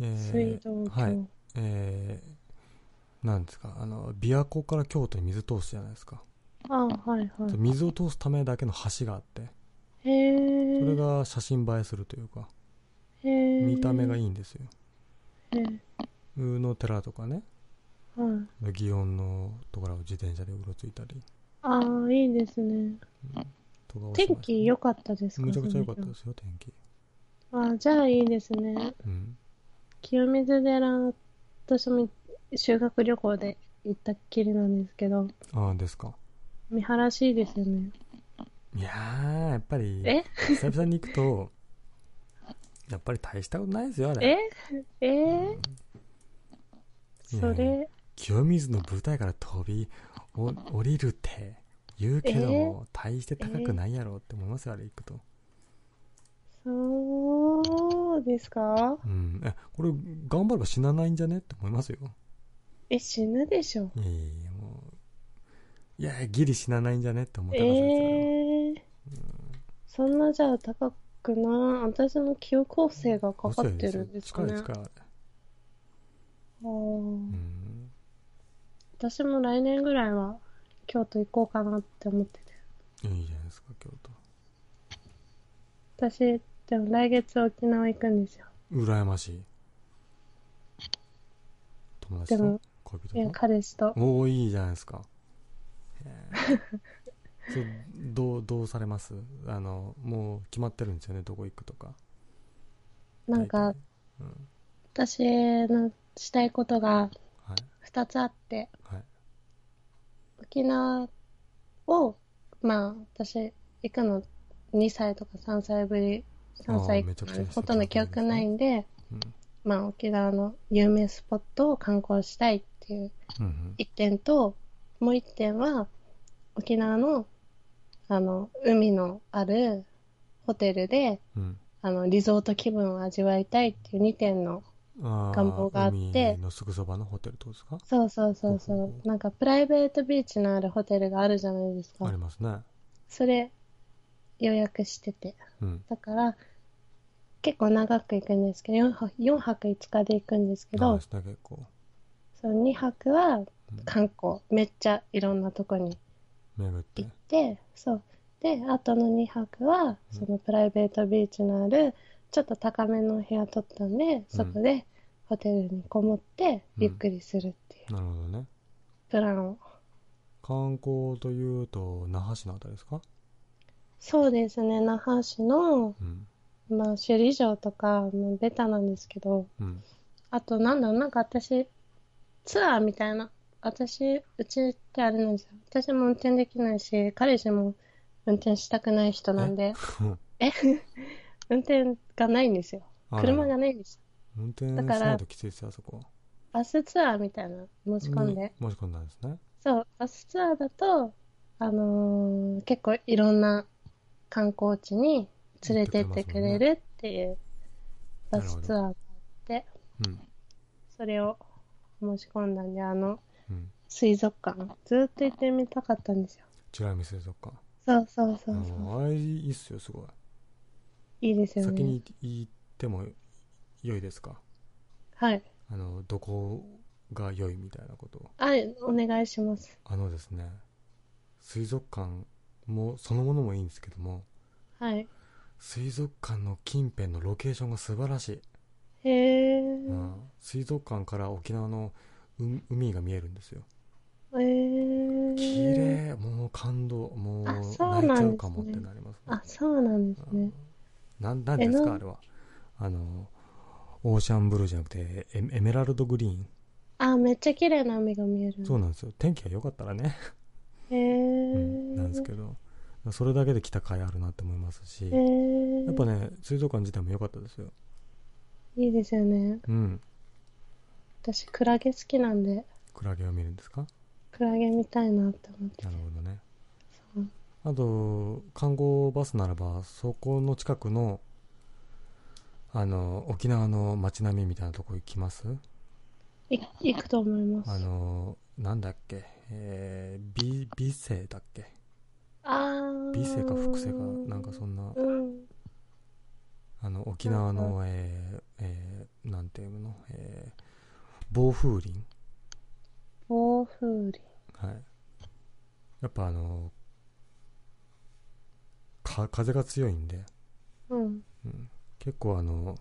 えー水道橋。はいえー、なんですか、あの、琵琶湖から京都に水通すじゃないですか。あはいはい。水を通すためだけの橋があって、へえ。それが写真映えするというか、へえ。見た目がい。いいんですよへえ。宇野寺とかねはい。祇園のところを自転車でうろついたりああ、いいですね。とかをしました天気良かったですか？めちゃくちゃ良かったですよ天気ああ、じゃあいいですね。うん清水寺、私も修学旅行で行ったっきりなんですけど、ああですか。見晴らしいですよね。いやーやっぱりえ？久々に行くと やっぱり大したことないですよあれ。え？え？ーそいやいれ、清水の舞台から飛びお降りるって言うけども、大して高くないやろって思いますよあれ行くと。そうですか？うん。えこれ頑張れば死なないんじゃね？って思いますよえ、死ぬでしょ。いやいやもういやギリ死なないんじゃねって思ったえらしいですよ、えーそんなじゃあ高くな、私の記憶構成がかかってるんですかね。近い近いあれあーうん私も来年ぐらいは京都行こうかなって思ってて。いいじゃないですか京都私、でも来月沖縄行くんですよ。羨ましい友達と？でも恋人と？彼氏と。おおいいじゃないですか。そうどうどうされます？あのもう決まってるんですよね？どこ行くとか。なんかうん。私のしたいことがはい。2つあって、はい。沖縄を、まあ、私、行くの2歳とか3歳ぶり、3歳ほとんど記憶ないんで、うんまあ、沖縄の有名スポットを観光したいっていううんうん。一点と、もう一点は、沖縄の、あの、海のあるホテルで、うん。あの、リゾート気分を味わいたいっていう2点の、願望があって。海のすぐそばのホテルとですか？そうそうそうそう、なんかプライベートビーチのあるホテルがあるじゃないですか。あり。ますね。それ、予約してて。うん。だから、結構長く行くんですけど、4泊 ,4 泊5日で行くんですけどその2泊は観光、めっちゃいろんなとこに巡って。行って、そう。で、あとの2泊は、そのプライベートビーチのある、ちょっと高めのお部屋取ったんで、そこでホテルにこもって、うん。ゆっくりするっていうなるほどね。プランを。観光というと那覇市のあたりですか？そうですね、那覇市の、うんまあ、首里城とか、もうベタなんですけど、うんあと、なんだろう、なんか私、ツアーみたいな、私、うちってあれなんですよ。私も運転できないし、彼氏も運転したくない人なんで、え？運転がないんですよ。あ車らがないんですよ。運転しだからないときついですよあそこバスツアーみたいなの申し込んで。に申し込んだんですねそう、バスツアーだと、あのー結構いろんな観光地に連れてってくれるっていうバスツアーがあって、うんそれを申し込んだんで、あの、うん水族館、ずーっと行ってみたかったんですよ。違い水族館そうそうそうあそう。のあれいいっすよすごいいいですよね。先に行っても良いですか？はい。あのどこが良いみたいなことをあ、お願いします。あのですね水族館もそのものもいいんですけどもはい。水族館の近辺のロケーションが素晴らしい、へー。うん。水族館から沖縄の海海が見えるんですよ。えー。綺麗。もう感動。もうあ泣いちゃうかもってなりますね。あ、そうなんですね。なんなんですかあれは？あのオーシャンブルーじゃなくてエエメラルドグリーン？あ、めっちゃ綺麗な海が見える。そうなんですよ。天気が良かったらね、へうー。ん、なんですけどそれだけで来た甲斐あるなって思いますしへー。やっぱね水族館自体も良かったですよ。いいですよね。うん。私、クラゲ好きなんで、クラゲを見るんですか？クラゲ見たいなって思って。なるほどね。あと観光バスならばそこの近くのあの沖縄の街並みみたいなとこ行きます？い行くと思います。あのなんだっけ？えー、美美声だっけ？美声か福声かなんかそんなうん。あの沖縄の、えーえーなんていうの、えー、暴風林？暴風林。はい。やっぱあのか風が強いんで、うん。うん、結構あの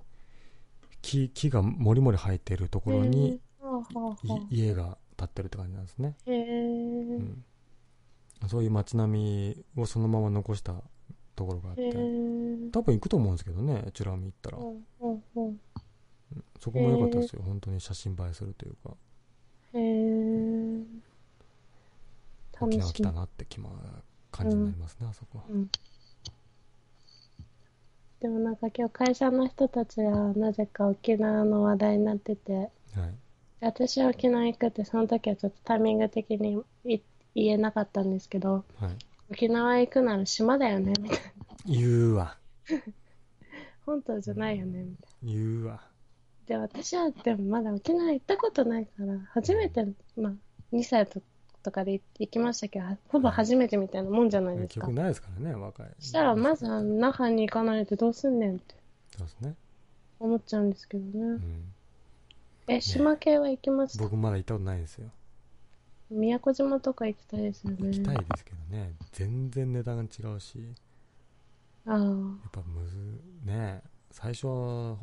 木木がもりもり生えてるところに、家が建ってるって感じなんですね、へえうん、そういう街並みをそのまま残したところがあっへてえ多分行くと思うんですけどねチュラミ行ったら。うんうんうん。そこも良かったですよ。本当に写真映えするというか。へえ沖縄来たみなって気ま感じになりますね、あそこうん。でもなんか今日会社の人たちがなぜか沖縄の話題になってて、はい。私は沖縄行くってその時はちょっとタイミング的にい言えなかったんですけど、はい。沖縄行くなら島だよねみたいな。言うわ。本島じゃないよねみたい言うわ。な。で、私はでもまだ沖縄行ったことないから、初めて、まあ、2歳ととかで行きましたけど、ほぼ初めてみたいなもんじゃないですか。結局。ないですからね若い。そしたらまず那覇に行かないとどうすんねんってそうですね、思っちゃうんですけどね。うん、え、島系は行きました、僕まだ行ったことないですよ宮古島とか行きたいですよね。行きたいですけどね全然値段が違うしああ。やっぱむずね最初は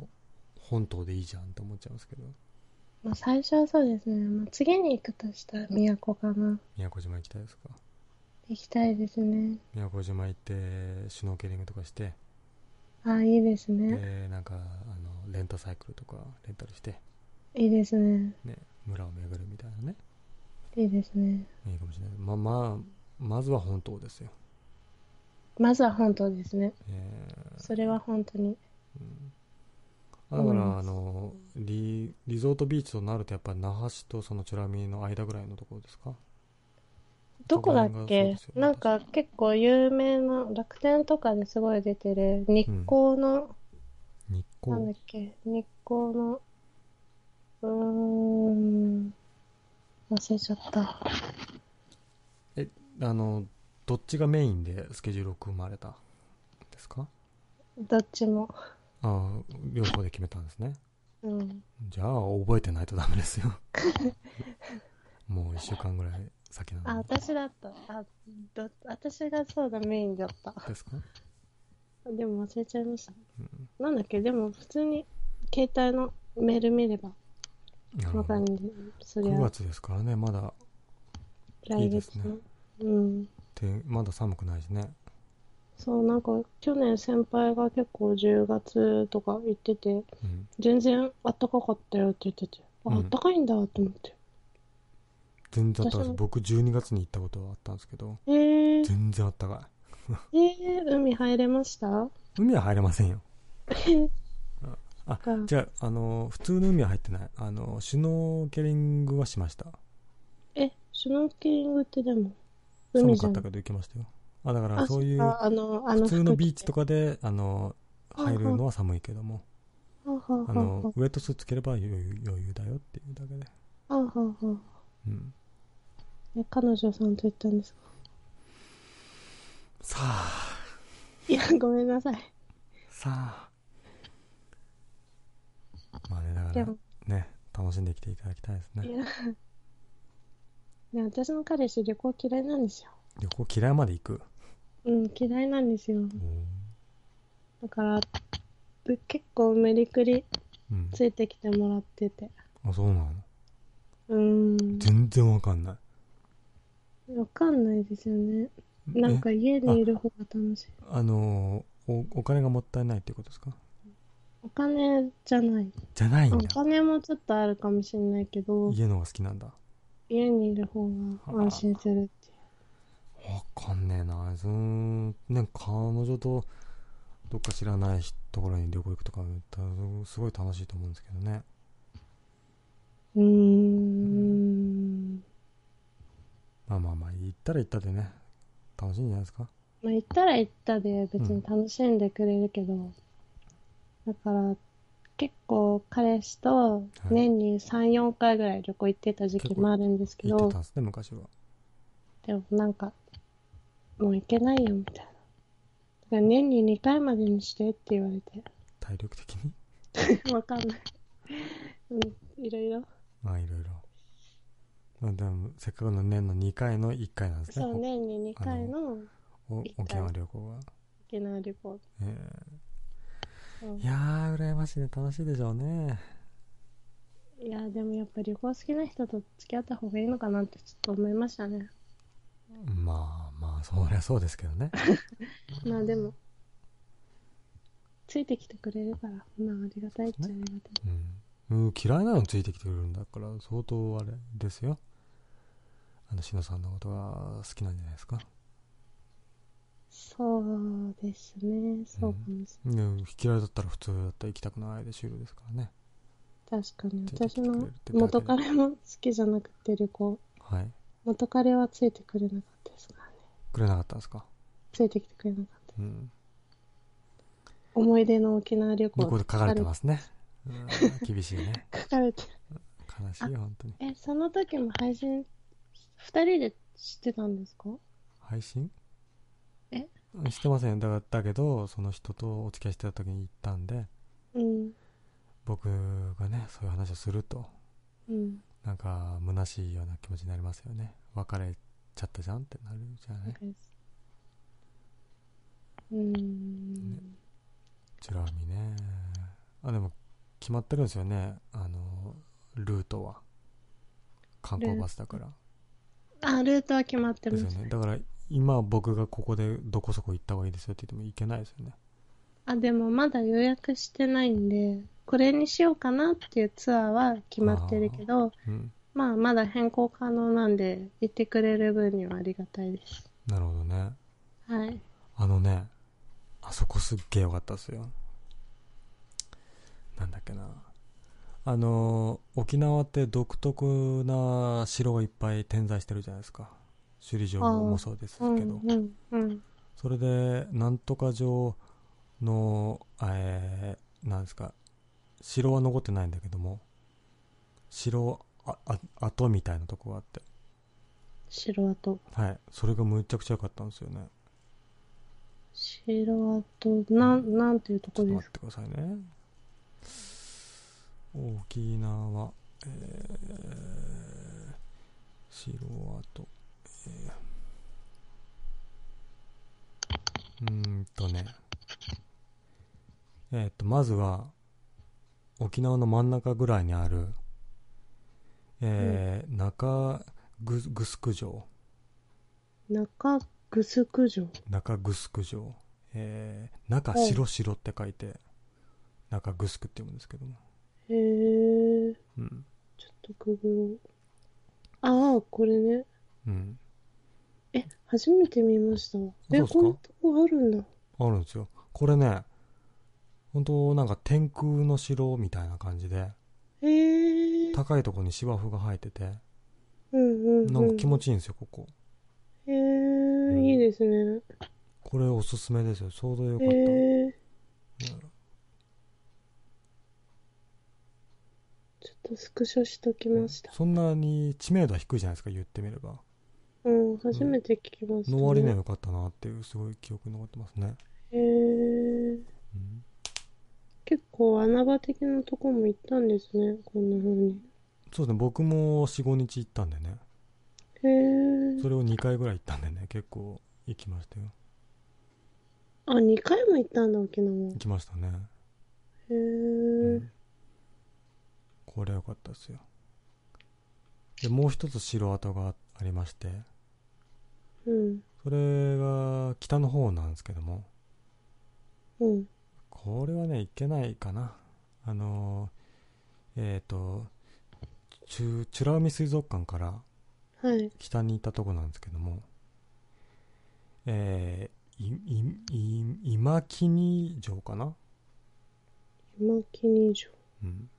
本島でいいじゃんって思っちゃうんですけどまあ、最初はそうですね。まあ、次に行くとしたら宮古かな。宮古島行きたいですか？行きたいですね。宮古島行ってシュノーケリングとかしてああ、いいですね。でなんかあのレンタサイクルとかレンタルして、いいですね。ね、村を巡るみたいなねいいですね。いいかもしれない。まあまあまずは本島ですよ、まずは本島ですね。えー。それは本当に。あだから、うんあのリリゾートビーチとなるとやっぱ那覇市とその美ら海の間ぐらいのところですか？どこだっけ？なんか結構有名な、楽天とかですごい出てる日光の、日なんだ光っけ、日光の、うーん、忘れちゃった。あのどっちがメインでスケジュールを組まれたんですか？どっちも。ああ両方で決めたんですねうん。じゃあ覚えてないとダメですよ もう1週間ぐらい先なあ、のに私だった。あ、ど、私がそうだ、メインだった。ですか、でも忘れちゃいました。うんなんだっけ、でも普通に携帯のメール見ればわかるんで、そり9ゃ月ですからねまだ。来いいですね。月の。うん。てまだ寒くないしね。そう、なんか去年先輩が結構10月とか言ってて、うん。全然あったかかったよって言ってて、あ、うん。あったかいんだと思って。全然あったかい私も。です僕12月に行ったことはあったんですけどえー、全然あったかえー、海入れました？い海は入れませんよあかじゃああの普通の海は入ってない。あのシュノーケリングはしました。え、シュノーケリングってでも、海じゃん。寒かった。けど行きましたよ。あだからあ、そういうあの、あの普通のビーチとか。かであの入るのは寒いけども。はははあ。のウエットスーツ着れば余裕余裕だよっていうだけで、はははうん、え、彼女さんと言ったんですか？さあ。いや、ごめんなさい。さあまあねだからでも、ね楽しんできていただきたいですねいや、ね、私の彼氏旅行嫌いなんですよ。旅行嫌いまで行く？うん、嫌いなんですよ。だから、ぶ結構無理くりうんついてきてもらってて。あそうなの？うーん。全然わかんないわかんないですよね。なんか家にいる方が楽しい。あのおお金がもったいないっていうことですか？お金じゃない。じゃないんおだ金もちょっとあるかもしれないけど、家の方が好きなんだ。家にいる方が安心するっていう。わかんねえな。そのね彼女とどっか知らないところに旅行行くとかたすごい楽しいと思うんですけどね。うーん。まあまあまあ行ったら行ったでね。楽しいんじゃないですか。まあ、行ったら行ったで別に楽しんでくれるけど、だから、結構彼氏と年に3、4回ぐらい旅行行ってた時期もあるんですけど行ってた、んですね昔は。でもなんか、もう行けないよみたいな。だから年に2回までにしてって言われて、体力的に？わかんない。うん、いろいろ。まあいろいろ。まあでもせっかくの年の2回の1回なんですね。そう、年に2回のお一回。沖縄旅行は、沖縄旅行。えそういやー羨ましいね。楽しいでしょうね。いや、でもやっぱ旅行好きな人と付き合った方がいいのかなってちょっと思いましたね。まあまあそりゃそうですけどね。まあでも、ついてきてくれるから、まあありがたいっちゃありがたい。うん、うん、嫌いなのについてきてくれるんだから相当あれですよ。あのしのさんのことが好きなんじゃないですか、そうですね、そうかもしうん、嫌いだったら普通だったら行きたくないで終了ですからね。れない。確かに、私の元彼も好きじゃなくて旅行、はい。元彼はついてくれなかったですからね。くれなかったんですか？ついてきてくれなかった。うん。思い出の沖縄旅行。ここで書かれてますね。うん。厳しいね。書かれて。る。悲しいよ本当に。え、その時も配信、二人で知ってたんですか？配信？してませんだだけどその人とお付き合いしてた時に行ったんでうん。僕がねそういう話をするとうん。なんか虚しいような気持ちになりますよね。別れちゃったじゃんってなるじゃない？うーん。チュラミね。あでも決まってるんですよね。あのルートは。観光バスだから。あ、ルートは決まってま。ですすよね。だから今僕がここでどこそこ行った方がいいですよって言っても行けないですよね。あ、でもまだ予約してないんで、これにしようかなっていうツアーは決まってるけど、うん。まあまだ変更可能なんで、行ってくれる分にはありがたいです。なるほどね。はい。あのねあそこすっげえ良かったですよ。なんだっけな。あの沖縄って独特な城がいっぱい点在してるじゃないですか首里城もそうですけど。それでなんとか城のえー、なんですか城は残ってないんだけども城ああ跡みたいなとこがあって。城跡。はい。それがむちゃくちゃ良かったんですよね。城跡、なん、なんていうとこですか？待ってくださいね。沖縄えー、城跡。えー、うーんとね。えーっとまずは沖縄の真ん中ぐらいにあるえー中ググスク城。中グスク城？中グスク城、えー、中白白って書いて中グスクって読むんですけども、へえ、うん。ちょっとググろう。ああ、これね。うん、え、初めて見ましたわ。え、こんなとこあるんだ。あるんですよこれね本当なんか天空の城みたいな感じでへえ。高いところに芝生が生えててうんうん、うん。なんか気持ちいいんですよここへえ、んいいですね。これおすすめですよちょうどよかへった、え。うんちょっとスクショしときました。そんなに知名度は低いじゃないですか言ってみればうん、初めて聞きました、の割には良かったなっていうすごい記憶に残ってますね、へえ。うん結構穴場的なとこも行ったんですね、こんな風に。そうですね僕も45日行ったんでね。へえ。それを2回ぐらい行ったんでね結構行きましたよ。あ、2回も行ったんだ、沖縄。行きましたね、へえ、うん。これ良かったですよ。でもう一つ城跡がありましてうん、それが北の方なんですけどもうん。これはね行けないかなあのーえっ、とチュチュラ海水族館からはい。北に行ったとこなんですけどもえー、いいい今木城かな今木二条。うん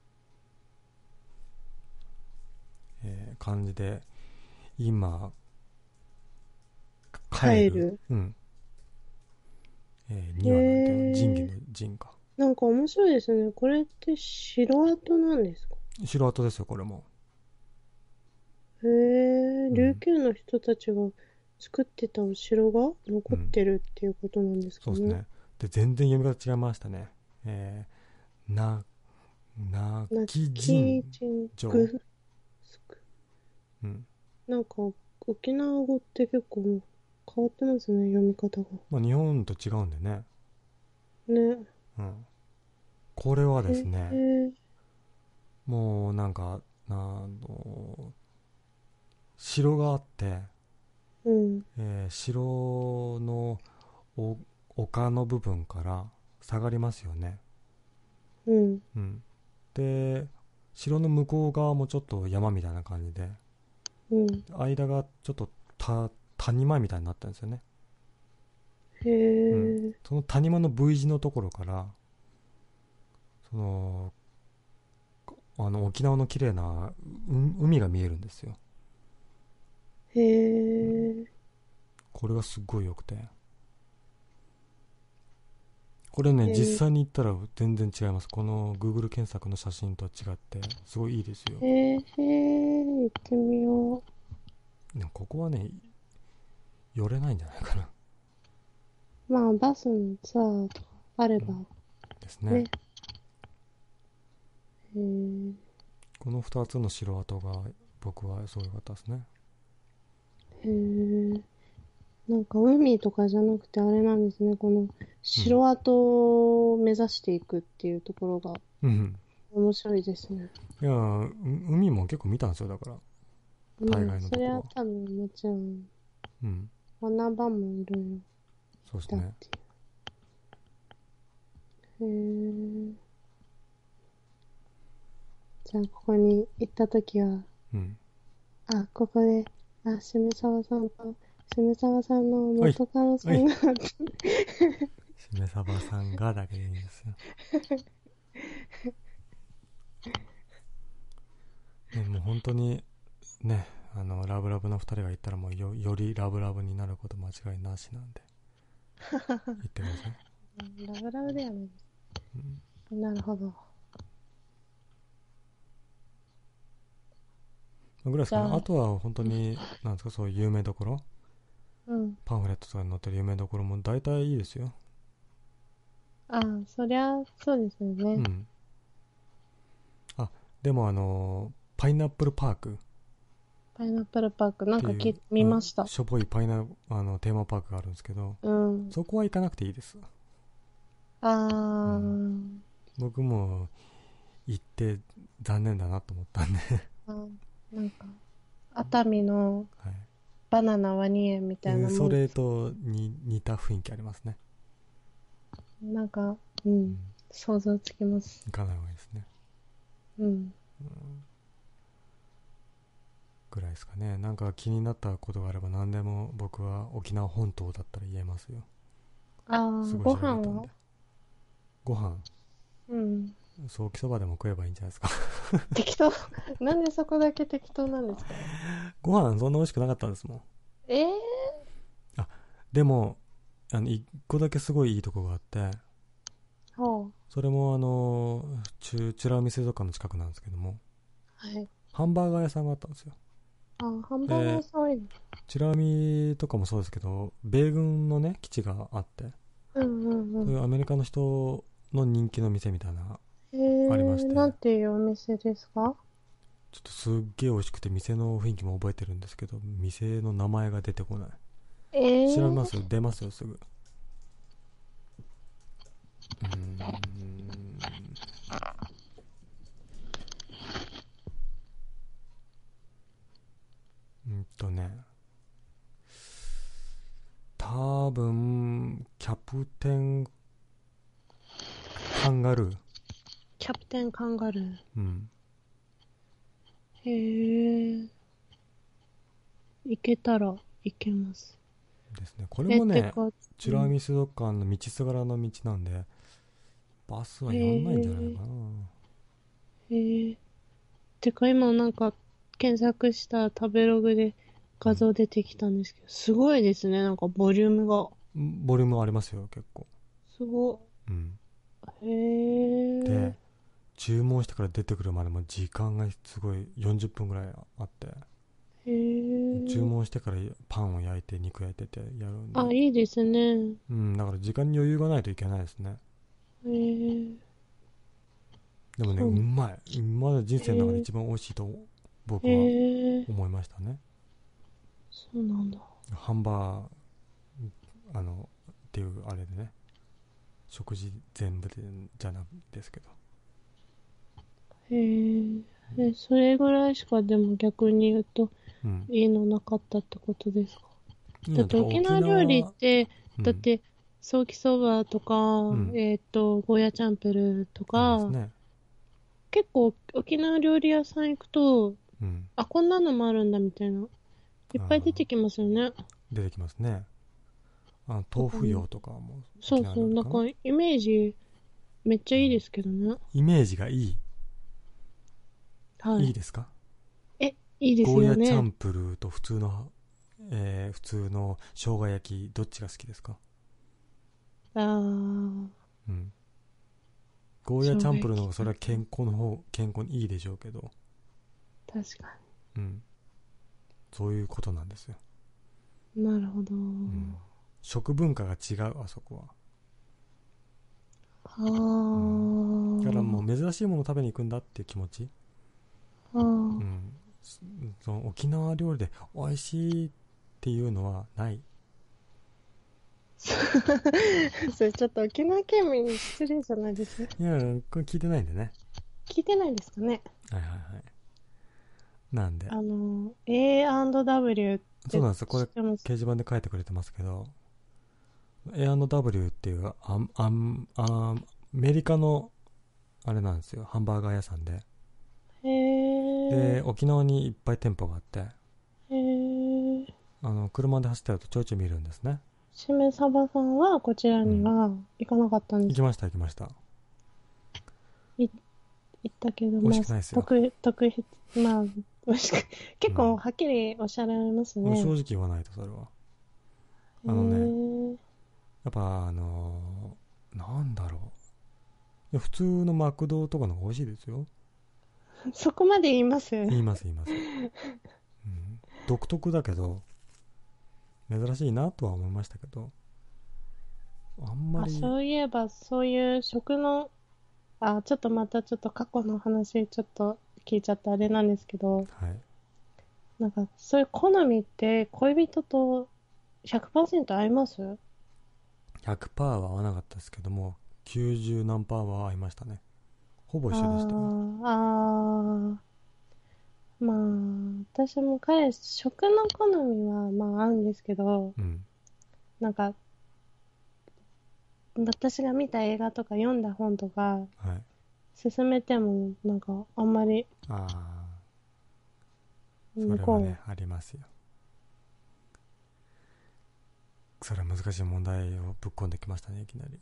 えー感じで今帰る。うん。えー、庭なんていうへー。の神器の神か。なんか面白いですね。これって城跡なんですか？城跡ですよこれも。へえ、琉球の人たちが作ってたお城が残ってるっていうことなんですかね？そうですね。で全然読み方違いましたね。えー、なななきキ神城。うん。なんか沖縄語って結構変わってますね、読み方が。まあ日本と違うんでねね。うんこれはですへね、ーもうなんか、あの、城があって、うん。えー城のお丘の部分から下がりますよね。うん。うん。で、城の向こう側もちょっと山みたいな感じで、うん。間がちょっとた谷間みたいになったんですよね。へえ。その谷間の V 字のところから、その、あの沖縄の綺麗なう海が見えるんですよ。へえ。これがすっごい良くて。これね、実際に行ったら全然違います。この Google 検索の写真とは違って、すごいいいですよ。へえ、行ってみよでもここはね、寄れないんじゃないかな。う。まあ、バスのツアーとかあれば。ですね。え。この2つの城跡が僕はすごい良かったですね。へえ。なんか海とかじゃなくてあれなんですね。この城跡を目指していくっていうところがうん。面白いですね。いや海も結構見たんですよ、だから。うん大概のところそれは多分もちろんうん。穴場もいろいそうですね。へえ。じゃあここに行った時は、うん。あ、ここで、あ、しめさわさんと、しめさわさんの元カノさんが、しめさばさんがだけでいいんですよ。ね、もう本当に、ね、あの、ラブラブの二人が行ったらもうよ、よりラブラブになること間違いなしなんで。行ってください。ラブラブではないです。うんなるほど。ぐらいですかね。ああとは本当に、なんですか、そういう有名どころ？うん。パンフレットとかに載ってる有名どころも大体いいですよ。あそりゃ、そうですよね。うん。あ、でもあの、パイナップルパークパイナップルパーク、なんかき見ました。うん。しょぼいパイナあのテーマパークがあるんですけどうん。そこは行かなくていいです。あー、う僕も行って残念だなと思ったんで、あなんか、熱海のはい。バナナワニ園みたいなもん。それとに似た雰囲気ありますね、なんか、う、うん。ん、想像つきます。行かない方がいいですね。うん。ぐらいですかね。なんか気になったことがあれば何でも僕は沖縄本島だったら言えますよ。あー、すご飯はご飯。うん。ソーキそばでも食えばいいんじゃないですか。適当？なんでそこだけ適当なんですか？ご飯そんな美味しくなかったんですもん。ええでもあの一個だけすごいいいとこがあって。ー、ほう。それもあのチュチュラ海水族館の近くなんですけども。はい。ハンバーガー屋さんがあったんですよあ、ハンバーガー屋さん多いね。チュラ海とかもそうですけど米軍のね基地があってうんうんそういうアメリカの人の人気の店みたいなうん。えー、ありまして。なんていうお店ですか？ちょっとすっげえ美味しくて店の雰囲気も覚えてるんですけど店の名前が出てこない。えー、調べます出ますよすぐ。うーんうんとね多分キャプテンカンガルーキャプテンカンガルー。うんへえ。行けたら行けます。ですねこれもね美ら海水族館の道すがらの道なんでバスはやんないんじゃないかなへえ。てか今なんか検索した食べログで画像出てきたんですけど、すごいですね。なんかボリュームが。ボリュームありますよ結構すごうんい。へえ。で注文してから出てくるまでも時間がすごい40分ぐらいあってへえ。注文してからパンを焼いて肉焼いてってやるんであ、いいですね。うんだから時間に余裕がないといけないですねへえ。でもねそううまいまだ人生の中で一番美味しいと僕は。思いましたね。そうなんだ。ハンバーあのっていうあれでね。食事全部でじゃなくですけど。へえ。え、それぐらいしかでも逆に言うとうん。いいのなかったってことですか？だって沖縄料理って、うん。だって、ソーキそばとか、ん。えっ、と、ゴーヤチャンプルとか、ね。結構沖縄料理屋さん行くと、うん。あ、こんなのもあるんだみたいな。いっぱい出てきますよね。出てきますね。あ豆腐用とかもそうそう、な？んかイメージめっちゃいいですけどね。イメージがいい、はい。いいですか？え、いいですゴーよね。ヤチャンプルーと普通の、えー普通の生姜焼きどっちが好きですか？あー。うん。ゴーヤチャンプルーの方がそれは健康の方健康にいいでしょうけど確かうん。そういうことなんですよ、に。なるほど。うん、食文化が違うあそこは。あ。ー。だからもう珍しいものを食べに行くんだっていう気持ち、あ。ーうん、その沖縄料理で美味しいっていうのはない。それちょっと沖縄県民に失礼じゃないですか。いやこれ聞いてないんでね。聞いてないですかね。はいはいはいなんで。あの、A&W ってそうなんですよ。これ掲示板で書いてくれてますけど。A&W っていうあんあんあアメリカのあれなんですよ。ハンバーガー屋さんで。へー。で沖縄にいっぱい店舗があって。へー。あの車で走ってるとちょいちょい見るんですね。しめさばさんはこちらには行かなかったんです行きました行きました。行ったけど、美味しくないですよ。特特筆、まあ、結構はっきりおっしゃられますね。正直言わないとそれは。あのねね。やっぱあのーなんだろう。普通のマクドとかの方が美味しいですよ。そこまで言います？言います言います、うん、独特だけど珍しいなとは思いましたけどあんまありそういえば、そういう食の、あ、ちょっとまたちょっと過去の話ちょっと聞いちゃってあれなんですけど、はい。なんかそういう好みって恋人と100%合います？100%は合わなかったですけども90何パーは合いましたね。ほぼ一緒でしたよあーあー。まあ、私も彼氏、食の好みはまあ合うんですけど、うん。なんか、私が見た映画とか読んだ本とか、はい勧めても、なんか、あんまり、ああそ向こう、れはねありますよ。それは難しい問題をぶっ込んできましたねいきなり。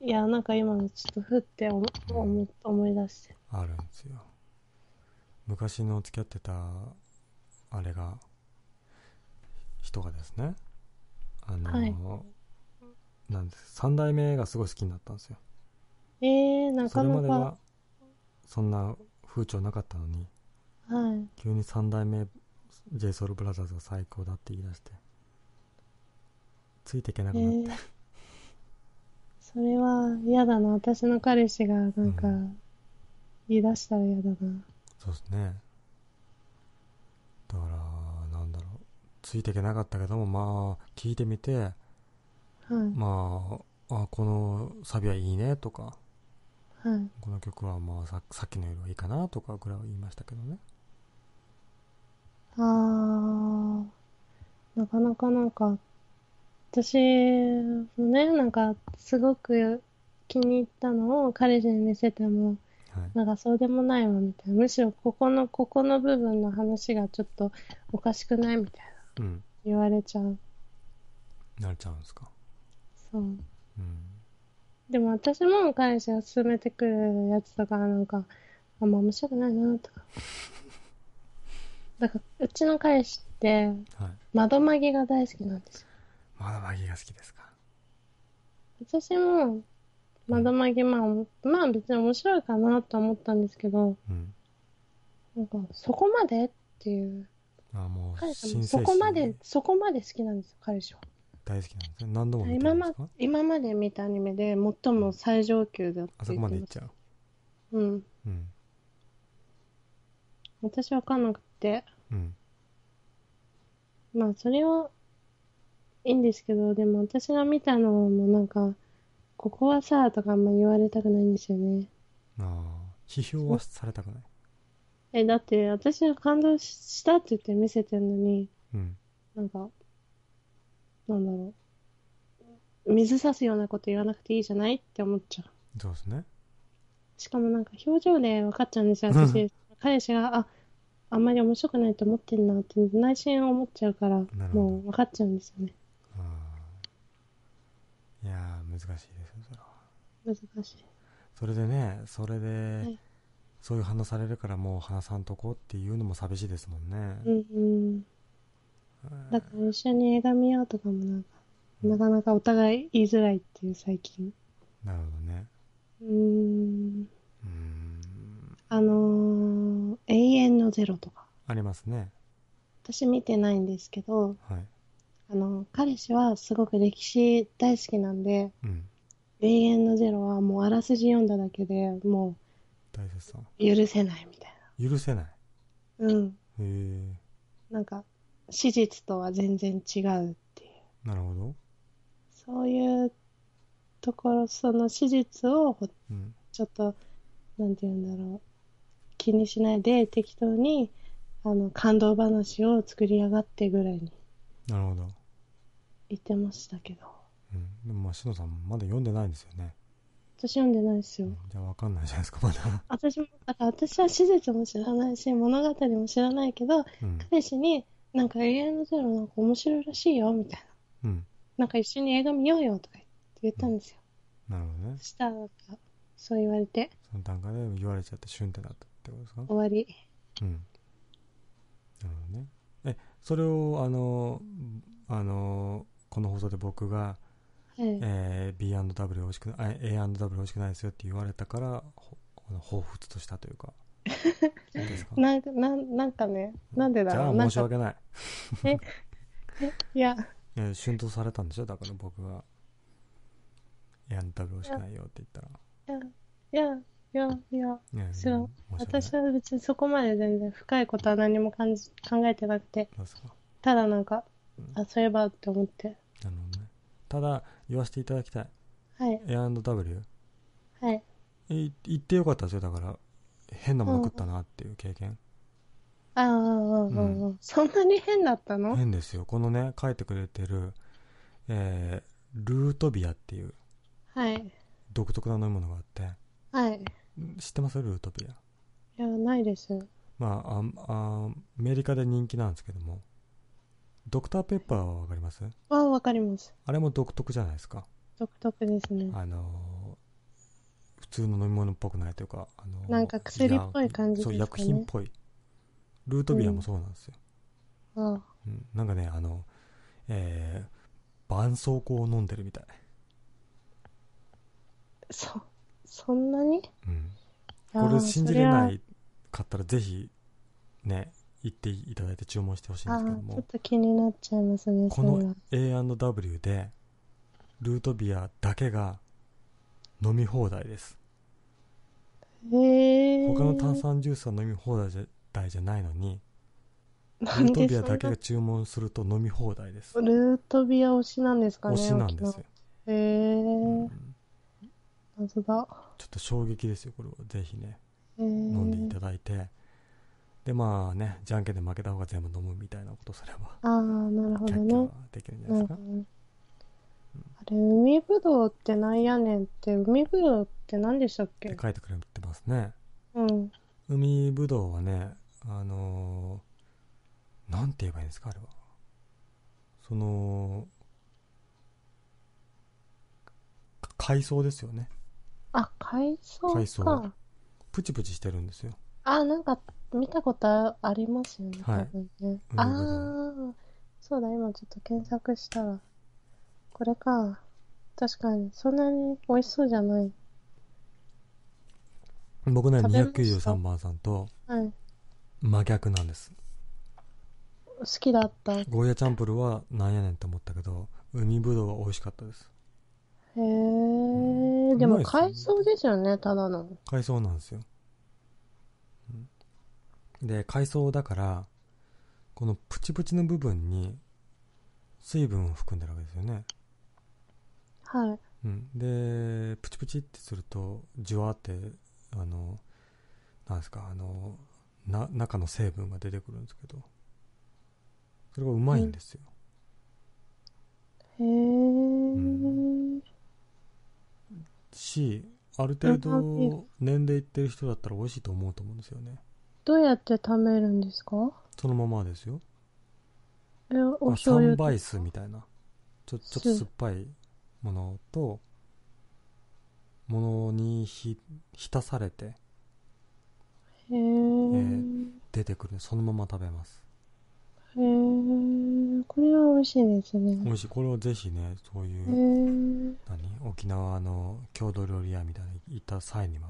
いや、なんか今のちょっとふって思思思い出して。あるんですよ。昔の付き合ってたあれが人がですねあの、はい。なんです。3代目がすごい好きになったんですよえー、なそかなかれまでは、そんな風潮なかったのにはい。急に3代目 j s o u l b r o t h e r が最高だって言い出してついていけなくえなって、ー、それは嫌だな。私の彼氏がなんかうん言い出したら嫌だな。そうですねだからなんだろうついていけなかったけどもまあ聞いてみてはい。まああこのサビはいいねとかはい。この曲はまあささっきのよりはいいかなとかぐらいは言いましたけどねあー、なかなかなんか、私もね、なんか、すごく気に入ったのを彼氏に見せても、はいなんかそうでもないわ、みたいな。むしろここの、ここの部分の話がちょっとおかしくないみたいなうん言われちゃう。なれちゃうんですか？そう。うんでも私も彼氏が勧めてくるやつとか、なんか、あんま面白くないな、とか。だから、うちの彼氏って、はい窓マギが大好きなんですよ。まだマギが好きですか？私も、窓マギ、まあ、まあ別に面白いかなと思ったんですけど、うんなんか、そこまでっていう。あもうそこまで、そこまで好きなんですよ、彼氏は。大好きなんですね。何度も見て今まるんですか、今まで見たアニメで最も最上級だってあそこ言ってまでいっちゃう？うん。うん。私わかんなくて、うん。まあそれはいいんですけど、でも私が見たのもなんか、ここはさ、とかあんま言われたくないんですよね。ああ批評はされたくない？え、だって私は感動したって言って見せてんのに、うん。なんか、なんだろう。水差すようなこと言わなくていいじゃないって思っちゃう。そうですねしかもなんか表情で分かっちゃうんですよ、私。彼氏が、あ、あんまり面白くないと思ってんなって内心思っちゃうから、もう分かっちゃうんですよね。ああいやー難しいですよそれは難しい。それでねそれで、はいそういう反応されるからもう話さんとこっていうのも寂しいですもんね、うんうん。だから一緒に映画見ようとかもなんか、なかなかお互い言いづらいっていう最近。なるほどねうーん。うーんあのー、永遠のゼロとか。ありますね私見てないんですけど、はいあの、彼氏はすごく歴史大好きなんで、うん永遠のゼロはもうあらすじ読んだだけでも大切さんう許せないみたい許せないな。うん。へえなんか、史実とは全然違うっていう。なるほどそういうところ、その史実をうんちょっと、なんて言うんだろう。気にしないで適当に、あの、感動話を作り上がってぐらいになるほど、言ってましたけど。うん、でもまあしのさんまだ読んでないんですよね、私読んでないですようん。じゃあわかんないじゃないですかまだ私も、だから私は史実も知らないし、物語も知らないけど、うん彼氏に、なんか永遠のゼロなんか面白いらしいよ、みたいな。うんなんか一緒に映画見ようよ、とか言って言ったんですよ。なるほどねそしたら、なんかそう言われて、その段階で言われちゃってシュンってなったってことですか？終わり。うんなるほどねえそれをあのあのこの放送で僕が、はい。えー、B&W 美味しくないあ A&W 美味しくないですよって言われたからほあの彷彿としたというかそうですか？なんか、なんなんかね、なんでだじゃあろう。なんか、申し訳ない。いや、いや春闘されたんでしょ？だから僕が。A&W 美味しくないよって言ったら。いや、いや、いや、いや、私は別にそこまで全然深いことは何も感じ考えてなくて、ただなんかうん、あ、そういえばって思って。なるほどね。ただ言わせていただきたい。はい、A&W はい。い言ってよかったですよだから変なもの食ったなっていう経験、ああ、うん。そんなに変だったの？変ですよ。このね書いてくれてる、えールートビアっていうはい。独特な飲み物があって。はい。知ってます？ルートビア。いや、ないです。まあああアメリカで人気なんですけども。ドクターペッパーは分かります？ああ、わかります。あれも独特じゃないですか。独特ですね。あのー普通の飲み物っぽくないというか、あのーなんか薬っぽい感じですかね。そう薬品っぽい。ルートビアもそうなんですよ、ああ、うん。なんかねあのえー、絆創膏を飲んでるみたい、そ、そんなに？うん、これ信じれないかったらぜひね行っていただいて注文してほしいんですけども。ちょっと気になっちゃいますね、この。A&W でルートビアだけが飲み放題です他の炭酸ジュースは飲み放題じゃ題じゃないのにルートビアだけが注文すると飲み放題です。ルートビア推しなんですかね推しなんですよ、へえ、うん。謎だ。ちょっと衝撃ですよこれは。ぜひね。飲んでいただいて。でまあねじゃんけんで負けた方が全部飲むみたいなことすればああ、なるほどね。できるんじゃなですか、ないるほどね。あれ、海ぶどうってなんやねんって、海ぶどうって何でしたっけ？って書いてくれてますねうん。海ぶどうはねあのーなんて言えばいいんですかあれはそのか海藻ですよねあ、海藻か。海藻プチプチしてるんですよあ、なんか見たことありますよね、はい多分ね。うんああ、そうだ、今ちょっと検索したら。これか。確かに、そんなに美味しそうじゃない。僕ね食べました？293番さんとはい。真逆なんです。好きだった。へゴーヤチャンプルはなんやねんって思ったけど海ぶどうは美味しかったです。え、ん。でもうまいですよ。ね海藻ですよね、ただの。海藻なんですよ、うん。で海藻だからこのプチプチの部分に水分を含んでるわけですよね、はい。うん、でプチプチってするとじゅわってあのなんですかあのな中の成分が出てくるんですけど。それがうまいんですよ、へー。しある程度年齢いってる人だったら美味しいと思うと思うんですよね。どうやって食べるんですか？そのままですよ。え、おあ醤油三倍酢みたいな。ちょちょっと酸っぱいものとものにひ浸されてへー。出てくるそのまま食べますへー。これは美味しいですね。美味しいこれをぜひねそういへう、ー。何？沖縄の郷土料理屋みたいに行った際には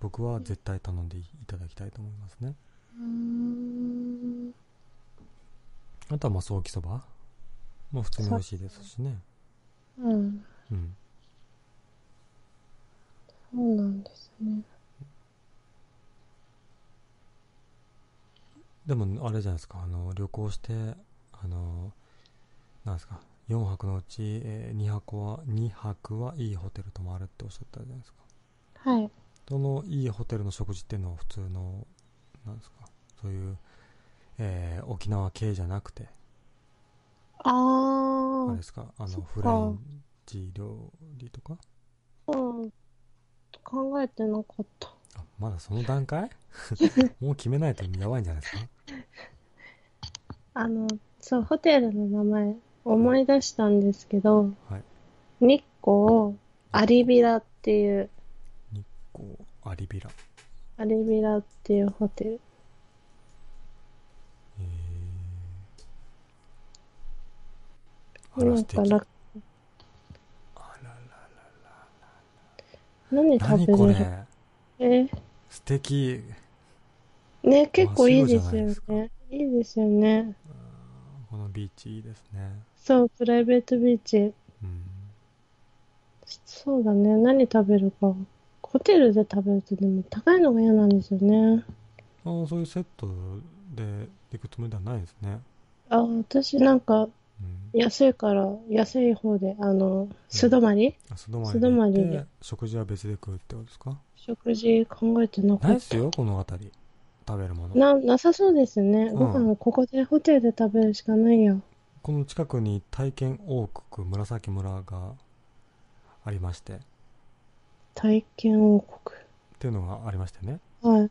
僕は絶対頼んでいただきたいと思いますねうーん。あとはまあソーキそばもう普通に美味しいですしねうん。うんそうなんですね。でもあれじゃないですかあの旅行してあのなんですか4泊のうち、え2泊は2泊はいいホテル泊まるっておっしゃったじゃないですかはい。そのいいホテルの食事っていうのは普通のなんですかそういう、えー沖縄系じゃなくてああーれですかあのフレンチ料理とか？うん。考えてなかった。あまだその段階？もう決めないとやばいんじゃないですか？あの、そう、ホテルの名前思い出したんですけど、はい。日光アリビラっていう、こうアリビラ。アリビラっていうホテル。えー、あらなん素敵か楽、あらら何食べれるれ？え？素敵ね、結構いいですよね。いいですよね。このビーチいいですねそう、プライベートビーチ。うんそうだね。何食べるか。ホテルで食べるとでも高いのが嫌なんですよね。あーそういうセットで行くつもりではないですねあ、私なんかうん安いから、安い方で、あの、素泊まり、あ素泊まり泊まりで。食事は別で食うってことですか？食事考えてなかっないですよこの辺り。食べるもの。た。な、なさそうですね。ん。ご飯ここでホテルで食べるしかないよ。この近くに体験王国紫村がありまして。っ体験王国。ていうのがありましてね。はい。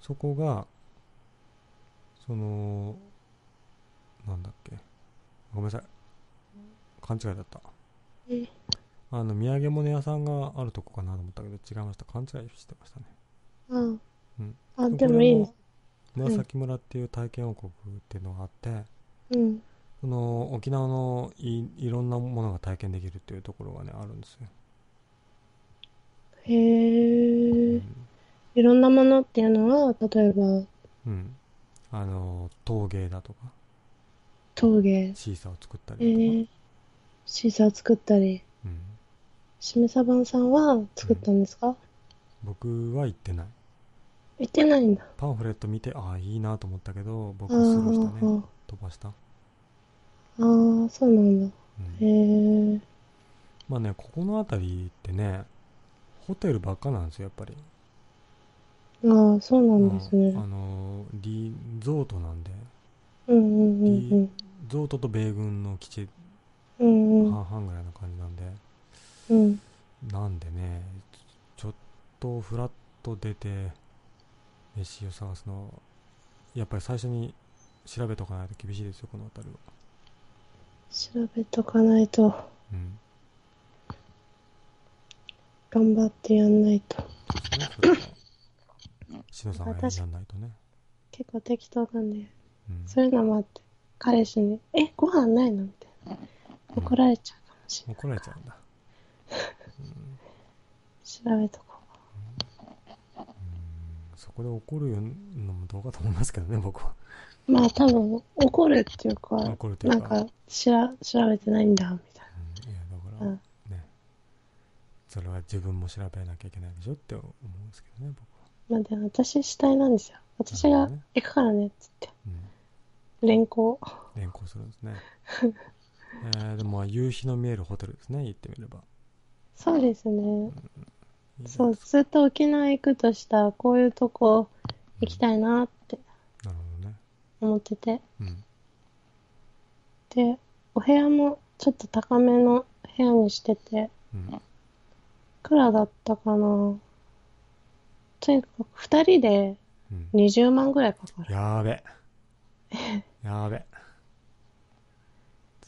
そこがそのなんだっけごめんなさい。勘違いだった。え。あの土産物屋さんがあるとこかなと思ったけど違いました。勘違いしてましたね。あうん。あ、でもいい。です。紫村っていう体験王国っていうのがあって、うん。その沖縄のいいろんなものが体験できるっていうところがねあるんですよ、へうえ。ん。いろんなものっていうのは、例えば、うん、あの陶芸だとか陶芸、シーサーを作ったえりとか、ー、シーサー作ったり、うん、しめさばんさんは作ったんですか、僕は行ってない。行ってないんだ。パンフレット見てああいいなと思ったけど僕あはスルーしたね。ー飛ばした、あー、そうなんだ。うん。へえ。まあねここの辺りってねホテルばっかなんですよやっぱり。ああ、そうなんですね。うん。あのリゾートなんで。うんうんうんうん。リゾートと米軍の基地。うんうん。半々ぐらいな感じなんで、うん。なんでねちょっとフラッと出て飯を探すの。やっぱり最初に調べとかないと厳しいですよこの辺りは。調べとかないと、うん。頑張ってやんないと。そうですね。さんがやんないとね、結構適当なんで、うん、そういうのもあって、彼氏に、え、ご飯ないの？って怒られちゃうかもしれ怒られちゃうんだ、ない。調べとこう。ん、そこで怒るのもどうかと思いますけどね僕は。う。まあ多分、怒るっていうか、怒るというか。なんか、しら、調べてないんだ、みたいうん。いやだから、うん。ね。それは自分も調べなきゃいけないでしょって思うんですけどね僕は、な。まあでも私主体なんですよ。私が行くからね、つって。うん、連行。連行するんですね えー、でもまあ夕日の見えるホテルですね言ってみればそうですね。いいですそう、ずっと沖縄行くとしたら、こういうとこ行きたいなってなるほどね。思ってて。うん。で、お部屋もちょっと高めの部屋にしてて、うん。いくらだったかなとにかく二人でうん。20万ぐらいかかる。やーべ。やーべ。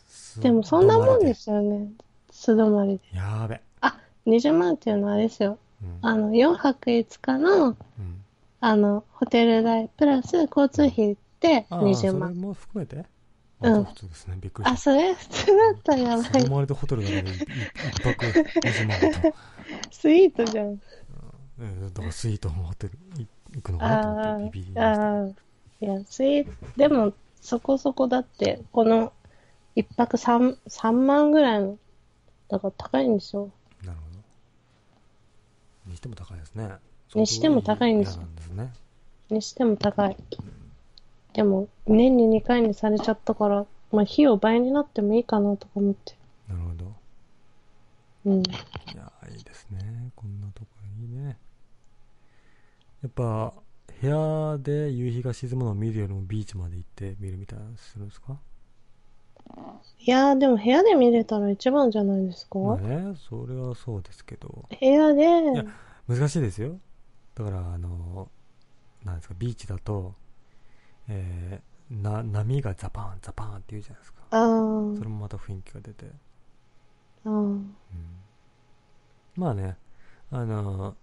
すでもそんなもんですよね。素泊まりで。やーべ。20万っていうのはあれですよ。うん。あの、4泊5日の、うん。あの、ホテル代、プラス交通費でああ、20それ万。も含めて？うんあ普通ですね。びっくりあ、しそれ普通だったらやばた。いそ。の周りでホテルだけで一一泊20万。スイートじゃん。うんだからスイートのホテルい行くのかなとあ思ってビビりました。あ、ああ。いや、スイート、でも、そこそこだって、この、一泊三三万ぐらいの、だから高いんですよ。なるほど。にしても高いですね。にしても高いんですよですね。にしても高い。でも、年に2回にされちゃったから、まあ、費用倍になってもいいかなとか思って。なるほど。うん。いやーいいですね。こんなところいいね。やっぱ、部屋で夕日が沈むのを見るよりもビーチまで行って見るみたいなのするんですか？いやー、でも部屋で見れたら一番じゃないですか、まあね、それはそうですけど、部屋で、や難しいですよ。だから、あの、なんですか、ビーチだと、えー、な、波がザパーン、ザパーンって言うじゃないですか。あー。それもまた雰囲気が出て。あー、うん。まあね、あの、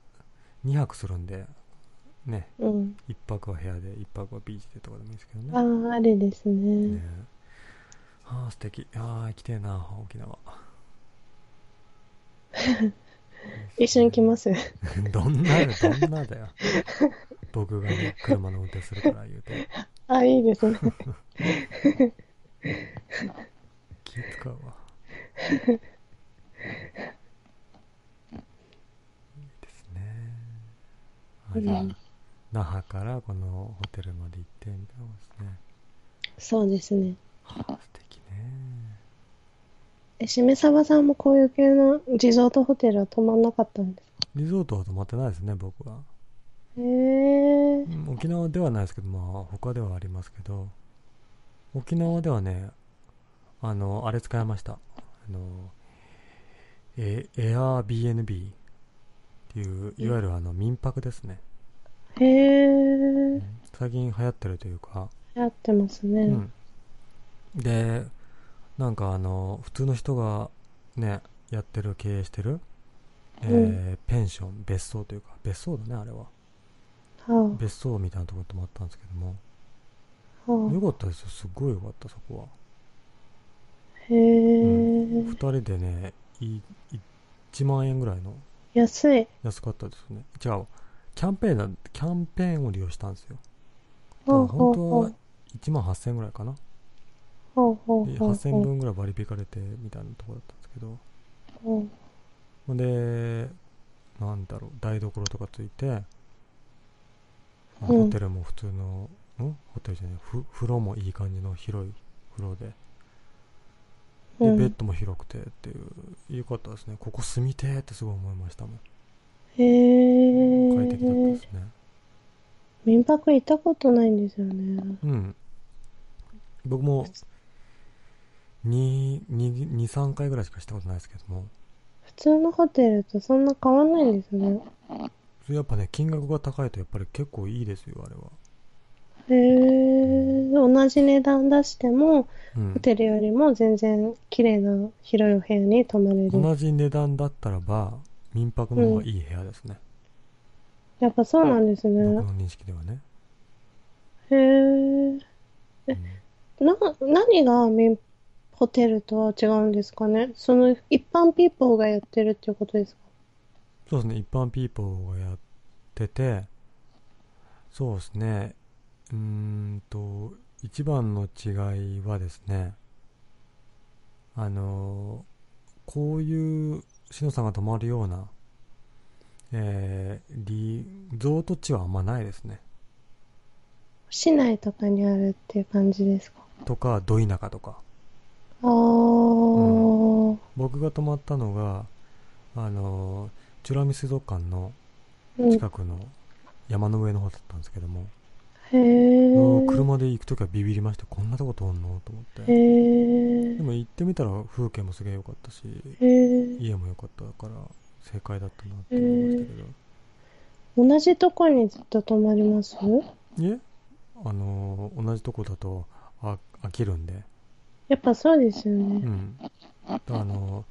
2泊するんで、ね、うん。1泊は部屋で、1泊はビーチでとかでもいいですけどね。ああ、あれですね。ねああ、素敵。ああ、行きてえな、沖縄。一緒に来ます。どんな、どんなだよ。僕がね、車の運転するから言うて。あ、いいですね。気使うわ。いいですね。あじゃあうん那覇からこのホテルまで行ってみたいですね。そうですね。はあ、素敵ね。え、しめさばさんもこういう系のリゾートホテルは泊まんなかったんですか？リゾートは泊まってないですね、僕は。へえうん沖縄ではないですけど、まあ、他ではありますけど、沖縄ではね、あの、あれ使いました。あの、え、Airbnb っていう、いわゆるあの、民泊ですね。へえ最近流行ってるというか、やってますね。うん。で、なんかあの、普通の人がね、やってる、経営してる、えーペンション、別荘というか、別荘だね、あれは。は別荘みたいなところに泊まったんですけども、あ、はよかったですよ、すっごいよかった、そこは。あ、へえ、二人でね、い1万円ぐらいの安い。安かったですね。違う、キャンペーンだ、キャンペーンを利用したんですよ。だほうから本当はほうほう。1万8000円ぐらいかな。ほうほうでほう8000円。分ぐらい割り引かれてみたいなところだったんですけど、ほうほんで、なんだろう、台所とかついて、ホテルも普通の、ん？ホテルじゃない、ふ風呂もいい感じの広い風呂で、で、うんベッドも広くてっていう、よかったですね。ここ住みてーってすごい思いましたもん。へ快適だったえですね。民泊行ったことないんですよね。うん。僕も、2、2、2、3回ぐらいしかしたことないですけども、普通のホテルとそんな変わんないんですね。それやっぱね、金額が高いとやっぱり結構いいですよ、あれは。へえ、同じ値段出しても、うんホ。テルよりも全然綺麗な広いお部屋に泊まれる。同じ値段だったらば、民泊の方がいい部屋ですね。やっぱそうなんです僕ね。の認識ではね。へえ。うんな、何が民ホテルとは違うんですかね？その一般ピーポーがやってるっていうことですか？そうですね、一般ピーポーがやってて、そうですね、うーんと、一番の違いはですね、あの、こういう、しのさんが泊まるような、えーリゾート地はあんまないですね。市内とかにあるっていう感じですか？とか、ど田舎とか。あー、僕が泊まったのが、あの美ら海水族館のうん。近くの山の上の方だったんですけども、へもうー。車で行くときはビビりましたこんなとこ通んの？と思ってへーで。も行ってみたら風景もすげえ良かったし。家も良かったから正解だったなって思いましたけど、同じとこにずっと泊まります？いえ？あの同じとこだとあ飽きるんで。やっぱそうですようね。ん。あの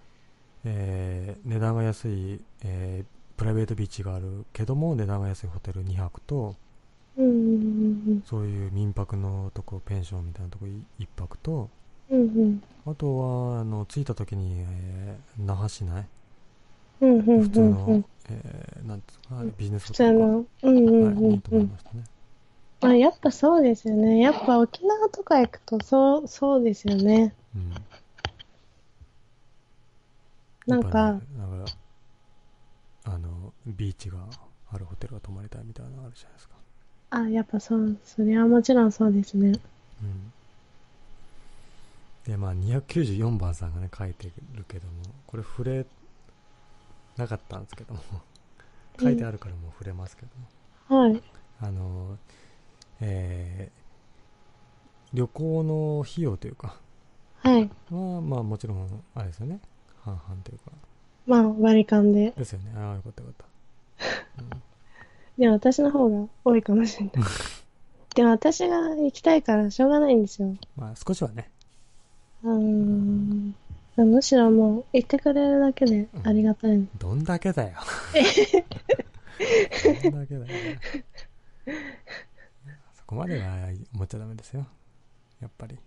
えー値段が安い、えープライベートビーチがあるけども値段が安いホテル2泊とうんうんそういう民泊のとこペンションみたいなとこ1泊とうん。うん。あとはあの着いた時に、えー那覇市内うん。うんうんうん普通の、うん。えーなんですかビジネス普通の。うんうんはい、うんいいと思いましたね。あ、やっぱそうですよね。やっぱ沖縄とか行くとそう、そうですよね。うん。なんかねだから、あの、ビーチがあるホテルが泊まりたいみたいなのあるじゃないですか。あ、やっぱそう、それはもちろんそうですね。うん。で、まあ、294番さんがね、書いてるけども、これ触れなかったんですけども、書いてあるからもう触れますけども、はい。あの、えー旅行の費用というか、はい。は、まあもちろん、あれですよね。半々というか。まあ、割り勘で。ですよね。ああ、よかったよかった。うんでも私の方が多いかもしれない。でも私が行きたいからしょうがないんですよ。まあ少しはね。うーん。むしろもう行ってくれるだけでありがたい。どんだけだよ。どんだけだよ。そこまでは思っちゃダメですよ。やっぱり。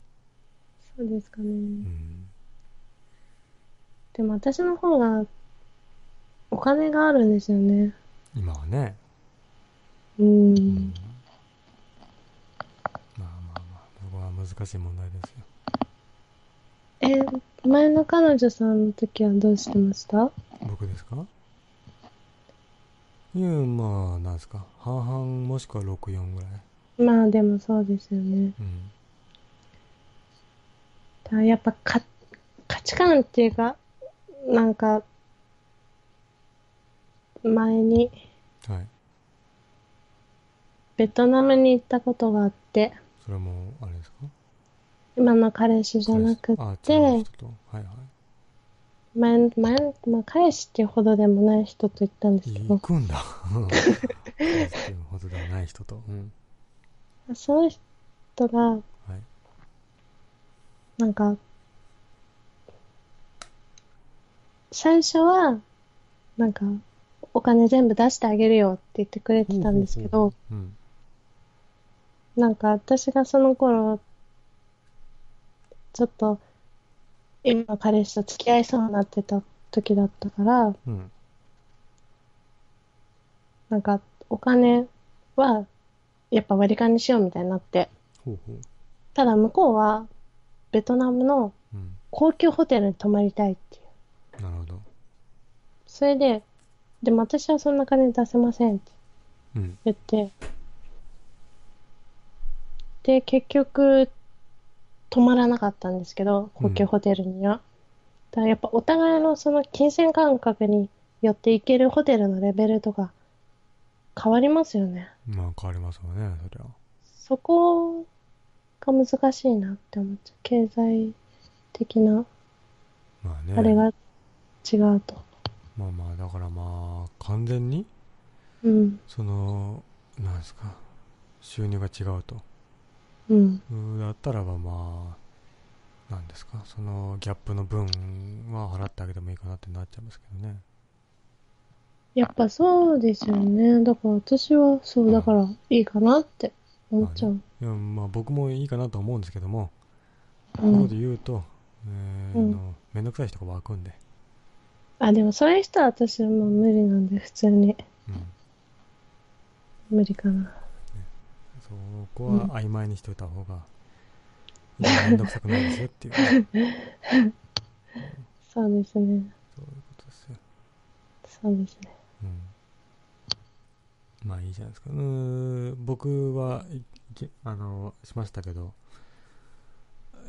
そうですかね。うん。でも私の方がお金があるんですよね。今はね。う。うんん。まあまあまあ、そこは難しい問題ですよ。え、前の彼女さんの時はどうしてました？僕ですか？いや、まあ、なんですか。半々もしくは6、4ぐらい。まあでもそうですよね。うん。やっぱか価値観っていうか、なんか、前にはい。ベトナムに行ったことがあって、それも、あれですか？今の彼氏じゃなくて。はいはい。前、前、まあ彼氏っていうほどでもない人と行ったんですけど、行くんだ。っていうほどではない人と。うん。その人が、はい。なんか、最初は、なんか、お金全部出してあげるよって言ってくれてたんですけど。なんか私がその頃、ちょっと、今の彼氏と付き合いそうになってた時だったから、うん。なんか、お金は、やっぱ割り勘にしようみたいになって、ほうほう。ただ向こうは、ベトナムのうん。高級ホテルに泊まりたいっていう。なるほど。それで、でも私はそんな金出せませんってうん。言って、で、結局、泊まらなかったんですけど、高級ホテルには。だからやっぱお互いのその金銭感覚によって行けるホテルのレベルとか変わりますよね。まあ変わりますわね、そりゃ。そこが難しいなって思っちゃう。経済的な、まあね。あれが違うと。まあまあ、だからまあ、完全に、うん、その、なんですか、収入が違うと。うん、うんだったらばまあ、なんですか、そのギャップの分は払ってあげてもいいかなってなっちゃいますけどね。やっぱそうですよね。だから私はそう、だからいいかなって思っちゃう。いやまあ僕もいいかなと思うんですけども、うこういうことん。言うと、えーうんのめんどくさい人が湧くんで、あ、でもそういう人は私はもう無理なんで、普通に。うん、無理かな。そこは曖昧にしといた方が、いやめんどくさくないですよっていう、そういうそうですね。ことですよ。そうですね。うん、まあいいじゃないですか。うーん僕はあのしましたけど、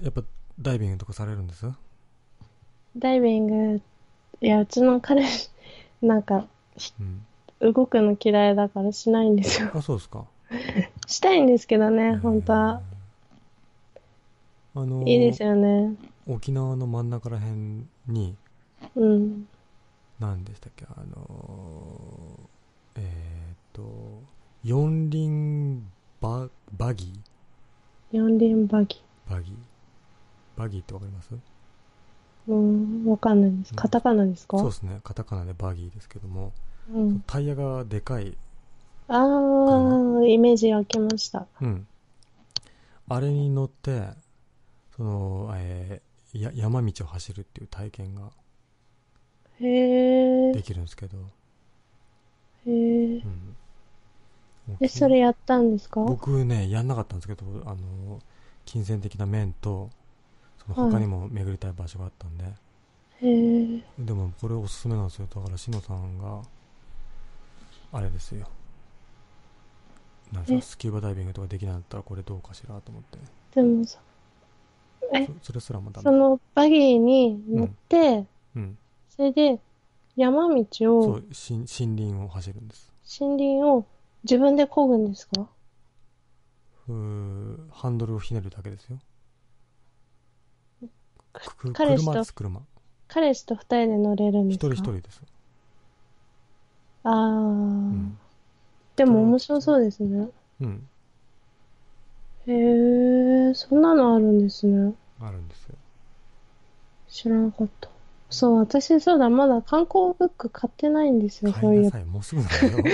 やっぱダイビングとかされるんです？ダイビング、いや、うちの彼氏、なんか、うん。動くの嫌いだからしないんですよ。あ、そうですか。したいんですけどね、本当は。あのーいいですよね。沖縄の真ん中ら辺に、うん。何でしたっけ、あのー、えーっと、四輪ババギー？四輪バギバギーバギーってわかります？ー。うん、わかんないです。カタカナですか？そうですね。カタカナでバギーですけども、うん。タイヤがでかい、あー、イメージ湧きました。うん。あれに乗って、その、えーや山道を走るっていう体験がへー。できるんですけど、へー。うん。え、それやったんですか？僕ね、やんなかったんですけど、あの、金銭的な面と、その他にも巡りたい場所があったんで、へー。でもこれおすすめなんですよ。だから、しのさんが、あれですよ。なんかえスキューバダイビングとかできないんだったらこれどうかしらと思って。でもさ、えそそれすらもダメそ。のバギーに乗って、うん。それで山道そを、う、しん森林を走るんです。森林を自分で漕ぐんですか？ふーハンドルをひねるだけですよ。彼氏と車。彼氏と二人で乗れるんで一すか？人一人です。あー、うん。でも面白そうですね。うん。へー、そんなのあるんですね。あるんですよ。知らなかった。そう、私そうだ、まだ観光ブック買ってないんですよ、そういう。買いなさい。もうすぐだよ。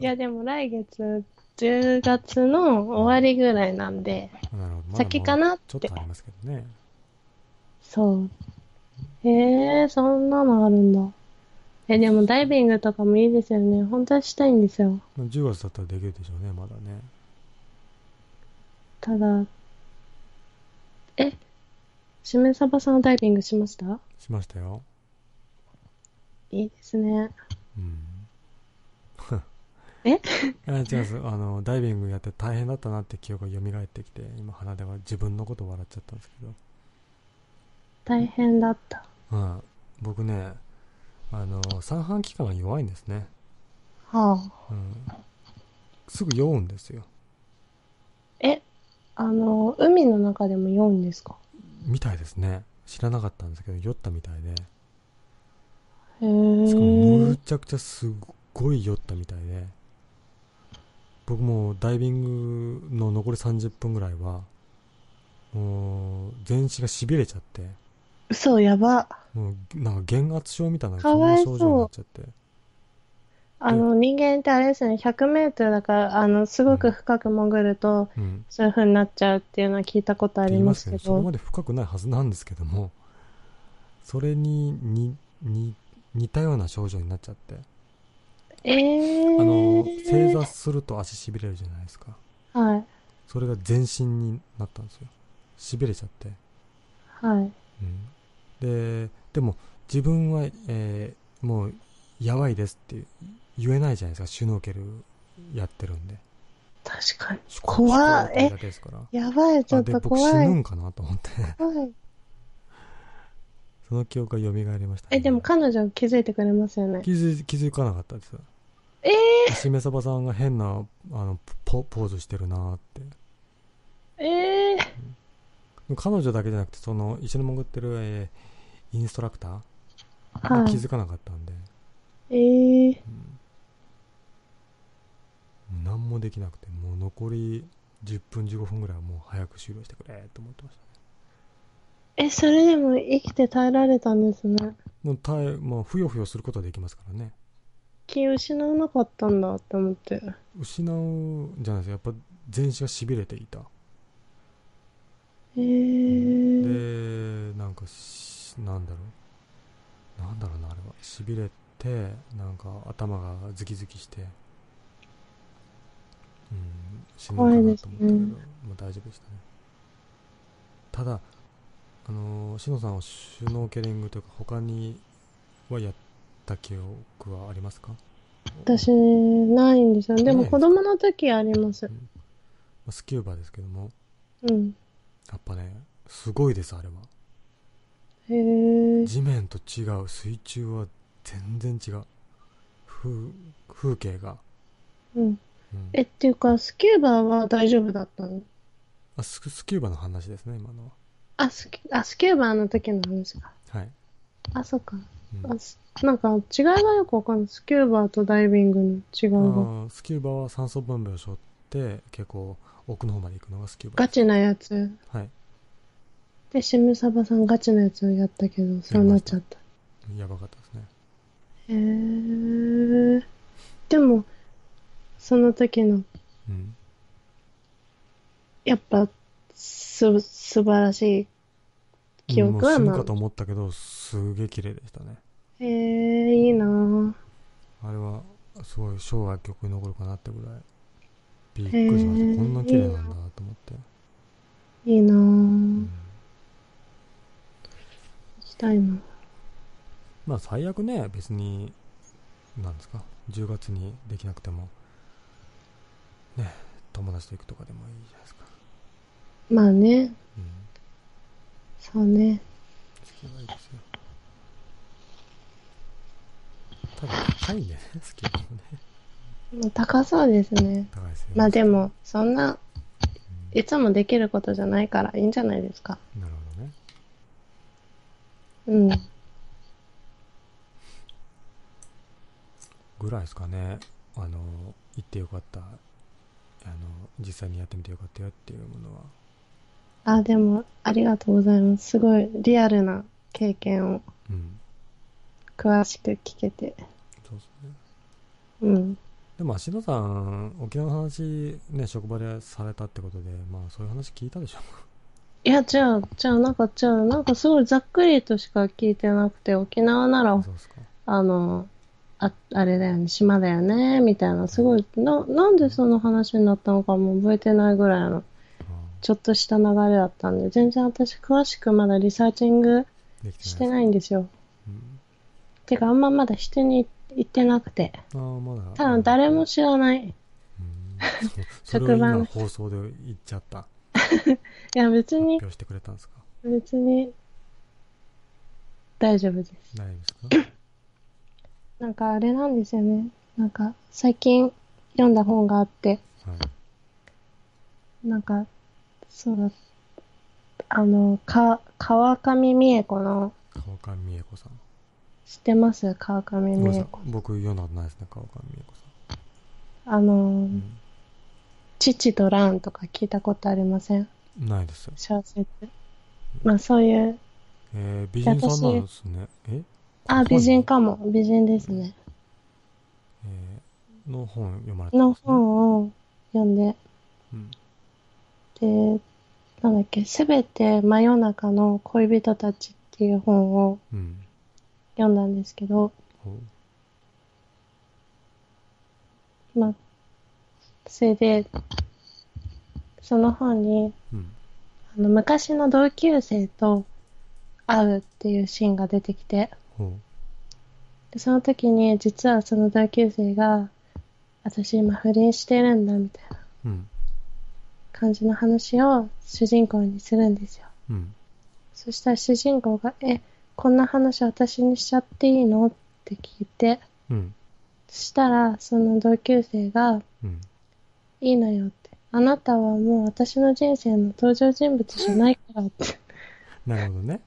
いや、でも来月、10月の終わりぐらいなんで、なるほど。先かなっちょってとありますけどね。そう。へえ、そんなのあるんだ。え、でもダイビングとかもいいですよね。本当はしたいんですよ。まあ10月だったらできるでしょうね、まだね。ただ、え、しめさばさんはダイビングしました？しましたよ。いいですね。うん。え？いや違う。あの、ダイビングやって大変だったなって記憶が蘇ってきて、今鼻では自分のことを笑っちゃったんですけど。大変だった。うん。僕ね、あの、三半規管が弱いんですね。はあ。うん。すぐ酔うんですよ。え、あの、海の中でも酔うんですか？みたいですね。知らなかったんですけど、酔ったみたいで。へしかも、むえ。ちゃくちゃすっごい酔ったみたいで。僕もうダイビングの残り30分ぐらいは、もう、全身が痺れちゃって、嘘、やば。もう、なんか減圧症みたいな、かわいそうそんな症状になっちゃって。あの、人間ってあれですね、100メートルだから、あの、すごく深く潜ると、うん。そういう風になっちゃうっていうのは聞いたことありますすけど、そこどま。で深くないはずなんですけども、それに、に、に、似たような症状になっちゃって。えー。あの、正座すると足痺れるじゃないですか。はい。それが全身になったんですよ。痺れちゃって。はい。うん、で、でも自分は、えーもうやばいですって言えないじゃないですか、シュノーケルやってるんで。確かに。怖い。やばい、ちょっあで、と僕死怖い。ぬんかなと思って、怖い。その記憶が蘇りました、ね。え、でも彼女気づいてくれますよね。気づい気づかなかったです。えー、しめさばさんが変なあのポポーズしてるなーって。えー、でも彼女だけじゃなくて、その一緒に潜ってる、えーインストラクターがはい。気づかなかったんで、えー、うん、何もできなくて、もう残り10分、15分ぐらいはもう早く終了してくれと思ってましたね。え、それでも生きて耐えられたんですね。もう耐え、まあ、ふよふよすることはできますからね。気失わなかったんだって思って。失うじゃないですか、やっぱ全身が痺れていた。えー、で、なんかし、なんだろう。なんだろうな、あれは。痺れて、なんか頭がズキズキして、うん、死ぬかなと思ったけど、ねまあ大丈夫でしたね。ただ、あのー、しのさんはシュノーケリングというか、他にはやった記憶はありますか？私、ないんですよ。でも子供の時ありますスキューバですけども、うん。やっぱね、すごいです、あれは。へえ。地面と違う水中は全然違う風風景が、うん。うんえ、っていうか、スキューバは大丈夫だったの？あススキューバの話ですね今のはあ、スキあ、スキューバの時の話か。はい、あ、そっか。うんあすなんか、違いがよくわかんない。スキューバとダイビングの違いが。スキューバは酸素ボンベを背負って結構奥の方まで行くのがスキューバガチなやつ。はいで、シムサバさんガチなやつをやったけど、そうなっちゃった。やばかったですねへー。でも、その時の、うんやっぱ、す、素晴らしい記憶はまもう死ぬかと思ったけどすげえ綺麗でしたねあ、へー、いいなぁ。あれはすごい生涯記憶に残るかなってぐらいびっくりしました。こんな綺麗なんだと思って、いいなぁ。うん。行きたいな。まあ最悪ね別になんですか。10月にできなくてもね友達と行くとかでもいいじゃないですか。まあね、うん。そうね。好きはいいですよ。ただ高いんでね。好きもね。まあ高そうですね。高いですよまあでも、そんな、うんいつもできることじゃないからいいんじゃないですか。なるほどねうん。ぐらいですかねあの行ってよかったあの実際にやってみてよかったよっていうものはあ、でも、ありがとうございます。すごいリアルな経験をうん詳しく聞けて。そうですねうん。でも芦野さん沖縄の話ね職場でされたってことでまあそういう話聞いたでしょ。いや、じゃあ、じゃあ、なんか、じゃあ、なんかすごいざっくりとしか聞いてなくて、沖縄なら、あの、あ、あれだよね、島だよね、みたいな、すごい、な、なんでその話になったのかも覚えてないぐらいの、あちょっとした流れだったんで、全然私詳しくまだリサーチングしてないんですよ。うん。てか、あんままだ人に言ってなくて。ああまだ。多分誰も知らない。職場の今放送で言っちゃった。や、別に。発、表してくれたんですか？別に、大丈夫です。大丈夫ですか？なんかあれなんですよね。なんか、最近読んだ本があって、はい。なんか、そうだ、あの、か、川上美恵子の、川上美恵子さん知ってます？川上美恵子。僕読んだことないですね川上美恵子あの、さ父と蘭とか聞いたことありません？ん、うん、ないです小説。まあそういう、えー、美人さんなんですね。え？あ、美人かも。美人ですね。えー、の本読まれたんの本を読んで、うん。で、なんだっけ、すべて真夜中の恋人たちっていう本をうん読んだんですけど、まあ、それで、その本に、うん。あの、昔の同級生と会うっていうシーンが出てきて、ほでその時に実はその同級生が、私今不倫してるんだみたいな感じの話を主人公にするんですよ。うん。そしたら主人公が、え、こんな話私にしちゃっていいの？って聞いて、うん。そしたらその同級生が、うん。いいのよって。あなたはもう私の人生の登場人物じゃないからって。なるほどね。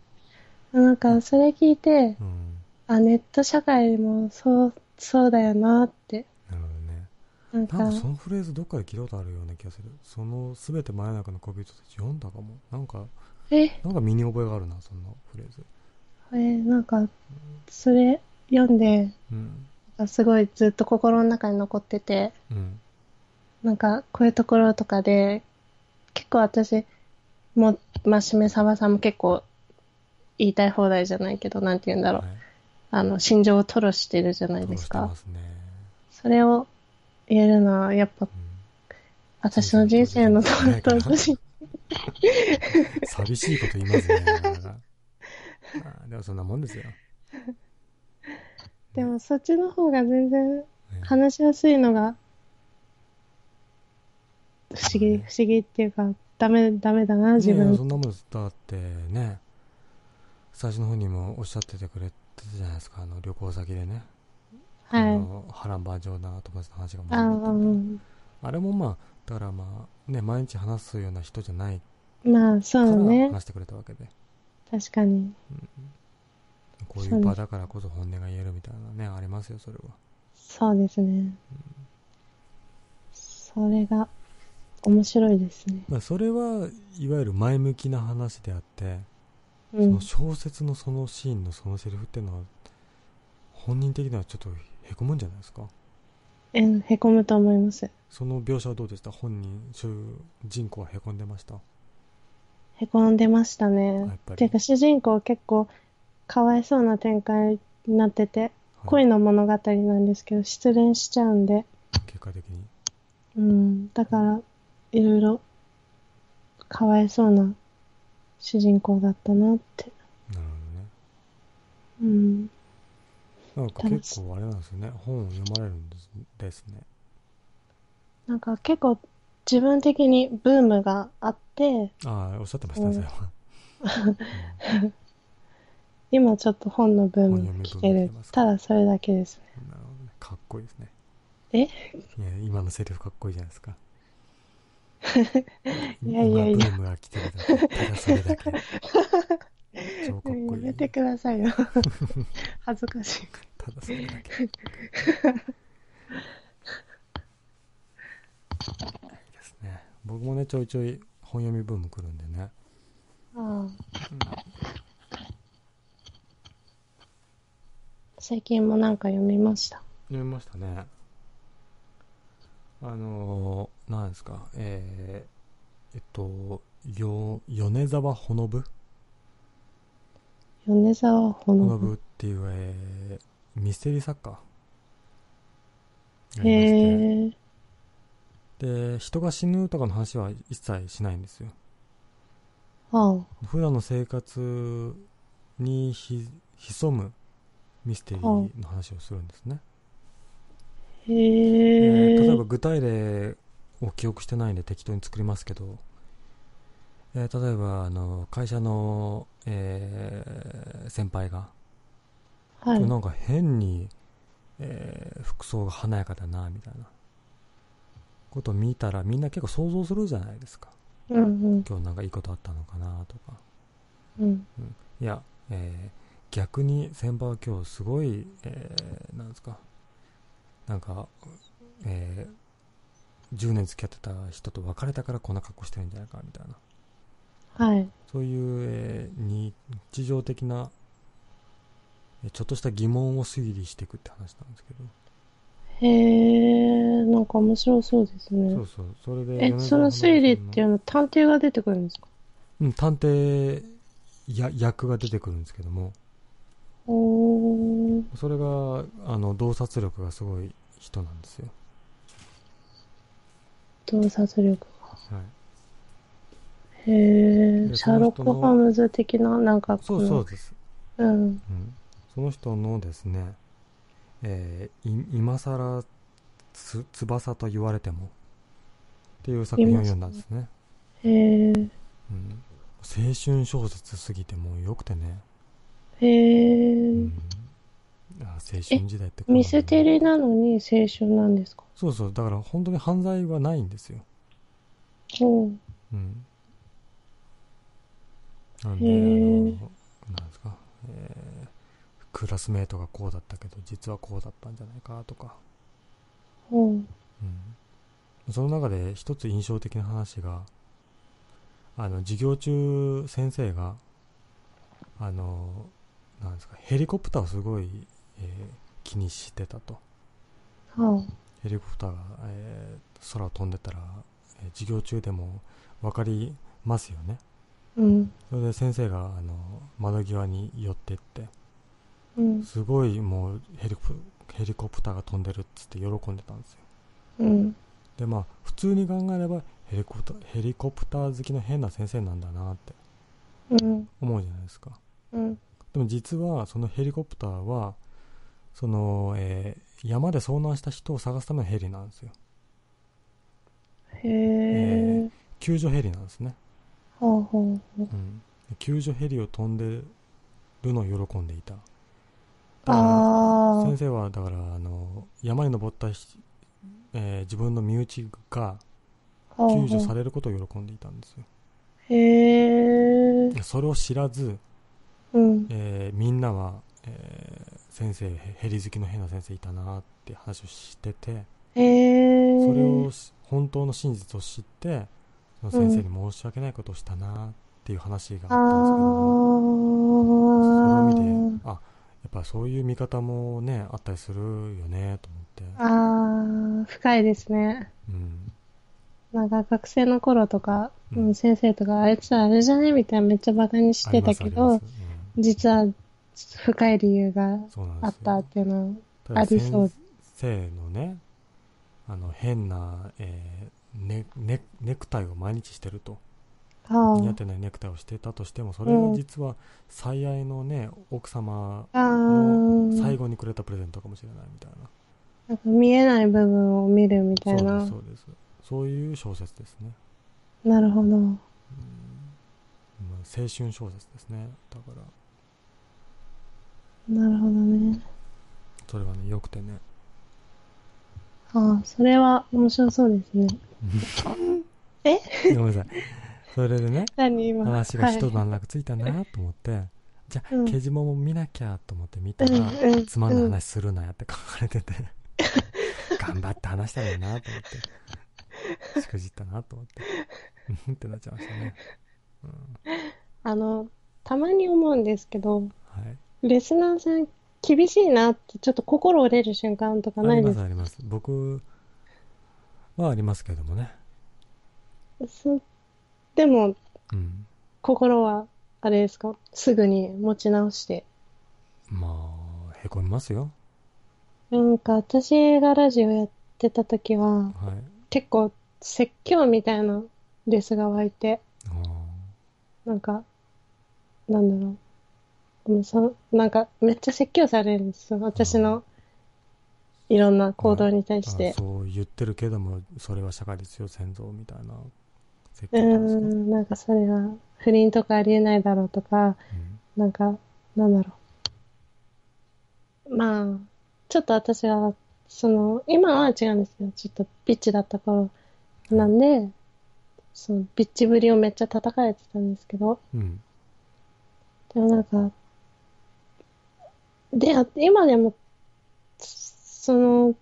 なんか、それ聞いて、うん。あ、ネット社会もそう、そうだよなって。なるほどね。なんかなんか、そのフレーズどっかで聞いたことあるような気がする。そのすべて真夜中の恋人たち読んだかも。なんかえ、なんか身に覚えがあるなそんなフレーズえーなんか、それ読んで、うんすごいずっと心の中に残ってて、うんなんか、こういうところとかで、結構私、もう、まあ、しめさばさんも結構、言いたい放題じゃないけど、なんて言うんだろう。はいあの、心情を吐露してるじゃないですか。すねそれを言えるのは、やっぱ、うん私の人生のそうそう登場人寂しいこと言いますね。あーでもそんなもんですよ。でも、そっちの方が全然ね話しやすいのが、不思議、ね不思議っていうか、ダメ、ダメだな、自ねえ分。そんなもんです。だってね、最初の方にもおっしゃっててくれてたじゃないですかあの旅行先でね、あはい。の波乱万丈な友達の話があもううんあれもまあだからまあね毎日話すような人じゃないまあ、そうね。話してくれたわけで、確かに。こういう場だからこそ本音が言えるみたいなねありますよそれはそうですね。それが面白いですね。まあそれはいわゆる前向きな話であって、うんその。小説のそのシーンのそのセリフっていうのは本人的にはちょっとへこむんじゃないですか？えへこむと思います。その描写はどうでした？本人主人公はへこんでました？へこんでましたやねっ。ていうか主人公結構かわいそうな展開になってて、はい恋の物語なんですけど、失恋しちゃうんで、結果的にうん。だから、いろいろかわいそうな主人公だったなって。なるうん。ほどねなんか結構あれなんですよね本を読まれるんですですねなんか結構自分的にブームがあって、ああおっしゃってましたねそれは、今ちょっと本のブームが来てる。ただそれだけですね。うんなるほどね。かっこいいですね。え？いや今のセリフかっこいいじゃないですか。いやいやいや。今ブームが来てるただそれだけ。超かっこいいやめてくださいよ。恥ずかしい。ただそれだけ僕もねちょいちょい本読みブーム来るんでね。ああ。最近もなんか読みました？読みましたね。あのー、なんですか？えー、えっとよ米沢ほのぶ？米沢ほほののぶ。ぶっていう、えー、ミステリー作家へえ。で人が死ぬとかの話は一切しないんですよああ。普段の生活にひ潜むミステリーの話をするんですね、へええ。ー例えば具体例を記憶してないんで適当に作りますけど、えー例えばあの会社の、えー先輩が、はい。なんか変に、えー服装が華やかだなみたいなことを見たらみんな結構想像するじゃないですか。うんうん。今日なんかいいことあったのかなとか。うん。いや、えー逆に先輩は今日すごい、えーなんですか。なんか、えー10年付き合ってた人と別れたからこんな格好してるんじゃないかみたいな。はい。そういう、えー日常的なえーちょっとした疑問を推理していくって話なんですけど、へえ。なんか面白そうですねそう。そうそれでえ、その推理っていうのの探偵が出てくるんですか？うん探偵や役が出てくるんですけどもおー。それがあの洞察力がすごい人なんですよ、洞察力が。はいへえ。でシャーロック・ホームズ的な、なんかこそうのそうです、うん。うん、その人のですね、えーい今さらつ翼と言われても。っていう作品を読んだんですね、へえ。うん、青春小説すぎてもうよくてね、へえ。うん、あ青春時代ってミステリーなのに青春なんですか？そうそう。だから本当に犯罪はないんですよ、おううん、なんでへあーのなんですか、えークラスメートがこうだったけど実はこうだったんじゃないかとか。おううん、その中で一つ印象的な話があの授業中先生があのなんですかヘリコプターをすごい、えー気にしてたと。はヘリコプターが、えー空を飛んでたら、えー授業中でも分かりますよね。あ。うん。それで先生があの窓際に寄ってってうん。すごいもうヘリコプヘリコプターが飛んでるっつって喜んでたんですようん。でまあ普通に考えればヘリコプターヘリコプター好きの変な先生なんだなってうん。思うじゃないですかうん。でも実はそのヘリコプターはその、えー山で遭難した人を探すためのヘリなんですよへえ。救助ヘリなんですね、うん、で救助ヘリを飛んでるのを喜んでいただからあ先生はだからあの山に登ったひ、えー自分の身内があ。救助されることを喜んでいたんですよへえ。でそれを知らず、うん。えーみんなは、えー先生へヘリ好きの変な先生いたなって話をしててへえ。それをし本当の真実を知ってその先生に申し訳ないことをしたなっていう話がああったんですけどもそれをあ。見てあやっぱそういう見方もねあったりするよねと思って。ああ、深いですね。うんなんか学生の頃とか、うん。うん先生とか、あいつあれじゃねみたいなめっちゃバカにしてたけどありますありま、す。実は深い理由があったっていうのは、ありそう。先生のねあの変な、えーねねネクタイを毎日してると。あ似合ってないネクタイをしてたとしてもそれが実は最愛のね奥様の最あ、後にくれたプレゼントかもしれないみたいな。なんか見えない部分を見るみたそうでいなす。そうです。そういう小説ですね、なるほど。うん。まあ青春小説ですね。だから。なるほどね。それがね良くてね。ああ、それは面白そうですね。え？ごめんなさいそれでね。話が一はい段落ついたなと思って、じゃあ、うんケジモも見なきゃと思って見たうんら、うん。つまんない話するなやって書かれてて、頑張って話したのになと思って、しくじったなと思って、うんってなっちゃいましたね。うん、あの、たまに思うんですけど、はい。レスナーさん厳しいなってちょっと心折れる瞬間とかありまないですすあります。僕はありますけどもね。そでも、うん。心は、あれですか？すぐに持ち直して。まあ、へこみますよ。なんか、私がラジオやってた時は、はい。結構、説教みたいなレスが湧いて、あなんか、なんだろう。もうそなんか、めっちゃ説教されるんですよ。私の、いろんな行動に対ーしてあ。そう言ってるけども、それは社会ですよ、先祖みたいな。説うー教なんですかん、なんかそれは、不倫とかありえないだろうとか、うんなんか、なんだろう。まあ、ちょっと私は、その、今は違うんですよ。ちょっとビッチだった頃なんで、そのビッチぶりをめっちゃ叩かれてたんですけど、うん。でもなんか、で、今でも、その、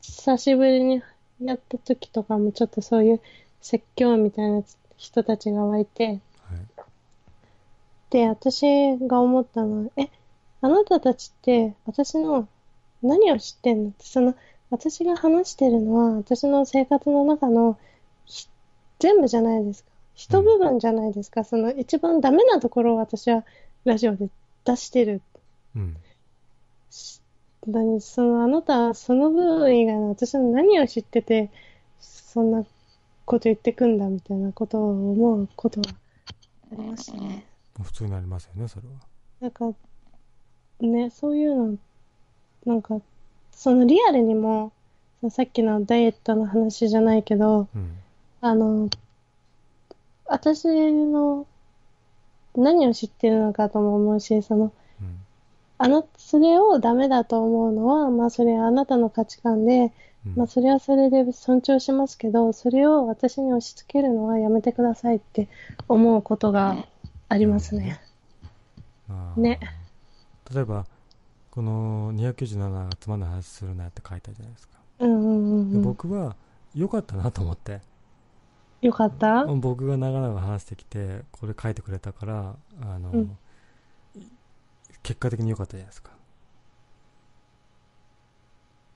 久しぶりにやった時とかもちょっとそういう説教みたいな人たちが湧いて、はい。で、私が思ったのは、え、あなたたちって私の何を知ってんのって、その、私が話してるのは私の生活の中のひ全部じゃないですか。一部分じゃないですか。その一番ダメなところを私はラジオで出してる。うん。し何そのあなたはその部分以外の私の何を知ってて、そんなこと言ってくんだみたいなことを思うことはありますね。普通になりますよね、それは。なんか、ね、そういうの、なんか、そのリアルにも、さっきのダイエットの話じゃないけど、うん。あの、私の何を知ってるのかとも思うし、その、うん。あの、それをダメだと思うのは、まあそれはあなたの価値観で、うんまあそれはそれで尊重しますけど、それを私に押し付けるのはやめてくださいって思うことがありますね。ね。例えばこの297がつまんない話するなって書いたじゃないですか、うんうんうんでうん。僕は良かったなと思って。よかった？僕が長々話してきてこれ書いてくれたからあの、うん。結果的に良かったじゃないですか、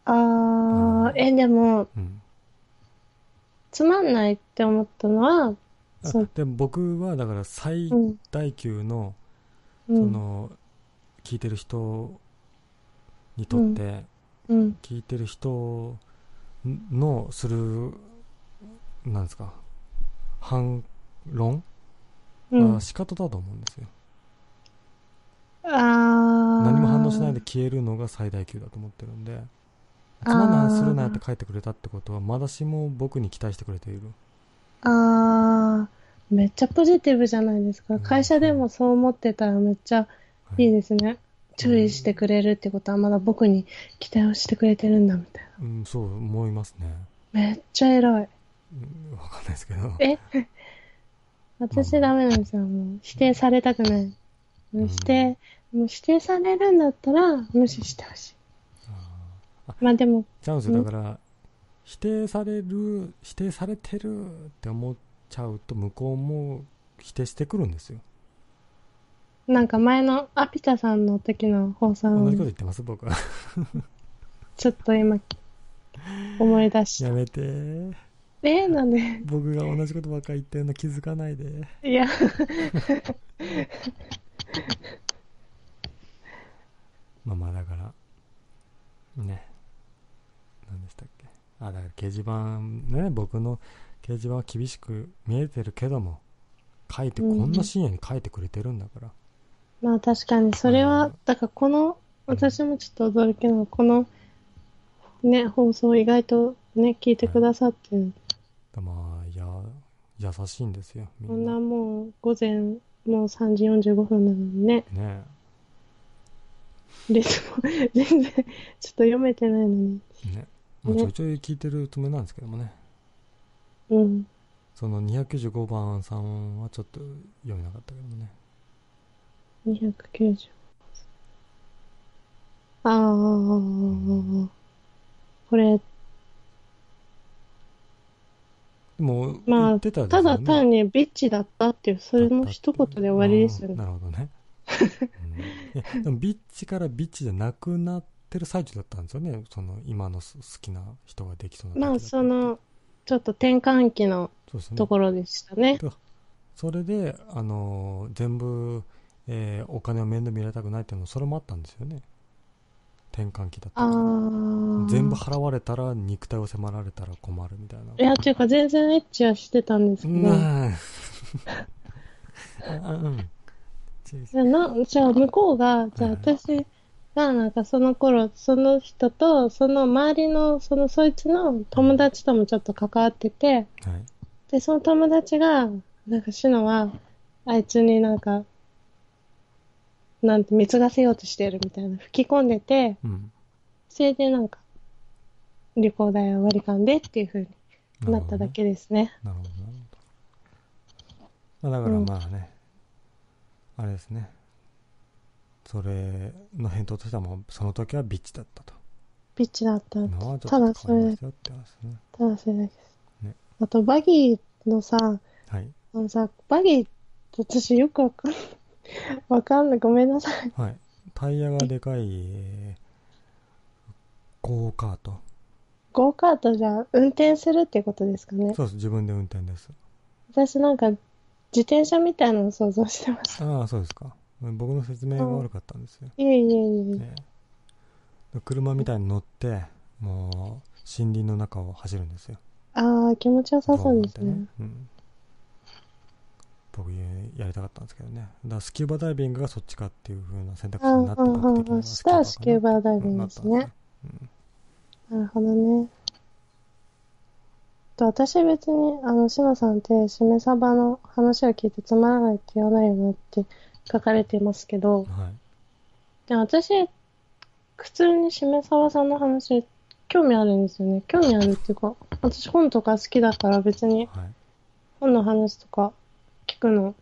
あうえ、でも、うん、つまんないって思ったのは、でも僕はだから最うん、大級のそうん、の聞いてる人にとって、うん、聞いてる人のするなんですか反論うん。は。仕方だと思うんですよ、あー。何も反応しないで消えるのが最大級だと思ってるんでつまんない話するなって書いてくれたってことはまだしも僕に期待してくれているあー、めっちゃポジティブじゃないですか。うん会社でもそう思ってたらめっちゃはいいいですね。注意してくれるってことはまだ僕に期待をしてくれてるんだみたいな。うん、そう思いますね。めっちゃ偉い。うん、わかんないですけど。え？私ダメなんですよ。もう否定されたくない。もう否定、もう否定されるんだったら無視してほしい。まあでも、ちゃうんですよ。うん？だから、否定される、否定されてるって思っちゃうと、向こうも否定してくるんですよ。なんか前のアピタさんの時の放送同じことを言ってます、僕は。ちょっと今思い出した。やめて。えなんで？僕が同じことばっかり言ってるの気づかないで。いや、まあまあ、だから、ね。何でしたっけ？あ、だから掲示板、ね、僕の掲示板は厳しく見えてるけども、書いて、こんな深夜に書いてくれてるんだから。まあ確かにそれうはん、だからこの、私もちょっと驚きなのは、このね、放送意外とね、聞いてくださってる。まあ、や、優しいんですよ、みこんなんな。もう午前もう3時45分なのにね、ねレスも全然ちょっと読めてないのに。ね。まあ、ねちょいちょい聞いてるつもりなんですけどもね。うん。その295番さんはちょっと読めなかったけどもね。290。ああ、これ、でも、まあ言ってた。だ単にビッチだったっていう、それの一言で終わりですよね。なるほどね。うんでもビッチからビッチじゃなくなってる最中だったんですよね。その今のす好きな人ができそうなまあ、その、ちょっと転換期のところでしたね。それで、あのー全部、えーお金を面倒見られたくないっていうのもそれもあったんですよね。転換期だった。全部払われたら肉体を迫られたら困るみたいな。いや、っていうか全然エッチはしてたんですけど。うん。あ うん。ちじゃあ向こうが、じゃあはい私がなんかその頃、その人と、その周りの、そのそいつの友達ともちょっと関わってて、はい。で、その友達が、なんかシノは、あいつになんか、なんて貢がせようとしてるみたいな吹き込んでて、うん。それでなんか、旅行代は割り勘でっていう風になっただけですね。なるほど、なるほど。まあ、だからまあね、あれですね。それの返答としてはもう、その時はビッチだったと。ピッチだった。ただそれ。ただそれだけです。ねあと、バギーのさ、はい。あのさ、バギー私よくわかんない。わかんない。ごめんなさい。はい。タイヤがでかい、えーゴーカート。ゴーカートじゃ運転するってことですかね。そうです。自分で運転です。私なんか、自転車みたいなのを想像してました。ああ、そうですか。僕の説明が悪かったんですよ。いえいえいえ。ね車みたいに乗って、もう、森林の中を走るんですよ。ああ、気持ちよさそうですねて。うん。僕やりたかったんですけどね。だからスキューバダイビングがそっちかっていう風な選択肢になって僕的にはしたらスキューバダイビングですね。なったんなるほどね。と私別に、あの、しのさんって、しめ鯖の話を聞いてつまらないって言わないよなって書かれていますけど、うんはい。で私、普通にしめ鯖さんの話、興味あるんですよね。興味あるっていうか、私本とか好きだから別にはい。本の話とか聞くの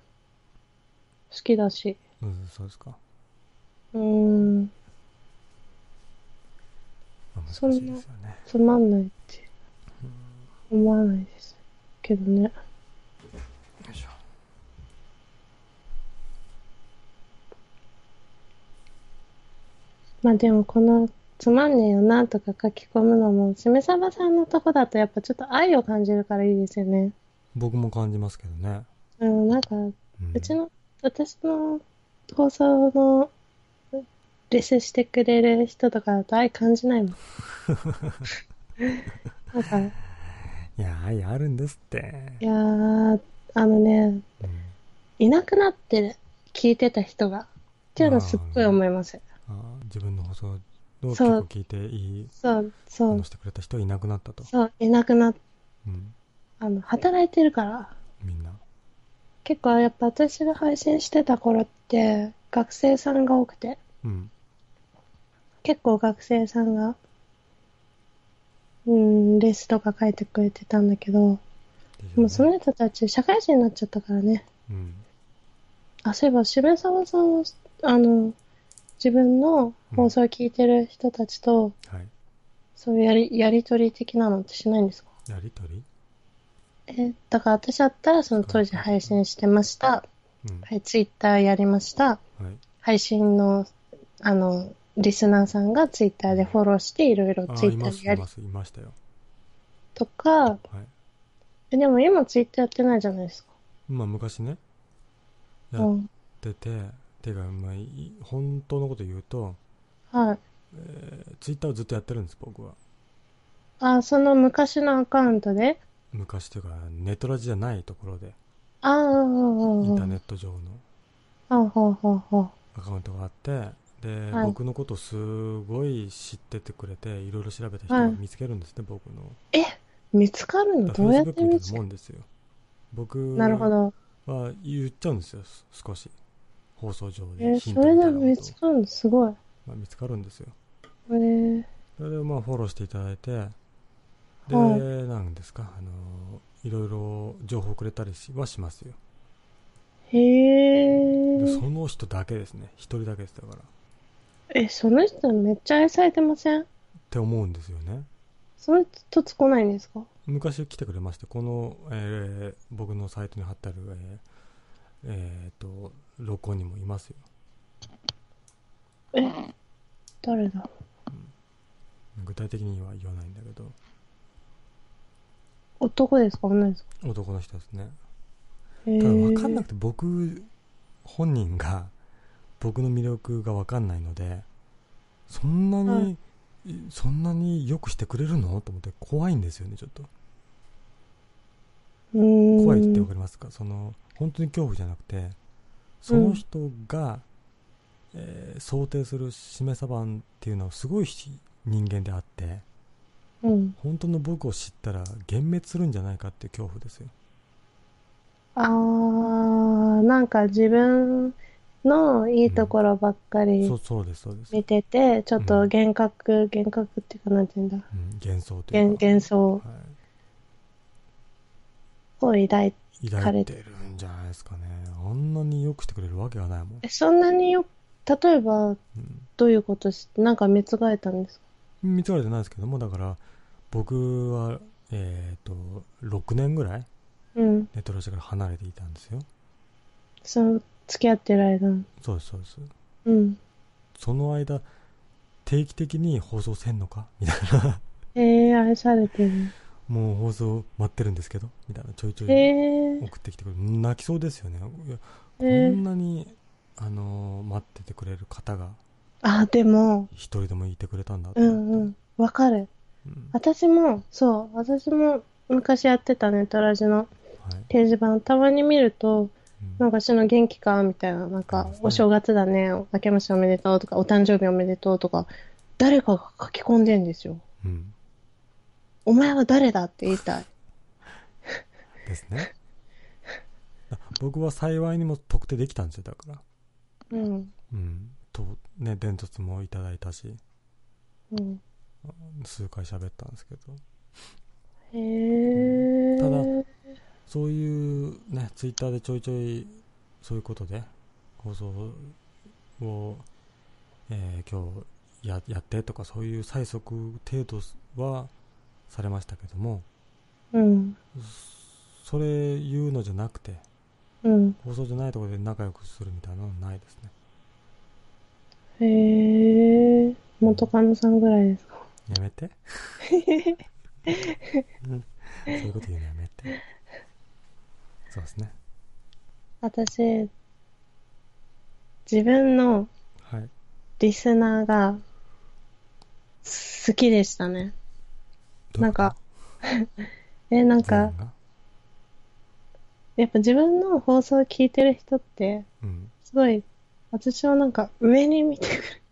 好きだし、うん、そうですか。うーん、まあそんな。つまんないって思わないですけどね。よいしょ。まあでもこのつまんねえよなとか書き込むのも、しめさばさんのとこだとやっぱちょっと愛を感じるからいいですよね。僕も感じますけどね。うん、なんか、うんうちの、私の放送のレスしてくれる人とかだと愛感じないもん。なんか、いいや、愛あるんですって。やー、あのね、うんいなくなってる、聞いてた人が。っていうのすっごい思います。放送を結そう構聞いていいそう、そう話、してくれた人はいなくなったと。そう、いなくなっ、うん。あの、働いてるから。みんな。結構やっぱ私が配信してた頃って、学生さんが多くて、うん。結構学生さんが、うん、レースとか書いてくれてたんだけど、でもその人たち社会人になっちゃったからね。うん。あ、そういえば、渋沢さんは、あの、自分の放送を聞いてる人たちと、はい。そういうやり、やりとり的なのってしないんですか？やりとり？え、だから私だったら、その当時配信してました。うん。はい、ツイッターやりました。はい。配信の、あの、リスナーさんがツイッターでフォローして、いろいろあ、ツイッターでやりいます、いましたよ。とか、はい。えでも今ツイッターやってないじゃないですか。まあ、昔ね、やっうん。てて、てか、まあ、い本当のこと言うと、はい。えー、ツイッターをずっとやってるんです、僕は。あ、その昔のアカウントで？昔というか、ネットラジじゃないところで、ああ、ああ、ああ。インターネット上のああ、ほうほうほう。アカウントがあって、で、はい僕のことをすごい知っててくれて、いろいろ調べた人がはい見つけるんですね、僕の。え見つかるの？どうやって見つかもんですよ。僕なるほど。は言っちゃうんですよ、す少し。放送上えで。ヒントそれでみたいなこと見つかるの？すごい。まあ、見つかるんですよ。えー、それでまあフォローしていただいて、で、はいなんですか、あの、いろいろ情報くれたりしはしますよ。へえで、その人だけですね。一人だけです、だから。っえ、その人めっちゃ愛されてません？て思うんですよね。その人つ来ないんですか？昔来てくれまして、この、えー僕のサイトに貼ってある、えーえーと、録音にもいますよ。え、誰だ？具体的には言わないんだけど、男ですか女ですか？男の人ですね。へただ分かんーなくて、僕本人が、僕の魅力が分かんないので、そんなに、はい。そんなによくしてくれるの？と思って怖いんですよね、ちょっと。怖いって分かりますか？その、本当に恐怖じゃなくて、その人が、えー想定するしめさばんっていうのはすごい人間であって、うん。本当の僕を知ったら幻滅するんじゃないかっていう恐怖ですよ。あー、なんか自分のいいところばっかりそう、そうです、そうです。見てて、ちょっと幻覚、幻覚っていうかなんて言うんだ。うん、幻想という幻か。幻想はいを抱い抱いてるんじゃないですかね。あんなによくしてくれるわけがないもん。え、そんなによ、例えば、うんどういうことし、なんか見つがえたんですか？見つかれてないですけども、だから、僕は、えっ、と、6年ぐらい、うん。ネットラジから離れていたんですよ。その、付き合ってる間。そうです、そうです。うん。その間、定期的に放送せんのか？みたいな。えー、愛されてる。もう放送待ってるんですけどみたいな、ちょいちょいえー、送ってきてくれる。泣きそうですよね。いやこえー、んなに、あのー待っててくれる方があ、でも、一人でもいてくれたんだって。んうん。わかる。うん私も、そう、私も昔やってたネットラジのはい掲示板、たまに見ると、うんなんか、しの元気かみたいな、なんかお正月だね、明けましておめでとうとか、お誕生日おめでとうとか、誰かが書き込んでんですよ。うんお前は誰だって言いたい。ですね。あ僕は幸いにも特定できたんですよ、だから。うん。うん。と、ね、伝突もいただいたし、うん。数回喋ったんですけど、へー。ただそういうね、ツイッターでちょいちょい、そういうことで、放送を、えー今日ややってとか、そういう催促程度はされましたけども、うん。それ言うのじゃなくて、うん。放送じゃないところで仲良くするみたいなのはないですね。へー。元カノさんぐらいですか？やめて。う んそういうこと言うのやめて。そうですね。私、自分のはい。リスナーが好きでしたね。どういなんか、え、なんか、やっぱ自分の放送を聞いてる人って、うん。すごい、私はなんか上に見てくる。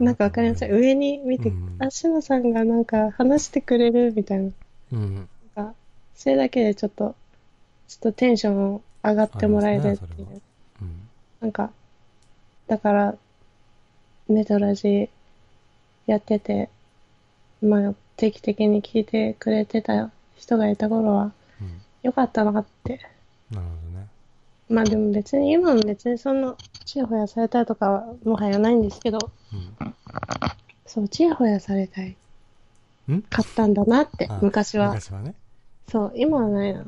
なんかわかりません。上に見て、うんあ、しのさんがなんか話してくれるみたいな。うん。なんか、それだけでちょっと、ちょっとテンション上がってもらえるっていう。ねうん。なんか、だから、ネトラジやってて、まあ、定期的に聞いてくれてた人がいた頃は、うん。よかったなって。なるほどね。まあでも別に、今も別にそんな、ちやほやされたいとかは、もはやないんですけど、うん。そう、ちやほやされたい。ん？かったんだなってあ、昔は。昔はね。そう、今はないな。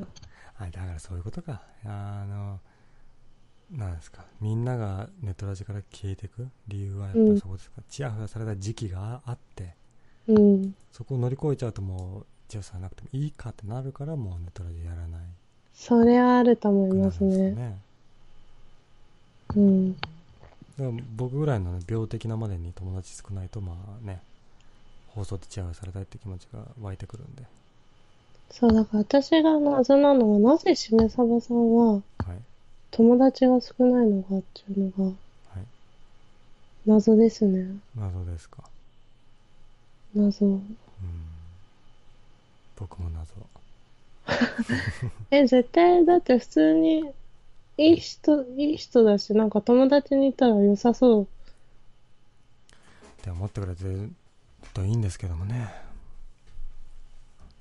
あ、だからそういうことか。あの、なんですか。みんながネットラジから消えていく理由はやっぱりそこですか。チヤホヤされた時期があって、うん。そこを乗り越えちゃうともう、チヤホヤされなくてもいいかってなるから、もうネットラジやらないそれはあると思いますね。ね。うん。僕ぐらいの、ね、病的なまでに友達少ないと、まあね、放送でチヤホヤされたいって気持ちが湧いてくるんで。そう、だから私が謎なのは、なぜしめさばさんははい。友達が少ないのかっていうのがはい。謎ですね。謎ですか。謎。うん。僕も謎。え、絶対、だって普通に、いい人、いい人だし、なんか友達にいたら良さそう。って思ってくれてるといいんですけどもね。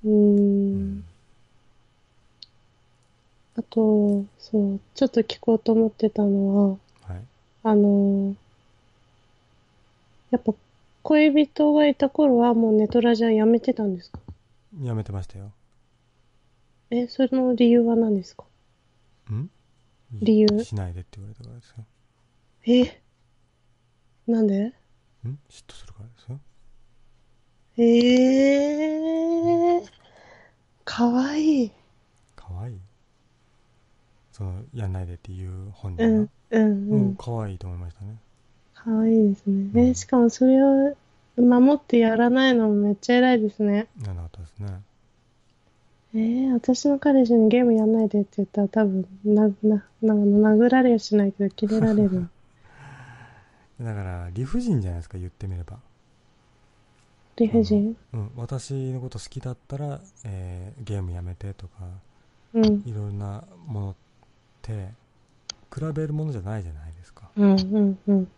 うー。うんあと、そう、ちょっと聞こうと思ってたのは、はい。あの、やっぱ恋人がいた頃はもうネトラジはやめてたんですか？やめてましたよ。え、その理由は何ですか？ん？理由？しないでって言われたからですよ。え？なんで？ん？嫉妬するからですよ。えー、かわいい。かわいい？その、やんないでっていう本人が？うん、うん、ううん、ん。かわいいと思いましたね。かわいいですね。うんえ、しかもそれを守ってやらないのもめっちゃ偉いですね。やらなかったですね。えー、私の彼氏にゲームやんないでって言ったら多分、な、な、な殴られやしないけど、キレられる。だから、理不尽じゃないですか、言ってみれば。理不尽？うん、私のこと好きだったら、えーゲームやめてとか、うん。いろんなものって、比べるものじゃないじゃないですか。うん、うん、うん。うん。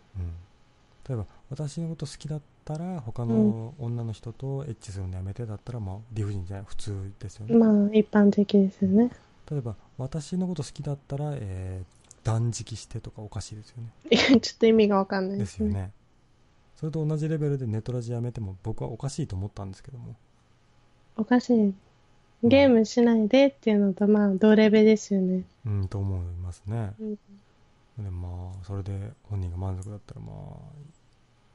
例えば、私のこと好きだったら、他の女の人とエッチするのやめてだったら、まあ、理不尽じゃない、普通ですよね。まあ、一般的ですよね。例えば、私のこと好きだったら、えー断食してとかおかしいですよね。いや、ちょっと意味がわかんないでですすね。よね。それと同じレベルでネトラジやめても僕はおかしいと思ったんですけども。おかしい。ゲームしないでっていうのと、まあ、同レベですよね。うん、と思いますね。うんでまあ、それで本人が満足だったら、まあ、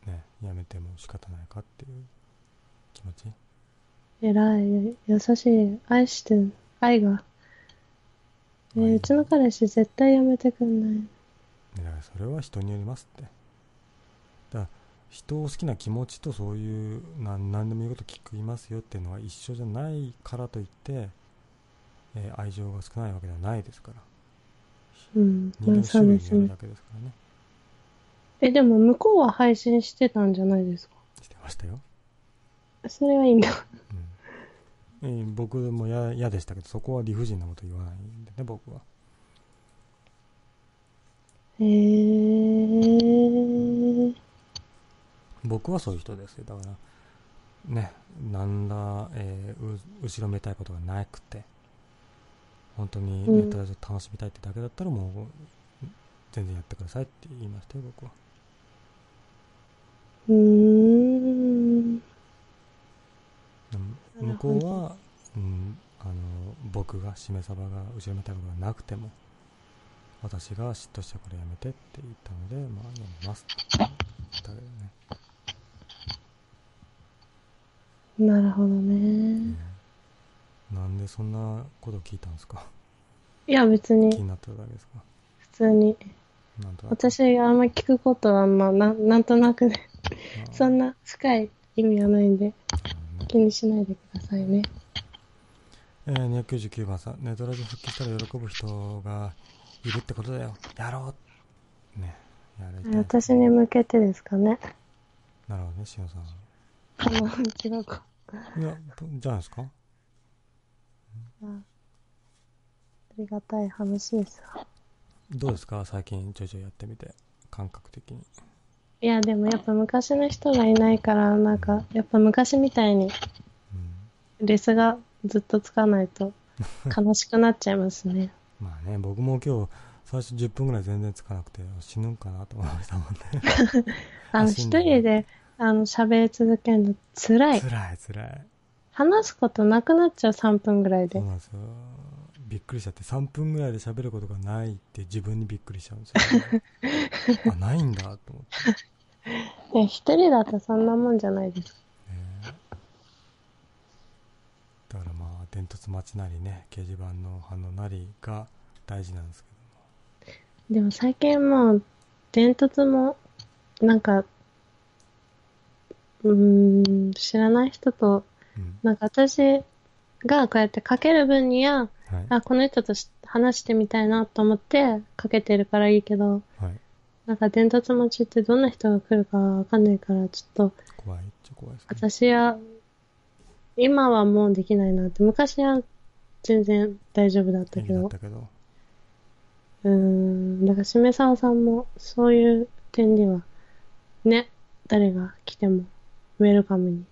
ね、やめても仕方ないかっていう気持ち？偉い、優しい、愛してる、愛が。えー愛うちの彼氏絶対やめてくんない。ねだからそれは人によりますって。だから人を好きな気持ちとそういうなん何でも言うこと聞きますよっていうのは一緒じゃないからといって、えー愛情が少ないわけではないですから。うん。人間種類によるだ。けですからね。え、でも向こうは配信してたんじゃないですか？してましたよ。それはいいんだ。うんえー僕もや嫌でしたけど、そこは理不尽なこと言わないんでね、僕は。えー。僕はそういう人ですよ。だから、ね、なんだ、えーう後ろめたいことがなくて、本当にうんネットラジオ楽しみたいってだけだったらもう、全然やってくださいって言いましたよ、僕は。うーん。向こうは、うん、あの僕がしめ鯖が後ろめたいことがなくても私が嫉妬したからやめてって言ったのでまあやめますって言ったけどね、なるほどね。うんなんでそんなこと聞いたんですか？いや、別気に、になっただけですか？普通に。なんとなく。私があんま聞くことは、まあ、ななんとなくで、あーそんな深い意味はないんで、気にしないでくださいね。えー、299番さん、ネトラジ復帰したら喜ぶ人がいるってことだよ。やろうね、やりたい。私に向けてですかね。なるほどね、しおさん。あの、違うか。いや、じゃないですか？ありがたい話ですわ。どうですか？最近ちょいちょいやってみて。感覚的に。いや、でもやっぱ昔の人がいないから、なんか、やっぱ昔みたいにうん。レスがずっとつかないと 悲しくなっちゃいますね。まあね、僕も今日、最初10分ぐらい全然つかなくて、死ぬんかなと思いましたもんね。あの、一人で、あの、喋り続けるの辛い。辛い辛い。話すことなくなっちゃう、3分ぐらいでそう。なんですよ。びっくりしちゃって、3分ぐらいで喋ることがないって自分にびっくりしちゃうんですよ、ね。あ、ないんだと思って。一人だとそんなもんじゃないです。ねだからまあ、伝突待ちなりね、掲示板の反応なりが大事なんですけでも最近もう、伝突も、なんか、うーん、知らない人と。うん。なんか私がこうやってかける分には、はい。あ、この人とし話してみたいなと思ってかけてるからいいけど、はい。なんか伝達待ちってどんな人が来るかわかんないから、ちょっと怖いっちゃ怖いですね。私は、今はもうできないなって、昔は全然大丈夫だったけどだけど。うーん、だからしめさわさんもそういう点では、ね、誰が来てもウェルカムに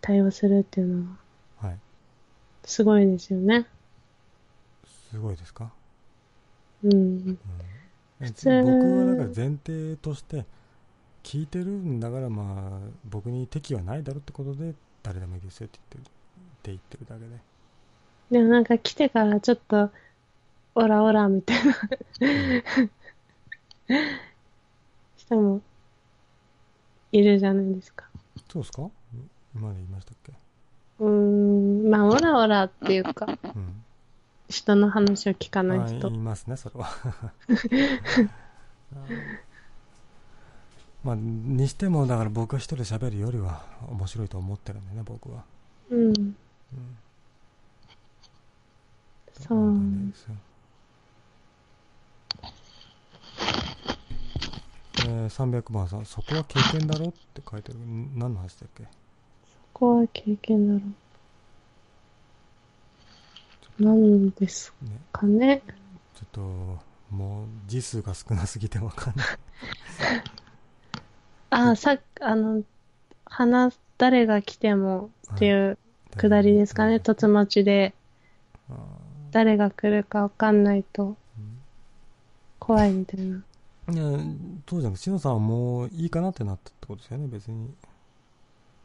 対応するっていうのははい。すごいですよね。すごいですか？うん。うん。僕はだから前提として聞いてるんだからまあ僕に敵はないだろうってことで誰でもいいですよって言ってる。って言ってるだけで、でもなんか来てからちょっと、オラオラみたいな。人もいるじゃないですか。そうですか？ん今まで言いましたっけ？うーん、まあ、オラオラっていうか、うん人の話を聞かない人。いますねそれは まあにしてもだから僕が一人で喋るよりは面白いと思ってるんでね僕は、うん、うん、そう。なんでですよえー、300番さん、そこは経験だろって書いてる。ん何の話だっけ？ここは経験だろう。何ですね。かね。ちょっと、もう字数が少なすぎてわかんない。あ、さっあの、話、誰が来てもっていうくだりですかね。突待ちで、あ誰が来るかわかんないと怖いみたいな。ーいや、そうじゃなくて、しのさんはもういいかなってなったってことですよね、別に。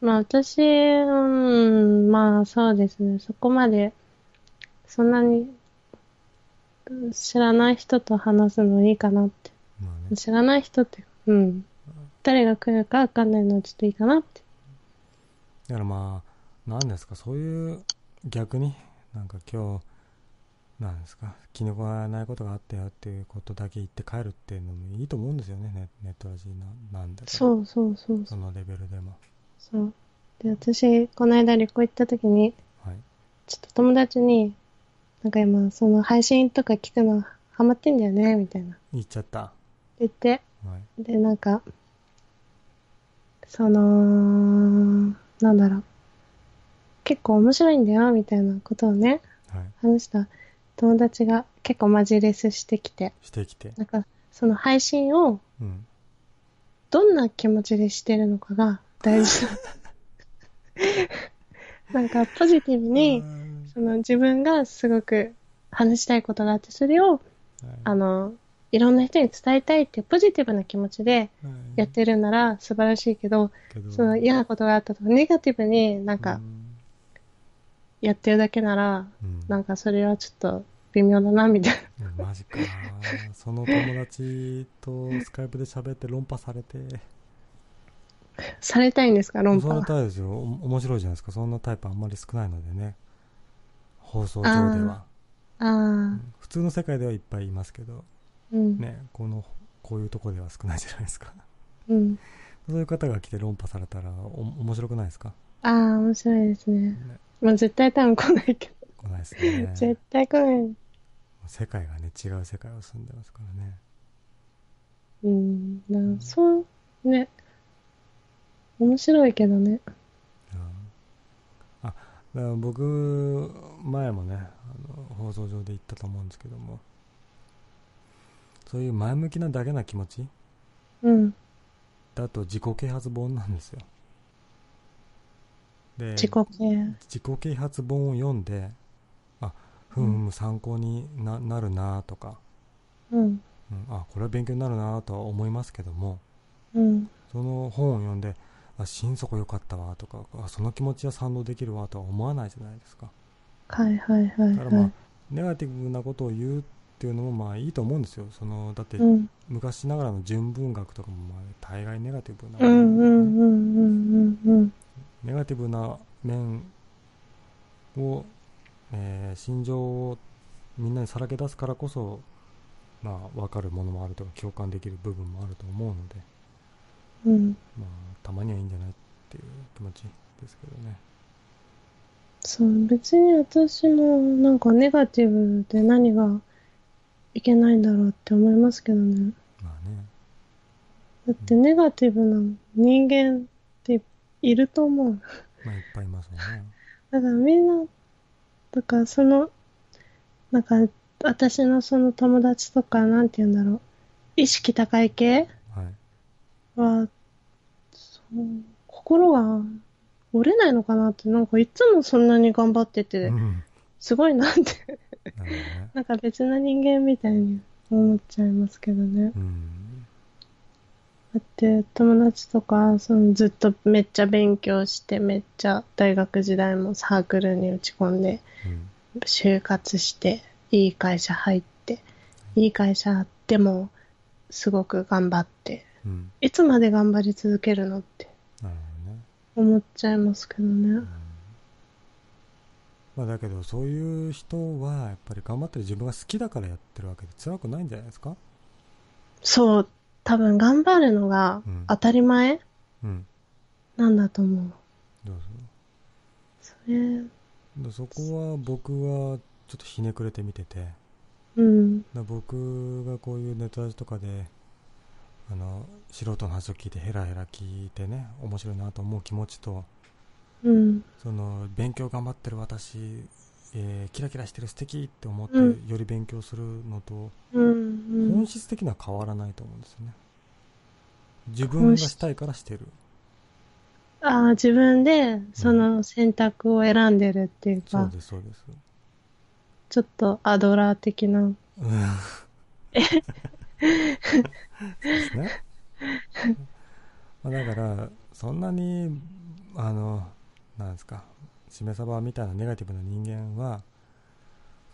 まあ私、うん、まあそうですね。そこまで、そんなにうん知らない人と話すのいいかなって。まあね。知らない人って、うん。誰が来るかわかんないのはちょっといいかなって。だからまあ、なんですか、そういう、逆に、なんか今日、なんですか、気に食わないことがあったよっていうことだけ言って帰るっていうのもいいと思うんですよね、ネネットラジーななんだかそうそうそうそ。のレベルでも。そう。で、私、この間旅行行った時に、はい。ちょっと友達に、なんか今、その配信とか聞くのハマってんだよね、みたいな。言っちゃった。は言って、い。で、なんか、その、なんだろう。結構面白いんだよ、みたいなことをね、はい。話した友達が結構マジレスしてきて、してきて。なんか、その配信をうん。どんな気持ちでしてるのかが大事だ。なんか、ポジティブに、その自分がすごく話したいことがあって、それを、はい。あの、いろんな人に伝えたいっていうポジティブな気持ちではい。やってるなら素晴らしいけど、けど。その嫌なことがあったとか、ネガティブになんかやってるだけなら、うん、なんかそれはちょっと微妙だな、みたいな。うん。マジかその友達とスカイプで喋って論破されて。されたいんですか、論破は？そのタイプですよ。お面白いじゃないですか。そんなタイプあんまり少ないのでね放送上では、ああ、普通の世界ではいっぱいいますけどうん。ねこのこういうとこでは少ないじゃないですかうん。そういう方が来て論破されたらお面白くないですか、ああ、面白いですね。ね、まあ絶対多分来ないけ来ないですど。ね絶対来ない。世界がね違う世界を住んでますからねうん。なそう、ね。面白いけどね。僕前もねあの放送上で言ったと思うんですけどもそういう前向きなだけな気持ち？うん。であと自己啓発本なんですよで自己系。自己啓発本を読んであふむふむ参考にななるなとか、うん。うん、あこれは勉強になるなとは思いますけどもうん。その本を読んであ心底良かったわとかあその気持ちは賛同できるわとは思わないじゃないですかはいはいはいだからまあはい。ネガティブなことを言うっていうのもまあいいと思うんですよそのだってうん。昔ながらの純文学とかもまあ大概ネガティブな、うんうんうんうんうんうん。ネガティブな面を、えー心情をみんなにさらけ出すからこそまあ分かるものもあるとか共感できる部分もあると思うのでうん。まあたまにはいいんじゃないっていう気持ちですけどねそう、別に私もなんかネガティブで何がいけないんだろうって思いますけどね。まあねだってネガティブな人間っていると思う。まあいっぱいいますよね だからみんな、だからその、なんか私のその友達とか、なんて言うんだろう。意識高い系はいは、そう心が折れないのかなって、なんかいつもそんなに頑張っててう、ん。すごいなって、ななんか別な人間みたいに思っちゃいますけどね。うん。だって友達とか、そのずっとめっちゃ勉強して、めっちゃ大学時代もサークルに打ち込んで、うん。就活して、いい会社入って、いい会社あっても、すごく頑張って、うん。いつまで頑張り続けるのって思っちゃいますけどね。まあ、だけどそういう人はやっぱり頑張ってる自分が好きだからやってるわけで辛くないんじゃないですか？そう、多分頑張るのがうん。当たり前うん。なんだと思う。どうぞそれ、でそこは僕はちょっとひねくれて見てて。うん、だ僕がこういうネタとかであの素人の話を聞いてヘラヘラ聞いてね面白いなと思う気持ちとうん、その勉強頑張ってる私、えーキラキラしてる素敵って思ってうん。より勉強するのとうん、うん。本。質的には変わらないと思うんですよね。自分がしたいからしてる。ああ、自分でその選択を選んでるっていうか、そうですそうです。ちょっとアドラー的な。うんそうですね。まあだから、そんなに、あの、なんですか、しめさばみたいなネガティブな人間は、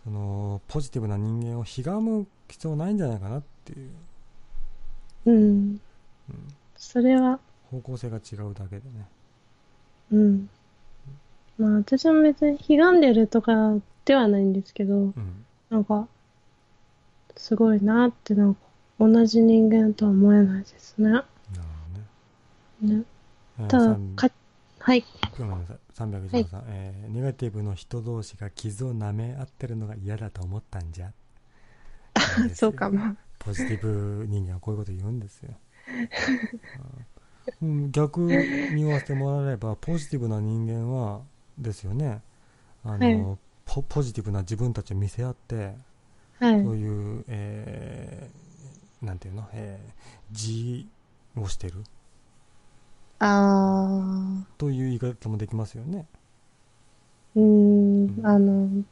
その、ポジティブな人間をひがむ必要ないんじゃないかなっていう、うん。うん、それは、方向性が違うだけでね。うん。まあ私も別に悲んでるとかではないんですけど、うん。なんか、すごいなってなんか、同じ人間とは思えないですね。なるほどね。ね。えーただか、はい。ごめんなさい。313さん、えーネガティブの人同士が傷を舐め合ってるのが嫌だと思ったんじゃ。そうかも。ポジティブ人間はこういうこと言うんですよ。うん、逆に言わせてもらえれば、ポジティブな人間は、ですよね。あの、はいポポジティブな自分たちを見せ合って、はい。そういう、えー、なんていうの、えー、自をしてる？あという言い方もできますよね。ー、うーん、あの、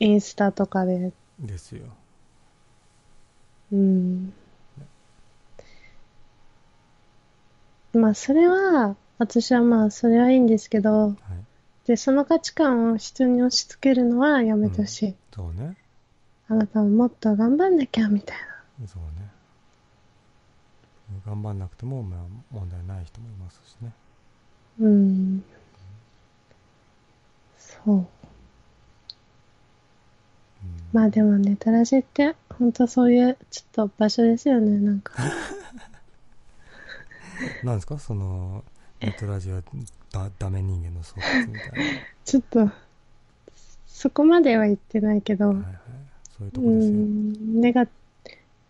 インスタとかで、ですよ。うん。まあ、それは、私はまあ、それはいいんですけど、はい。で、その価値観を人に押し付けるのはやめてほしい。そうね。あなたももっと頑張んなきゃ、みたいそうね。頑張んなくても、まあ、問題ない人もいますしね。な。うん。そう。うん、まあでもね、たらしって、本当そういう、ちょっと場所ですよね、なんか。なんですか？その、ネットラジオだ、ダメ人間の巣窟みたいな。ちょっと、そこまでは言ってないけど、はいはい。そういうとうこですよ。ん、ネガ、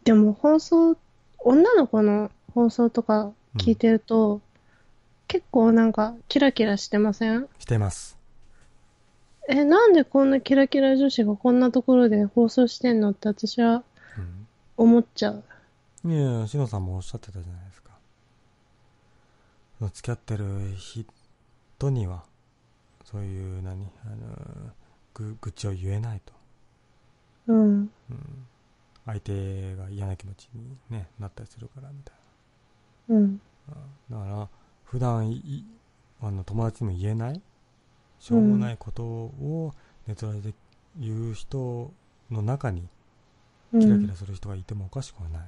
でも放送、女の子の放送とか聞いてると、結構なんかキラキラしてません？してます。え、なんでこんなキラキラ女子がこんなところで放送してんのって私は思っちゃう。うん。いやいや、しのさんもおっしゃってたじゃないですその付き合ってる人にはそういう何あのぐ愚痴を言えないと、うん。うん、相手が嫌な気持ちに、ね、なったりするからみたいうん。なだから普段いあの友達にも言えない？しょうもないことをネットラジで言う人の中にうんキラキラ。する人がいてもおかしくはない、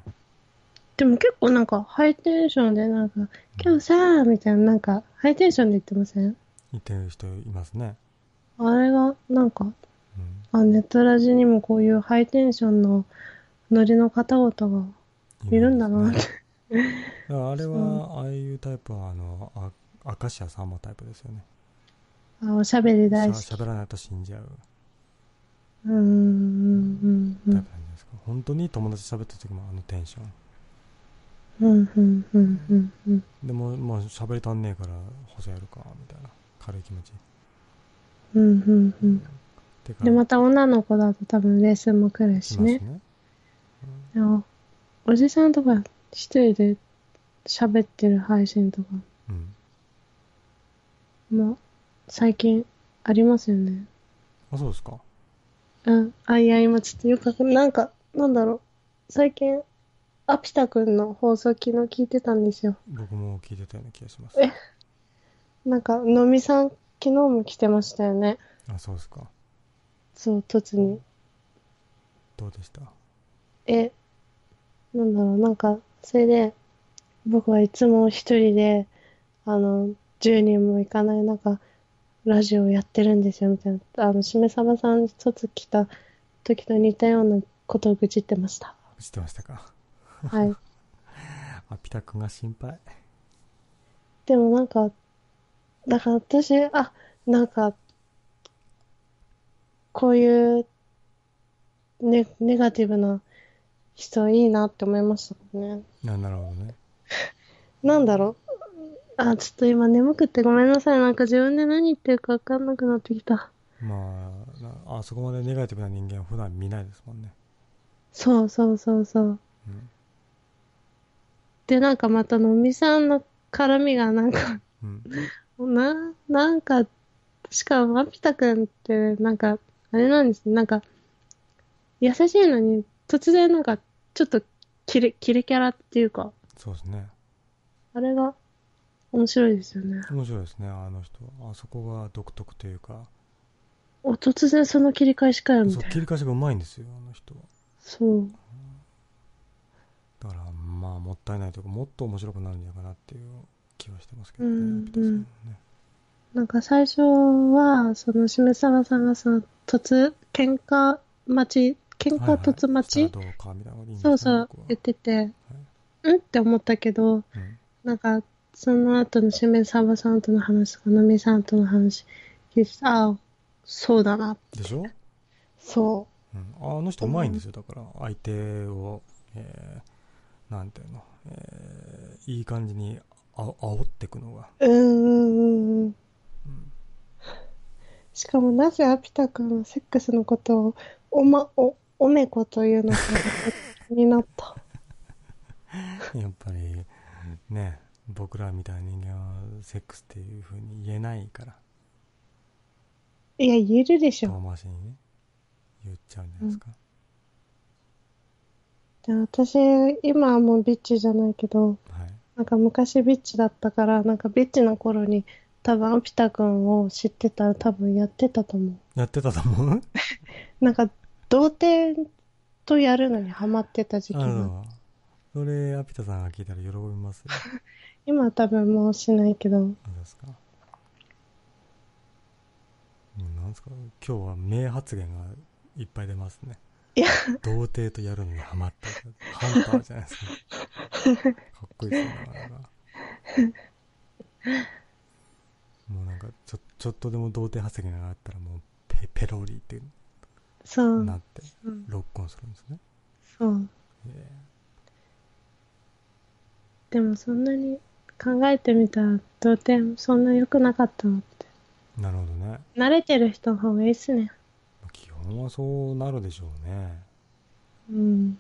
でも結構なんか、ハイテンションでなんか、今日さーみたいな、なんか、ハイテンションで言ってません？言ってる人いますね、あれが、なんか、うん、あ、ネットラジにもこういうハイテンションのノリの方々がいるんだなって。だからあれはああいうタイプはあのあ明石家さんまタイプですよね。あ、おしゃべり大好き。し。ゃべらないと死んじゃう。うーん、うん、うんタイプなんじゃないですか、本当に友達と喋ってる時もあのテンション。うん、うん、うん、うん、うん。でももう喋り足んねえから細やるかみたいな。軽い気持ち。うん、うん、うん。で、また女の子だと多分レッスンも来るしね。ね。でもおじさんとか一人で喋ってる配信とかうんも最近ありますよね。あそうですかうん。あ、いや、今ちょっとよくなんか、なんだろう。最近、アピタくんの放送昨日聞いてたんですよ。僕も聞いてたような気がしますえ？なんか、のみさん、昨日も来てましたよね。あそうですかそう、突に。どうでした？え、なんだろう、なんか、それで、僕はいつも一人で、あの、10人も行かない中、ラジオやってるんですよ、みたいな。あの、しめさばさん卒来た時と似たようなことを愚痴ってました。知ってましたか？はい。あピタ君が心配でもなんか、だから私、あ、なんか、こういう、ね、ネガティブな人いいなって思いましたね。ななるほどねなんだろう？あ、ちょっと今眠くてごめんなさい。なんか自分で何言ってるかわかんなくなってきた。まあなあそこまでネガティブな人間は普段見ないですもんねそうそうそうそう。うんで、なんかまたのみさんの絡みがなんか、うん な、なんか、しかも、アピタくんって、なんか、あれなんですね。なんか、優しいのに、突然なんか、ちょっと、キレ、キレキャラっていうか、そうですねあれが、面白いですよね。面白いですねあの人あそこが独特というかお、突然その切り返しかよ、みたいな。そう切り返しがうまいんですよあの人はそう。だからまあもったいないというかもっと面白くなるんじゃないかなっていう気はしてますけどうんね、ピタさんねなんか最初は、その、しめさばさんがその、突、喧嘩待ち、喧嘩突待ち、そうそう言ってて、うん？って思ったけど、うん。なんか、その後のしめさばさんとの話とか、のみさんとの話聞いて、ああ、そうだな。でしょ、そう。ん、あの人うまいんですよ。だから相手を、えー、なんていうの、えー、いい感じにあ煽っていくのが。うん。しかもなぜアピタ君はセックスのことを、おま、お、おめこというのか気になった。やっぱりね僕らみたいな人間はセックスっていう風に言えないからいや、言えるでしょ。遠回しにね言っちゃうんじゃないですか、で私、今はもうビッチじゃないけど、はいなんか昔ビッチだったから、なんかビッチの頃に多分アピタ君を知ってたら多分やってたと思う。やってたと思う？なんか、童貞とやるのにハマってた時期が。あのそれアピタさんが聞いたら喜びます？よ 今は多分もうしないけど、何ですか。うんなんですか？今日は名発言がいっぱい出ますね。いや。童貞とやるのにハマった。ハンターじゃないですか。かっこいいですねなかなか。もうなんかちょちょっとでも童貞発言があったらもうペペロリってそう。なってうんロックオンするんですね、そう。えでもそんなに考えてみたら、童貞そんな良くなかったのって。えなるほどね慣れてる人の方がいいっすね。基本はそうなるでしょうねうん。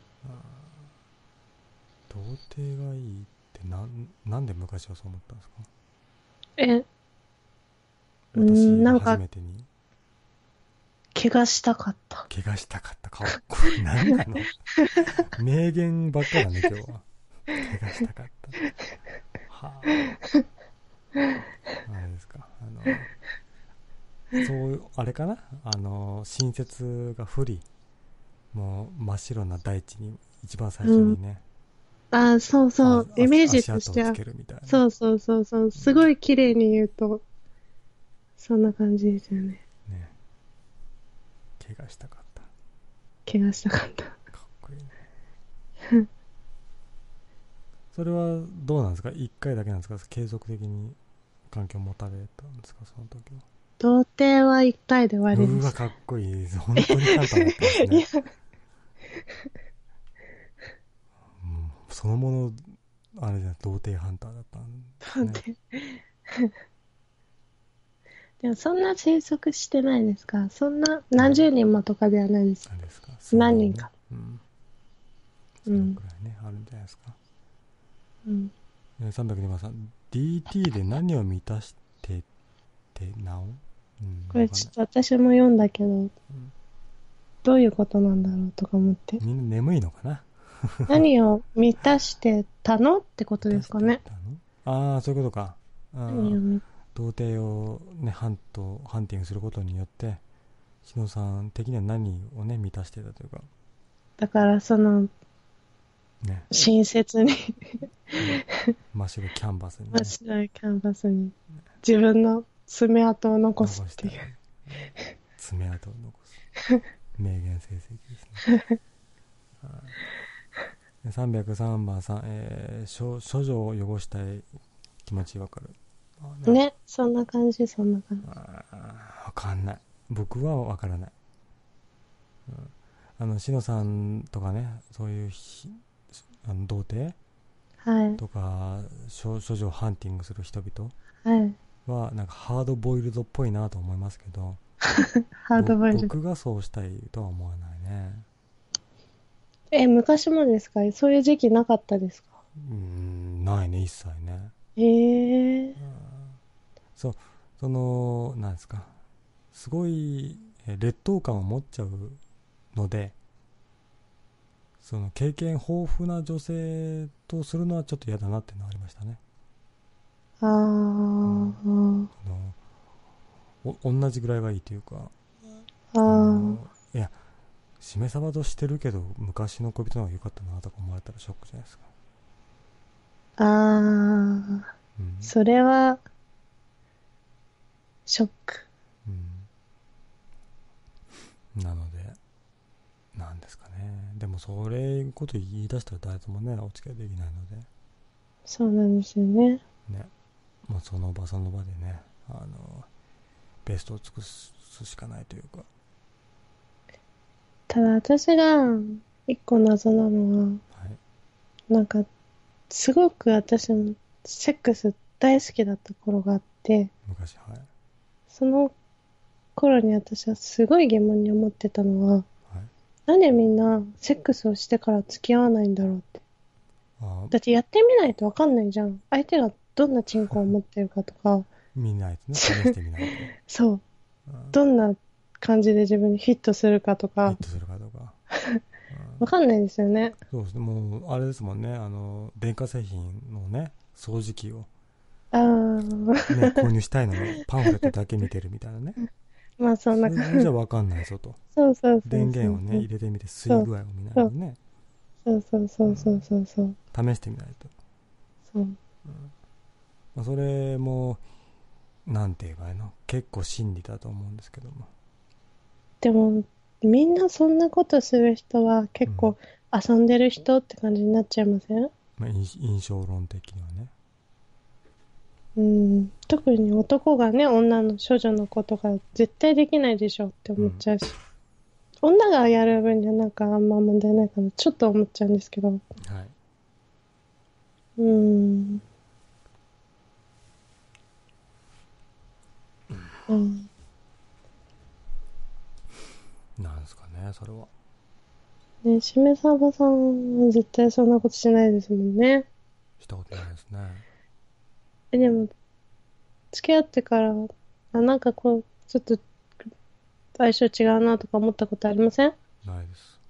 童貞がいいってなんなんで昔はそう思ったんですか？え、う私なんか初めてに怪我したかった。怪我したかった。かっこいい。何なの？名言ばっかだね今日は。怪我したかった。はあ。あれですか。あのそうあれかな？あの新雪が降りもう真っ白な大地に一番最初にね、あ、そうそう。あ、イメージとしては。そうそうそうそう、すごい綺麗に言うと、そんな感じですよね。ね怪我したかった怪我したかった。かっこいいね それはどうなんですか？1回だけなんですか？継続的に環境を持たれたんですか？その時は童貞は一回で終わりうわ、ました。かっこいい。本当に簡単だったんです いねや。、うんそのもの、あれじゃ童貞ハンターだったんですね。でもそんな生息してないですか？そんな何十人もとかではないです。何ですか？何人か。うん。そうんのくらいね、あるんじゃないですか？うん。えー302番さん、DT で何を満たしてってなおうん。これちょっと私も読んだけど、どういうことなんだろうとか思って。みんな眠いのかな？何を満たしてたの？ってことですかね。ああ、そういうことか。何を満童貞をね、ハント、ハンティングすることによって、しのさん的には何をね、満たしてたというか、だからその、ね、親切に真っ白いキャンバスに、ね、真っ白いキャンバスに自分の爪痕を残すっていう。爪痕を残す。名言成績ですね。はいで303番さん、えー、処処女を汚したい気持ちわかる。まあね、そんな感じ、そんな感じ。わかんない。僕はわからない。うんあの、しのさんとかね、そういうひあの童貞？はい。とか、処処女をハンティングする人々？はい。は、なんかハードボイルドっぽいなと思いますけど、ハードボイルド。僕がそうしたいとは思わないね。え、昔もですか？そういう時期なかったですか？うーん、ないね、一切ね。ええそう、その、なんですか、すごい、えー劣等感を持っちゃうので、その経験豊富な女性とするのはちょっと嫌だなっていうのはありましたね。あー、あ同じぐらいがいいというか、あー、のいや、しめ鯖としてるけど、昔の恋人の方が良かったなとか思われたらショックじゃないですか。あー、うん。それは、ショック。うん、なので、なんですかね。でも、それこと言い出したら誰ともね、お付き合いできないので、そうなんですよね。ね、もうその場その場でね、あの、ベストを尽くすしかないというか、ただ私が一個謎なのは、はい。なんか、すごく私もセックス大好きだった頃があって、昔、はい。その頃に私はすごい疑問に思ってたのは、はい。なんでみんなセックスをしてから付き合わないんだろうって。あだってやってみないとわかんないじゃん。相手がどんなチンコを持ってるかとか、見ないとね、試してみないと。そう、うんどんな感じで自分にフィットするかとヒかッ、トするかとか。わかんないですよね。そうですね、もう、あれですもんね、あの、電化製品のね、掃除機を、あー、ね、購入したいのに、パンフレットだけ見てるみたいなね。まあそんなそ感じ。れじゃわかんないぞと。そうそうそう。電源をね、入れてみて、吸い具合を見ないとね、そうそうそうそうそうそう。試してみないと。そう。まあ、それも、なんて言えばいいの？結構真理だと思うんですけども。でも、みんなそんなことする人は結構遊んでる人って感じになっちゃいません？まあ、印印象論的にはね。うん。特に男がね、女の処女の子とか絶対できないでしょって思っちゃうし。女がやる分にはなんかあんま問題ないかな。ちょっと思っちゃうんですけど。はい。うん。うん。なんですかね、それは。ね、しめさばさんは絶対そんなことしないですもんね。したことないですね。え、でも、付き合ってから、あなんかこう、ちょっと相性違うなとか思ったことありません？ないです。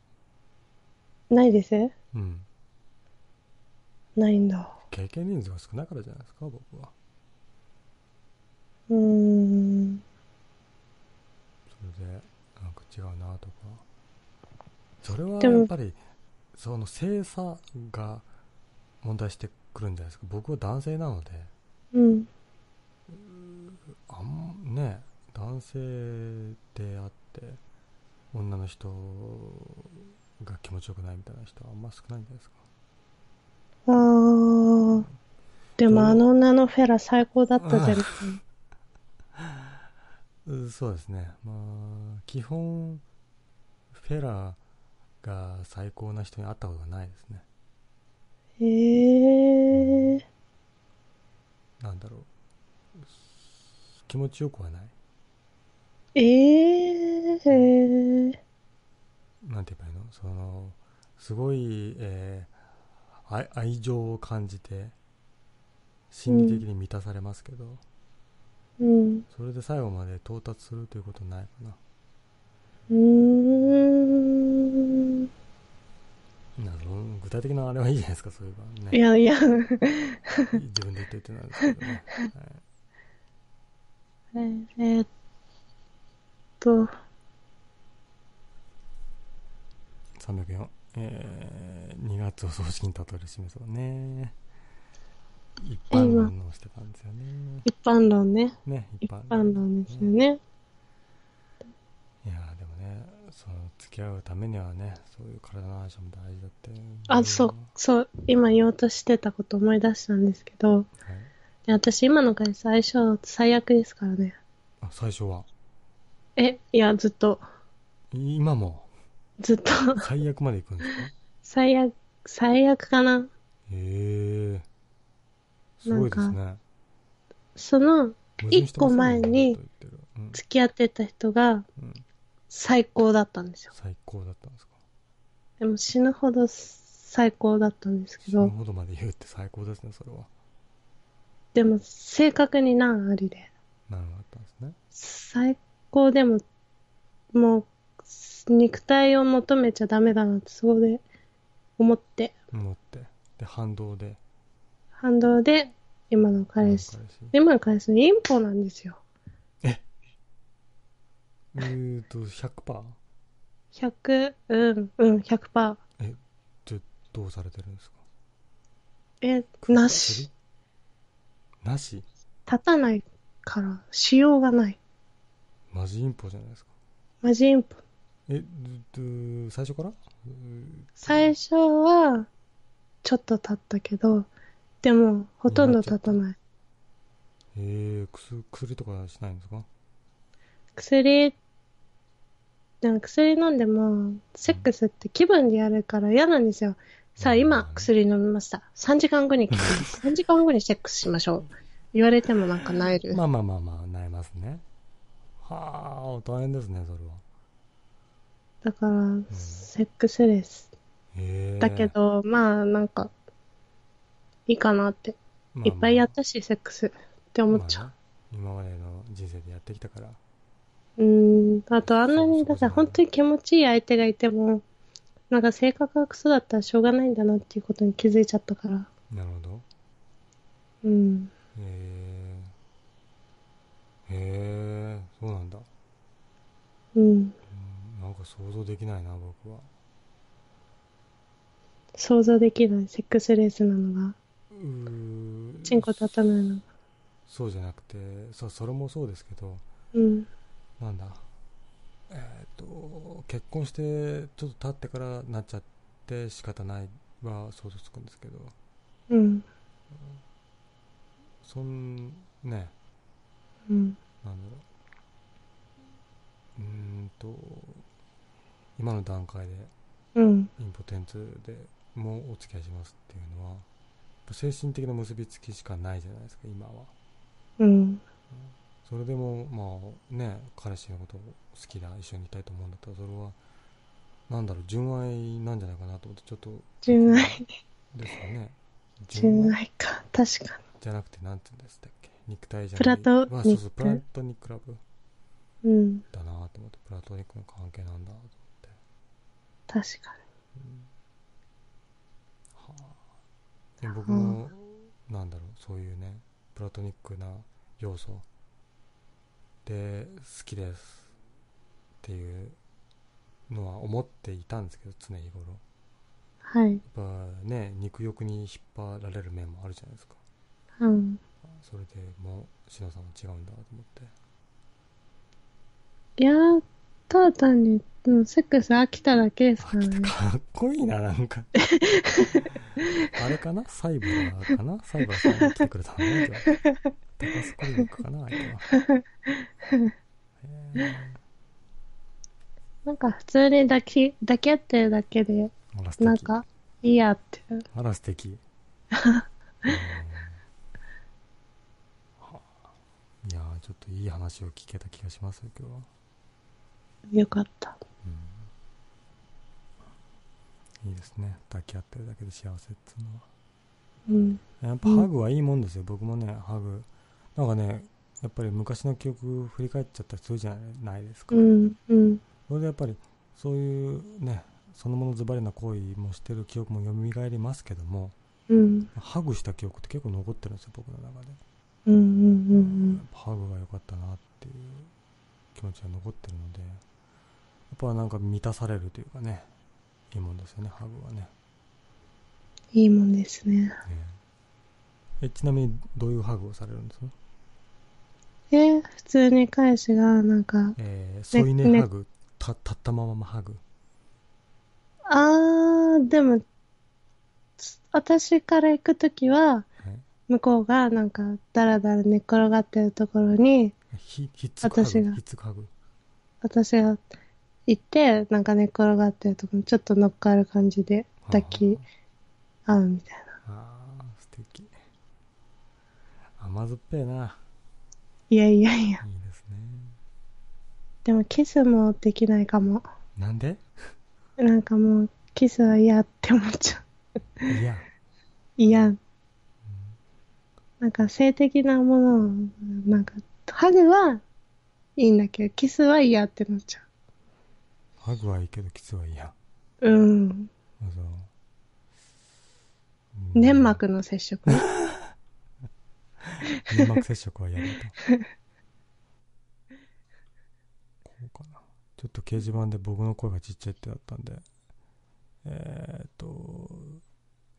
ないです？うん。ないんだ。経験人数が少ないからじゃないですか僕は。うーん。それでなんか違うなとか。それはやっぱりその性差が問題してくるんじゃないですか。僕は男性なのでうん。あんね男性であって女の人が気持ちよくないみたいな人はあんま少ないんじゃないですか？あー。でもあの女のフェラ最高だったじゃないうそうですねまあ基本フェラが最高な人に会ったことがないですねへえー。なんだろう気持ちよくはない？えー。へー。なんて言えばいいの？そのすごい、えー愛愛情を感じて心理的に満たされますけど、うん。それで最後まで到達するということないかなうーん。なんかその具体的なあれはいいじゃないですかそういうのね。いやいや、自分で言って言ってなんですけど。ね、はい。ええーっと、304、えー、2月を葬式に例える示そうね。一般論をしてたんですよね。一般論ね。ね一般論ですよね。いやーでもねその付き合うためにはねそういう体の話も大事だって。あ、そう、そう、今言おうとしてたこと思い出したんですけど、はい、で私今の会社相性最悪ですからね。あ最初は？え、いや、ずっと、今も？ずっと、最悪まで行くんですか？最悪、最悪かな。へえ。すごいですね。その、一個前に付き合ってた人がうん、最高だったんですよ。最高だったんですか？でも死ぬほど最高だったんですけど、死ぬほどまで言うって最高ですねそれはでも正確に難ありで。なるほどあったんですね最高でも、もう、肉体を求めちゃダメだなって、そこで思って、思ってで反動で反動で、今の彼氏。彼氏今の彼氏のインポなんですよ。えーと 100%? 100、うん、うん、100%。じゃどうされてるんですか？え、なし。なし？立たないから、しようがない。マジインポじゃないですかマジインポ。え最初から？う最初は、ちょっと経ったけど、でも、ほとんど経たない。えー、薬薬とかしないんですか？薬、でも薬飲んでも、セックスって気分でやるから嫌なんですよ。さあ、うん今、薬飲みました。3時間後に来ます。3時間後にセックスしましょう。言われてもなんかなえる。まあまあまあまあなりますねはあ大変ですねそれはだから、セックスレス。へえだけど、まあ、なんか、いいかなって。いっぱいやったし、セックスって思っちゃう。まあね今までの人生でやってきたからうーん。あと、あんなに、だから本当に気持ちいい相手がいても、なんか性格がクソだったらしょうがないんだなっていうことに気づいちゃったから。なるほど。うん。へえへえそうなんだ、うん。うん、なんか想像できないな僕は。想像できない。セックスレースなのが、うーチンコ立たないのが。そうじゃなくてそそれもそうですけど。うん。なんだ？えっ、と結婚してちょっと経ってからなっちゃって仕方ないは想像つくんですけどうん。そんねうん。なんだろううーんと今の段階でうん。インポテンツでもうお付き合いしますっていうのは精神的な結びつきしかないじゃないですか今はうん。それでもまあね彼氏のことを好きだ一緒にいたいと思うんだったらそれはなんだろう純愛なんじゃないかなと思ってちょっと。純愛、ですかね。純愛か。確かじゃなくてなんて言うんですっけ。肉体じゃプラトニック。まあそうそうプラトニックラブ。うん。だなと思ってプラトニックの関係なんだと思って。確かはあ。で僕も、なんだろうそういうねプラトニックな要素で好きですっていうのは思っていたんですけど常日頃に。はい。やっぱね肉欲に引っ張られる面もあるじゃないですかうん。それでもう篠さんは違うんだと思っていやー、ただ単に、うん、セックス飽きただけですからね。かっこいいななんか あれかな？サイバーかな？サイバーさんが来てくれたの？ねじゃあ高須クリニックかな相手はなんか普通に抱き、抱き合ってるだけで、あら素敵。なんか、いいやって。あら素敵。うんはあいやーちょっといい話を聞けた気がしますよ今日は。よかった。いいですね。抱き合ってるだけで幸せっていうのは。うん。やっぱハグはいいもんですよ、僕もねハグなんかねやっぱり昔の記憶振り返っちゃったりするじゃないですか、うん。うん。それでやっぱりそういうねそのものズバリな行為もしてる記憶も蘇りますけどもうん。ハグした記憶って結構残ってるんですよ僕の中でうん。うん。やっぱハグが良かったなっていう気持ちが残ってるのでやっぱなんか満たされるというかねいいもんですよねハグはねいいもんですね。えちなみにどういうハグをされるんです？かえ、普通に彼氏が、なんか、えー、添い寝ねハグ、た立ったままハグ。あー、でも、つ私から行くときは、はい。向こうがなんか、だらだら寝っ転がってるところに、ひひっつくハグ？私が。ひっつくハグ？私が行って、なんか寝っ転がってるところにちょっと乗っかる感じで抱き合うみたいな。ああ素敵。甘酸っぱいないやいやいや。いいですねでもキスもできないかも。なんで？なんかもう、キスは嫌って思っちゃう。いや、嫌。なんか性的なものを、なんか、ハグはいいんだけど、キスは嫌ってなっちゃハグはいいけどキスは嫌う。うん。あそううん粘膜の接触。粘膜接触は嫌だと。こうかな。ちょっと掲示板で僕の声がちっちゃいってだったんで。えー、っと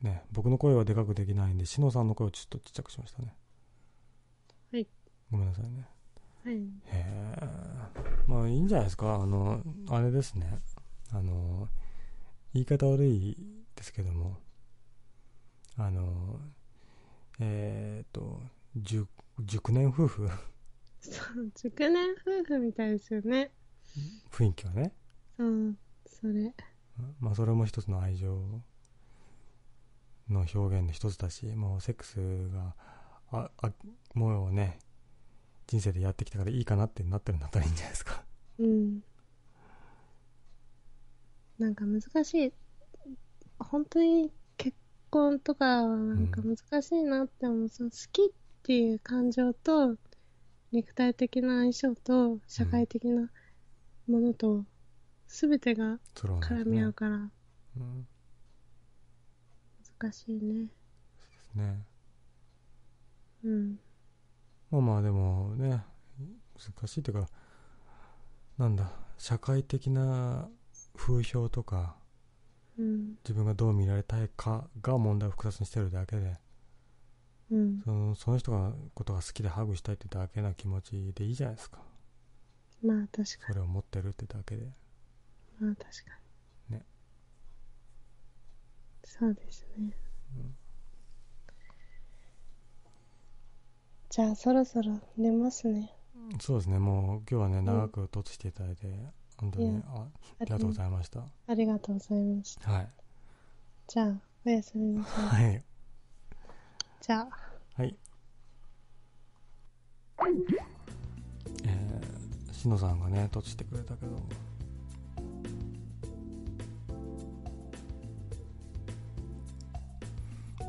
ね僕の声はでかくできないんでしのさんの声をちょっとちっちゃくしましたね。はい。ごめんなさいね。はい。へえまあいいんじゃないですか。あのあれですね。あの言い方悪いですけども。あのえー、っと熟熟年夫婦？そう、熟年夫婦みたいですよね。雰囲気はねそう、それ。まあそれも一つの愛情の表現の一つだしもうセックスがああもうね人生でやってきたからいいかなってなってるんだったらいいんじゃないですかうん。なんか難しい。本当に結婚とかはなんか難しいなって思う。その好きっていう感情と、肉体的な相性と、社会的なものと、すべてが絡み合うから、うん難しいね。ねうん。まあまあでもね難しいというかなんだ社会的な風評とかうん。自分がどう見られたいかが問題を複雑にしてるだけでうん。そのその人がことが好きでハグしたいってだけな気持ちでいいじゃないですかまあ確かそれを持ってるってだけでに。まあ確かに。ね。そうですね。うんじゃあそろそろ寝ますね。そうですねもう今日はねん長く突していただいて本当にあありがとうございましたありがとうございました。はいじゃあ、おやすみなさい。はいじゃあ、はい。えー、しのさんがね突してくれたけど。も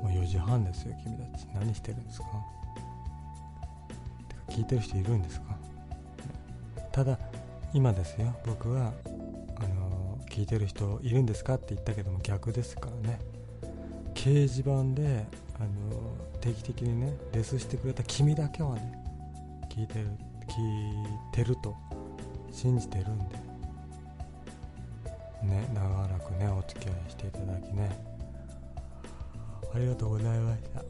う4時半ですよ君たち。何してるんですか？聞いてる人いるんですか？ただ今ですよ。僕はあの聞いてる人いるんですか？って言ったけども逆ですからね。掲示板であの定期的にねレスしてくれた君だけはね聞いてる聞いてると信じてるんで。ね長らくねお付き合いしていただきね。ありがとうございました。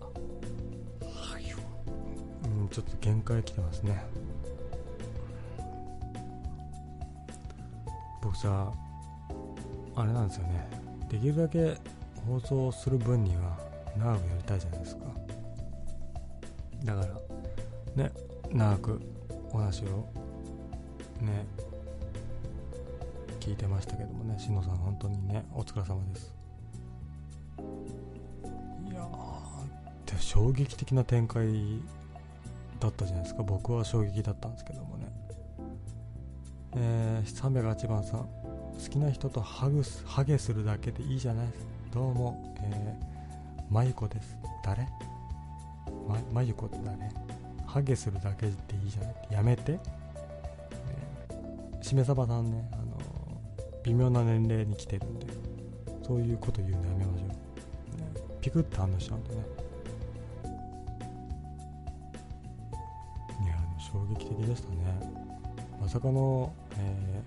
うんちょっと限界来てますね。僕さあれなんですよね。できるだけ放送する分には長くやりたいじゃないですか。だからね長くお話をね聞いてましたけどもねしのさん本当にねお疲れ様です。いやー衝撃的な展開だったじゃないですか。僕は衝撃だったんですけどもね。えー、308番さん。好きな人とハグすハゲするだけでいいじゃないですどうも、えー、まゆこです。誰？ままゆこって誰ハゲするだけでいいじゃないやめて、えー、しめさばさんね、あの、微妙な年齢に来てるんで。そういうこと言うのやめましょう、ね、ピクッと反応しちゃうんでね。いや衝撃的でしたね。まさかの、え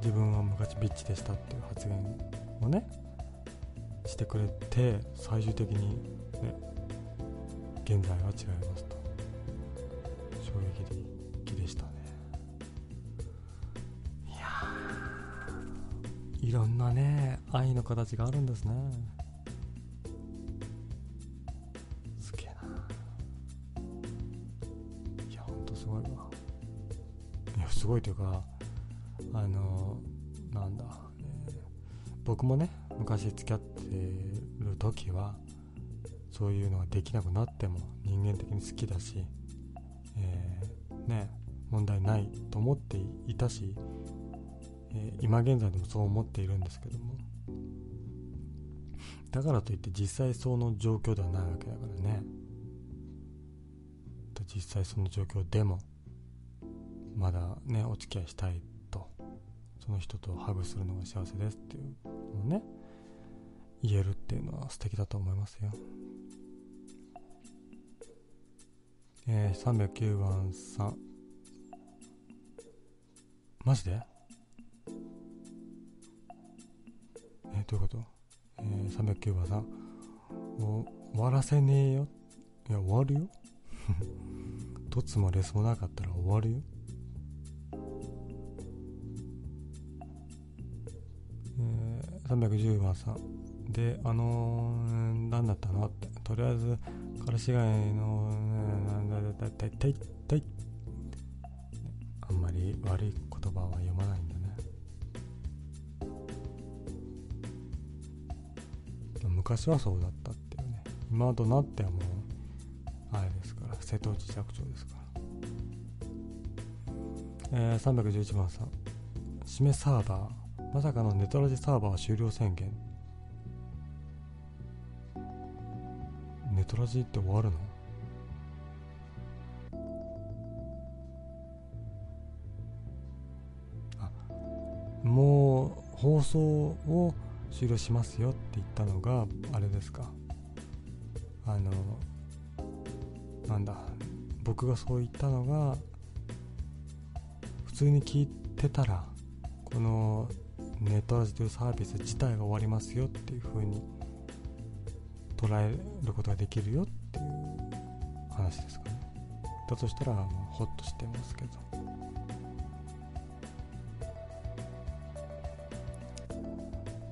ー、自分は昔ビッチでしたっていう発言をねしてくれて最終的にね現在は違いますと。衝撃的でしたね。いやいろんなね愛の形があるんですね。すげえな。いやほんとすごいわ。いやすごいというかあのなんだ、えー、僕もね昔付き合ってる時はそういうのができなくなっても人間的に好きだし、えー、ね問題ないと思っていたし、えー、今現在でもそう思っているんですけども。だからといって実際その状況ではないわけだからね。実際その状況でもまだねお付き合いしたいとその人とハグするのが幸せですっていうのをね。言えるっていうのは素敵だと思いますよ。えー、309番さん。マジで？えー、どういうこと？えー、309番さん。終わらせねえよ。いや終わるよ。どつもレスもなかったら終わるよ。えー、310番さん。であのー、何だったのってとりあえず彼氏以外の、ね、なんだだだいたいたいあんまり悪い言葉は読まないんだね昔はそうだったっていうね今となってはもうあれですから瀬戸内寂聴ですからえー、311番さん締めサーバーまさかのネトラジサーバー終了宣言トラジって終わるの？あもう放送を終了しますよって言ったのがあれですか？あのなんだ僕がそう言ったのが普通に聞いてたらこのネットラジというサービス自体が終わりますよっていう風に捉えることができるよっていう話ですかね。だとしたらホッとしてますけど。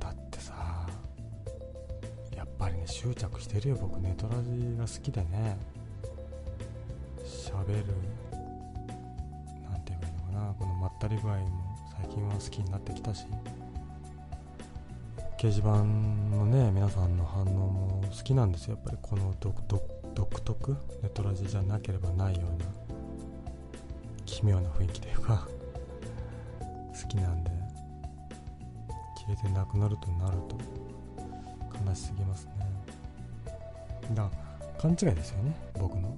だってさやっぱりね執着してるよ僕ネトラジが好きでね。喋るなんて言えばいいのかな。このまったり具合も最近は好きになってきたし。掲示板のね皆さんの反応も好きなんですよ。やっぱりこの独特？ネトラジじゃなければないような奇妙な雰囲気というか 好きなんで消えてなくなるとなると悲しすぎますね。だから勘違いですよね僕の。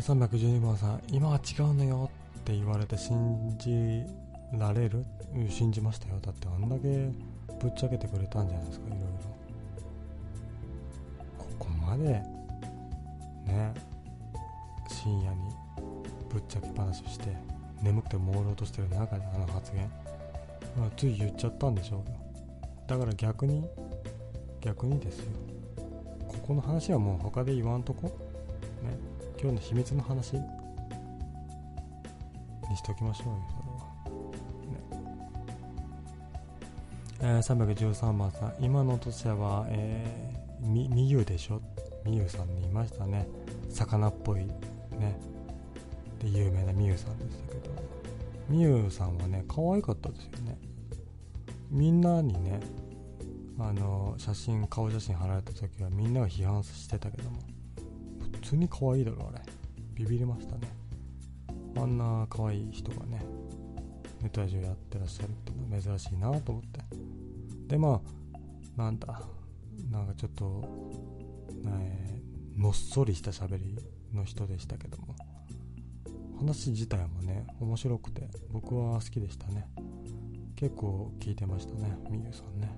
312番さん今は違うのよって言われて信じられる信じましたよだってあんだけぶっちゃけてくれたんじゃないですかいろいろここまでね深夜にぶっちゃけ話をして眠くて朦朧としてる中であの発言、まあ、つい言っちゃったんでしょうよだから逆に逆にですよここの話はもう他で言わんとこ今日の秘密の話にしときましょうよそれは、ね。えー、313番さん。今の年は、えー、みみゆでしょ？みゆさんにいましたね。魚っぽいね。で有名なみゆさんでしたけど。みゆさんはね可愛かったですよね。みんなにねあの写真顔写真貼られた時はみんなが批判してたけども。通に可愛いだろあれ。ビビりましたね。あんな可愛い人がねネットラジオやってらっしゃるっていうのは珍しいなと思って。でまあなんだなんかちょっと、え、のっそりした喋りの人でしたけども。話自体もね面白くて僕は好きでしたね。結構聞いてましたねみゆさんね。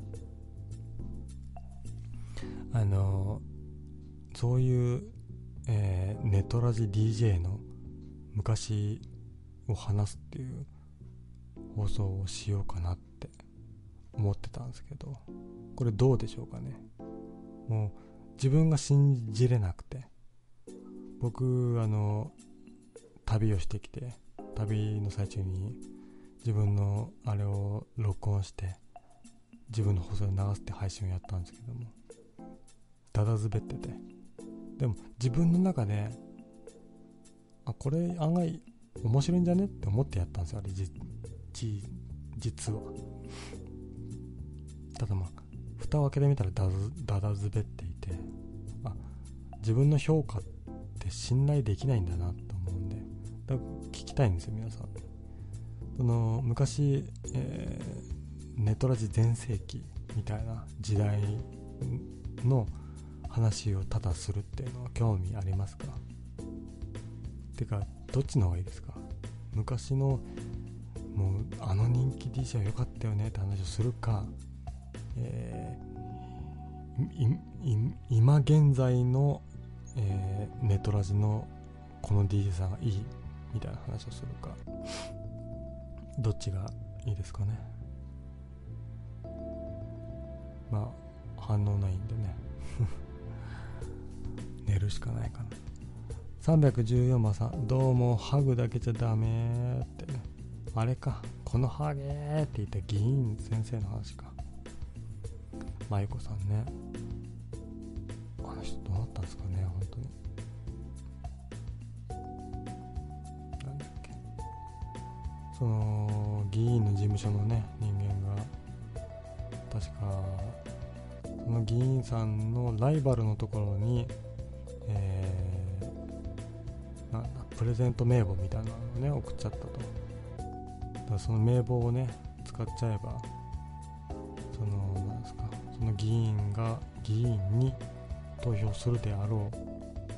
あのそういう、えー、ネトラジ DJ の昔を話すっていう放送をしようかなって思ってたんですけどこれどうでしょうかね。もう自分が信じれなくて僕あの旅をしてきて旅の最中に自分のあれを録音して自分の放送で流すって配信をやったんですけどもだだ滑ってて。でも自分の中であこれ案外面白いんじゃね？って思ってやったんですよあれじじ実は。ただまあ蓋を開けてみたらだだだ滑っていてあ自分の評価って信頼できないんだなと思うんでだ聞きたいんですよ皆さん。その昔、えー、ネトラジ全盛期みたいな時代の話をただするっていうのは興味ありますか？てかどっちの方がいいですか？昔のもうあの人気 DJ は良かったよねって話をするか、えー、今現在の、えー、ネトラジのこの DJ さんがいいみたいな話をするか？どっちがいいですかね？まあ反応ないんでね。寝るしかないかな。314番さんどうもハグだけじゃダメって。あれかこのハゲーって言った議員先生の話か。まゆこさんね。あの人どうなったんですかね本当に。なんだっけ。その議員の事務所のね人間が。確かその議員さんのライバルのところにプレゼント名簿みたいなのをね送っちゃったと。だからその名簿をね使っちゃえばそのなんですかその議員が議員に投票するであろう、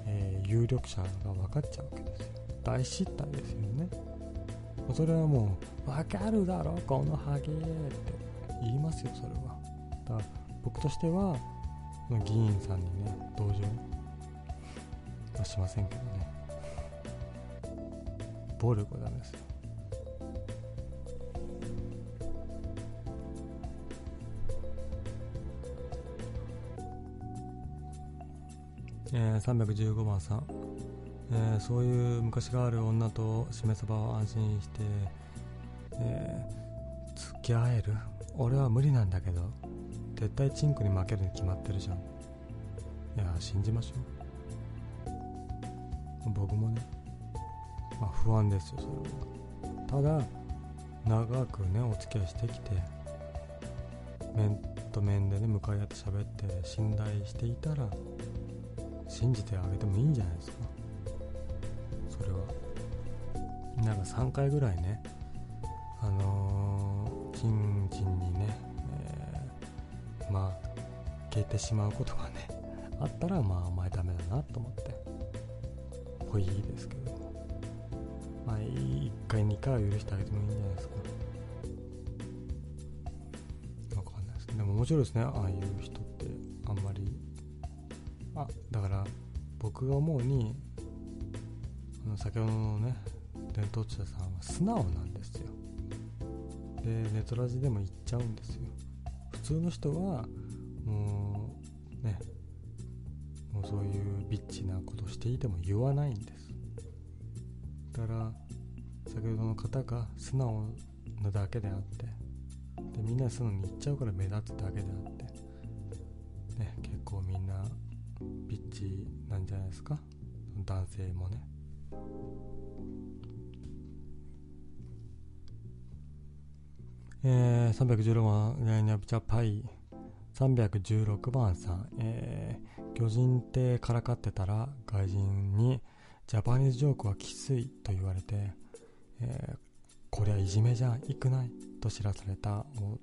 えー、有力者が分かっちゃうわけですよ。大失態ですよね。それはもう分かるだろこのハゲって。言いますよそれは。だから僕としては議員さんにね同情はしませんけどね。暴力はダメですよ。えー、315番さん、えー、そういう昔がある女としめ鯖を安心して、えー、付き合える？俺は無理なんだけど絶対チンコに負けるに決まってるじゃん。いや信じましょう。僕もね、まあ、不安ですよそれは。ただ長くねお付き合いしてきて面と面でね向かい合って喋って信頼していたら信じてあげてもいいんじゃないですか。それは。なんか3回ぐらいねあのー、チンチンにね、えー、まあ消えてしまうことがねあったらまあお前ダメだなと思って。ぽいですけど。回2回は許してあげてもいいんじゃないですか。わかんないですでも面白いですね。ああいう人ってあんまり。あだから僕が思うにあの先ほどのね伝統者さんは素直なんですよ。でネトラジでも言っちゃうんですよ。普通の人はもうねもうそういうビッチなことしていても言わないんです方が素直なだけであってでみんな素直に言っちゃうから目立つだけであってね結構みんなビッチなんじゃないですか。男性もね。えー、316番、ニャニャブチャパイ。316番さん、えー、魚人ってからかってたら外人にジャパニーズジョークはきついと言われて、えー、こりゃいじめじゃん、いくないと知らされたお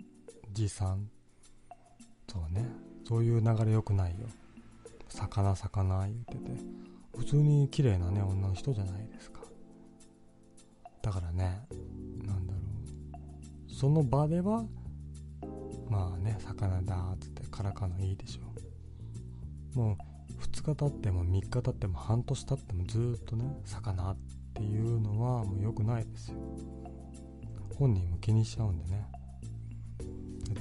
じさん。そうね、そういう流れ良くないよ。魚魚言ってて。普通に綺麗なね、女の人じゃないですか。だからね、なんだろう。その場では、まあね、魚だっつってからかのいいでしょう。もう2日経っても3日経っても半年経ってもずっとね、魚っていうのはもう良くないですよ。本人も気にしちゃうんでね。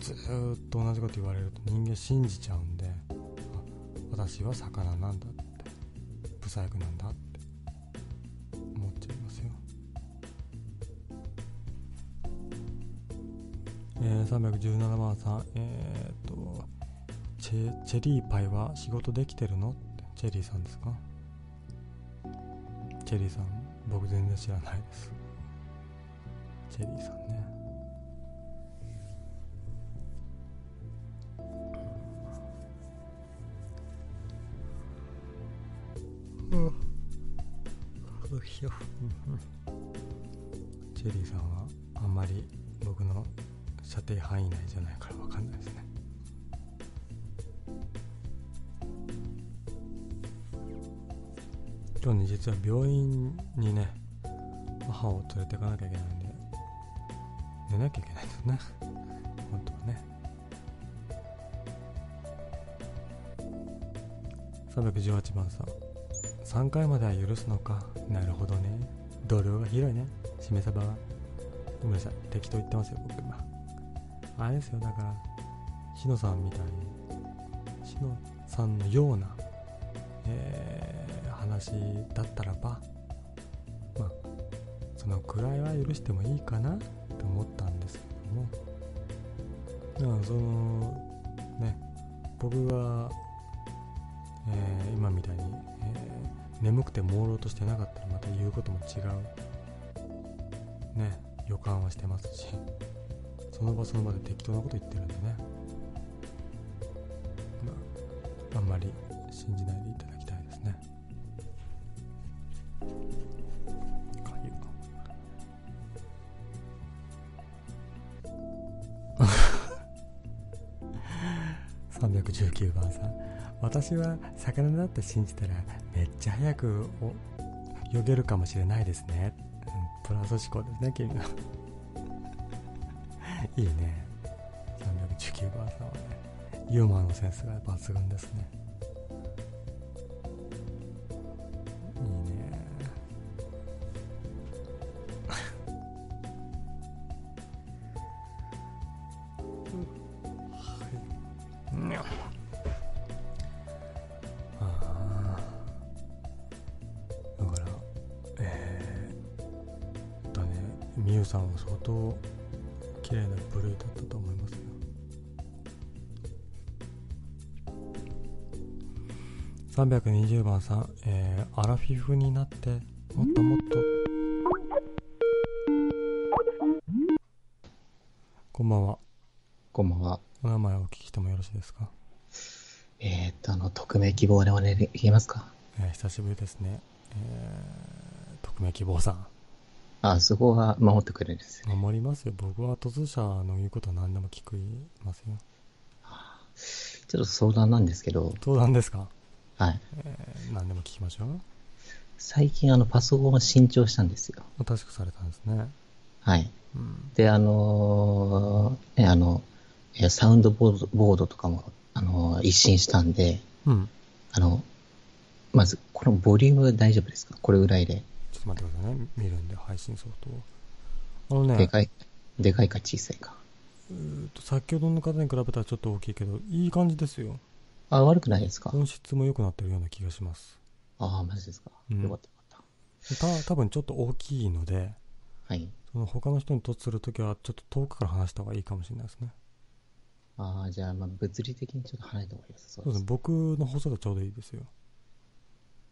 ずーっと同じこと言われると人間信じちゃうんで、あ私は魚なんだって、ブサイクなんだって思っちゃいますよ。えー、317番さん、えー、っとチェ、チェリーパイは仕事できてるの？ってチェリーさんですか？チェリーさん、僕全然知らないです。チェリーさんね。うん。うひょ。チェリーさん。はあん。まり僕の射程範囲内じゃないから分かん。ないですね今日ね実は病院にね母を連れていかなきゃいけないんで寝なきゃいけないんですね。本当はね。318番さん。3回までは許すのか。なるほどね。度量が広いね。しめ鯖はごめんなさい。適当言ってますよ僕今。あれですよだからしのさんみたいにしのさんのような、えー、話だったらばまあそのくらいは許してもいいかなと思ったんですけども。だからそのね僕が、えー、今みたいに、えー、眠くて朦朧としてなかったらまた言うことも違うね予感はしてますしその場その場で適当なこと言ってるんでね、まあ、あんまり信じないでいただき319番さん。私は魚だって信じたらめっちゃ早く泳げるかもしれないですね、うん、プラス思考ですね君は。いいね。319番さんはね。ユーモアのセンスが抜群ですね。320番さん、えー、アラフィフになってもっともっと。こんばんは。こんばんは。お名前をお聞きしてもよろしいですか、えー、っと、あの、匿名希望でお願いできますか？えー、久しぶりですね、えー、匿名希望さん。あ、そこは守ってくれるんですね。守りますよ。僕は突者の言うことは何でも聞くますよ。ちょっと相談なんですけど、相談ですか、はい。えー、何でも聞きましょう最近あのパソコンを新調したんですよ。新しくされたんですね。はい。うん。で、あのーね、あの、えサウンドボードボードとかも、あのー一新したんで、うん。あの、まず、このボリューム大丈夫ですか？これぐらいで。ちょっと待ってくださいね。見るんで、配信ソフトを。あのね、でかい、でかいか小さいか。えーと先ほどの方に比べたらちょっと大きいけど、いい感じですよ。あ、悪くないですか？音質も良くなってるような気がします。ああ、マジですか？うんよかったよかった。た多分ちょっと大きいので、はい。その他の人に突するときはちょっと遠くから話した方がいいかもしれないですね。ああ、じゃあ、まあ、物理的にちょっと離れた方が良さそうですそうですね。。僕の放送がちょうどいいですよ。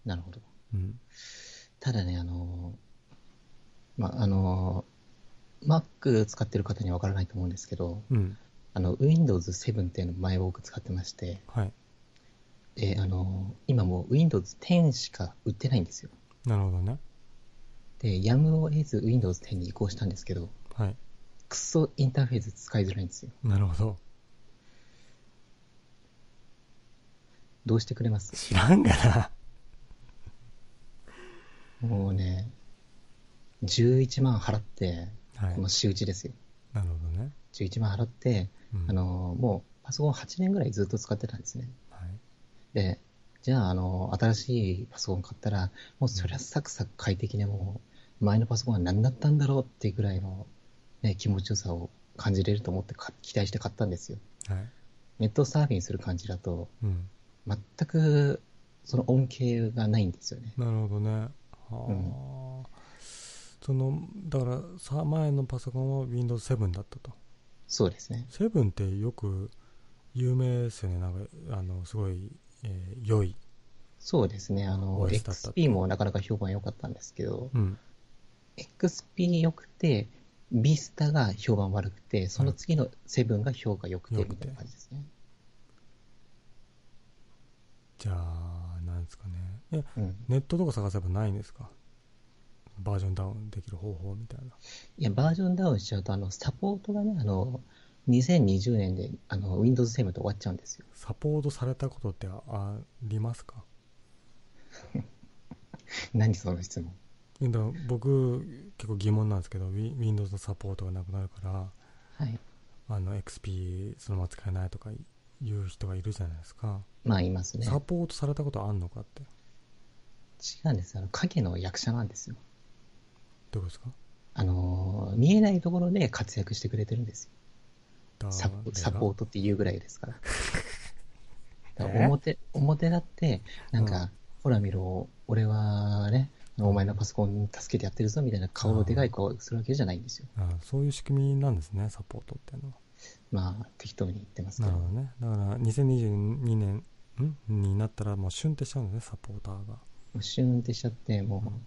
なるほど。うん。ただね、あのーまあ、あのー Mac 使ってる方にはわからないと思うんですけど、うん。あの、Windows 7っていうのを前僕使ってまして、はい。で、あのー今もう Windows 10しか売ってないんですよ。なるほどね。で、やむを得ず Windows 10に移行したんですけど、はい。クソインターフェース使いづらいんですよ。なるほど。どうしてくれます？知らんがな。もうね、11万払って、はいこの。仕打ちですよ。なるほどね。11万払って、うんあ、のーもうパソコン8年ぐらいずっと使ってたんですね。はい。で、じゃあ、あの、新しいパソコン買ったら、もうそりゃサクサク快適でもう、前のパソコンは何だったんだろうっていうぐらいの、ね、気持ちよさを感じれると思ってか期待して買ったんですよ。はい。ネットサーフィンする感じだと、うん。全くその恩恵がないんですよね。なるほどね。はあ、うんその、だから、さ、前のパソコンは Windows 7だったと。そうですね。7ってよく有名ですよね。なんか、あの、すごい、えー良い。そうですね。あの、XP もなかなか評判良かったんですけど、うん。XP 良くて、ビスタが評判悪くて、その次の7が評価良くて、みたいな感じですね。じゃあ、なんですかね。え、うん。ネットとか探せばないんですか？バージョンダウンできる方法みたいな。いや、バージョンダウンしちゃうと、あの、サポートがね、あの、2020年で、あの、Windows 7で終わっちゃうんですよ。サポートされたことってあありますか？何その質問。僕、結構疑問なんですけど、Wi- Windows のサポートがなくなるから、はい。あの、XP そのまま使えないとか言う人がいるじゃないですか。まあ、いますね。サポートされたことあんのかって。違うんです。あの、影の役者なんですよ。どうですか？あの、見えないところで活躍してくれてるんですよ。だサポサポートっていうぐらいですから。だからえ？表、表だって、なんか、うんほら見ろ、俺はね、お前のパソコン助けてやってるぞみたいな顔のでかい顔をするわけじゃないんですよ。あそういう仕組みなんですね、サポートっていうのは。まあ、適当に言ってますけど。なるほどね。だから、2022年んになったら、もうシュンってしちゃうんですね、サポーターが。もうシューンってしちゃって、も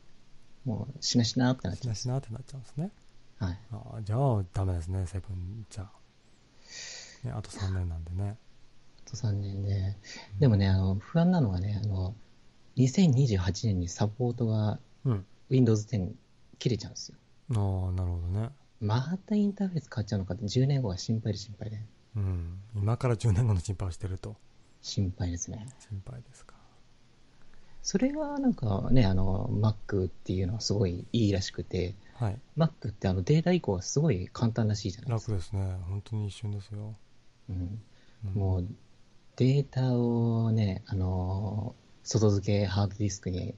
う、もう、しなしなってなっちしなゃうんですしなってなっちゃうんですね。はい。あじゃあ、ダメですね、セブンじゃあ。ね、あと3年なんでね。あと3年で、でもね、あの、不安なのがね、あの、2028年にサポートがうん。Windows 10切れちゃうんですよ。ああ、なるほどね。またインターフェース変わっちゃうのかって10年後は心配で心配で。うん。今から10年後の心配をしてると。心配ですね。心配ですか。それはなんかね、あの、Mac っていうのはすごいいいらしくて、はい。Mac ってあのデータ移行はすごい簡単らしいじゃないですか。楽ですね。本当に一瞬ですよ。うん、うんもう、データをね、あの、外付けハードディスクに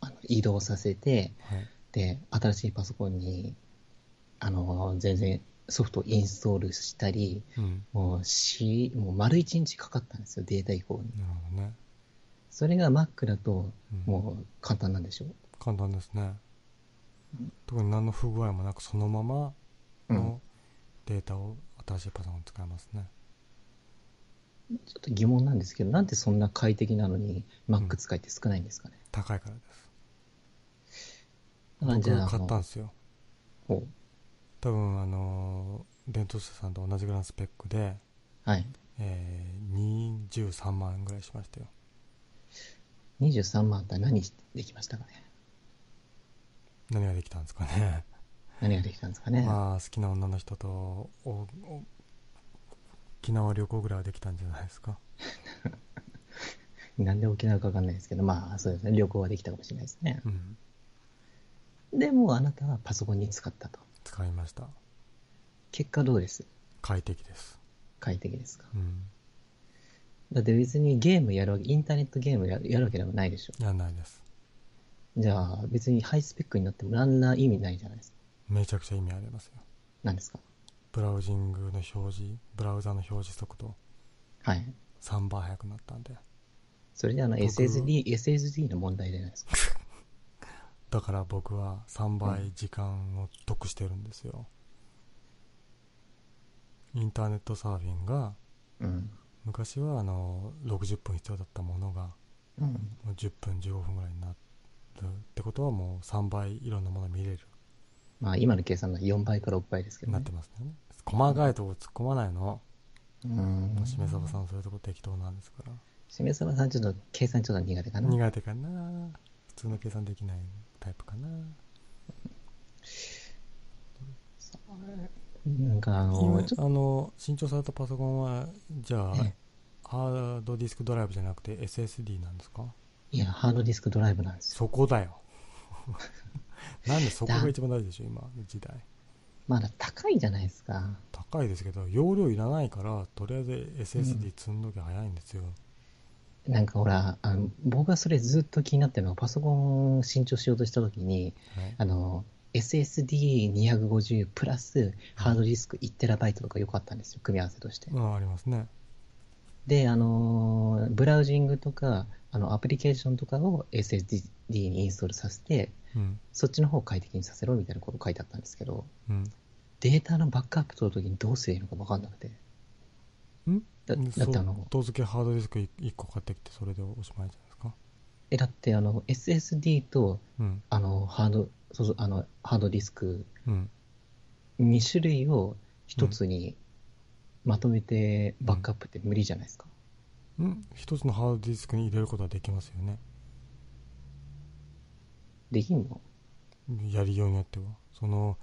あの移動させて、はい。で、新しいパソコンに、あの、全然ソフトをインストールしたり、うん。もうし、もう丸一日かかったんですよ、データ移行に。なるほどね。それが Mac だと、うんもう簡単なんでしょ？う。簡単ですね。特に何の不具合もなく、そのままうんのデータを新しいパソコン使えますね。ちょっと疑問なんですけど、なんでそんな快適なのにん Mac 使いって少ないんですかね？高いからです。僕じゃああの買ったんですよ。ほ多分、あのー、電通社さんと同じぐらいのスペックで、うはい。えー、23万円ぐらいしましたよ。23万あったら何できましたかね？何ができたんですかね。何ができたんですかね。まあ、好きな女の人と、沖縄旅行ぐらいはできたんじゃないですか。なんで沖縄かわかんないですけど、まあ、そうですね。旅行はできたかもしれないですね。うん。でも、あなたはパソコンに使ったと。使いました。結果どうです？快適です。快適ですか？うん。だって別にゲームやるわけ、インターネットゲームややるわけでもないでしょ。やんないです。じゃあ、別にハイスペックになっても何ら意味ないじゃないですか。めちゃくちゃ意味ありますよ。何ですか？ブラウジングの表示、ブラウザの表示速度はい。3倍速くなったんで。それであの僕 SSD、SSD の問題じゃないですか。だから僕は3倍時間を得してるんですよ。インターネットサーフィンがうん。昔はあの60分必要だったものがうん。もう10分15分ぐらいになるってことはもう3倍いろんなもの見れる。まあ今の計算が4倍から6倍ですけどね。なって。ますよね。細かいとこ突っ込まないの。うん。しめさばさんそういうとこ適当なんですから。しめさばさんちょっと計算ちょっと苦手かな。苦手かな。普通の計算できないタイプかな。なんかあの、あの新調されたパソコンはじゃあええ。ハードディスクドライブじゃなくて SSD なんですか？いや、ハードディスクドライブなんですよ。そこだよ なんでそこが一番大事でしょ今の時代まだ高いじゃないですか。高いですけど容量いらないからとりあえず SSD 積んどきゃ早いんですよ、なんかほら、あの僕がそれずっと気になってるのが、パソコン新調しようとしたときに、はいあの、SSD250 プラスハードディスク 1TB とか良かったんですよ、組み合わせとして。うん、ありますねで、あのーブラウジングとか、あの、アプリケーションとかを SSD にインストールさせて、うん。そっちの方を快適にさせろみたいなこと書いてあったんですけど、うん。データのバックアップ取るときにどうすればいいのか分かんなくて。ん？だだってあの、外付けハードディスク1個買ってきてそれでおしまいじゃないですか？え、だってあの、SSD と、うん。あの、ハード、そうそう、あの、ハードディスクうん。2種類を一つにまとめてバックアップって無理じゃないですか？うん。一つのハードディスクに入れることはできますよね。できんの？やりようによっては。その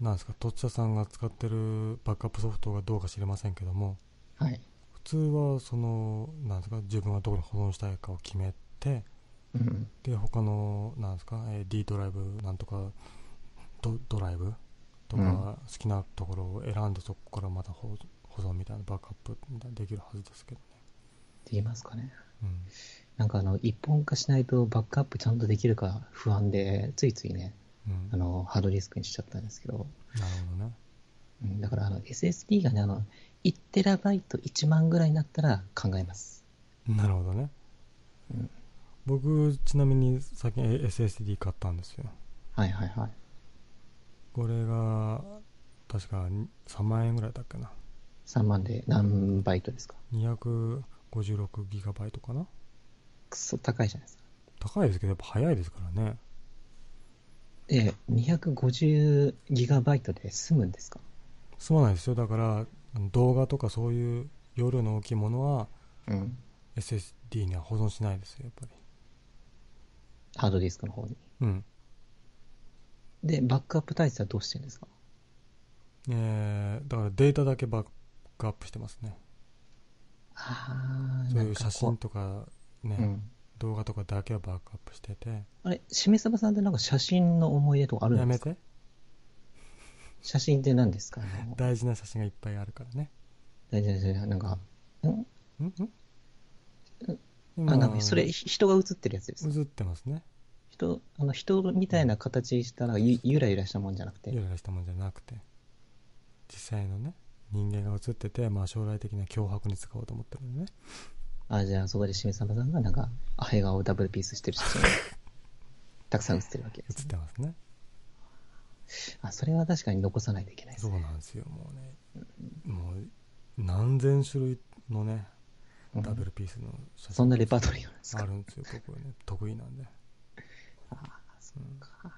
なんですかとっちゃさんが使ってるバックアップソフトがどうか知りませんけども。はい。普通はそのなんですか自分がどこに保存したいかを決めてうん。で他のなんですか、えー D ドライブなんとかドドライブとか、うん。好きなところを選んでそこからまた保保存みたいなバックアップできるはずですけどね、できますかね。うん、なんかあの、一本化しないとバックアップちゃんとできるか不安で、ついついね、うん。あの、ハードディスクにしちゃったんですけど、なるほどね。うん、だからあの、SSD がね、あの、1TB1 万ぐらいになったら考えます。なるほどね、うん。僕ちなみに最近 SSD 買ったんですよ。はいはいはい。これが確か3万円ぐらいだっけな。3万で何バイトですか？256GB かな？くそ高いじゃないですか。高いですけどやっぱ早いですからね。で、250ギガバイトで済むんですか？すまないですよ。だから動画とかそういう容量の大きいものはうん。SSD には保存しないですよやっぱり。ハードディスクの方に。うん。で、バックアップ体制はどうしてるんですか？えー、だからデータだけバックアップしてますねそういう写真とかね、うん。動画とかだけはバックアップしてて。あれ、しめさばさんってなんか写真の思い出とかあるんですか？やめて。写真って何ですか？大事な写真がいっぱいあるからね。大事な写真なんか、ん。ん？ん？あ、なんかそれ、ひ人が写ってるやつですか？映ってますね。人、あの、人みたいな形したらゆゆらゆらしたもんじゃなくて。ゆ。らゆらしたもんじゃなくて。実際のね人間が映ってて、まあ、将来的な脅迫に使おうと思ってるんでね。あ、じゃあそこでしめさばさんがなんか、あ笑顔をダブルピースしてる写真が たくさん写ってるわけです、映ってますね。あ、それは確かに残さないといけないですね。そうなんですよ。もうねもう何千種類のねうん。ダブルピースの写真そんなレパートリーがあるんですか？あるんですよ僕はね。得意なんで、あーそうん。っか。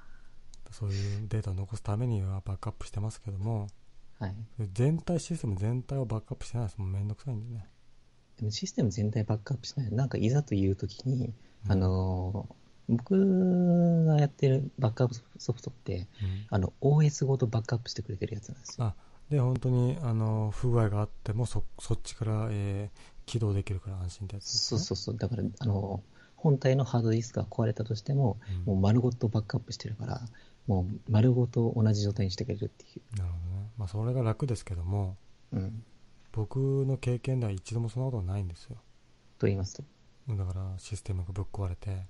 そういうデータを残すためにはバックアップしてますけどもはい。全体システム全体をバックアップしてないです。もんどくさいんでね。でもシステム全体バックアップしない。なんかいざというときに、うん。あのー僕がやってるバックアップソフトって、うん。あの、OS ごとバックアップしてくれてるやつなんですよ。あで本当にあの不具合があってもそそっちから、えー起動できるから安心ってやつです、ね、そうそうそう。だから、あの、本体のハードディスクが壊れたとしても、うん。もう丸ごとバックアップしてるから、もう丸ごと同じ状態にしてくれるっていなるほどねまあそれが楽ですけどもう。うん。僕の経験では一度もそんなことないんですよ。と言いますと？だからシステムがぶっ壊れて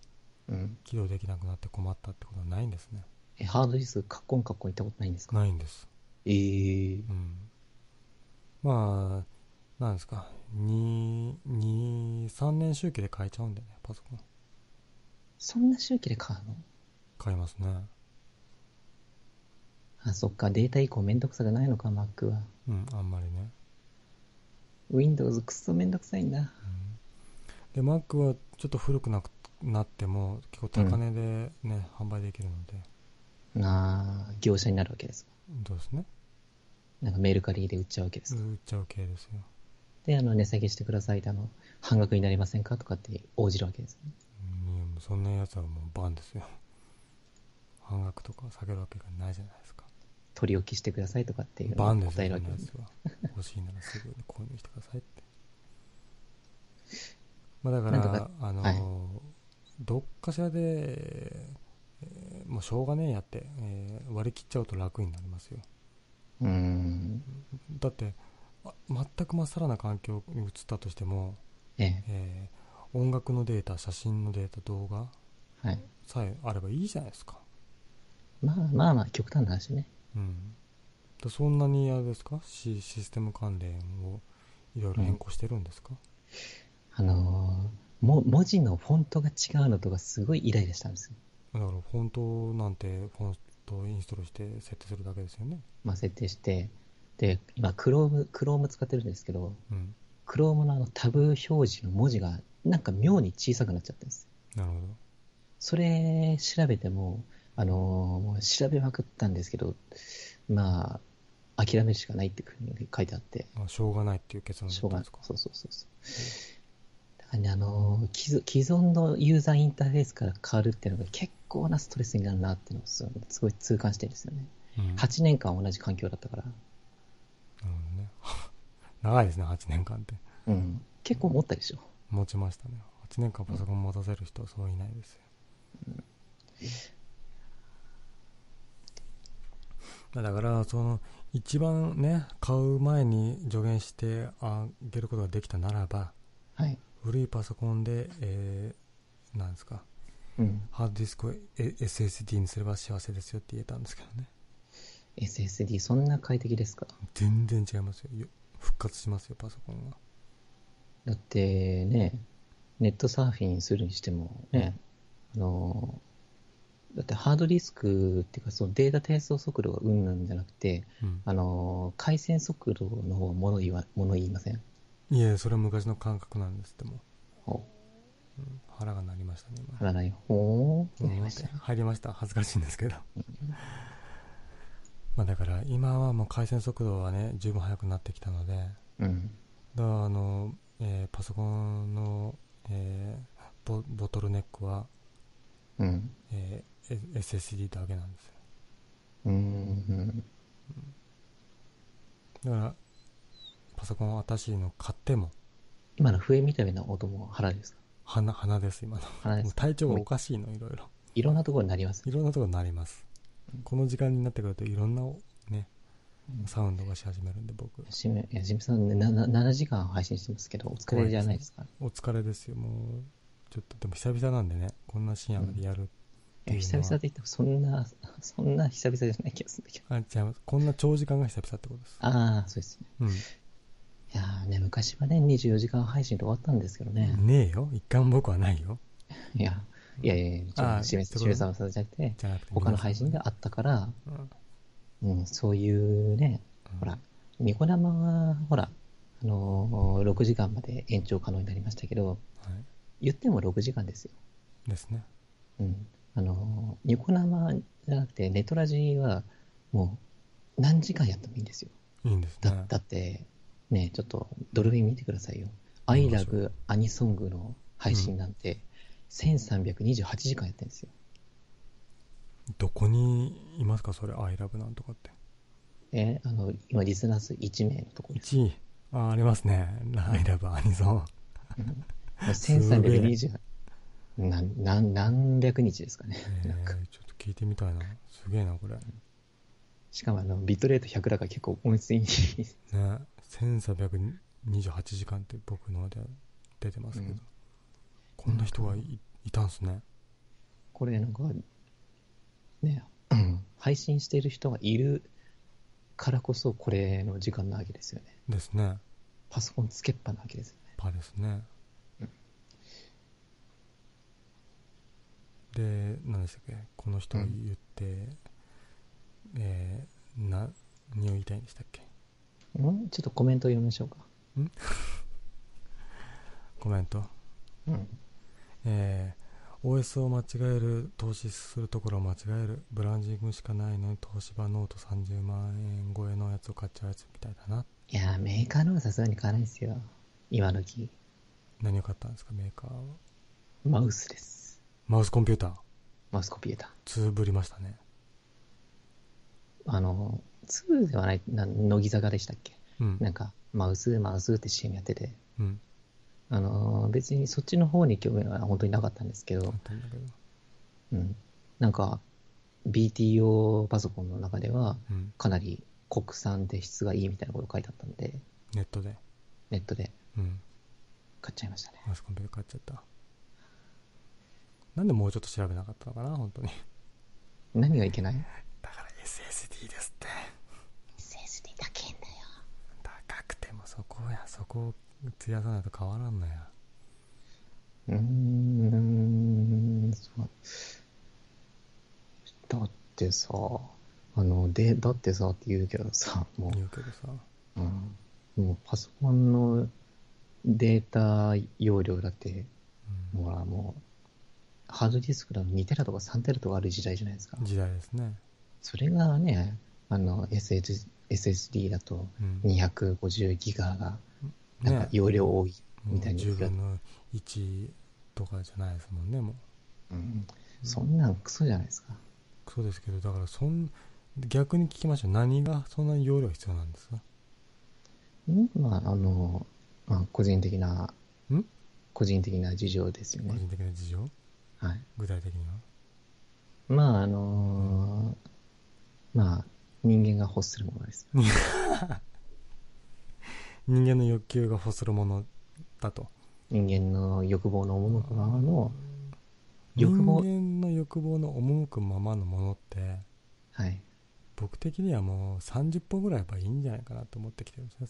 うん。起動できなくなって困ったってことはないんですね。え、ハードディスクカッコンカッコン行ったことないんですか？ないんです。ええうん。まあなんですか。23年周期で買えちゃうんでねパソコン。そんな周期で買うの？買いますねあ、そっか、データ移行めんどくさくないのか、Mac は。うんあんまりね。Windows くっそめんどくさいんだ。で Mac はちょっと古くなくなっても結構高値でね、販売できるので。ああ、業者になるわけですか。そうですね。なんかメルカリで売っちゃうわけですか。売っちゃう系ですよ。で、あの、値下げしてください。って、あの、半額になりませんかとかって応じるわけですね。うんそんなやつはもうバンですよ。半額とか下げるわけがないじゃない取り置きしてくださいとかっていうのバをンですよ答えるわけですそんなやつは欲しいならすぐに購入してくださいってまあだからかあのーはいどっかしらで、えーもうしょうがねえやって、えー割り切っちゃうと楽になりますようーん。だってあ全くまっさらな環境に移ったとしても、ええ。えー音楽のデータ写真のデータ動画はい。さえあればいいじゃないですかまあまあまあ、極端な話ね。うん。だそんなにあれですか？シシステム関連をいろいろ変更してるんですか、あのーも、文字のフォントが違うのとかすごいイライラしたんですよ。だからフォントなんてフォントをインストールして設定するだけですよね。まあ、設定して。で、今、Chrome、Chrome 使ってるんですけど、うん。Chrome のあのタブ表示の文字がなんか妙に小さくなっちゃってるんです。なるほど。それ調べても、あのーもう調べまくったんですけど、まあ、諦めるしかないっていうふうに書いてあって、まあ、しょうがないっていう結論しょうがない。ですか。そうそうそうそう。だからね、あのー既存既存のユーザーインターフェースから変わるっていうのが結構なストレスになるなっていうのをすすごい痛感してるんですよね。うん、なる8年間同じ環境だったから、ほどね。長いですね8年間って。うん、結構思ったでしょ。持ちましたね。8年間パソコン持たせる人はそういないですよ、まあだからその一番ね買う前に助言してあげることができたならばはい。古いパソコンで、えーなんですかうん。ハードディスクをえ SSD にすれば幸せですよって言えたんですけどね。SSD、そんな快適ですか？全然違いますよ。よ復活しますよパソコンが。だってね、ネットサーフィンするにしてもね、あの、だってハードディスクっていうかそのデータ転送速度がうんぬんじゃなくて、うんあの、回線速度の方がもの言わ、もの言いませんいえそれは昔の感覚なんですってもほう、うん腹が鳴りましたね今う。らない。ほー。うんなりましたよ入りました恥ずかしいんですけど まあだから今はもう回線速度はね十分速くなってきたのでうん。だからあの、えーパソコンの、えーボボトルネックは、うん。えー SSD だけなんですようん。だからパソコン新しいの買っても今の笛みたいな音も腹ですか鼻鼻です今の腹です体調がおかしいのいろいろいろんなところになります。いろんなところになりますこの時間になってくるといろんなねサウンドがし始めるんで僕しめ、や、ジムさん、ね、なな7時間配信してますけど、お疲れじゃないですか。お疲れですよもうちょっとでも久々なんでねこんな深夜までやるって久々って言っても、そんな、そんな久々じゃない気がするんだけど。あ違いますこんな長時間が久々ってことですああ、そうですね。うんいやーね、昔はね、24時間配信で終わったんですけどね。ねえよ一回も僕はないよいや、いやいやいや、しめさまさんじゃなくて、他の配信であったから、うんうん、そういうね、ほら、ニコ生は、ほら、あのー6時間まで延長可能になりましたけど、はい言っても6時間ですよ。ですねうん。あのーニコ生じゃなくて、ネトラジは、もう、何時間やってもいいんですよ。いいんですだねだって、ね、ちょっと、ドルビー見てくださいよ。アイラグアニソングの配信なんて、1328時間やってるんですよ。どこにいますかそれ iLove なんとかってえ、あの、今リスナー数1名のところです。1位。あ、ありますね。アイラブアニソン。1320、なん、なん、何百日ですかね。えなんかー、ちょっと聞いてみたいな。すげえな、これ。ね。しかもあの、ビットレート100だから結構音質いい。1328時間って僕ので出てますけど。うんこんな人がいいたんすね。これなんか、ね、う ん配信してる人がいるからこそこれの時間なわけですよね。ですね。パソコンつけっぱなわけですよね。パですねうん。で、何でしたっけ？この人が言って、えー、な、何を言いたいんでしたっけ？ん？ちょっとコメント読みましょうか。コメント？うん。えー、OS を間違える、投資するところを間違える、ブランディングしかないのに東芝ノート30万円超えのやつを買っちゃうやつみたいだな。いやー、メーカーのはさすがに買わないですよ。今時。何を買ったんですか、メーカーは。マウスです。マウスコンピューター。マウスコンピューター。つぶりましたね。あの、2ではない、な乃木坂でしたっけ？うん。なんか、マウス、マウスって CM やってて、うん。あのー別にそっちの方に興味は本当になかったんですけど。うん。なんか、BTO パソコンの中では、うん。かなり国産で質がいいみたいなこと書いてあったんで、ネットで。ネットでうん。買っちゃいましたね。マウスコンピューター買っちゃった。なんでもうちょっと調べなかったのかな、本当に。何がいけない？だから SSD ですって。?SSD だけんだよ。高くてもそこや、そこを費やさないと変わらんのや。うーん、そう。だってさ、あの、で、だってさって言うけどさ、も言うけどさ。う、うん、もうパソコンのデータ容量だって、うんほらもう、ハードディスクだと2テラとか3テラとかある時代じゃないですか。時代ですね。それがね、あの、SS SSD だとうん。250ギガが、なんかね容量多い。みたいに10分の1とかじゃないですもんね、もう。うん、そんなんクソじゃないですか。そうですけど、だからそん、逆に聞きましょう。何がそんなに容量必要なんですか？んまあ、あの、まあ、個人的な、ん？個人的な事情ですよね。個人的な事情？はい。具体的には？まあ、あのーまあ、人間が欲するものです。人間の欲求が欲するものだと。人間の欲望の赴くままの、欲望人間の欲望の赴くままのものって、はい。僕的にはもう30本ぐらいやっぱいいんじゃないかなと思ってきてるんですね、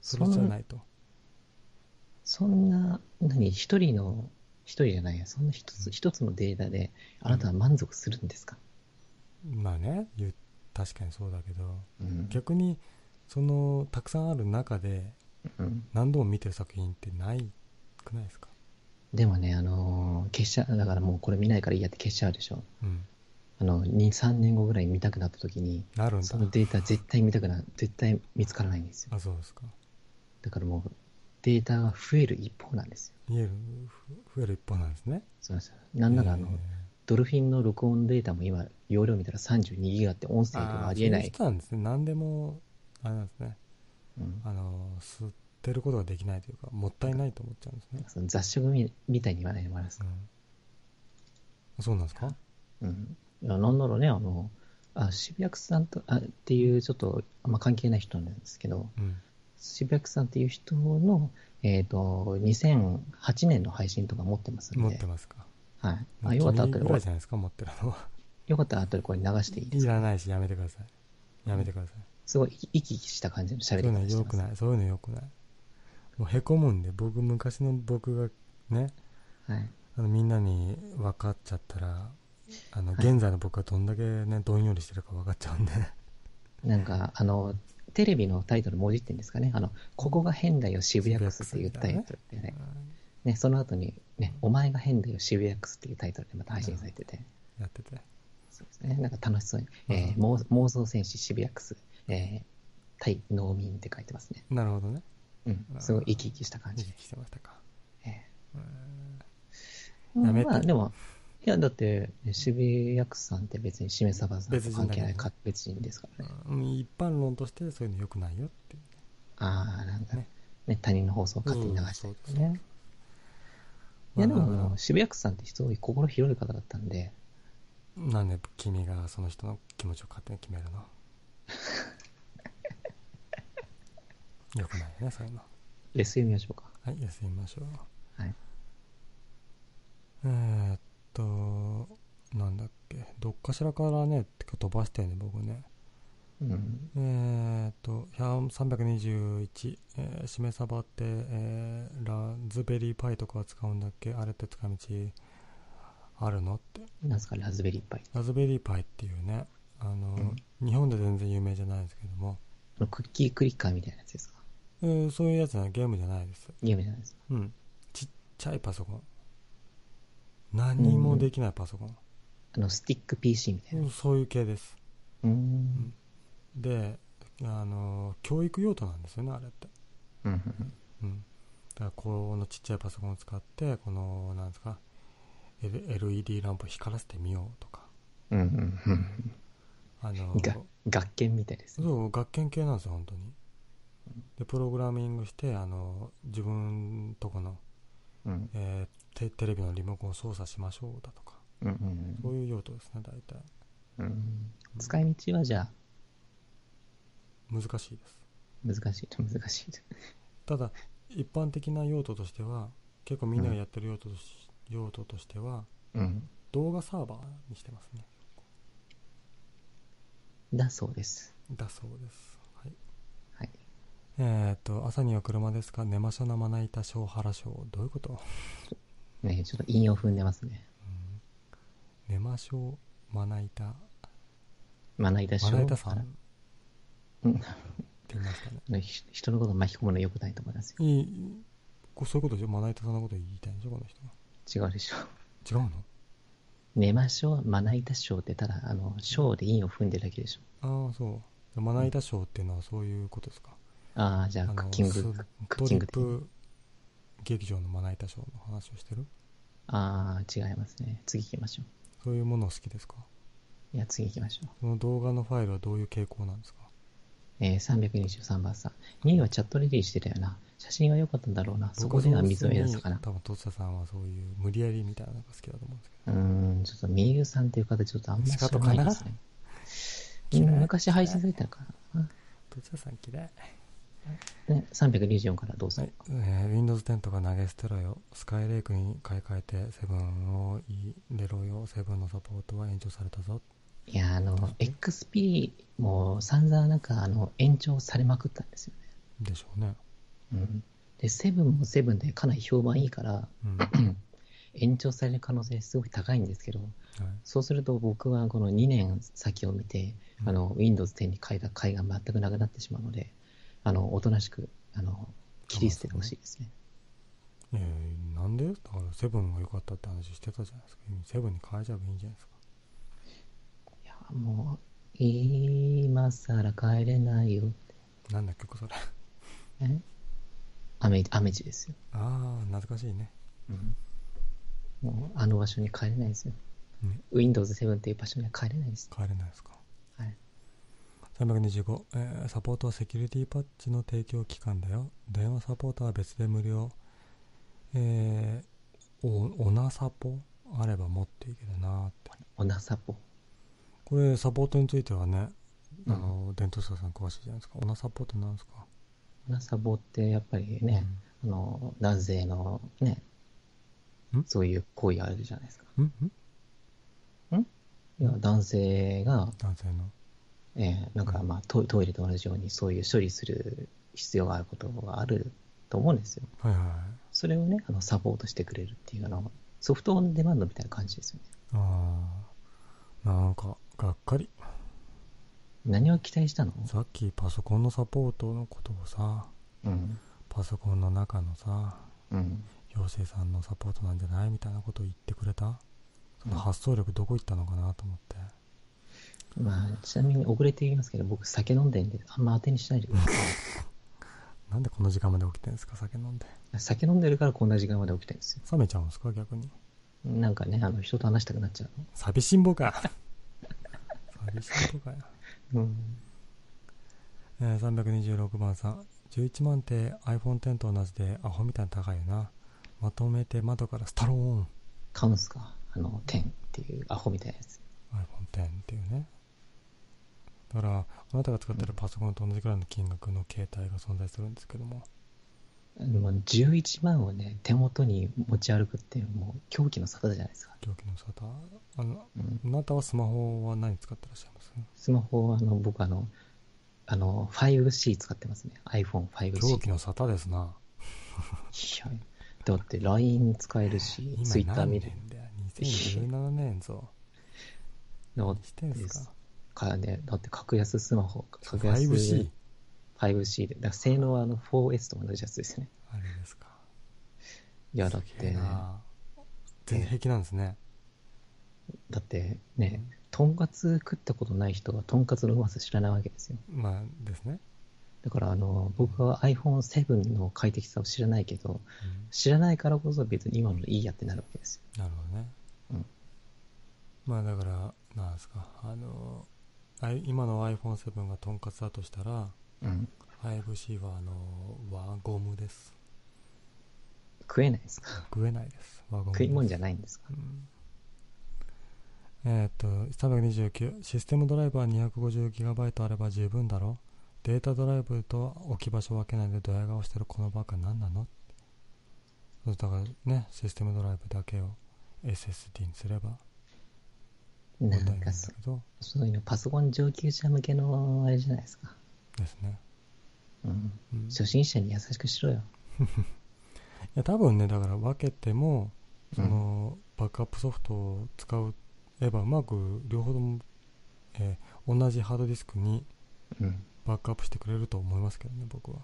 それじゃないと。そんな、何、一人の、一人じゃないや、そんな一つ、一つのデータで、あなたは満足するんですか、まあね、言う確かにそうだけど、うん、逆に、その、たくさんある中で、うん。何度も見てる作品ってないくないですか？でもね、あのー消しちゃう、だからもうこれ見ないからいいやって消しちゃうでしょ。うん。あの、2、3年後ぐらい見たくなった時に、なるんだそ。のデータ絶対見たくな、絶対見つからないんですよ。あ、そうですか。だからもう、データが増える一方なんですよ。言える、ふ増える一方なんですね。そうですよ。なんならあの、えードルフィンの録音データも今、容量見たら32ギガって音声ではありえない。そうなんですね。何でも、あれなんですね。うんあの、吸ってることができないというか、もったいないと思っちゃうんですね。その雑食みみたいに言わないでもらえますか。うん。そうなんですか？うん。いや、なんだろうね、あの、あ渋谷区さんとあっていうちょっとあんま関係ない人なんですけど、うん。渋谷区さんっていう人の、えっ、と、2008年の配信とか持ってますんで、持ってますか。はい。あ、よかったら後でじゃないですか、持ってるのは。よかったら後でこれ流していいですか？いらないし、やめてください。やめてください。すごい生き生きした感じの喋りそういうの方してます。良くない。そういうの良くない。もうへこむんで、僕、昔の僕がね、はい。あのみんなに分かっちゃったら、あの、はい現在の僕がどんだけね、どんよりしてるか分かっちゃうんで。なんか、あの、テレビのタイトルもじってんですかね。あの、ここが変だよ、渋谷クスっていうタイトルでね。ね、その後に、ね、お前が変だよ、渋谷クスっていうタイトルでまた配信されてて。やってて。そうですね。なんか楽しそうに。えーうん妄妄想戦士渋谷クス、えー、対農民って書いてますね。なるほどね。うん。すごい生き生きした感じ意識してましたか。えやめてまあでも、いや、だって、渋谷区さんって別にしめさばさん関係ないか別人ですからね。うん。一般論としてそういうの良くないよっていうああ、なんかね。ね、他人の放送を勝手に流したりとかね。いや、でまあも、渋谷区さんってすごい心広い方だったんで、なんで君がその人の気持ちを勝手に決めるの？よくないよねそういうの。レス読みましょうか。はい休みましょう。はい。えー、っとなんだっけどっかしらからねてか飛ばしてね僕ね。うん。えー、っと100 321、えー、しめ鯖って、えーラズベリーパイとかは使うんだっけ？あれって使い道あるのって。なんすか、ラズベリーパイ。ラズベリーパイっていうねあの、日本で全然有名じゃないですけども、クッキークリッカーみたいなやつですか？えーそういうやつはゲームじゃないです。ゲームじゃないですか。うん。ちっちゃいパソコン何もできないパソコン、あの、スティック PC みたいな。そういう系です。うーん。であの教育用途なんですよねあれって。うん。だからこのちっちゃいパソコンを使ってこのなんですか L- LED ランプを光らせてみようとか。うん。うん。うん。あのが学研みたいですね。そう学研系なんですよ本当に。でプログラミングしてあの自分とこの、うん。えーテテレビのリモコンを操作しましょうだとか。うんうんそういう用途ですね大体。うん使い道はじゃあ、難しいです。難しいと難しい。と。ただ一般的な用途としては結構みんながやってる用途とし,、用途としてはうん。動画サーバーにしてますね。だそうです。だそうです。はい。はい。えっ、と朝には車ですか？寝ましょなまな板小原小どういうこと？ねちょっと韻を踏んでますね。寝ましょう。まな板。まな板ま賞な板さん？ってうん。言いましたね。人のこと巻き込むの良くないと思いますよ。いいこそういうことでしょ？まな板さんのこと言いたいんでしょこの人は。違うでしょ。違うの？寝ましょう、まな板賞ってただ、あの、賞で韻を踏んでるだけでしょ。ああそう。まな板賞っていうのはそういうことですか？ああ、じゃあ、クッキングス、クッキング劇場のまな板賞の話をしてる？ああ、違いますね。次行きましょそういうものを好きですか？う。いや、次行きましょう。その動画のファイルはどういう傾向なんですか？えー、323番さん。2位はチャットレディしてたよな。写真が良かったんだろうな。そこでは水を得たかな。多分トツさんはそういう無理やりみたいなのが好きだと思うんですけうーん、ちょっと、みゆさんっていう方、ちょっとあんまり知らなないですね。うん昔配信されたかな。どトツさん嫌い？ね、324からどうぞ。はい、えー Windows 10とか投げ捨てろよ。スカイレイクに買い替えて7を入れろよ。7のサポートは延長されたぞ。いや、あの、XP も散々なんか、あの、延長されまくったんですよでしょうね。ね。うん。で、7も7でかなり評判いいから、うん。はい。延長される可能性すごい高いんですけど、そうすると僕はこの2年先を見て、うんあの、Windows 10に変えた甲斐が全くなくなってしまうので、あの、おとなしく、あの、切り捨ててほしいですね。えー、なんで？だから7が良かったって話してたじゃないですか。7に変えちゃえばいいんじゃないですか。いや、もう、今更帰れないよ。なんだっけ、それ。え？アメ、アメジですよ。ああ、懐かしいね。うん。もう、あの場所に帰れないですよ。ね Windows 7っていう場所には帰れないです。変えれないですか。はい。325、えーサポートはセキュリティパッチの提供期間だよ。電話サポートは別で無料。えー、お、オナサポあれば持っていけるなって。オナサポ。これ、サポートについてはね、あの、伝統者さん詳しいじゃないですか。オナサポって何ですか？オナサポってやっぱりね、あの、男性のねん、そういう行為あるじゃないですか。うん？ん？いや男性が、男性の。えーなんかまあトトイレと同じようにそういう処理する必要があることがあると思うんですよ。はいはい。それをね、あのサポートしてくれるっていうあの、ソフトオンデマンドみたいな感じですよね。ああ、なんか、がっかり。何を期待したの？さっきパソコンのサポートのことをさ、うん。パソコンの中のさ、うん。妖精さんのサポートなんじゃない？みたいなことを言ってくれたその発想力どこ行ったのかなと思って。まあ、ちなみに遅れて言いますけど、僕酒飲んでんで、あんま当てにしないでくださなんでこの時間まで起きてるんですか酒飲んで。い。酒飲んでるからこんな時間まで起きてるんですよ。冷めちゃうんですか逆に。なんかね、あの、人と話したくなっちゃ寂しんぼか。寂しんぼかよ。うの。うん。えー、326番さん。11万って iPhone X と同じでアホみたいに高いよな。まとめて窓からスタローン。買うんすか？あの、10っていうアホみたいなやつ。iPhone X っていうね。だから、あなたが使ってるパソコンと同じくらいの金額の携帯が存在するんですけども。あの11万をね、手元に持ち歩くっていうもう狂気の沙汰じゃないですか。狂気の沙汰？あの、うん、あなたはスマホは何使ってらっしゃいます？スマホはあの、僕あの、あの、5C 使ってますね。iPhone5C。狂気の沙汰ですな。いやだって LINE 使えるし、今 Twitter 何見る。年だよ？2017年ぞ。だ何してんすか？からね、だって格安スマホ、格安 5C。5C で。だから性能はあの 4S と同じやつですね。あれですか。いや、だって、な全然平気なんですね。だってね、とんかつ食ったことない人はとんかつのうまさ知らないわけですよ。まあですね。だからあの、僕は iPhone7 の快適さを知らないけど、うん知らないからこそ別に今のいいやってなるわけですよ。なるほどね。うんまあだから、なんですか。あの、今の iPhone7 がとんかつだとしたら、うん。5C はあの、輪ゴムです。食えないですか？食えないです。輪ゴム。食い物じゃないんですか？うんえーっと、329、システムドライバー 250GB あれば十分だろ？データドライブと置き場所分けないでドヤ顔してるこのバカ何なの？だからね、システムドライブだけを SSD にすれば問な題ないんだんかそけど、そういうのパソコン上級者向けのあれじゃないですか。ですね。うん。うん、い初心者に優しくしろよ。や、多分ね、だから分けても、その、バックアップソフトを使えばうまく両方とも、えー同じハードディスクにうん。バックアップしてくれると思いますけどね、僕は。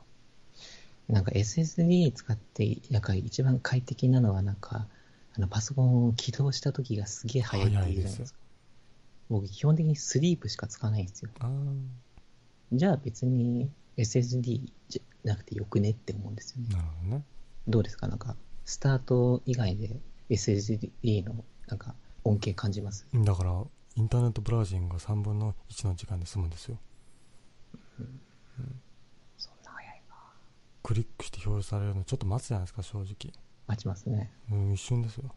なんか SSD 使って、なんか一番快適なのはなんか、あのパソコンを起動した時がすげえ早いって言うじゃないですか。僕基本的にスリープしか使わないんですよ。じゃあ別に SSD じゃなくてよくねって思うんですよね。なるほどね。どうですか？なんか、スタート以外で SSD のなんか恩恵感じます？だから、インターネットブラウジングが3分の1の時間で済むんですよ。そんな早いな。クリックして表示されるのちょっと待つじゃないですか、正直。待ちますね。うん、一瞬ですよ。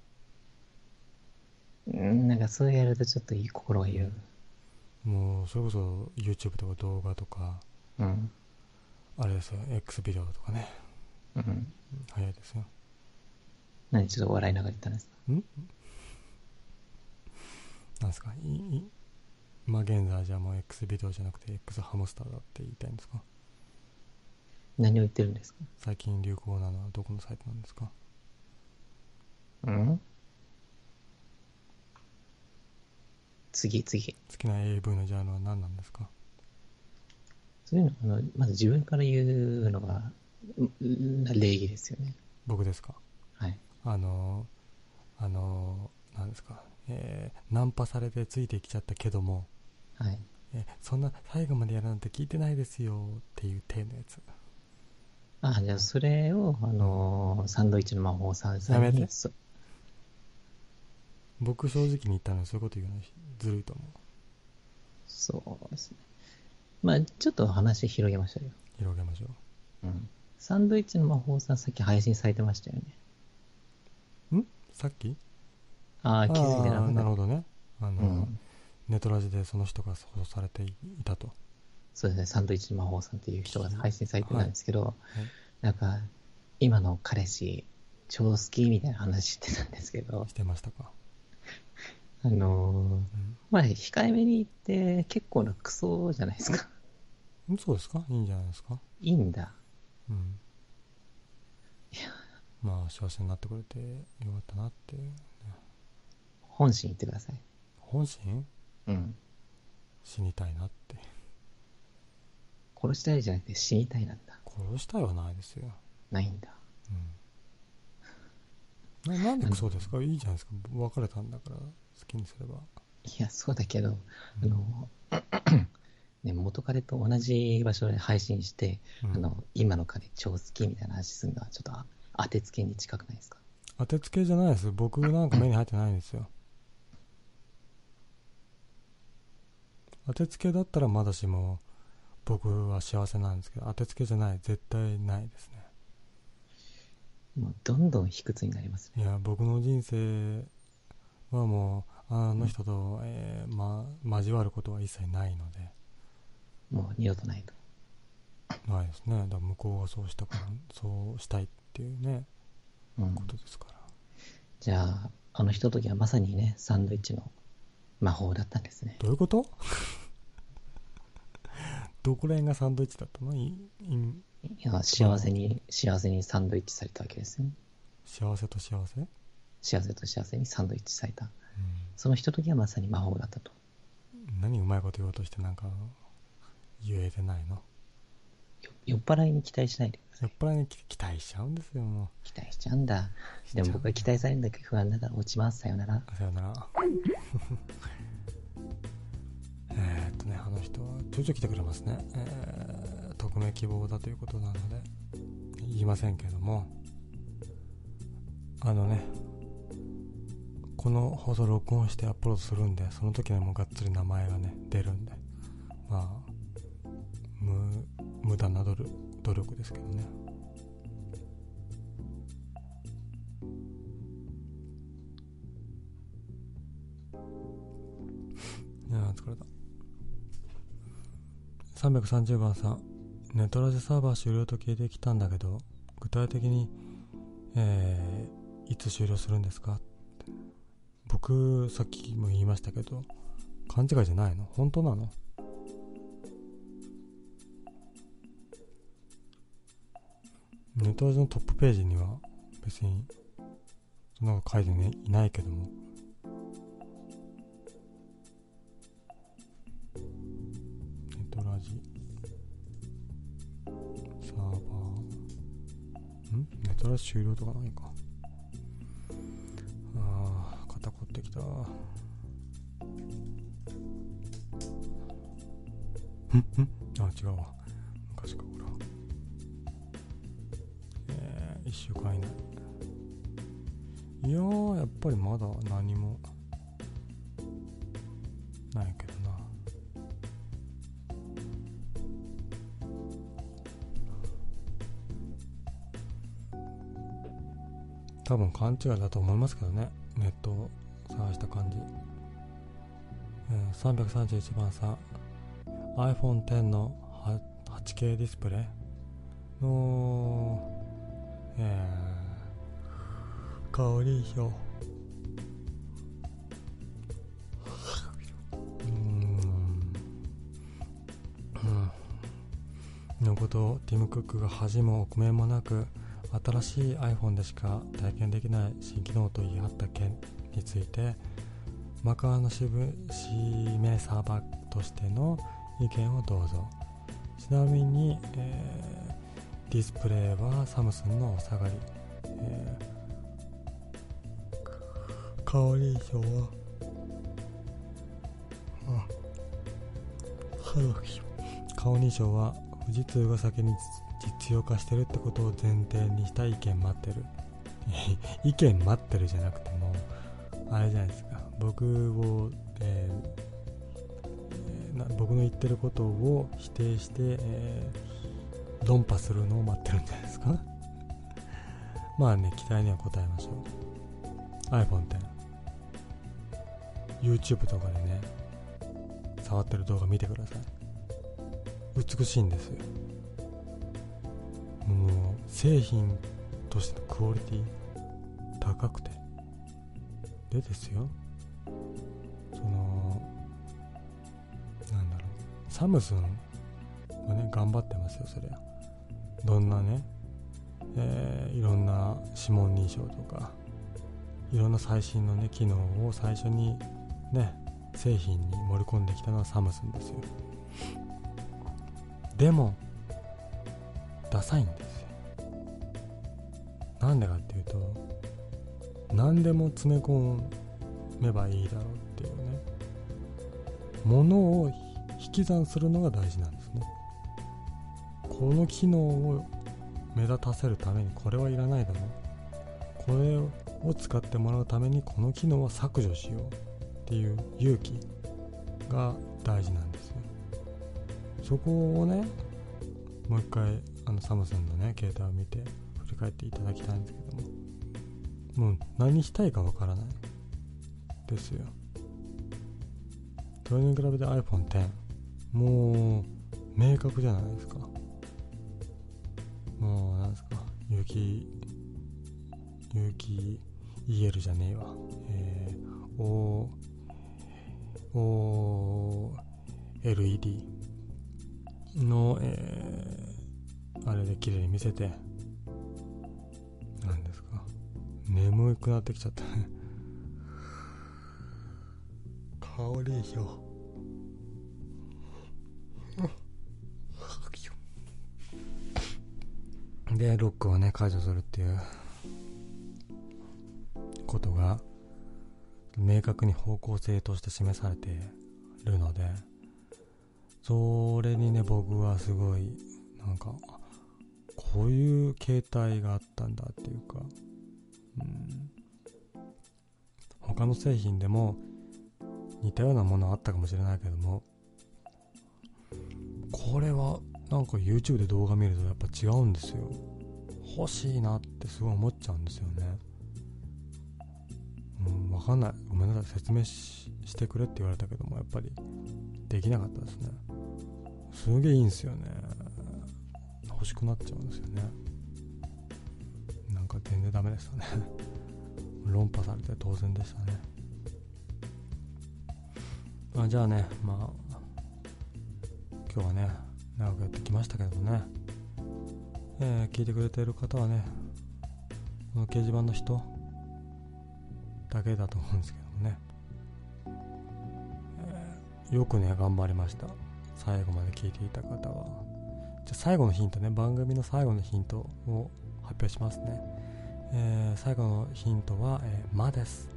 うん、なんかそうやるとちょっといい心が揺るもう、それこそ YouTube とか動画とか、ぐ。うん。あれですよ、X ビデオとかね、うん。うん早いですよ。何ちょっと笑いながら言ったんですか？ん？なんですか？いい今現在じゃもう X ビデオじゃなくて X ハムスターだって言いたいんですか？何を言ってるんですか？最近流行なのはどこのサイトなんですか？うん？次、次。好きな AV のジャンルは何なんですか？そういうの、あのまず自分から言うのが、うん礼儀ですよね。僕ですか？はい。あのあのなんですか、えーナンパされてついてきちゃったけども、はい。えそんな最後までやるなんて聞いてないですよっていう体のやつあ、じゃあそれを、あのーサンドイッチの魔法さんさんにやめてそ僕正直に言ったのにそういうこと言うのずるいと思うそうですね。まあちょっと話広げましょうよ。広げましょうん。サンドイッチの魔法さんさっき配信されてましたよね。う。ん？さっき？ああ、気づいてなかった。なるほどね。あの、うん。ネトラジでその人が放送されていたと。そうですね、サンドイッチの魔法さんっていう人が配信されてたんですけど、いなんか、今の彼氏、超好きみたいな話してたんですけど、してましたか？あのーうんまあ、控えめに言って結構なクソじゃないですか。うん、そうですか？いいんじゃないですか？いいんだ。うん。いやまあ、幸せになってくれてよかったなっていう。本心言ってください。本心？うん。死にたいなって。殺したいじゃなくて死にたいなんだ。殺したいはないですよ。ないんだ。うん。ななんでクソですか？いいじゃないですか。別れたんだから好きにすれば。いや、そうだけど、あの、ね、元彼と同じ場所で配信して、うん。あの、今の彼超好きみたいな話するのはちょっとあ当てつけに近くないですか？当てつけじゃないです。僕なんか目に入ってないんですよ。当てつけだったらまだしも僕は幸せなんですけど当てつけじゃない。絶対ないですね。もうどんどん卑屈になりますね。いや僕の人生はもうあの人と、えーま、交わることは一切ないのでもう二度とないと。ないですねだから向こうがそうしたからそうしたいっていうねうんこ。とですからじゃあ、あのひとときはまさにね、サンドイッチの魔法だったんですね。どういうこと？どこら辺がサンドイッチだったの？いいいや、幸せに、幸せにサンドイッチされたわけですよね。幸せと幸せ、うん、幸せと幸せにサンドイッチされた。そのひとときはまさに魔法だったと。何うまいこと言おうとしてなんか言えてないの？よ酔っ払いに期待しないでください。酔っ払いに期期待しちゃうんですよも期待しちゃうんだ。でも僕は期待されるんだけど不安だから落ちます。さよなら。うさよなら えーっとねあの人はちょいちょい来てくれますね、えー匿名希望だということなので言いませんけどもあのねこの放送録音してアップロードするんでその時にはもうがっつり名前がね出るんで。まあ無無駄な努力努力ですけどね。いや疲れた。330番さんネトラジサーバー終了と聞いてきたんだけど具体的に、えーいつ終了するんですか？僕さっきも言いましたけど勘違いじゃないの？本当なの？ネットラジのトップページには別にそんなの書いて、ね、いないけども。ネトラジ。サーバー。ん？ネットラジ終了とかないか。肩凝ってきた。うん？うん？あ違うわ。昔かほら。えー、1週間以内。いやーやっぱりまだ何もないけどな。多分勘違いだと思いますけどね。ネットを探した感じ、えー、331番さん iPhone X の 8K ディスプレイの、えー、香り表うーん。うのことをティム・クックが恥も臆面もなく新しい iPhone でしか体験できない新機能と言い張った件についてマカーの指名サーバーとしての意見をどうぞ。ちなみに、えーディスプレイはサムスンのお下がり、えー、香り賞は顔認証は富士通が先に実用化してるってことを前提にした意見待ってる。意見待ってるじゃなくてもあれじゃないですか。僕を、えーえーな僕の言ってることを否定して、えー論破するのを待ってるんじゃないですか。まあね期待には応えましょう。iPhone X YouTube とかでね触ってる動画見てください。美しいんですよ。もう製品としてのクオリティ高くてでですよ。そのなんだろう。サムスンはね頑張ってますよそりゃ。どんなね、えーいろんな指紋認証とかいろんな最新のね機能を最初にね製品に盛り込んできたのはサムスンですよ。でもダサいんですよ。なんでかっていうと何でも詰め込めばいいだろうっていうね。ものを引き算するのが大事なんですね。この機能を目立たせるためにこれはいらないだろう。これを使ってもらうためにこの機能は削除しようっていう勇気が大事なんですよ。そこをねもう一回あのサムスンのね携帯を見て振り返っていただきたいんですけども。もう何したいかわからない。ですよ。それに比べて iPhone10 もう明確じゃないですか。もうなんですか。有機有機 EL じゃねえわ。えー、O O LED の、えー、あれで綺麗に見せて。何ですか？眠くなってきちゃった。ね 香りいよ。でロックをね解除するっていう。ことが明確に方向性として示されてるのでそれにね僕はすごいなんかこういう携帯があったんだっていうか、うん、他の製品でも似たようなものあったかもしれないけども。これはなんか YouTube で動画見るとやっぱ違うんですよ。欲しいなってすごい思っちゃうんですよね。うん分かんない。ごめんなさい。説明してくれって言われたけどもやっぱりできなかったですね。すげえいいんですよね。欲しくなっちゃうんですよね。なんか全然ダメでしたね。論破されて当然でしたね。あじゃあねまあ今日はね長くやってきましたけどもね、えー、聞いてくれてる方はねこの掲示板の人だけだと思うんですけどもね、えー、よくね頑張りました。最後まで聞いていた方は。じゃ最後のヒントね番組の最後のヒントを発表しますね、えー、最後のヒントは「えー、ま」です。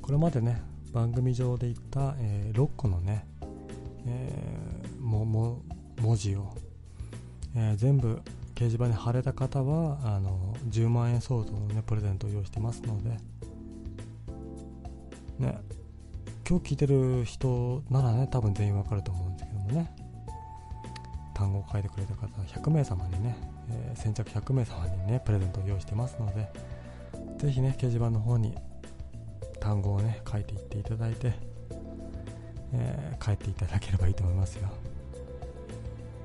これまでね番組上で言った、えー、6個のね、えー、もも文字を、えー、全部掲示板に貼れた方はあの10万円相当の、ね、プレゼントを用意してますので、ね、今日聞いてる人ならね多分全員わかると思うんですけどもね。単語を書いてくれた方100名様にね、えー、先着100名様にねプレゼントを用意してますのでぜひね掲示板の方に単語をね書いていっていただいて、えー、帰っていただければいいと思いますよ、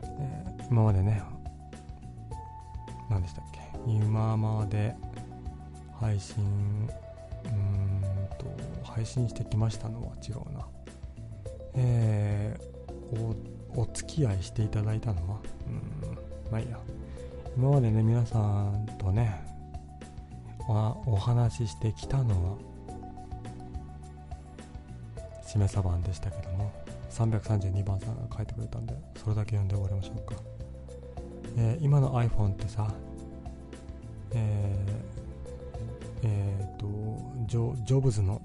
えー、今までね何でしたっけ？今まで配信うんと配信してきましたのは違うな。えー、お付き合いしていただいたのは？うんまあいいや。今までね皆さんとねお話ししてきたのはしめさ番でしたけども332番さんが書いてくれたんでそれだけ読んで終わりましょうか、えー、今の iPhone ってさえー、えー、とジョジョブズの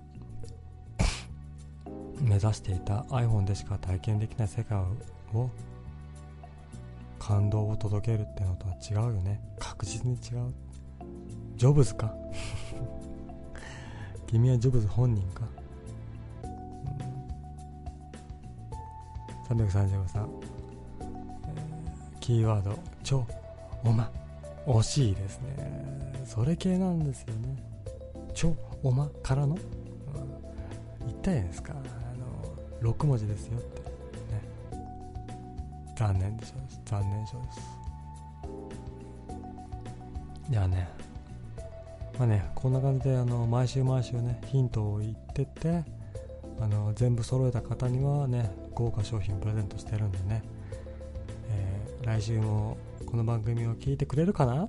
目指していた iPhone でしか体験できない世界を感動を届けるってのとは違うよね。確実に違う。ジョブズか？君はジョブズ本人か？335さん、えー、キーワード「ちょおま」惜しいですね。それ系なんですよね「ちょおま」からの、うん、言ったじゃないですか。6文字ですよって。ね。残念でしょうです。残念賞です。いやね。まあねこんな感じであの毎週毎週ねヒントを言ってってあの全部揃えた方にはね豪華商品プレゼントしてるんでね、えー、来週もこの番組を聞いてくれるかな？